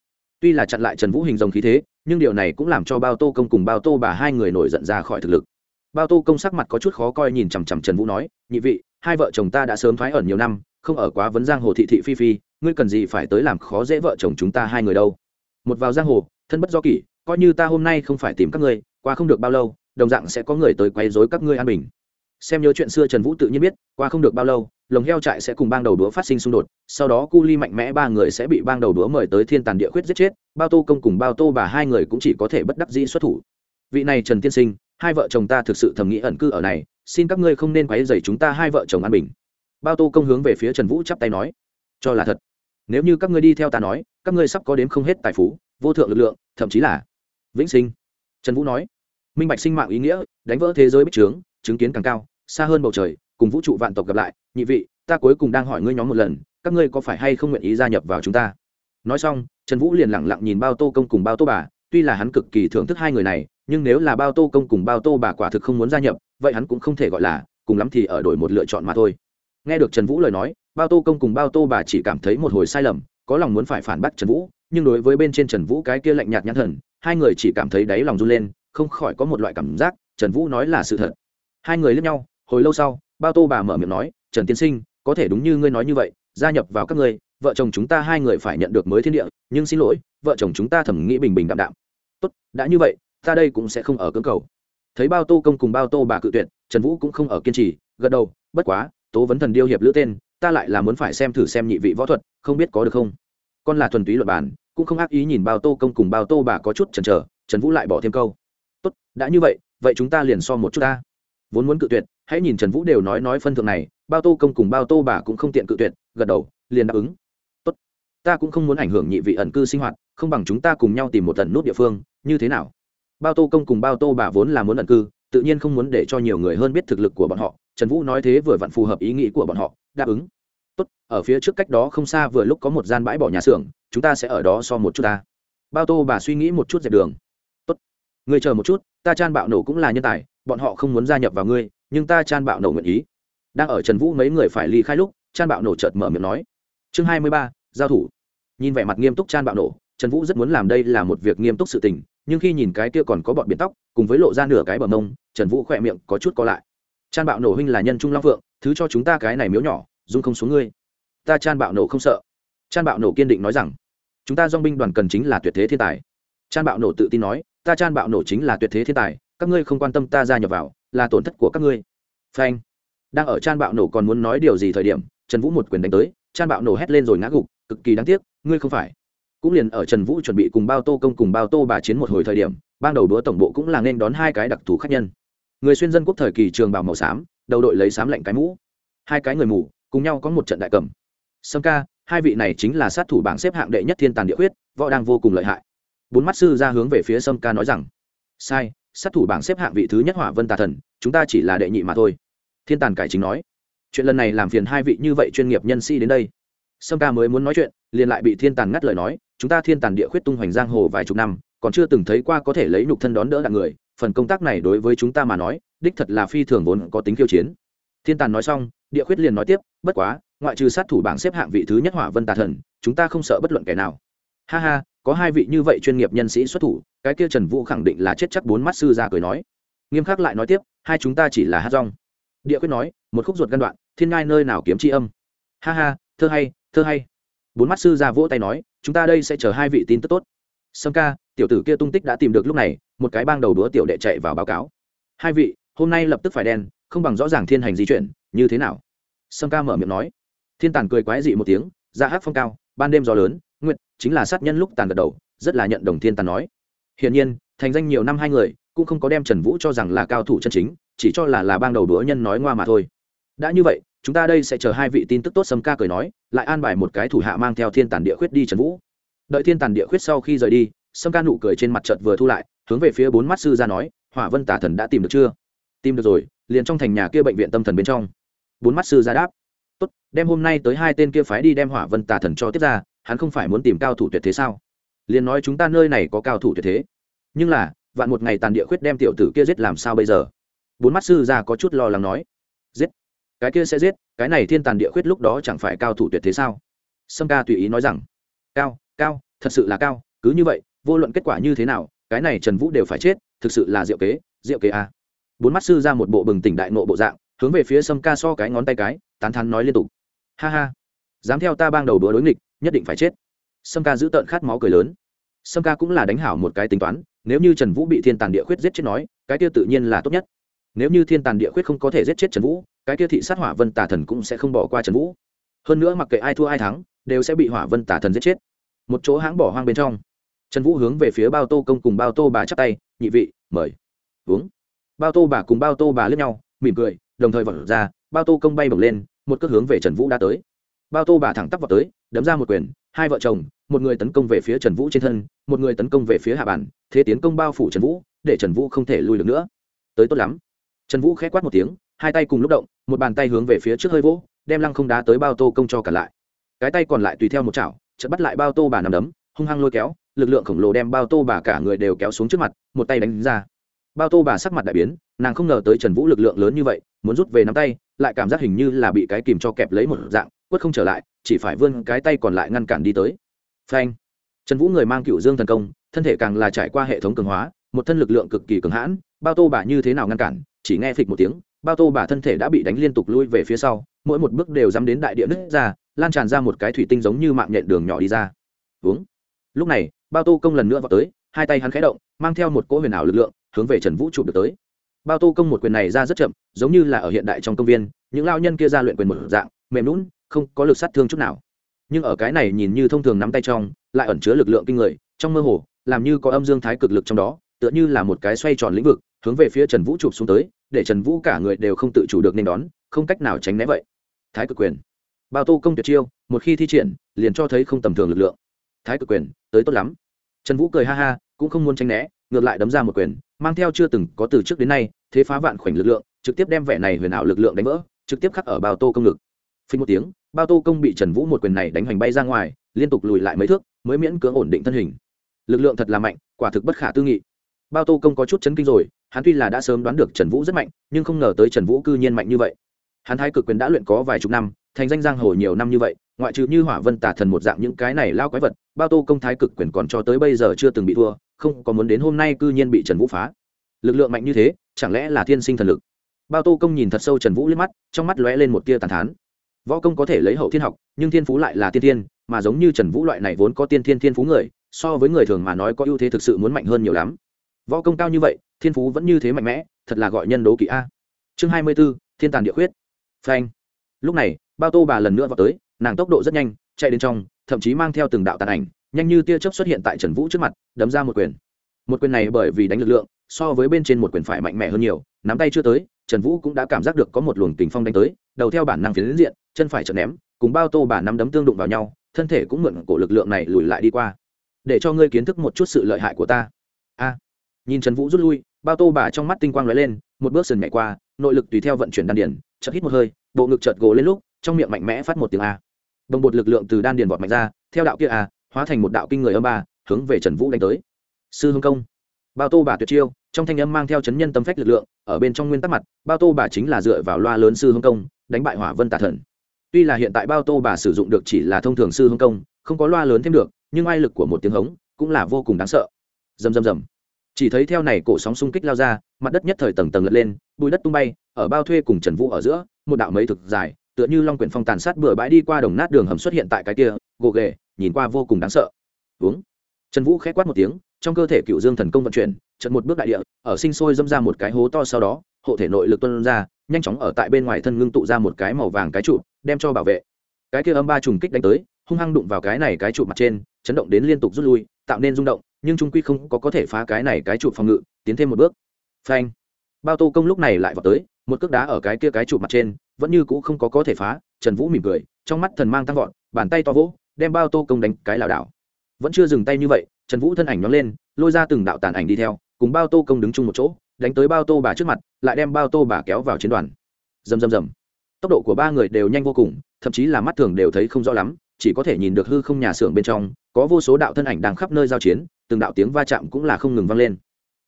tuy là chặn lại trần vũ hình rồng khí thế, nhưng điều này cũng làm cho bao tô công cùng bao tô bà hai người nổi giận ra khỏi thực lực. Bao tô công sắc mặt có chút khó coi nhìn chằm chằm trần vũ nói, nhị vị, hai vợ chồng ta đã sớm thoái ẩn nhiều năm, không ở quá vấn giang hồ thị thị phi phi, ngươi cần gì phải tới làm khó dễ vợ chồng chúng ta hai người đâu? Một vào giang hồ, thân bất do kỷ, coi như ta hôm nay không phải tìm các ngươi, qua không được bao lâu, đồng dạng sẽ có người tới quấy rối các ngươi an bình. Xem nhớ chuyện xưa trần vũ tự nhiên biết, qua không được bao lâu lồng heo trại sẽ cùng bang đầu đũa phát sinh xung đột, sau đó cu ly mạnh mẽ ba người sẽ bị bang đầu đũa mời tới thiên tàn địa khuyết giết chết, bao tô công cùng bao tô bà hai người cũng chỉ có thể bất đắc dĩ xuất thủ. Vị này trần tiên sinh, hai vợ chồng ta thực sự thầm nghĩ ẩn cư ở này, xin các ngươi không nên quấy dày chúng ta hai vợ chồng an bình. Bao tô công hướng về phía trần vũ chắp tay nói, cho là thật. Nếu như các ngươi đi theo ta nói, các ngươi sắp có đến không hết tài phú, vô thượng lực lượng, thậm chí là vĩnh sinh. Trần vũ nói, minh bạch sinh mạng ý nghĩa, đánh vỡ thế giới bích trướng, chứng kiến càng cao, xa hơn bầu trời cùng vũ trụ vạn tộc gặp lại, nhị vị, ta cuối cùng đang hỏi ngươi nhóm một lần, các ngươi có phải hay không nguyện ý gia nhập vào chúng ta? Nói xong, trần vũ liền lẳng lặng nhìn bao tô công cùng bao tô bà, tuy là hắn cực kỳ thưởng thức hai người này, nhưng nếu là bao tô công cùng bao tô bà quả thực không muốn gia nhập, vậy hắn cũng không thể gọi là, cùng lắm thì ở đổi một lựa chọn mà thôi. Nghe được trần vũ lời nói, bao tô công cùng bao tô bà chỉ cảm thấy một hồi sai lầm, có lòng muốn phải phản bác trần vũ, nhưng đối với bên trên trần vũ cái kia lạnh nhạt nhãn thần, hai người chỉ cảm thấy đáy lòng run lên, không khỏi có một loại cảm giác, trần vũ nói là sự thật. Hai người lướt nhau, hồi lâu sau bao tô bà mở miệng nói, trần tiên sinh, có thể đúng như ngươi nói như vậy, gia nhập vào các ngươi, vợ chồng chúng ta hai người phải nhận được mới thiên địa, nhưng xin lỗi, vợ chồng chúng ta thẩm nghĩ bình bình đạm đạm. Tốt, đã như vậy, ta đây cũng sẽ không ở cưỡng cầu. Thấy bao tô công cùng bao tô bà cự tuyệt, trần vũ cũng không ở kiên trì, gật đầu, bất quá, tố vấn thần điêu hiệp lữ tên, ta lại là muốn phải xem thử xem nhị vị võ thuật, không biết có được không? Con là thuần túy luật bản, cũng không ác ý nhìn bao tô công cùng bao tô bà có chút chần chờ, trần vũ lại bỏ thêm câu. Tốt, đã như vậy vậy chúng ta liền so một chút ta. Vốn muốn cự tuyệt hãy nhìn trần vũ đều nói nói phân thượng này, bao tô công cùng bao tô bà cũng không tiện cự tuyệt, gật đầu, liền đáp ứng. Tốt. Ta cũng không muốn ảnh hưởng nhị vị ẩn cư sinh hoạt, không bằng chúng ta cùng nhau tìm một tần nút địa phương, như thế nào? Bao tô công cùng bao tô bà vốn là muốn ẩn cư, tự nhiên không muốn để cho nhiều người hơn biết thực lực của bọn họ, trần vũ nói thế vừa vặn phù hợp ý nghĩ của bọn họ, đáp ứng. Tốt, ở phía trước cách đó không xa vừa lúc có một gian bãi bỏ nhà xưởng, chúng ta sẽ ở đó so một chút ta. Bao tô bà suy nghĩ một chút dẹp đường. Tốt. Người chờ một chút, ta chan bạo nổ cũng là nhân tài, bọn họ không muốn gia nhập vào ngươi nhưng ta chan bạo nổ nguyện ý. Đang ở trần vũ mấy người phải ly khai lúc, chan bạo nổ chợt mở miệng nói, chương hai mươi ba, giao thủ. Nhìn vẻ mặt nghiêm túc chan bạo nổ, trần vũ rất muốn làm đây là một việc nghiêm túc sự tình, nhưng khi nhìn cái kia còn có bọn biển tóc, cùng với lộ ra nửa cái bờ mông, trần vũ khỏe miệng có chút co lại. Chan bạo nổ huynh là nhân trung long phượng, thứ cho chúng ta cái này miếu nhỏ, dung không xuống ngươi. Ta chan bạo nổ không sợ. Chan bạo nổ kiên định nói rằng, chúng ta dong binh đoàn cần chính là tuyệt thế thiên tài. Chan bạo nổ tự tin nói, ta chan bạo nổ chính là tuyệt thế thiên tài, các ngươi không quan tâm ta gia nhập vào là tổn thất của các ngươi. Phanh. Đang ở chan bạo nổ còn muốn nói điều gì thời điểm, trần vũ một quyền đánh tới, chan bạo nổ hét lên rồi ngã gục, cực kỳ đáng tiếc, ngươi không phải. Cũng liền ở trần vũ chuẩn bị cùng bao tô công cùng bao tô bà chiến một hồi thời điểm, ban đầu đúa tổng bộ cũng là nên đón hai cái đặc thù khác nhân. Người xuyên dân quốc thời kỳ trường bảo màu xám, đầu đội lấy xám lạnh cái mũ. Hai cái người mù, cùng nhau có một trận đại cầm. Sâm ca, hai vị này chính là sát thủ bảng xếp hạng đệ nhất thiên tàn địa huyết võ đang vô cùng lợi hại. Bốn mắt sư ra hướng về phía sâm ca nói rằng, sai sát thủ bảng xếp hạng vị thứ nhất hỏa vân tà thần, chúng ta chỉ là đệ nhị mà thôi. Thiên tàn cải chính nói. Chuyện lần này làm phiền hai vị như vậy chuyên nghiệp nhân sĩ đến đây. Sâm ca mới muốn nói chuyện, liền lại bị thiên tàn ngắt lời nói, chúng ta thiên tàn địa khuyết tung hoành giang hồ vài chục năm, còn chưa từng thấy qua có thể lấy nhục thân đón đỡ đạn người, phần công tác này đối với chúng ta mà nói, đích thật là phi thường vốn có tính khiêu chiến. Thiên tàn nói xong, địa khuyết liền nói tiếp, bất quá, ngoại trừ sát thủ bảng xếp hạng vị thứ nhất hỏa vân tà thần, chúng ta không sợ bất luận kẻ nào. Ha ha, có hai vị như vậy chuyên nghiệp nhân sĩ xuất thủ cái kia trần vũ khẳng định là chết chắc bốn mắt sư ra cười nói. Nghiêm khắc lại nói tiếp, hai chúng ta chỉ là hát rong. Địa quyết nói, một khúc ruột gan đoạn, thiên ngai nơi nào kiếm tri âm. Ha ha, thơ hay thơ hay. Bốn mắt sư ra vỗ tay nói, chúng ta đây sẽ chờ hai vị tin tức tốt. Sâm ca, tiểu tử kia tung tích đã tìm được lúc này, một cái bang đầu đúa tiểu đệ chạy vào báo cáo. Hai vị, hôm nay lập tức phải đen, không bằng rõ ràng thiên hành di chuyển, như thế nào? Sâm ca mở miệng nói. Thiên tàn cười quái dị một tiếng ra hát phong cao, ban đêm gió lớn nguyện chính là sát nhân lúc tàn gật đầu, rất là nhận đồng thiên tàn nói hiển nhiên, thành danh nhiều năm hai người, cũng không có đem trần vũ cho rằng là cao thủ chân chính, chỉ cho là là bang đầu đũa nhân nói ngoa mà thôi. Đã như vậy, chúng ta đây sẽ chờ hai vị tin tức tốt sâm ca cười nói, lại an bài một cái thủ hạ mang theo thiên tàn địa khuyết đi trần vũ. Đợi thiên tàn địa khuyết sau khi rời đi, sâm ca nụ cười trên mặt trận vừa thu lại, hướng về phía bốn mắt sư ra nói, hỏa vân tả thần đã tìm được chưa? Tìm được rồi, liền trong thành nhà kia bệnh viện tâm thần bên trong. Bốn mắt sư ra đáp, tốt, đem hôm nay tới hai tên kia phái đi đem hỏa vân tả thần cho tiếp ra, hắn không phải muốn tìm cao thủ tuyệt thế sao? Liền nói chúng ta nơi này có cao thủ tuyệt thế. Nhưng là, vạn một ngày tàn địa khuyết đem tiểu tử kia giết làm sao bây giờ? Bốn mắt sư ra có chút lo lắng nói. Giết. Cái kia sẽ giết, cái này thiên tàn địa khuyết lúc đó chẳng phải cao thủ tuyệt thế sao? Sâm ca tùy ý nói rằng. Cao cao, thật sự là cao, cứ như vậy, vô luận kết quả như thế nào, cái này trần vũ đều phải chết, thực sự là diệu kế diệu kế à. Bốn mắt sư ra một bộ bừng tỉnh đại nộ bộ dạng, hướng về phía sâm ca so cái ngón tay cái, tán thắn nói liên tục. Ha ha. Dám theo ta bang đầu đũa đối nghịch, nhất định phải chết sâm ca giữ tợn khát máu cười lớn. Sâm ca cũng là đánh hảo một cái tính toán, nếu như trần vũ bị thiên tàn địa khuyết giết chết nói, cái kia tự nhiên là tốt nhất. Nếu như thiên tàn địa khuyết không có thể giết chết trần vũ, cái kia thị sát hỏa vân tà thần cũng sẽ không bỏ qua trần vũ. Hơn nữa mặc kệ ai thua ai thắng, đều sẽ bị hỏa vân tà thần giết chết. Một chỗ hãng bỏ hoang bên trong, trần vũ hướng về phía bao tô công cùng bao tô bà chắp tay, nhị vị, mời. Uống. Bao tô bà cùng bao tô bà lướt nhau, mỉm cười, đồng thời vật ra, bao tô công bay bổng lên, một cước hướng về trần vũ đã tới bao tô bà thẳng tắp vào tới, đấm ra một quyền, hai vợ chồng, một người tấn công về phía trần vũ trên thân, một người tấn công về phía hạ bản, thế tiến công bao phủ trần vũ, để trần vũ không thể lui được nữa. Tới tốt lắm. Trần vũ k h ẽ quát một tiếng, hai tay cùng lúc động, một bàn tay hướng về phía trước hơi vỗ, đem lăng không đá tới bao tô công cho cả lại. Cái tay còn lại tùy theo một chảo, chợt bắt lại bao tô bà nằm đấm, hung hăng lôi kéo, lực lượng khổng lồ đem bao tô bà cả người đều kéo xuống trước mặt, một tay đánh ra. Bao tô bà sắc mặt đại biến, nàng không ngờ tới trần vũ lực lượng lớn như vậy, muốn rút về nắm tay, lại cảm giác hình như là bị cái kìm cho kẹp lấy một dạng quất không trở lại, chỉ phải vươn cái tay còn lại ngăn cản đi tới. Phanh. Trần vũ người mang cựu dương thần công, thân thể càng là trải qua hệ thống cường hóa, một thân lực lượng cực kỳ cường hãn, bao tô bà như thế nào ngăn cản, chỉ nghe phịch một tiếng, bao tô bà thân thể đã bị đánh liên tục lui về phía sau, mỗi một bước đều dám đến đại địa nứt ra, lan tràn ra một cái thủy tinh giống như mạng nhện đường nhỏ đi ra. Uống lúc này, bao tô công lần nữa vào tới, hai tay hắn khẽ động, mang theo một cỗ huyền ảo lực lượng, hướng về trần vũ chụp được tới. Bao tô công một quyền này ra rất chậm, giống như là ở hiện đại trong công viên, những lao nhân kia ra luyện quyền một dạng, mềm lún không có lực sát thương chút nào. Nhưng ở cái này nhìn như thông thường nắm tay trong, lại ẩn chứa lực lượng kinh người, trong mơ hồ, làm như có âm dương thái cực lực trong đó, tựa như là một cái xoay tròn lĩnh vực, hướng về phía trần vũ chụp xuống tới, để trần vũ cả người đều không tự chủ được nên đón, không cách nào tránh né vậy. Thái cực quyền. Bao tô công tuyệt chiêu, một khi thi triển, liền cho thấy không tầm thường lực lượng. Thái cực quyền, tới tốt lắm. Trần vũ cười ha ha, cũng không muốn tránh né, ngược lại đấm ra một quyền, mang theo chưa từng có từ trước đến nay, thế phá vạn khoảnh lực lượng, trực tiếp đem vẻ này huyền ảo lực lượng đánh vỡ, trực tiếp khắc ở bao tô công lực. phình một tiếng bao tô công bị trần vũ một quyền này đánh hoành bay ra ngoài, liên tục lùi lại mấy thước, mới miễn cưỡng ổn định thân hình. Lực lượng thật là mạnh, quả thực bất khả tư nghị. Bao tô công có chút chấn kinh rồi, hắn tuy là đã sớm đoán được trần vũ rất mạnh, nhưng không ngờ tới trần vũ cư nhiên mạnh như vậy. Hắn thái cực quyền đã luyện có vài chục năm, thành danh giang hồ nhiều năm như vậy, ngoại trừ như hỏa vân tả thần một dạng những cái này lao quái vật, bao tô công thái cực quyền còn cho tới bây giờ chưa từng bị thua, không có muốn đến hôm nay cư nhiên bị trần vũ phá. Lực lượng mạnh như thế, chẳng lẽ là thiên sinh thần lực? Bao tô công nhìn thật sâu trần vũ lên mắt, trong mắt lóe lên một tia tàn thán võ công có thể lấy hậu thiên học, nhưng thiên phú lại là tiên thiên, mà giống như trần vũ loại này vốn có tiên thiên thiên phú người, so với người thường mà nói có ưu thế thực sự muốn mạnh hơn nhiều lắm. Võ công cao như vậy, thiên phú vẫn như thế mạnh mẽ, thật là gọi nhân đố kỵ a. Chương hai mươi b ố thiên tàn địa khuyết. Phanh. Lúc này, bao tô bà lần nữa vào tới, nàng tốc độ rất nhanh, chạy đến trong, thậm chí mang theo từng đạo tàn ảnh, nhanh như tia chớp xuất hiện tại trần vũ trước mặt, đấm ra một quyền. Một quyền này bởi vì đánh lực lượng, so với bên trên một quyền phải mạnh mẽ hơn nhiều, nắm tay chưa tới, trần vũ cũng đã cảm giác được có một luồng tình phong đánh tới, đầu theo bản năng phiến diện chân phải chợt ném cùng bao tô bà nắm đấm tương đụng vào nhau thân thể cũng mượn cổ lực lượng này lùi lại đi qua. Để cho ngươi kiến thức một chút sự lợi hại của ta. A. Nhìn trần vũ rút lui bao tô bà trong mắt tinh quang lóe lên một bước sườn nhảy qua nội lực tùy theo vận chuyển đan điền, chợt hít một hơi bộ ngực chợt gồ lên lúc trong miệng mạnh mẽ phát một tiếng a. Đồng bột lực lượng từ đan điền vọt mạnh ra theo đạo kia a, hóa thành một đạo kinh người âm ba hướng về trần vũ đánh tới. Sư hương công. Bao tô bà tuyệt chiêu trong thanh âm mang theo chấn nhân tâm phách lực lượng ở bên trong nguyên tắc mặt bao tô bà chính là dựa vào loa lớn sư hương công đánh bại hỏa vân tà thần tuy là hiện tại bao tô bà sử dụng được chỉ là thông thường sư hương công, không có loa lớn thêm được, nhưng ai lực của một tiếng hống cũng là vô cùng đáng sợ. Rầm rầm rầm. Chỉ thấy theo này cổ sóng xung kích lao ra, mặt đất nhất thời tầng tầng lật lên, bùi đất tung bay, ở bao thuê cùng trần vũ ở giữa, một đạo mấy thực dài, tựa như long quyển phong tàn sát bừa bãi đi qua đồng nát đường hầm xuất hiện tại cái kia, gồ ghề, nhìn qua vô cùng đáng sợ. Uống. Trần vũ k h é quát một tiếng, trong cơ thể cựu dương thần công vận chuyển trận một bước đại địa, ở sinh sôi dâm ra một cái hố to sau đó, hộ thể nội lực tuân ra, nhanh chóng ở tại bên ngoài thân ngưng tụ ra một cái màu vàng cái trụ đem cho bảo vệ. Cái kia âm ba trùng kích đánh tới, hung hăng đụng vào cái này cái trụ mặt trên, chấn động đến liên tục rút lui, tạo nên rung động, nhưng trung quy không có có thể phá cái này cái trụ phòng ngự, tiến thêm một bước. Phanh. Bao tô công lúc này lại vào tới, một cước đá ở cái kia cái trụ mặt trên, vẫn như cũ không có có thể phá, trần vũ mỉm cười, trong mắt thần mang tăng vọt, bàn tay to vỗ, đem bao tô công đánh cái lảo đảo. Vẫn chưa dừng tay như vậy, trần vũ thân ảnh nhón lên, lôi ra từng đạo tàn ảnh đi theo, cùng bao tô công đứng chung một chỗ, đánh tới bao tô bà trước mặt, lại đem bao tô bà kéo vào chiến đoàn. Rầm rầm rầm tốc độ của ba người đều nhanh vô cùng, thậm chí là mắt thường đều thấy không rõ lắm, chỉ có thể nhìn được hư không nhà xưởng bên trong, có vô số đạo thân ảnh đang khắp nơi giao chiến, từng đạo tiếng va chạm cũng là không ngừng vang lên.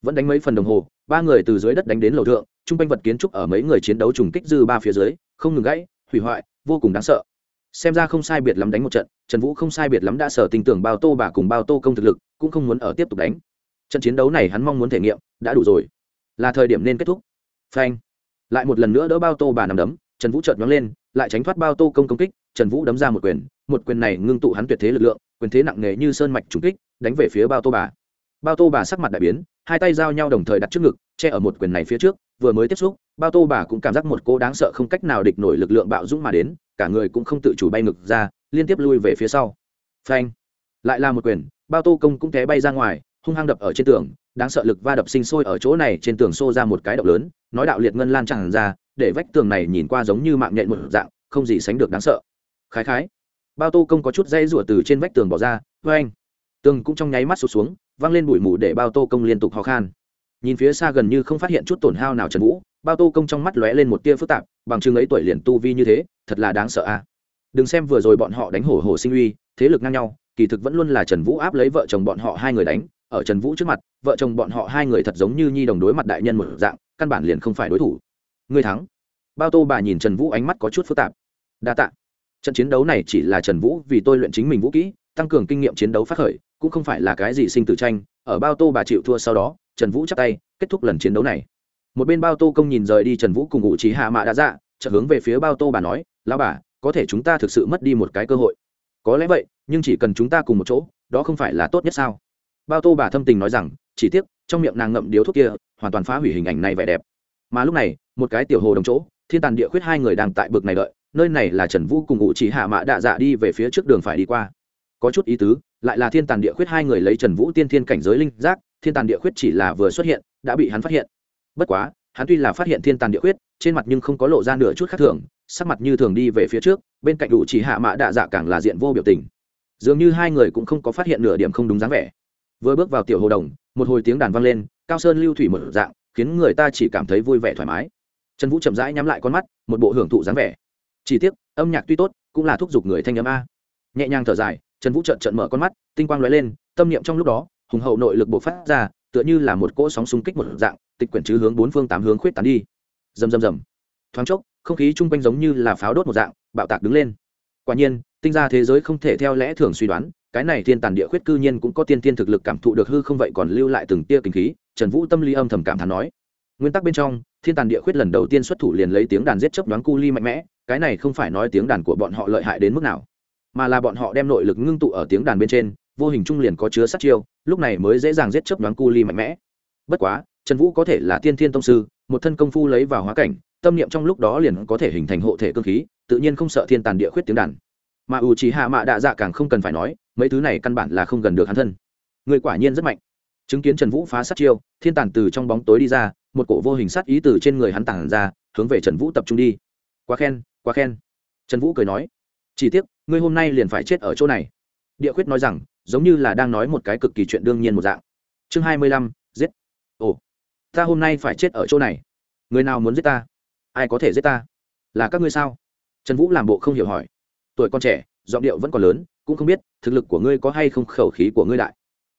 Vẫn đánh mấy phần đồng hồ, ba người từ dưới đất đánh đến lầu thượng chung quanh vật kiến trúc ở mấy người chiến đấu trùng kích dư ba phía dưới, không ngừng gãy, hủy hoại, vô cùng đáng sợ. Xem ra không sai biệt lắm đánh một trận, trần vũ không sai biệt lắm đã sở tin tưởng bao tô bà cùng bao tô công thực lực, cũng không muốn ở tiếp tục đánh. Trận chiến đấu này hắn mong muốn thể nghiệm, đã đủ rồi. Là thời điểm nên kết thúc. Phanh. Lại một lần nữa đỡ bao tô bà nằm đấm trần vũ chợt nhóng lên, lại tránh thoát bao tô công công kích, trần vũ đấm ra một quyền một quyền này ngưng tụ hắn tuyệt thế lực lượng, quyền thế nặng nề như sơn mạch trùng kích, đánh về phía bao tô bà. Bao tô bà sắc mặt đại biến, hai tay giao nhau đồng thời đặt trước ngực, che ở một quyền này phía trước, vừa mới tiếp xúc, bao tô bà cũng cảm giác một cô đáng sợ không cách nào địch nổi lực lượng bạo dũng mà đến, cả người cũng không tự chủ bay ngực ra, liên tiếp lui về phía sau. Phanh! Lại là một quyền, bao tô công cũng té bay ra ngoài, hung hăng đập ở trên tường đáng sợ lực va đập sinh sôi ở chỗ này trên tường xô ra một cái động lớn, nói đạo liệt ngân lan tràn ra, để vách tường này nhìn qua giống như mạng nhện một dạng, không gì sánh được đáng sợ. Khái khái, bao tô công có chút dây rủa từ trên vách tường bỏ ra vê anh tường cũng trong nháy mắt sụt xuống văng lên bụi mù để bao tô công liên tục ho khan. Nhìn phía xa gần như không phát hiện chút tổn hao nào trần vũ, bao tô công trong mắt lóe lên một tia phức tạp, bằng chừng ấy tuổi liền tu vi như thế, thật là đáng sợ a. À. đừng xem vừa rồi bọn họ đánh hổ hổ sinh uy, thế lực ngang nhau, kỳ thực vẫn luôn là trần vũ áp lấy vợ chồng bọn họ hai người đánh ở trần vũ trước mặt, vợ chồng bọn họ hai người thật giống như nhi đồng đối mặt đại nhân một dạng, căn bản liền không phải đối thủ. Người thắng. Bao tô bà nhìn trần vũ ánh mắt có chút phức tạp. Đa t ạ trận chiến đấu này chỉ là trần vũ vì tôi luyện chính mình vũ kỹ, tăng cường kinh nghiệm chiến đấu phát khởi, cũng không phải là cái gì sinh tử tranh. Ở bao tô bà chịu thua sau đó, trần vũ chắc tay, kết thúc lần chiến đấu này. Một bên bao tô công nhìn rời đi trần vũ cùng ngụ trí hạ mạ đã dạ chợt hướng về phía bao tô bà nói lao bà, có thể chúng ta thực sự mất đi một cái cơ hội. Có lẽ vậy, nhưng chỉ cần chúng ta cùng một chỗ, đó không phải là tốt nhất sao? Bao tô bà thâm tình nói rằng, chỉ tiếc, trong miệng nàng ngậm điếu thuốc kia, hoàn toàn phá hủy hình ảnh này vẻ đẹp. Mà lúc này, một cái tiểu hồ đồng chỗ, thiên tàn địa khuyết hai người đang tại bực này đợi, nơi này là trần vũ cùng ngụ chỉ hạ mạ đạ dạ đi về phía trước đường phải đi qua. Có chút ý tứ, lại là thiên tàn địa khuyết hai người lấy trần vũ tiên thiên cảnh giới linh giác, thiên tàn địa khuyết chỉ là vừa xuất hiện, đã bị hắn phát hiện. Bất quá, hắn tuy là phát hiện thiên tàn địa khuyết, trên mặt nhưng không có lộ ra nửa chút khác thường, sắc mặt như thường đi về phía trước, bên cạnh đủ chỉ hạ mạ đạ dạ càng là diện vô biểu tình. Dường như hai người cũng không có phát hiện nửa điểm không đúng dáng vẻ vừa bước vào tiểu hồ đồng, một hồi tiếng đàn vang lên, cao sơn lưu thủy một dạng, khiến người ta chỉ cảm thấy vui vẻ thoải mái. Trần vũ chậm rãi nhắm lại con mắt, một bộ hưởng thụ dáng vẻ. Chỉ tiếc, âm nhạc tuy tốt, cũng là thúc giục người thanh âm a. Nhẹ nhàng thở dài, trần vũ trợn trợn mở con mắt, tinh quang lóe lên, tâm niệm trong lúc đó, hùng hậu nội lực bộc phát ra, tựa như là một cỗ sóng xung kích một dạng, tịch quyển chứ hướng bốn phương tám hướng khuyết tán đi. Rầm rầm rầm. Thoáng chốc, không khí chung quanh giống như là pháo đốt một dạng, bạo tạc đứng lên. Quả nhiên tinh ra thế giới không thể theo lẽ thường suy đoán, cái này thiên tàn địa khuyết cư nhiên cũng có tiên tiên thực lực cảm thụ được hư không vậy còn lưu lại từng tia kinh khí, trần vũ tâm lý âm thầm cảm thán nói. Nguyên tắc bên trong, thiên tàn địa khuyết lần đầu tiên xuất thủ liền lấy tiếng đàn giết chấp đoán cu ly mạnh mẽ, cái này không phải nói tiếng đàn của bọn họ lợi hại đến mức nào, mà là bọn họ đem nội lực ngưng tụ ở tiếng đàn bên trên, vô hình trung liền có chứa sát chiêu, lúc này mới dễ dàng giết chấp đoán cu ly mạnh mẽ. Bất quá, trần vũ có thể là tiên thiên tông sư, một thân công phu lấy vào hóa cảnh, tâm niệm trong lúc đó liền có thể hình thành hộ thể cơ khí, tự nhiên không sợ thiên tàn địa khuyết tiếng đàn mà ủ trí hạ mạ đạ dạ càng không cần phải nói, mấy thứ này căn bản là không gần được hắn thân. Người quả nhiên rất mạnh. Chứng kiến trần vũ phá sát chiêu, thiên tàn từ trong bóng tối đi ra, một cổ vô hình sát ý từ trên người hắn tản ra, hướng về trần vũ tập trung đi. Quá khen quá khen. Trần vũ cười nói, chỉ tiếc, ngươi hôm nay liền phải chết ở chỗ này. Địa khuyết nói rằng, giống như là đang nói một cái cực kỳ chuyện đương nhiên một dạng. Chương hai mươi lăm, giết. Ồ, ta hôm nay phải chết ở chỗ này. Người nào muốn giết ta? Ai có thể giết ta? Là các ngươi sao? Trần vũ làm bộ không hiểu hỏi tuổi con trẻ, giọng điệu vẫn còn lớn, cũng không biết thực lực của ngươi có hay không khẩu khí của ngươi đại.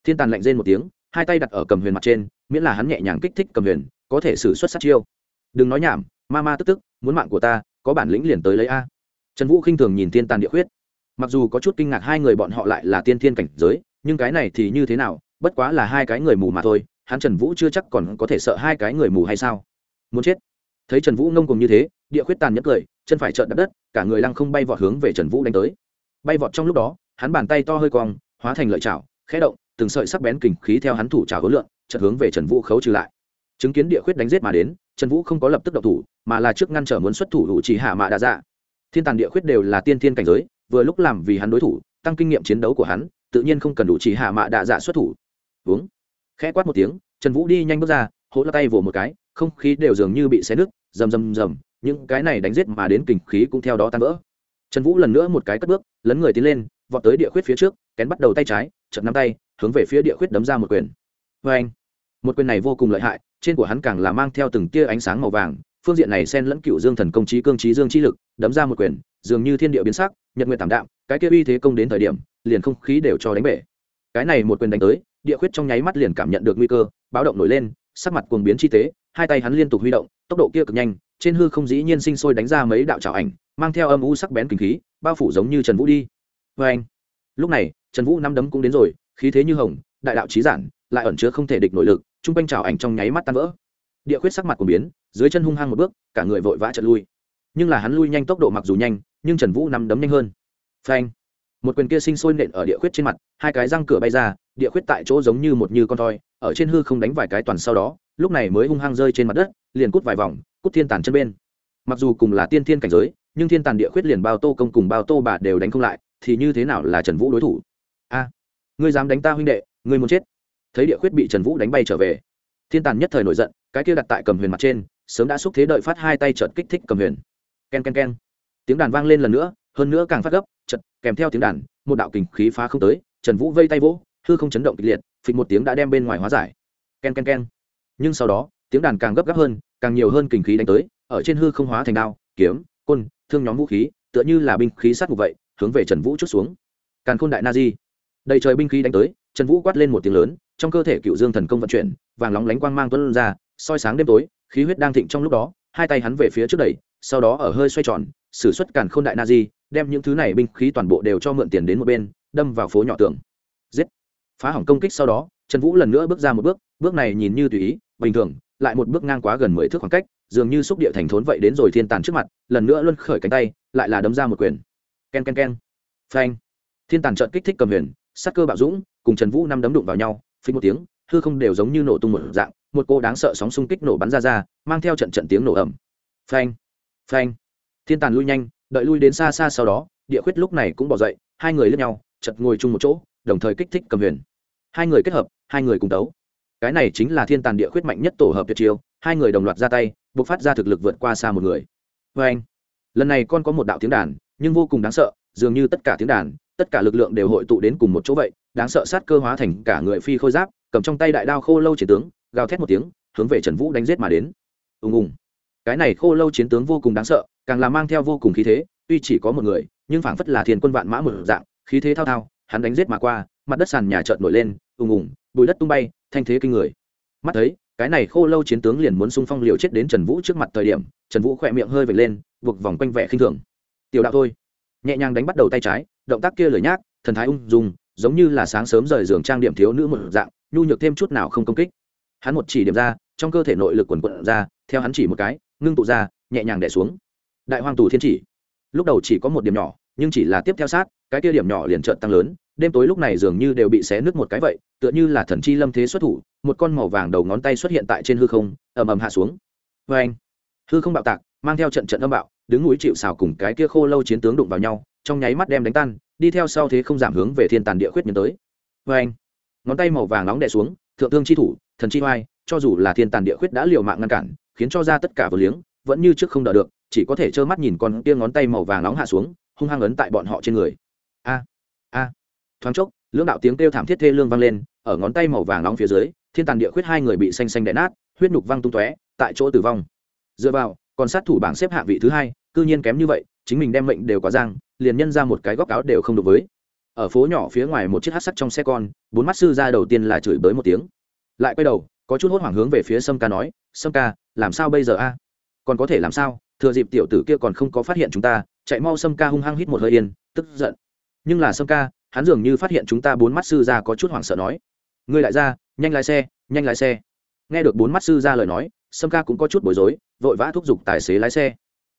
Thiên tàn lạnh rên một tiếng, hai tay đặt ở cầm huyền mặt trên, miễn là hắn nhẹ nhàng kích thích cầm huyền, có thể xử xuất sát chiêu. Đừng nói nhảm, ma ma tức tức, muốn mạng của ta, có bản lĩnh liền tới lấy a. Trần vũ khinh thường nhìn thiên tàn địa khuyết. Mặc dù có chút kinh ngạc hai người bọn họ lại là tiên thiên cảnh giới, nhưng cái này thì như thế nào, bất quá là hai cái người mù mà thôi, hắn trần vũ chưa chắc còn có thể sợ hai cái người mù hay sao. Muốn chết thấy trần vũ ngông cùng như thế, địa khuyết tàn nhẫn cười, chân phải trợn đập đất, cả người lăng không bay vọt hướng về trần vũ đánh tới. Bay vọt trong lúc đó, hắn bàn tay to hơi cong, hóa thành lợi chảo, khẽ động, từng sợi sắc bén kình khí theo hắn thủ trào hối lượng chật hướng về trần vũ khấu trừ lại. Chứng kiến địa khuyết đánh giết mà đến, trần vũ không có lập tức động thủ, mà là trước ngăn trở muốn xuất thủ đủ chỉ hạ mạ đa dạ. Thiên tàn địa khuyết đều là tiên thiên cảnh giới, vừa lúc làm vì hắn đối thủ, tăng kinh nghiệm chiến đấu của hắn, tự nhiên không cần đủ chỉ hạ mạ đa dạ xuất thủ. Uống. Khẽ quát một tiếng, trần vũ đi nhanh bước ra, hỗ tay vỗ một cái không khí đều dường như bị xé nứt, rầm rầm rầm, những cái này đánh giết mà đến kình khí cũng theo đó tan vỡ. Trần vũ lần nữa một cái cất bước, lấn người tiến lên, vọt tới địa khuyết phía trước, kén bắt đầu tay trái, chợt nắm tay, hướng về phía địa khuyết đấm ra một quyền. Vê anh, một quyền này vô cùng lợi hại, trên của hắn càng là mang theo từng tia ánh sáng màu vàng, phương diện này xen lẫn cựu dương thần công trí cương trí dương trí lực, đấm ra một quyền, dường như thiên địa biến sắc, nhật nguyện tảm đạm, cái kia uy thế công đến thời điểm, liền không khí đều cho đánh bể. Cái này một quyền đánh tới, địa khuyết trong nháy mắt liền cảm nhận được nguy cơ, báo động nổi lên, sắc mặt cuồng biến chi tế hai tay hắn liên tục huy động, tốc độ kia cực nhanh, trên hư không dĩ nhiên sinh sôi đánh ra mấy đạo trào ảnh, mang theo âm u sắc bén kinh khí, bao phủ giống như trần vũ đi. Vê anh, lúc này, trần vũ năm đấm cũng đến rồi, khí thế như hồng, đại đạo trí giản, lại ẩn chứa không thể địch nội lực chung quanh trào ảnh trong nháy mắt tan vỡ. Địa khuyết sắc mặt của biến, dưới chân hung hăng một bước, cả người vội vã trận lui. Nhưng là hắn lui nhanh tốc độ mặc dù nhanh, nhưng trần vũ nắm đấm nhanh hơn. Phanh một quyền kia sinh sôi nện ở địa khuyết trên mặt, hai cái răng cửa bay ra, địa khuyết tại chỗ giống như một như con thoi, ở trên hư không đánh vài cái toàn sau đó lúc này mới hung hăng rơi trên mặt đất, liền cút vài vòng, cút thiên tàn chân bên. Mặc dù cùng là tiên thiên cảnh giới, nhưng thiên tàn địa khuyết liền bao tô công cùng bao tô bà đều đánh không lại, thì như thế nào là trần vũ đối thủ? A, ngươi dám đánh ta huynh đệ, ngươi muốn chết. Thấy địa khuyết bị trần vũ đánh bay trở về, thiên tàn nhất thời nổi giận, cái kia đặt tại cầm huyền mặt trên, sớm đã xúc thế đợi phát hai tay trợt kích thích cầm huyền. K e n k e n k e n tiếng đàn vang lên lần nữa, hơn nữa càng phát gấp chật kèm theo tiếng đàn, một đạo kình khí phá không tới, trần vũ vây tay vỗ, hư không chấn động kịch liệt, phịch một tiếng đã đem bên ngoài hóa giải. K e n k e n k e n nhưng sau đó, tiếng đàn càng gấp gáp hơn, càng nhiều hơn kình khí đánh tới, ở trên hư không hóa thành đao, kiếm, côn, thương nhóm vũ khí, tựa như là binh khí sát ngục vậy, hướng về trần vũ chút xuống. Càn khôn đại na di. Đầy trời binh khí đánh tới, trần vũ quát lên một tiếng lớn, trong cơ thể cựu dương thần công vận chuyển, vàng lóng lánh quang mang tuân ra, soi sáng đêm tối, khí huyết đang thịnh trong lúc đó, hai tay hắn về phía trước đẩy, sau đó ở hơi xoay tròn s ử suất càn k h ô n đại na di, đem những thứ này binh khí toàn bộ đều cho mượn tiền đến một bên, đâm vào phố nhỏ tường. Giết! Phá hỏng công kích sau đó, trần vũ lần nữa bước ra một bước bước này nhìn như tùy ý, bình thường, lại một bước ngang quá gần mười thước khoảng cách, dường như xúc địa thành thốn vậy đến rồi thiên tàn trước mặt, lần nữa luân khởi cánh tay, lại là đấm ra một quyền. K e n k e n k e n phanh. Thiên tàn trợn kích thích cầm huyền sắc cơ bạo dũng, cùng trần vũ năm đấm đụng vào nhau phí một tiếng, hư không đều giống như nổ tung một dạng, một cô đáng sợ sóng xung kích nổ bắn ra ra, mang theo trận trận tiếng nổ ẩm phanh. Phanh. Thiên tàn lui nhanh, đợi lui đến xa xa sau đó, địa khuyết lúc này cũng bỏ dậy, hai người lướt nhau chật ngồi chung một chỗ, đồng thời kích thích cầm huyền. Hai người kết hợp, hai người cùng tấu cái này chính là thiên tàn địa khuyết mạnh nhất tổ hợp tuyệt chiêu, hai người đồng loạt ra tay buộc phát ra thực lực vượt qua xa một người. Vê anh, lần này con có một đạo tiếng đàn, nhưng vô cùng đáng sợ, dường như tất cả tiếng đàn, tất cả lực lượng đều hội tụ đến cùng một chỗ vậy, đáng sợ sát cơ hóa thành cả người phi khôi giáp, cầm trong tay đại đao khô lâu chiến tướng, gào thét một tiếng, hướng về trần vũ đánh giết mà đến. Ùng ùng. Cái này khô lâu chiến tướng vô cùng đáng sợ, càng là mang theo vô cùng khí thế, tuy chỉ có một người, nhưng phảng phất là thiền quân vạn mã một dạng, khí thế thao thao, hắn đánh giết mà qua, mặt đất sàn nhà trợn nổi lên, ùng ùng bụi đất tung bay thanh thế kinh người. Mắt thấy, cái này khô lâu chiến tướng liền muốn xung phong liều chết đến trần vũ trước mặt thời điểm, trần vũ khỏe miệng hơi vệt lên, buộc vòng quanh vẻ khinh thường. Tiểu đạo thôi. Nhẹ nhàng đánh bắt đầu tay trái, động tác kia lời nhác, thần thái ung dung, giống như là sáng sớm rời giường trang điểm thiếu nữ một dạng, nhu nhược thêm chút nào không công kích. Hắn một chỉ điểm ra, trong cơ thể nội lực quần quận ra, theo hắn chỉ một cái, ngưng tụ ra, nhẹ nhàng đẻ xuống. Đại hoàng tù thiên chỉ. Lúc đầu chỉ có một điểm nhỏ, nhưng chỉ là tiếp theo sát cái kia điểm nhỏ liền trợn tăng lớn, đêm tối lúc này dường như đều bị xé nứt một cái vậy, tựa như là thần chi lâm thế xuất thủ, một con màu vàng đầu ngón tay xuất hiện tại trên hư không, ầm ầm hạ xuống. Vê anh, hư không bạo tạc, mang theo trận trận âm bạo, đứng núi chịu xào cùng cái kia khô lâu chiến tướng đụng vào nhau, trong nháy mắt đem đánh tan, đi theo sau thế không giảm hướng về thiên tàn địa khuyết nhân tới. Vê anh, ngón tay màu vàng nóng đè xuống, thượng thương chi thủ, thần chi oai, cho dù là thiên tàn địa khuyết đã liều mạng ngăn cản, khiến cho ra tất cả vừa liếng, vẫn như trước không đỡ được, chỉ có thể trơ mắt nhìn con kia ngón tay màu vàng nóng hạ xuống, hung hăng ấn tại bọn họ trên người thoáng chốc, lưỡng đạo tiếng kêu thảm thiết thê lương vang lên, ở ngón tay màu vàng nóng phía dưới, thiên tàn địa khuyết hai người bị xanh xanh đè nát, huyết nhục văng tung tóe, tại chỗ tử vong. Dựa vào, còn sát thủ bảng xếp hạng vị thứ hai, cư nhiên kém như vậy, chính mình đem mệnh đều có giang, liền nhân ra một cái góc áo đều không được với. Ở phố nhỏ phía ngoài một chiếc hát sắt trong xe con, bốn mắt sư ra đầu tiên là chửi bới một tiếng. Lại quay đầu, có chút hốt hoảng hướng về phía sâm ca nói, sâm ca, làm sao bây giờ a? Còn có thể làm sao? Thừa dịp tiểu tử kia còn không có phát hiện chúng ta, chạy mau sâm ca hung hăng hít một hơi yên, tức giận. Nhưng là sâm ca hắn dường như phát hiện chúng ta bốn mắt sư ra có chút hoảng sợ nói, ngươi lại ra, nhanh lái xe, nhanh lái xe. Nghe được bốn mắt sư ra lời nói, sâm ca cũng có chút bối rối, vội vã thúc giục tài xế lái xe.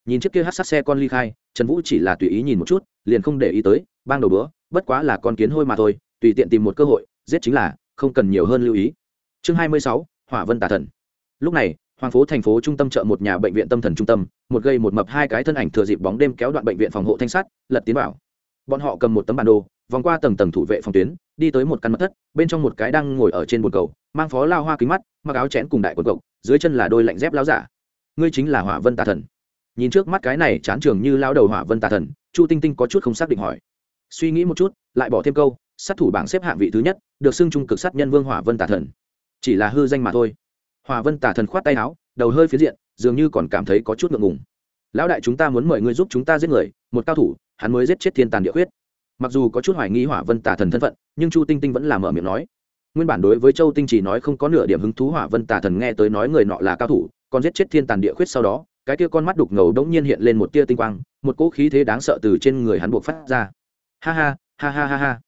Nhìn chiếc kia hát sát xe con ly khai, trần vũ chỉ là tùy ý nhìn một chút, liền không để ý tới, bang đầu bữa, bất quá là con kiến hôi mà thôi, tùy tiện tìm một cơ hội, giết chính là, không cần nhiều hơn lưu ý. Chương hai mươi sáu, hỏa vân tà thần. Lúc này, hoàng phố thành phố trung tâm chợ một nhà bệnh viện tâm thần trung tâm, một gây một mập hai cái thân ảnh thừa dịp bóng đêm kéo đoạn bệnh viện phòng hộ thanh sát, lật tiến vào. Bọn họ cầm một tấm bản đồ vòng qua tầng tầng thủ vệ phòng tuyến, đi tới một căn mật thất, bên trong một cái đang ngồi ở trên bồn cầu, mang phó lao hoa kính mắt, mặc áo chén cùng đại quần cộc, dưới chân là đôi lạnh dép lao giả. Ngươi chính là hỏa vân tà thần. Nhìn trước mắt cái này chán trường như lao đầu hỏa vân tà thần, chu tinh tinh có chút không xác định hỏi. Suy nghĩ một chút, lại bỏ thêm câu, sát thủ bảng xếp hạng vị thứ nhất, được xưng trung cực sát nhân vương hỏa vân tà thần. Chỉ là hư danh mà thôi. Hỏa vân tà thần khoát tay áo, đầu hơi phía diện, dường như còn cảm thấy có chút ngượng ngùng. Lão đại chúng ta muốn mời ngươi giúp chúng ta giết người, một cao thủ, hắn mới giết chết thiên tàn địa huyết mặc dù có chút hoài nghi hỏa vân tà thần thân phận, nhưng chu tinh tinh vẫn là mở miệng nói. Nguyên bản đối với châu tinh chỉ nói không có nửa điểm hứng thú hỏa vân tà thần nghe tới nói người nọ là cao thủ, còn giết chết thiên tàn địa khuyết sau đó, cái kia con mắt đục ngầu đống nhiên hiện lên một tia tinh quang, một cỗ khí thế đáng sợ từ trên người hắn buộc phát ra. Ha ha ha ha ha ha.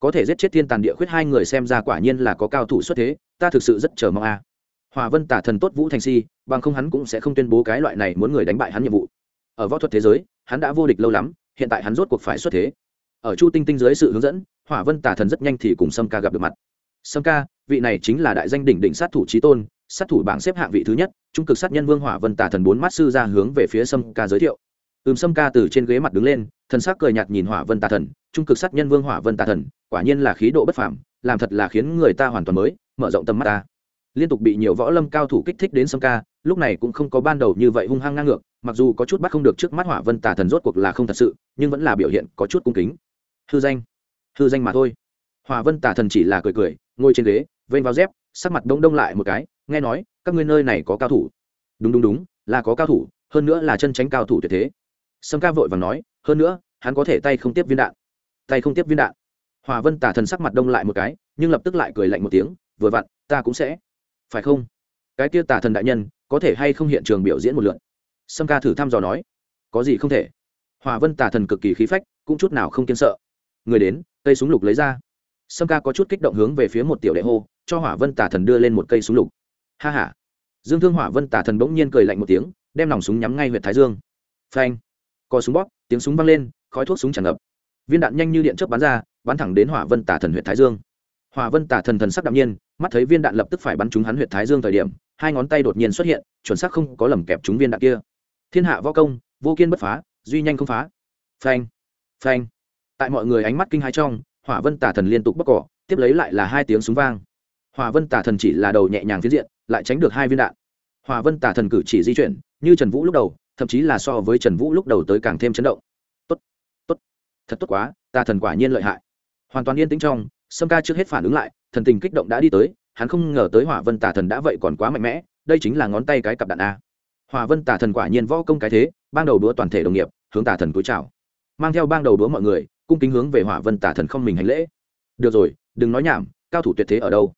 Có thể giết chết thiên tàn địa khuyết hai người xem ra quả nhiên là có cao thủ xuất thế, ta thực sự rất chờ mong a. À. hòa vân tả thần tốt vũ thành si, bằng không hắn cũng sẽ không tuyên bố cái loại này muốn người đánh bại hắn nhiệm vụ. Ở võ thuật thế giới, hắn đã vô địch lâu lắm, hiện tại hắn rốt cuộc phải xuất thế ở chu tinh tinh dưới sự hướng dẫn, hỏa vân tả thần rất nhanh thì cùng sâm ca gặp được mặt. Sâm ca, vị này chính là đại danh đỉnh đỉnh sát thủ trí tôn, sát thủ bảng xếp hạng vị thứ nhất, trung cực sát nhân vương hỏa vân tả thần bốn mắt sư ra hướng về phía sâm ca giới thiệu. Ừm, sâm ca từ trên ghế mặt đứng lên, thần sắc cười nhạt nhìn hỏa vân tà thần, trung cực sát nhân vương hỏa vân tà thần, quả nhiên là khí độ bất phàm, làm thật là khiến người ta hoàn toàn mới, mở rộng tầm mắt ta. Liên tục bị nhiều võ lâm cao thủ kích thích đến sâm ca, lúc này cũng không có ban đầu như vậy hung hăng ngang ngược, mặc dù có chút bắt không được trước mắt hỏa vân tà thần rốt cuộc là không thật sự, nhưng vẫn là biểu hiện có chút cung kính hư danh. Hư danh mà thôi. Hòa vân tả thần chỉ là cười cười, ngồi trên ghế, vênh vào dép, sắc mặt đông đông lại một cái, nghe nói, các ngươi nơi này có cao thủ. Đúng đúng đúng, là có cao thủ, hơn nữa là chân tránh cao thủ tuyệt thế. Sâm ca vội vàng nói, hơn nữa, hắn có thể tay không tiếp viên đạn. Tay không tiếp viên đạn. Hòa vân tả thần sắc mặt đông lại một cái, nhưng lập tức lại cười lạnh một tiếng, vừa vặn, ta cũng sẽ. Phải không? Cái kia tả thần đại nhân, có thể hay không hiện trường biểu diễn một lượn sâm ca thử thăm dò nói. Có gì không thể? Hòa vân tả thần cực kỳ khí phách, cũng chút nào không kiên sợ người đến, cây súng lục lấy ra. Sâm ca có chút kích động hướng về phía một tiểu đệ hô, cho hỏa vân tả thần đưa lên một cây súng lục. Ha h a dương thương hỏa vân tả thần bỗng nhiên cười lạnh một tiếng, đem nòng súng nhắm ngay huyện thái dương. Phanh. Có súng bóp, tiếng súng vang lên, khói thuốc súng tràn ngập. Viên đạn nhanh như điện chớp bắn ra, bắn thẳng đến hỏa vân tả thần huyện thái dương. Hỏa vân tả thần thần sắc đạm nhiên, mắt thấy viên đạn lập tức phải bắn trúng hắn huyện thái dương thời điểm, hai ngón tay đột nhiên xuất hiện, chuẩn xác không có lầm kẹp trúng viên đạn kia. Thiên hạ võ công, vô kiên bất phá, duy nhanh không phá. Phanh. Phanh tại mọi người ánh mắt kinh hai trong, hỏa vân tả thần liên tục bóc cỏ, tiếp lấy lại là hai tiếng súng vang. Hỏa vân tả thần chỉ là đầu nhẹ nhàng phiến diện, lại tránh được hai viên đạn. Hỏa vân tả thần cử chỉ di chuyển, như trần vũ lúc đầu, thậm chí là so với trần vũ lúc đầu tới càng thêm chấn động. Tốt tốt, thật tốt quá ta thần quả nhiên lợi hại. Hoàn toàn yên tĩnh trong, sâm ca trước hết phản ứng lại, thần tình kích động đã đi tới, hắn không ngờ tới hỏa vân tà thần đã vậy còn quá mạnh mẽ, đây chính là ngón tay cái cặp đạn a. Hỏa vân tà thần quả nhiên võ công cái thế ban đầu đũa toàn thể đồng nghiệp, hướng tà thần cúi chào. Mang theo bang đầu đũa mọi người cung kính hướng về hỏa vân tả thần không mình hành lễ. Được rồi, đừng nói nhảm, cao thủ tuyệt thế ở đâu?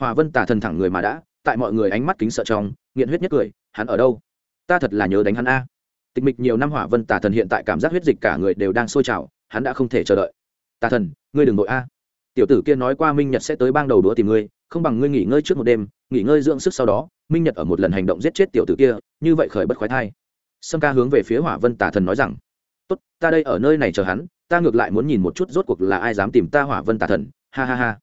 Hỏa vân tả thần thẳng người mà đã, tại mọi người ánh mắt kính sợ trong, nghiện huyết nhất cười, hắn ở đâu? Ta thật là nhớ đánh hắn a. Tịch mịch nhiều năm hỏa vân tả thần hiện tại cảm giác huyết dịch cả người đều đang sôi trào, hắn đã không thể chờ đợi. Tà thần, ngươi đừng nội a. Tiểu tử kia nói qua minh nhật sẽ tới bang đầu đũa tìm ngươi, không bằng ngươi nghỉ ngơi trước một đêm, nghỉ ngơi dưỡng sức sau đó, minh nhật ở một lần hành động giết chết tiểu tử kia, như vậy khởi bất khoái thai. Sâm ca hướng về phía hỏa vân tà thần nói rằng, tốt, ta đây ở nơi này chờ hắn ta ngược lại muốn nhìn một chút rốt cuộc là ai dám tìm ta hỏa vân tà thần, ha ha ha.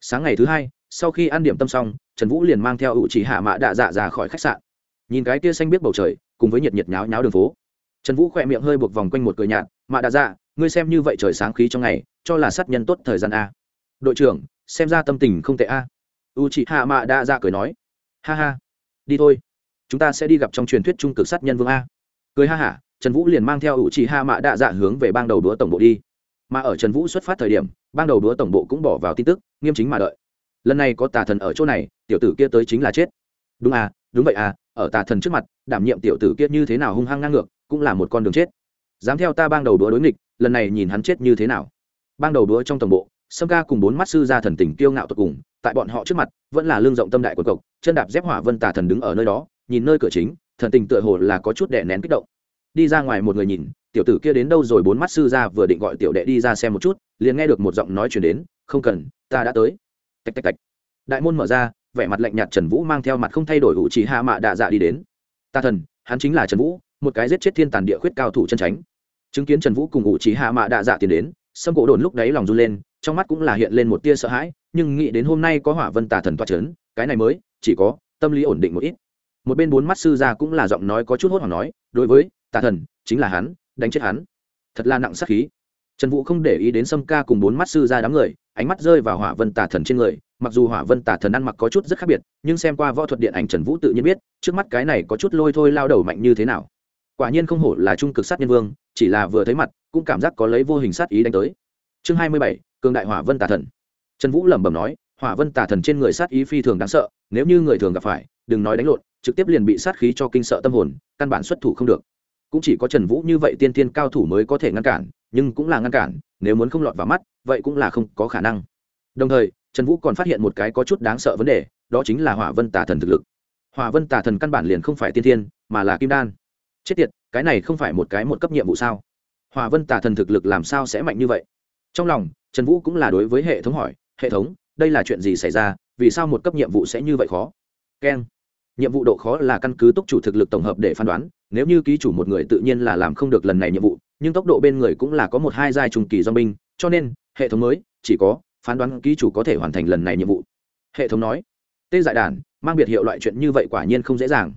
Sáng ngày thứ hai, sau khi ăn điểm tâm xong, trần vũ liền mang theo ủ chỉ hạ Mạ đạ dạ ra khỏi khách sạn. Nhìn cái kia xanh biết bầu trời, cùng với nhiệt nhiệt nháo nháo đường phố. Trần vũ khỏe miệng hơi buộc vòng quanh một cười nhạt, mạ đạ dạ ngươi xem như vậy trời sáng khí trong ngày, cho là sát nhân tốt thời gian a. Đội trưởng, xem ra tâm tình không tệ a. U chị hạ mạ đạ dạ cười nói. Ha ha, đi thôi. Chúng ta sẽ đi gặp trong truyền thuyết trung cực sát nhân vương a. Cười ha hả trần vũ liền mang theo ủ trì hạ mạ đạ dạ hướng về bang đầu đúa tổng bộ đi. Mà ở trần vũ xuất phát thời điểm, bang đầu đúa tổng bộ cũng bỏ vào tin tức, nghiêm chính mà đợi. Lần này có tà thần ở chỗ này, tiểu tử kia tới chính là chết. Đúng à đúng vậy à ở tà thần trước mặt, đảm nhiệm tiểu tử kia như thế nào hung hăng ngang ngược, cũng là một con đường chết. Dám theo ta bang đầu đũa đối nghịch, lần này nhìn hắn chết như thế nào. Bang đầu đúa trong tổng bộ, sâm ca cùng bốn mắt sư ra thần tình kiêu ngạo tột cùng, tại bọn họ trước mặt, vẫn là lương rộng tâm đại của cộc, chân đạp dép hỏa vân tà thần đứng ở nơi đó, nhìn nơi cửa chính, thần tình tựa hồ là có chút đè nén kích động đi ra ngoài một người nhìn, tiểu tử kia đến đâu rồi? Bốn mắt sư ra vừa định gọi tiểu đệ đi ra xem một chút, liền nghe được một giọng nói chuyển đến, không cần, ta đã tới. Tạch tạch tạch. Đại môn mở ra, vẻ mặt lạnh nhạt trần vũ mang theo mặt không thay đổi ủ chỉ hạ mạ đạ dạ đi đến. Ta thần, hắn chính là trần vũ, một cái giết chết thiên tàn địa khuyết cao thủ chân tránh chứng kiến trần vũ cùng ủ chỉ hạ mạ đạ dạ tiến đến, sâm cổ đồn lúc đấy lòng run lên, trong mắt cũng là hiện lên một tia sợ hãi, nhưng nghĩ đến hôm nay có hỏa vân tà thần toa c cái này mới, chỉ có tâm lý ổn định một ít một bên bốn mắt sư gia cũng là giọng nói có chút hốt hoảng nói, đối với tà thần, chính là hắn, đánh chết hắn. Thật là nặng sát khí. Trần vũ không để ý đến sâm ca cùng bốn mắt sư gia đám người, ánh mắt rơi vào hỏa vân tà thần trên người. Mặc dù hỏa vân tà thần ăn mặc có chút rất khác biệt, nhưng xem qua võ thuật điện ảnh trần vũ tự nhiên biết, trước mắt cái này có chút lôi thôi lao đầu mạnh như thế nào. Quả nhiên không hổ là trung cực sát nhân vương, chỉ là vừa thấy mặt, cũng cảm giác có lấy vô hình sát ý đánh tới. Chương hai mươi bảy, cường đại hỏa vân tà thần. Trần vũ lẩm bẩm nói, hỏa vân tà thần trên người sát ý phi thường đáng sợ, nếu như người thường gặp phải, đừng nói đánh lộn trực tiếp liền bị sát khí cho kinh sợ tâm hồn, căn bản xuất thủ không được. Cũng chỉ có trần vũ như vậy tiên tiên cao thủ mới có thể ngăn cản, nhưng cũng là ngăn cản, nếu muốn không lọt vào mắt, vậy cũng là không có khả năng. Đồng thời, trần vũ còn phát hiện một cái có chút đáng sợ vấn đề, đó chính là hỏa vân tà thần thực lực. Hỏa vân tà thần căn bản liền không phải tiên thiên mà là kim đan. Chết tiệt, cái này không phải một cái một cấp nhiệm vụ sao? Hỏa vân tà thần thực lực làm sao sẽ mạnh như vậy? Trong lòng, trần vũ cũng là đối với hệ thống hỏi, hệ thống, đây là chuyện gì xảy ra? Vì sao một cấp nhiệm vụ sẽ như vậy khó? Keng nhiệm vụ độ khó là căn cứ túc chủ thực lực tổng hợp để phán đoán, nếu như ký chủ một người tự nhiên là làm không được lần này nhiệm vụ, nhưng tốc độ bên người cũng là có một hai giai trùng kỳ do binh, cho nên, hệ thống mới, chỉ có, phán đoán ký chủ có thể hoàn thành lần này nhiệm vụ. Hệ thống nói, tê dại đàn, mang biệt hiệu loại chuyện như vậy quả nhiên không dễ dàng.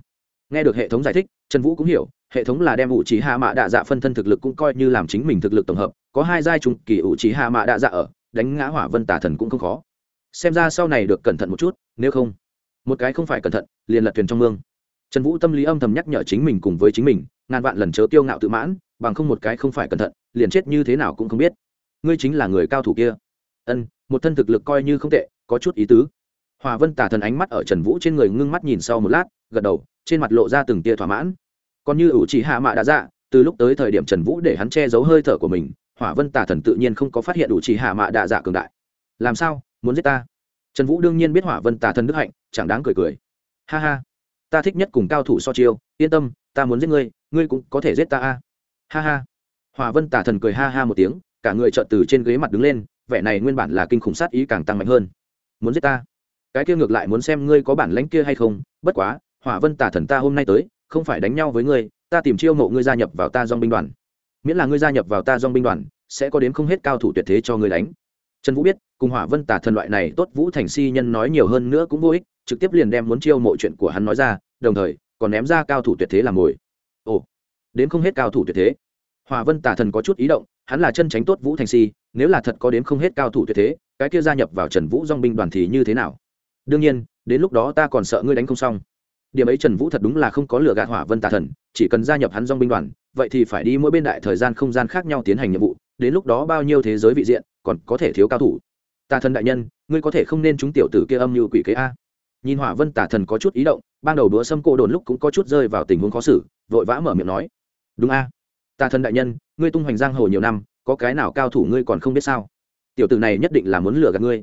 Nghe được hệ thống giải thích, trần vũ cũng hiểu, hệ thống là đem ủ trí hạ mạ đạ dạ phân thân thực lực cũng coi như làm chính mình thực lực tổng hợp, có hai giai trùng kỳ ủ trí hạ mạ đạ dạ ở, đánh ngã hỏa vân tả thần cũng không khó. Xem ra sau này được cẩn thận một chút, nếu không một cái không phải cẩn thận, liền lật thuyền trong mương. Trần vũ tâm lý âm thầm nhắc nhở chính mình cùng với chính mình, ngàn vạn lần chớ tiêu ngạo tự mãn, bằng không một cái không phải cẩn thận, liền chết như thế nào cũng không biết. Ngươi chính là người cao thủ kia. Ân, một thân thực lực coi như không tệ, có chút ý tứ. Hòa vân tả thần ánh mắt ở trần vũ trên người ngưng mắt nhìn sau một lát, gật đầu, trên mặt lộ ra từng tia thỏa mãn. Còn như ủ chỉ hạ mạ đã dạ từ lúc tới thời điểm trần vũ để hắn che giấu hơi thở của mình hỏa vân tả thần tự nhiên không có phát hiện ủ chỉ hạ mạ đạ dạ cường đại. Làm sao? Muốn giết ta? Trần vũ đương nhiên biết hỏa vân tả thần đức hạnh, chẳng đáng cười cười. Ha ha, ta thích nhất cùng cao thủ so chiêu, yên tâm, ta muốn giết ngươi ngươi cũng có thể giết ta a. Ha ha. Hỏa vân tả thần cười ha ha một tiếng, cả người trợn từ trên ghế mặt đứng lên, vẻ này nguyên bản là kinh khủng sát ý càng tăng mạnh hơn. Muốn giết ta? Cái kia ngược lại muốn xem ngươi có bản lãnh kia hay không, bất quá, hỏa vân tả thần ta hôm nay tới, không phải đánh nhau với ngươi, ta tìm chiêu mộ ngươi gia nhập vào ta dong binh đoàn. Miễn là ngươi gia nhập vào ta dong binh đoàn, sẽ có đến không hết cao thủ tuyệt thế cho ngươi đánh. Trần vũ biết cùng hỏa vân tả thần loại này tốt vũ thành si nhân nói nhiều hơn nữa cũng vô ích, trực tiếp liền đem muốn chiêu mộ chuyện của hắn nói ra, đồng thời, còn ném ra cao thủ tuyệt thế làm mồi. Ồ, đến không hết cao thủ tuyệt thế. Hỏa vân tả thần có chút ý động, hắn là chân tránh tốt vũ thành si, nếu là thật có đến không hết cao thủ tuyệt thế, cái kia gia nhập vào trần vũ dong binh đoàn thì như thế nào? Đương nhiên, đến lúc đó ta còn sợ ngươi đánh không xong. Điểm ấy trần vũ thật đúng là không có lửa gạt hỏa vân tà thần, chỉ cần gia nhập hắn dong binh đoàn, vậy thì phải đi mỗi bên đại thời gian không gian khác nhau tiến hành nhiệm vụ, đến lúc đó bao nhiêu thế giới vị diện, còn có thể thiếu cao thủ tà thần đại nhân, ngươi có thể không nên chúng tiểu tử kia âm như quỷ kế a. Nhìn hỏa vân tà thần có chút ý động, ban đầu đũa xâm cô đồn lúc cũng có chút rơi vào tình huống khó xử, vội vã mở miệng nói. Đúng a. Tà thần đại nhân, ngươi tung hoành giang hồ nhiều năm, có cái nào cao thủ ngươi còn không biết sao? Tiểu tử này nhất định là muốn lừa gạt ngươi.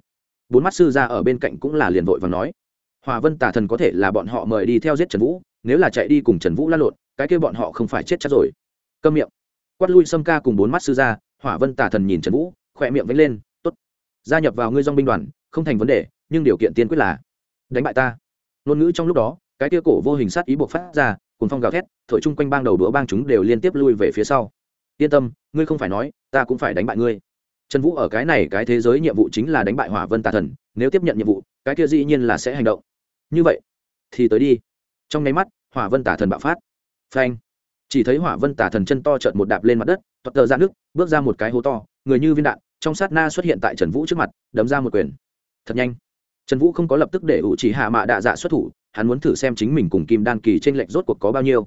Bốn mắt sư ra ở bên cạnh cũng là liền vội và nói. Hòa vân tà thần có thể là bọn họ mời đi theo giết trần vũ, nếu là chạy đi cùng trần vũ l a lộn, cái kia bọn họ không phải chết chắc rồi. Câm miệng. Quát lui sâm ca cùng bốn mắt sư ra hỏa vân tà thần nhìn trần vũ, khỏe miệng vẫy lên gia nhập vào ngươi dong binh đoàn, không thành vấn đề, nhưng điều kiện tiên quyết là đánh bại ta. Ngôn ngữ trong lúc đó, cái kia cổ vô hình sát ý buộc phát ra cùng phong gào thét, thổi chung quanh bang đầu đũa bang chúng đều liên tiếp lui về phía sau. Yên tâm, ngươi không phải nói, ta cũng phải đánh bại ngươi. Trần vũ ở cái này cái thế giới nhiệm vụ chính là đánh bại hỏa vân tà thần, nếu tiếp nhận nhiệm vụ, cái kia dĩ nhiên là sẽ hành động. Như vậy, thì tới đi. Trong nháy mắt, hỏa vân tả thần bạo phát. Phanh. Chỉ thấy hỏa vân tả thần chân to trợn một đạp lên mặt đất toật tờ ra nước, bước ra một cái hố to, người như viên đạn trong sát na xuất hiện tại trần vũ trước mặt, đấm ra một quyền. Thật nhanh. Trần vũ không có lập tức để ủ chỉ hạ mạ đạ dạ xuất thủ, hắn muốn thử xem chính mình cùng kim đan kỳ t r ê n lệch rốt cuộc có bao nhiêu.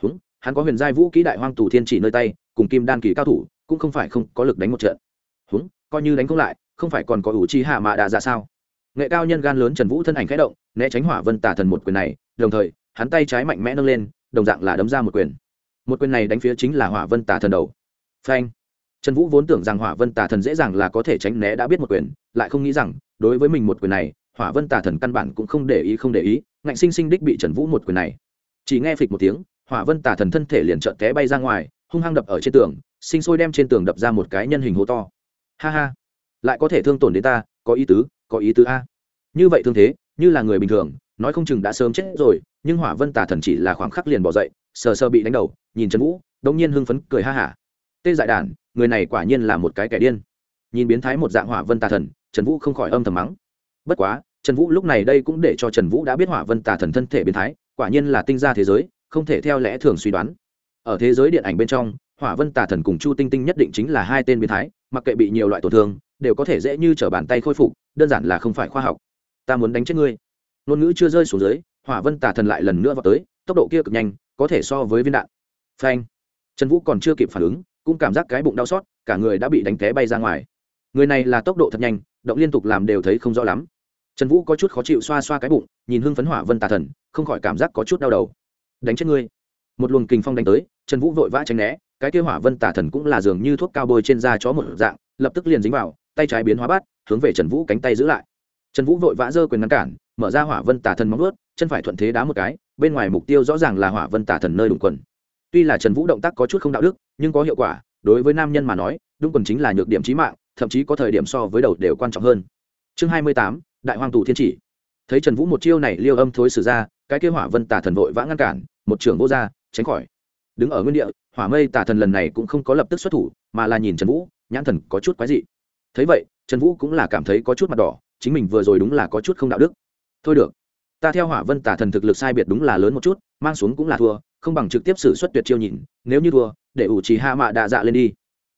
Húng, hắn có huyền giai vũ kỹ đại hoang tù thiên chỉ nơi tay, cùng kim đan kỳ cao thủ, cũng không phải không có lực đánh một trận. Húng, coi như đánh không lại, không phải còn có ủ chi hạ mạ đạ dạ sao? Nghệ cao nhân gan lớn trần vũ thân ảnh khẽ động, né tránh hỏa vân tả thần một quyền này, đồng thời, hắn tay trái mạnh mẽ nâng lên, đồng dạng là đấm ra một quyền. Một quyền này đánh phía chính là hỏa vân tả thần đầu. Phanh trần vũ vốn tưởng rằng hỏa vân tà thần dễ dàng là có thể tránh né đã biết một quyền, lại không nghĩ rằng, đối với mình một quyền này, hỏa vân tà thần căn bản cũng không để ý, không để ý, ngạnh sinh sinh đích bị trần vũ một quyền này. Chỉ nghe phịch một tiếng, hỏa vân tà thần thân thể liền trợn té bay ra ngoài, hung hăng đập ở trên tường, sinh sôi đem trên tường đập ra một cái nhân hình hố to. Ha ha, lại có thể thương tổn đến ta, có ý tứ, có ý tứ a. Như vậy thương thế, như là người bình thường, nói không chừng đã sớm chết rồi, nhưng hỏa vân tà thần chỉ là khoảng khắc liền bỏ dậy, sờ sờ bị đánh đầu, nhìn trần vũ đông nhiên hưng phấn, cười ha hả tê dại đản, người này quả nhiên là một cái kẻ điên. Nhìn biến thái một dạng hỏa vân tà thần, trần vũ không khỏi âm thầm mắng. Bất quá, trần vũ lúc này đây cũng để cho trần vũ đã biết hỏa vân tà thần thân thể biến thái, quả nhiên là tinh ra thế giới, không thể theo lẽ thường suy đoán. Ở thế giới điện ảnh bên trong, hỏa vân tà thần cùng chu tinh tinh nhất định chính là hai tên biến thái, mặc kệ bị nhiều loại tổn thương, đều có thể dễ như t r ở bàn tay khôi phục, đơn giản là không phải khoa học. Ta muốn đánh chết ngươi. Ngôn ngữ chưa rơi xuống dưới, hỏa vân tà thần lại lần nữa vào tới, tốc độ kia cực nhanh, có thể so với viên đạn. Phanh. Trần vũ còn chưa kịp phản ứng cũng cảm giác cái bụng đau xót, cả người đã bị đánh té bay ra ngoài. Người này là tốc độ thật nhanh, động liên tục làm đều thấy không rõ lắm. Trần vũ có chút khó chịu xoa xoa cái bụng, nhìn hưng phấn hỏa vân tà thần, không khỏi cảm giác có chút đau đầu. Đánh chết ngươi. Một luồng kình phong đánh tới, trần vũ vội vã tránh né, cái kia hỏa vân tà thần cũng là dường như thuốc cao bôi trên da chó một dạng, lập tức liền dính vào, tay trái biến hóa bát, hướng về trần vũ cánh tay giữ lại. Trần vũ vội vã giơ quyền ngăn cản, mở ra hỏa vân tà thần móng ướt chân phải thuận thế đá một cái, bên ngoài mục tiêu rõ ràng là hỏa vân tà thần nơi đụng quần tuy là trần vũ động tác có chút không đạo đức, nhưng có hiệu quả, đối với nam nhân mà nói, đúng quần chính là nhược điểm trí mạng, thậm chí có thời điểm so với đầu đều quan trọng hơn. Chương hai mươi tám, đại hoàng tù thiên chỉ. Thấy trần vũ một chiêu này liêu âm thối xử ra, cái kêu hỏa vân tà thần vội vã ngăn cản, một trưởng vô ra, tránh khỏi. Đứng ở nguyên địa, hỏa mây tà thần lần này cũng không có lập tức xuất thủ, mà là nhìn trần vũ, nhãn thần có chút quái dị. Thấy vậy, trần vũ cũng là cảm thấy có chút mặt đỏ, chính mình vừa rồi đúng là có chút không đạo đức. Thôi được ta theo hỏa vân tả thần thực lực sai biệt đúng là lớn một chút, mang xuống cũng là thua, không bằng trực tiếp xử suất tuyệt chiêu nhìn, nếu như thua, để ủ trì hạ mạ đạ dạ lên đi.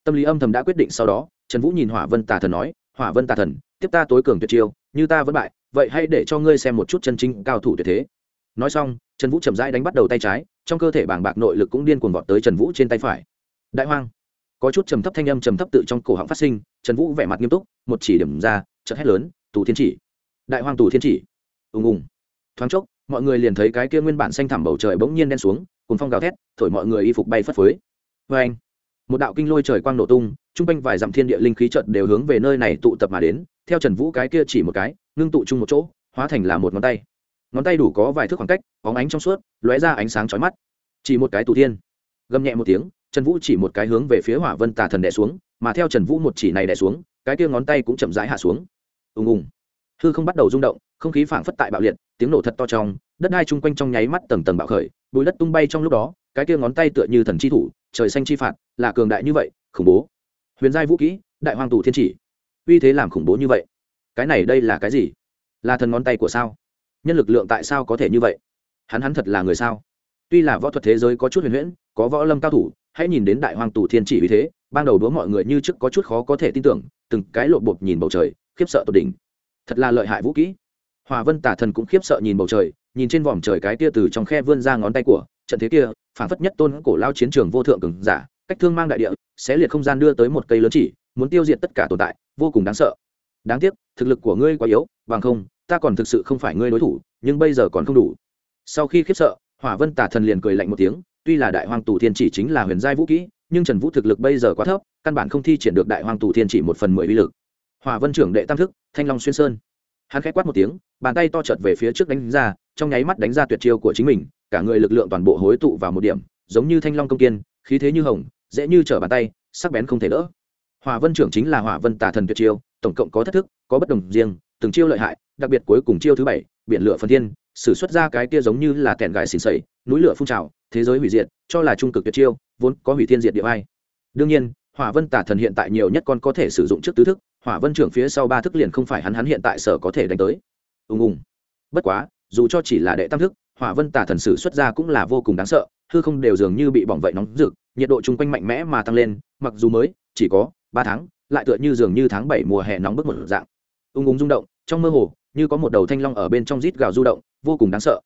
Tâm lý âm thầm đã quyết định sau đó, trần vũ nhìn hỏa vân tả thần nói, hỏa vân tả thần, tiếp ta tối cường tuyệt chiêu, như ta vẫn bại, vậy hãy để cho ngươi xem một chút chân chính cao thủ tuyệt thế. Nói xong, trần vũ chậm rãi đánh bắt đầu tay trái, trong cơ thể bảng bạc nội lực cũng điên cuồng vọt tới trần vũ trên tay phải. Đại hoang. Có chút trầm thấp thanh âm trầm thấp tự trong cổ họng phát sinh, trần vũ vẻ mặt nghiêm túc, một chỉ điểm ra, chợt hét lớn, tù thiên chỉ. Đại hoang tù thiên chỉ. Ùng ùng thoáng chốc, mọi người liền thấy cái kia nguyên bản xanh thẳm bầu trời bỗng nhiên đen xuống cùng phong gào thét, thổi mọi người y phục bay phất phới. Vê anh, một đạo kinh lôi trời quang nổ tung chung quanh vài dặm thiên địa linh khí trận đều hướng về nơi này tụ tập mà đến, theo trần vũ cái kia chỉ một cái, ngưng tụ chung một chỗ, hóa thành là một ngón tay. Ngón tay đủ có vài thước khoảng cách, bóng ánh trong suốt, lóe ra ánh sáng chói mắt. Chỉ một cái tù thiên. Gầm nhẹ một tiếng, trần vũ chỉ một cái hướng về phía hỏa vân tà thần đẻ xuống, mà theo trần vũ một chỉ này đẻ xuống, cái kia ngón tay cũng chậm rãi hạ xuống. Ùng ùng. Hư không bắt đầu rung động không khí phảng phất tại bạo liệt, tiếng nổ thật to trong, đất đai chung quanh trong nháy mắt tầng tầng bạo khởi, bùi đất tung bay trong lúc đó, cái kia ngón tay tựa như thần chi thủ, trời xanh chi phạt, là cường đại như vậy, khủng bố. Huyền giai vũ kỹ, đại hoàng tù thiên chỉ. Uy thế làm khủng bố như vậy. Cái này đây là cái gì? Là thần ngón tay của sao? Nhân lực lượng tại sao có thể như vậy? Hắn hắn thật là người sao? Tuy là võ thuật thế giới có chút huyền huyễn, có võ lâm cao thủ, hãy nhìn đến đại hoàng tù thiên chỉ uy thế, ban đầu đúa mọi người như trước có chút khó có thể tin tưởng, từng cái lộ bột nhìn bầu trời, khiếp sợ tột đỉnh. Thật là lợi hại vũ kỹ hòa vân tả thần cũng khiếp sợ nhìn bầu trời, nhìn trên vòm trời cái tia từ trong khe vươn ra ngón tay của, trận thế kia phản phất nhất tôn cổ lao chiến trường vô thượng cường giả, cách thương mang đại địa sẽ liệt không gian đưa tới một cây lớn chỉ, muốn tiêu diệt tất cả tồn tại, vô cùng đáng sợ. Đáng tiếc, thực lực của ngươi quá yếu, bằng không, ta còn thực sự không phải ngươi đối thủ, nhưng bây giờ còn không đủ. Sau khi khiếp sợ hỏa vân tả thần liền cười lạnh một tiếng, tuy là đại hoàng tù thiên chỉ chính là huyền giai vũ kỹ, nhưng trần vũ thực lực bây giờ quá thấp, căn bản không thi triển được đại hoàng tù thiên chỉ một phần mười uy lực. Hỏa vân trưởng đệ tam thức, thanh long xuyên sơn hắn khẽ quát một tiếng, bàn tay to trợt về phía trước đánh ra, trong nháy mắt đánh ra tuyệt chiêu của chính mình, cả người lực lượng toàn bộ hối tụ vào một điểm, giống như thanh long công kiên, khí thế như hồng, dễ như trở bàn tay, sắc bén không thể đỡ. Hỏa vân trưởng chính là hỏa vân tà thần tuyệt chiêu, tổng cộng có thất thức, có bất đồng riêng, từng chiêu lợi hại, đặc biệt cuối cùng chiêu thứ bảy, biển lửa phần thiên, sử xuất ra cái kia giống như là kẹn gài xỉn sẩy núi lửa phun trào, thế giới hủy diệt, cho là trung cực tuyệt chiêu, vốn có hủy thiên diệt địa ai. Đương nhiên, hỏa vân tả thần hiện tại nhiều nhất con có thể sử dụng trước tứ thức hỏa vân trưởng phía sau ba thức liền không phải hắn hắn hiện tại sở có thể đánh tới. Ùng ùng. Bất quá, dù cho chỉ là đệ tam thức, hỏa vân tả thần sử xuất ra cũng là vô cùng đáng sợ, hư không đều dường như bị bỏng vậy nóng rực, nhiệt độ chung quanh mạnh mẽ mà tăng lên, mặc dù mới, chỉ có ba tháng, lại tựa như dường như tháng bảy mùa hè nóng bức một dạng. Ung ung rung động, trong mơ hồ, như có một đầu thanh long ở bên trong rít gào du động, vô cùng đáng sợ.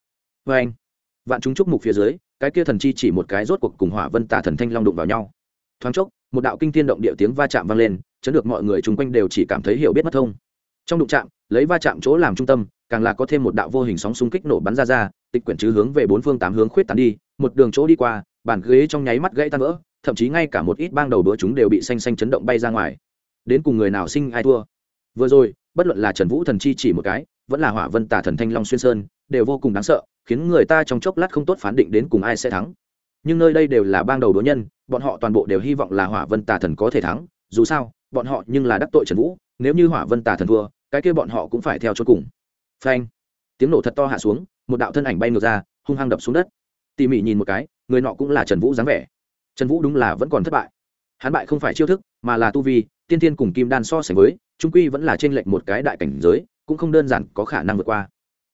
Vê anh, vạn chúng chúc mục phía dưới, cái kia thần chi chỉ một cái rốt cuộc cùng hỏa vân tả thần thanh long đụng vào nhau. Thoáng chốc, một đạo kinh thiên động địa tiếng va chạm vang lên chấn được mọi người chung quanh đều chỉ cảm thấy hiểu biết mất thông. Trong đụng chạm, lấy va chạm chỗ làm trung tâm, càng là có thêm một đạo vô hình sóng xung kích nổ bắn ra ra, tịch quyển chứ hướng về bốn phương tám hướng khuyết tán đi, một đường chỗ đi qua, bàn ghế trong nháy mắt gãy tan vỡ, thậm chí ngay cả một ít bang đầu đũa chúng đều bị xanh xanh chấn động bay ra ngoài. Đến cùng người nào sinh ai thua? Vừa rồi, bất luận là trần vũ thần chi chỉ một cái, vẫn là hỏa vân tả thần thanh long xuyên sơn, đều vô cùng đáng sợ, khiến người ta trong chốc lát không tốt phán định đến cùng ai sẽ thắng. Nhưng nơi đây đều là bang đầu đố nhân, bọn họ toàn bộ đều hy vọng là hỏa vân tả thần có thể thắng, dù sao bọn họ nhưng là đắc tội trần vũ, nếu như hỏa vân tả thần thua, cái kia bọn họ cũng phải theo cho cùng. Phanh. Tiếng nổ thật to hạ xuống, một đạo thân ảnh bay ngược ra, hung hăng đập xuống đất. Tỉ mỉ nhìn một cái, người nọ cũng là trần vũ dáng vẻ. Trần vũ đúng là vẫn còn thất bại. Hắn bại không phải chiêu thức, mà là tu vi, tiên tiên cùng kim đan so sánh với, trung quy vẫn là t r ê n lệch một cái đại cảnh giới, cũng không đơn giản có khả năng vượt qua.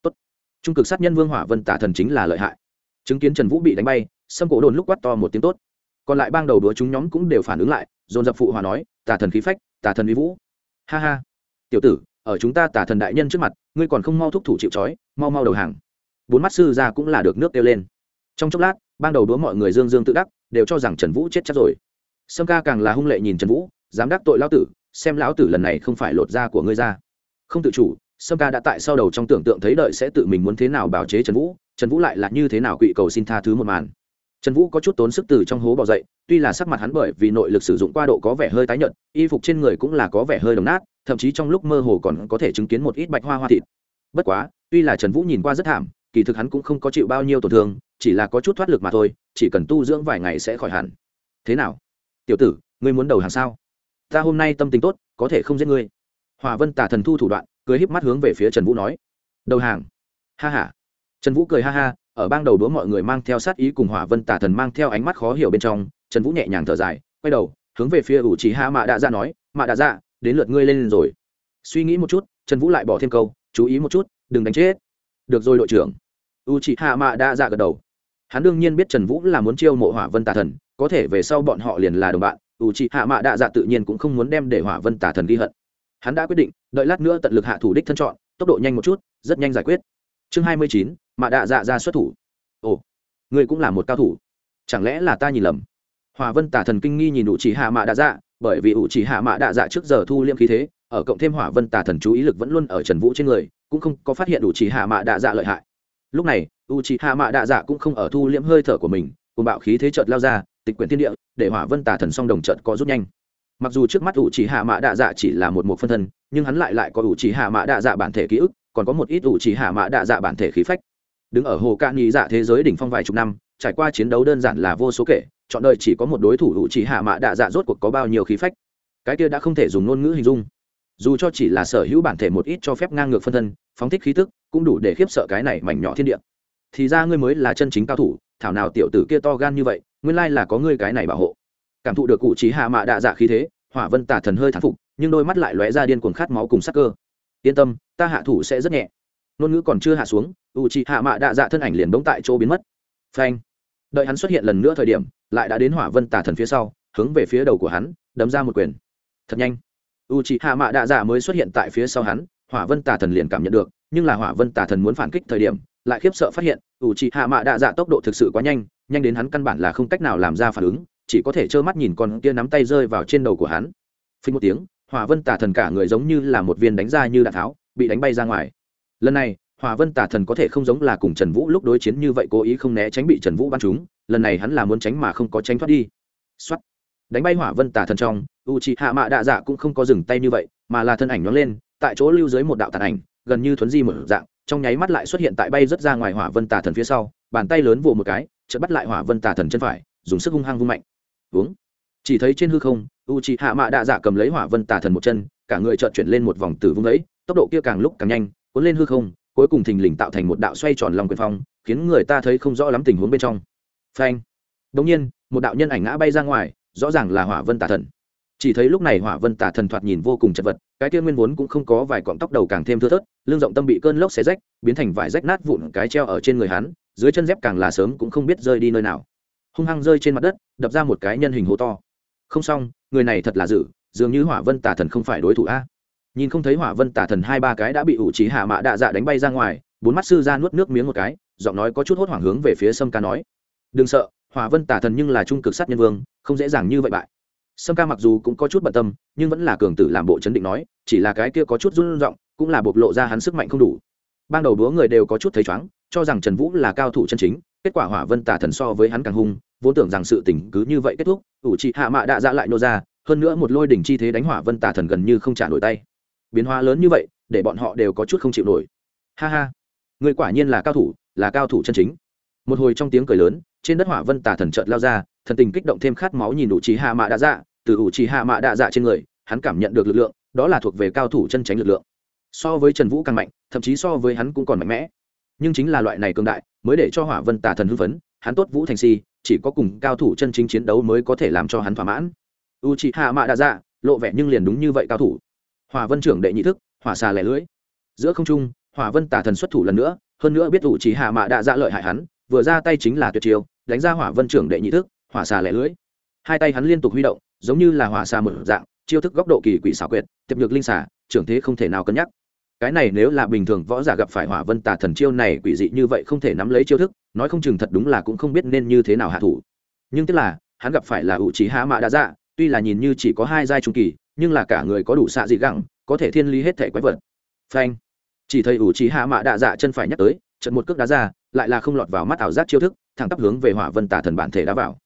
Tốt. trung cực sát nhân vương hỏa vân tả thần chính là lợi hại. Chứng kiến trần vũ bị đánh bay, sâm cổ đồn lúc quát to một tiếng tốt. Còn lại bang đầu đũa chúng nhóm cũng đều phản ứng lại, dồn dập phụ hòa nói tả thần khí phách tả thần uy vũ. Ha ha. Tiểu tử, ở chúng ta tả thần đại nhân trước mặt, ngươi còn không mau thúc thủ chịu c mau mau đầu hàng. Bốn mắt sư ra cũng là được nước kêu lên. Trong chốc lát, ban đầu đúa mọi người dương dương tự đắc, đều cho rằng trần vũ chết chắc rồi. Sâm ca càng là hung lệ nhìn trần vũ, dám đắc tội lão tử, xem lão tử lần này không phải lột da của ngươi ra. Không tự chủ, sâm ca đã tại sau đầu trong tưởng tượng thấy đợi sẽ tự mình muốn thế nào bào chế trần vũ trần vũ lại là như thế nào quỵ cầu xin tha thứ một màn trần vũ có chút tốn sức từ trong hố bỏ dậy, tuy là sắc mặt hắn bởi vì nội lực sử dụng qua độ có vẻ hơi tái nhợt, y phục trên người cũng là có vẻ hơi đồng nát, thậm chí trong lúc mơ hồ còn có thể chứng kiến một ít bạch hoa hoa thịt. Bất quá, tuy là trần vũ nhìn qua rất thảm, kỳ thực hắn cũng không có chịu bao nhiêu tổn thương, chỉ là có chút thoát lực mà thôi, chỉ cần tu dưỡng vài ngày sẽ khỏi hẳn. Thế nào? Tiểu tử, ngươi muốn đầu hàng sao? Ta hôm nay tâm tình tốt, có thể không giết ngươi. Hòa vân tả thần thu thủ đoạn, cười híp mắt hướng về phía trần vũ nói. Đầu hàng? Ha h a trần vũ cười ha ha ở bang đầu đũa mọi người mang theo sát ý cùng hỏa vân tà thần mang theo ánh mắt khó hiểu bên trong, trần vũ nhẹ nhàng thở dài, quay đầu, hướng về phía ủ trí hạ mạ đạ dạ nói, mạ đạ dạ đến lượt ngươi lên rồi. Suy nghĩ một chút, trần vũ lại bỏ thêm câu, chú ý một chút, đừng đánh chết. Được rồi đội trưởng. U c hạ mạ đa dạ gật đầu. Hắn đương nhiên biết trần vũ là muốn chiêu mộ hỏa vân tà thần, có thể về sau bọn họ liền là đồng bạn u c hạ mạ đa dạ tự nhiên cũng không muốn đem để hỏa vân tà thần ghi hận. Hắn đã quyết định, đợi lát nữa tận lực hạ thủ đích thân chọn, tốc độ nhanh một chút, rất nhanh giải quyết. Chương hai mươi chín mà đạ dạ ra xuất thủ. Ồ, ngươi cũng là một cao thủ. Chẳng lẽ là ta nhìn lầm? Hòa vân tả thần kinh nghi nhìn ủ chỉ hạ mạ đạ dạ bởi vì ủ chỉ hạ mạ đạ dạ trước giờ thu liêm khí thế, ở cộng thêm hỏa vân tà thần chú ý lực vẫn luôn ở trần vũ trên người, cũng không có phát hiện ủ chỉ hạ mạ đạ dạ lợi hại. Lúc này u chỉ hạ mạ đạ dạ cũng không ở thu liễm hơi thở của mình cùng bạo khí thế trợt lao ra, tịch quyển thiên địa, để hỏa vân tà thần song đồng trợt có rút nhanh. Mặc dù trước mắt ủ chỉ hạ mạ đạ dạ chỉ là một một phân thân, nhưng hắn lại lại có ủ chỉ hạ mạ đạ dạ bản thể ký ức, còn có một ít ủ chỉ hạ mạ đạ dạ bản thể khí phách đứng ở hồ cạn nhị dạ thế giới đỉnh phong vài chục năm, trải qua chiến đấu đơn giản là vô số kể, chọn đời chỉ có một đối thủ hữu chỉ hạ mạ đạ dạ rốt cuộc có bao nhiêu khí phách. Cái kia đã không thể dùng ngôn ngữ hình dung. Dù cho chỉ là sở hữu bản thể một ít cho phép ngang ngược phân thân, phóng thích khí tức, cũng đủ để khiếp sợ cái này mảnh nhỏ thiên địa. Thì ra ngươi mới là chân chính cao thủ, thảo nào tiểu tử kia to gan như vậy, nguyên lai là có ngươi cái này bảo hộ. Cảm thụ được cụ trí hạ mạ đạ dạ khí thế, hỏa vân tả thần hơi thán phục, nhưng đôi mắt lại lóe ra điên cuồng khát máu cùng sắc cơ. Yên tâm, ta hạ thủ sẽ rất nhẹ ngôn ngữ còn chưa hạ xuống u trí hạ mạ đạ dạ thân ảnh liền bỗng tại chỗ biến mất. Phanh. Đợi hắn xuất hiện lần nữa thời điểm, lại đã đến hỏa vân tả thần phía sau, hướng về phía đầu của hắn, đấm ra một quyền. Thật nhanh. U trí hạ mạ đạ dạ mới xuất hiện tại phía sau hắn, hỏa vân tả thần liền cảm nhận được, nhưng là hỏa vân tả thần muốn phản kích thời điểm, lại khiếp sợ phát hiện ủ trị hạ mạ đạ dạ tốc độ thực sự quá nhanh nhanh đến hắn căn bản là không cách nào làm ra phản ứng, chỉ có thể trơ mắt nhìn con kia nắm tay rơi vào trên đầu của hắn. Phí một tiếng, hỏa vân tả thần cả người giống như là một viên đánh ra như đạn tháo, bị đánh bay ra ngoài lần này, hỏa vân tả thần có thể không giống là cùng trần vũ lúc đối chiến như vậy cố ý không né tránh bị trần vũ bắn trúng, lần này hắn là muốn tránh mà không có tránh thoát đi. Xuất đánh bay hỏa vân tả thần trong u c hạ mạ đạ dạ cũng không có dừng tay như vậy, mà là thân ảnh nhón lên, tại chỗ lưu dưới một đạo tàn ảnh, gần như thuấn di một dạng, trong nháy mắt lại xuất hiện tại bay rất ra ngoài hỏa vân tà thần phía sau, bàn tay lớn vồ một cái, chợt bắt lại hỏa vân tà thần chân phải, dùng sức hung hăng vung mạnh. Uống chỉ thấy trên hư không u c hạ mạ đạ dạ cầm lấy hỏa vân tà thần một chân, cả người chợt chuyển lên một vòng từ vung ấy, tốc độ kia càng lúc càng nhanh cuốn lên hư không, cuối cùng thình lình tạo thành một đạo xoay tròn lòng quyền phong, khiến người ta thấy không rõ lắm tình huống bên trong. Phanh. Đống nhiên, một đạo nhân ảnh ngã bay ra ngoài, rõ ràng là hỏa vân tà thần. Chỉ thấy lúc này hỏa vân tả thần thoạt nhìn vô cùng chật vật, cái kia nguyên vốn cũng không có vài cọng tóc đầu càng thêm thưa thớt, lưng rộng tâm bị cơn lốc xé rách, biến thành vải rách nát vụn cái treo ở trên người hắn, dưới chân dép càng là sớm cũng không biết rơi đi nơi nào. Hung hăng rơi trên mặt đất, đập ra một cái nhân hình hố to. Không xong, người này thật là dữ dường như hỏa vân tả thần không phải đối thủ a nhìn không thấy hỏa vân tả thần hai ba cái đã bị ủ trí hạ mạ đạ dạ đánh bay ra ngoài, bốn mắt sư ra nuốt nước miếng một cái, giọng nói có chút hốt hoảng hướng về phía sâm ca nói. Đừng sợ, hỏa vân tả thần nhưng là trung cực sát nhân vương, không dễ dàng như vậy bại. Sâm ca mặc dù cũng có chút bận tâm, nhưng vẫn là cường tử làm bộ chấn định nói, chỉ là cái kia có chút run r i n g cũng là bộc lộ ra hắn sức mạnh không đủ. Ban đầu đúa người đều có chút thấy chóng cho rằng trần vũ là cao thủ chân chính, kết quả hỏa vân tả thần so với hắn càng hung, vốn tưởng rằng sự tình cứ như vậy kết thúc, ủ trị hạ mạ đạ dạ lại nô ra, hơn nữa một lôi đỉnh chi thế đánh hỏa vân tả thần gần như không trả nổi tay biến hóa lớn như vậy, để bọn họ đều có chút không chịu nổi. Ha ha, người quả nhiên là cao thủ, là cao thủ chân chính. Một hồi trong tiếng cười lớn, trên đất hỏa vân tà thần chợt lao ra, thần tình kích động thêm khát máu nhìn ủ trì hạ mạ đạ dạ từ ủ trì hạ mạ đạ dạ trên người, hắn cảm nhận được lực lượng, đó là thuộc về cao thủ chân tránh lực lượng. So với trần vũ càng mạnh, thậm chí so với hắn cũng còn mạnh mẽ. Nhưng chính là loại này cường đại, mới để cho hỏa vân tà thần hưng phấn, hắn tốt vũ thành si, chỉ có cùng cao thủ chân chính chiến đấu mới có thể làm cho hắn thỏa mãn. U chị hạ mạ đa dạ lộ vẻ nhưng liền đúng như vậy cao thủ hỏa vân trưởng đệ nhị thức hỏa xà lẻ lưới giữa không trung hỏa vân tà thần xuất thủ lần nữa hơn nữa biết ủ chỉ hạ mạ đa dạ lợi hại hắn vừa ra tay chính là tuyệt chiêu đánh ra hỏa vân trưởng đệ nhị thức hỏa xà lẻ lưới hai tay hắn liên tục huy động giống như là hỏa xà mở dạng chiêu thức góc độ kỳ quỷ xảo quyệt tiệp nhược linh xà, trưởng thế không thể nào cân nhắc. Cái này nếu là bình thường võ giả gặp phải hỏa vân tà thần chiêu này quỷ dị như vậy không thể nắm lấy chiêu thức nói không chừng thật đúng là cũng không biết nên như thế nào hạ thủ. Nhưng tức là hắn gặp phải là ủ trí hạ mạ đã dạ tuy là nhìn như chỉ có hai giai trung kỳ nhưng là cả người có đủ xạ dị gẳng, có thể thiên lý hết thể quái vật. Phanh. Chỉ thấy ủ trí hạ mạ đạ dạ chân phải nhắc tới trận một cước đá ra, lại là không lọt vào mắt ảo giác chiêu thức, thẳng tắp hướng về hỏa vân tà thần bản thể đá vào.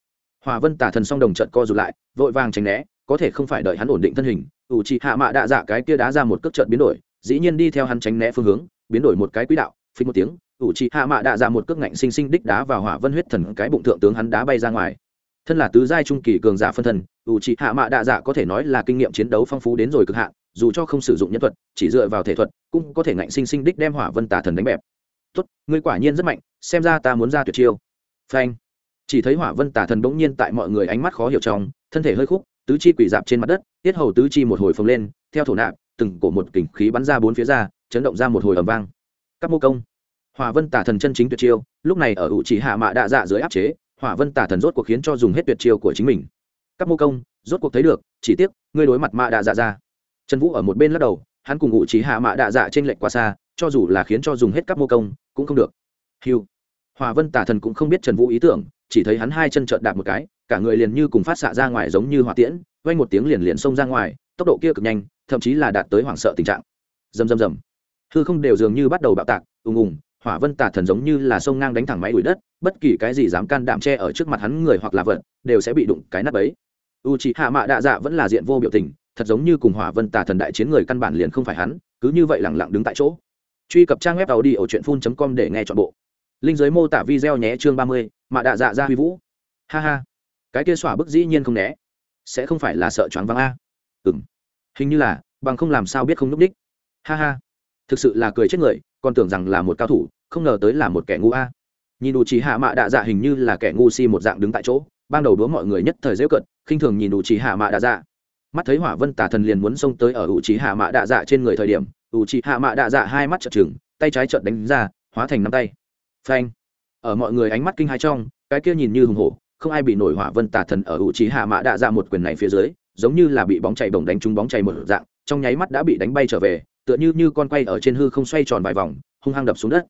Hỏa vân tà thần song đồng trận co rụt lại, vội vàng tránh né, có thể không phải đợi hắn ổn định thân hình, ủ trí hạ mạ đạ dạ cái kia đá ra một cước trận biến đổi, dĩ nhiên đi theo hắn tránh né phương hướng, biến đổi một cái quỹ đạo phí một tiếng, ủ trí hạ mạ đạ dạ một cước ngạnh sinh sinh đích đá vào hỏa vân huyết thần cái bụng thượng tướng hắn đá bay ra ngoài thân là tứ giai trung kỳ cường giả phân thân, ủ trị hạ mạ đạ dạ có thể nói là kinh nghiệm chiến đấu phong phú đến rồi cực hạn, dù cho không sử dụng nhân thuật, chỉ dựa vào thể thuật, cũng có thể ngạnh sinh sinh đích đem hỏa vân tà thần đánh bẹp. Tốt, ngươi quả nhiên rất mạnh, xem ra ta muốn ra tuyệt chiêu. Phanh. Chỉ thấy hỏa vân tà thần bỗng nhiên tại mọi người ánh mắt khó hiểu trong, thân thể hơi khúc, tứ chi quỷ dạp trên mặt đất, tiết hầu tứ chi một hồi phồng lên, theo thổ nạp, từng cổ một kình khí bắn ra bốn phía ra, chấn động ra một hồi ầm vang. Các mô công. Hỏa vân tà thần chân chính tuyệt chiêu, lúc này ở ủ chỉ hạ mạ đạ dạ dưới áp chế hỏa vân tả thần rốt cuộc khiến cho dùng hết tuyệt chiêu của chính mình. Các mô công, rốt cuộc thấy được, chỉ tiếc, ngươi đối mặt mạ đạ dạ ra trần vũ ở một bên lắc đầu, hắn cùng ngụ trí hạ mạ đạ dạ trên lệnh quá xa, cho dù là khiến cho dùng hết các mô công, cũng không được. Hiu hòa vân tả thần cũng không biết trần vũ ý tưởng, chỉ thấy hắn hai chân trợn đạp một cái, cả người liền như cùng phát xạ ra ngoài giống như hỏa tiễn vay một tiếng liền liền xông ra ngoài, tốc độ kia cực nhanh, thậm chí là đạt tới hoảng sợ tình trạng. Rầm rầm rầm. Hư không đều dường như bắt đầu bạo tạc, ùng ùng hỏa vân tả thần giống như là sông ngang đánh thẳng máy đuổi đất, bất kỳ cái gì dám can đảm che ở trước mặt hắn người hoặc là vật, đều sẽ bị đụng cái nắp ấy u c hạ mạ đạ dạ vẫn là diện vô biểu tình, thật giống như cùng hỏa vân tả thần đại chiến người căn bản liền không phải hắn, cứ như vậy lẳng lặng đứng tại chỗ. Truy cập trang web tàu đi ở truyện phun com để nghe chọn bộ. Linh giới mô tả video nhé, chương ba mươi mạ đạ dạ ra huy vũ. Ha ha. Cái kia xỏa bức dĩ nhiên không né. Sẽ không phải là sợ choáng váng a. Ừ m hình như là, bằng không làm sao biết không núp đích. Ha ha thực sự là cười chết người, còn tưởng rằng là một cao thủ, không ngờ tới là một kẻ ngu a. Nhìn đủ trí hạ mạ đạ dạ hình như là kẻ ngu si một dạng đứng tại chỗ, ban đầu đúa mọi người nhất thời dễ cận khinh thường nhìn đủ trí hạ mạ đạ dạ. Mắt thấy hỏa vân tả thần liền muốn xông tới ở ủ trí hạ mạ đạ dạ trên người thời điểm, ủ trí hạ mạ đạ dạ hai mắt chợt trừng, tay trái trợt đánh ra, hóa thành năm tay. Phanh. Ở mọi người ánh mắt kinh hai trong, cái kia nhìn như hùng hổ, không ai bị nổi hỏa vân tả thần ở ủ trí hạ mạ đạ dạ một quyền này phía dưới, giống như là bị bóng chảy bổng đánh trúng bóng chảy một dạng, trong nháy mắt đã bị đánh bay trở về tựa như như con quay ở trên hư không xoay tròn vài vòng, hung hăng đập xuống đất.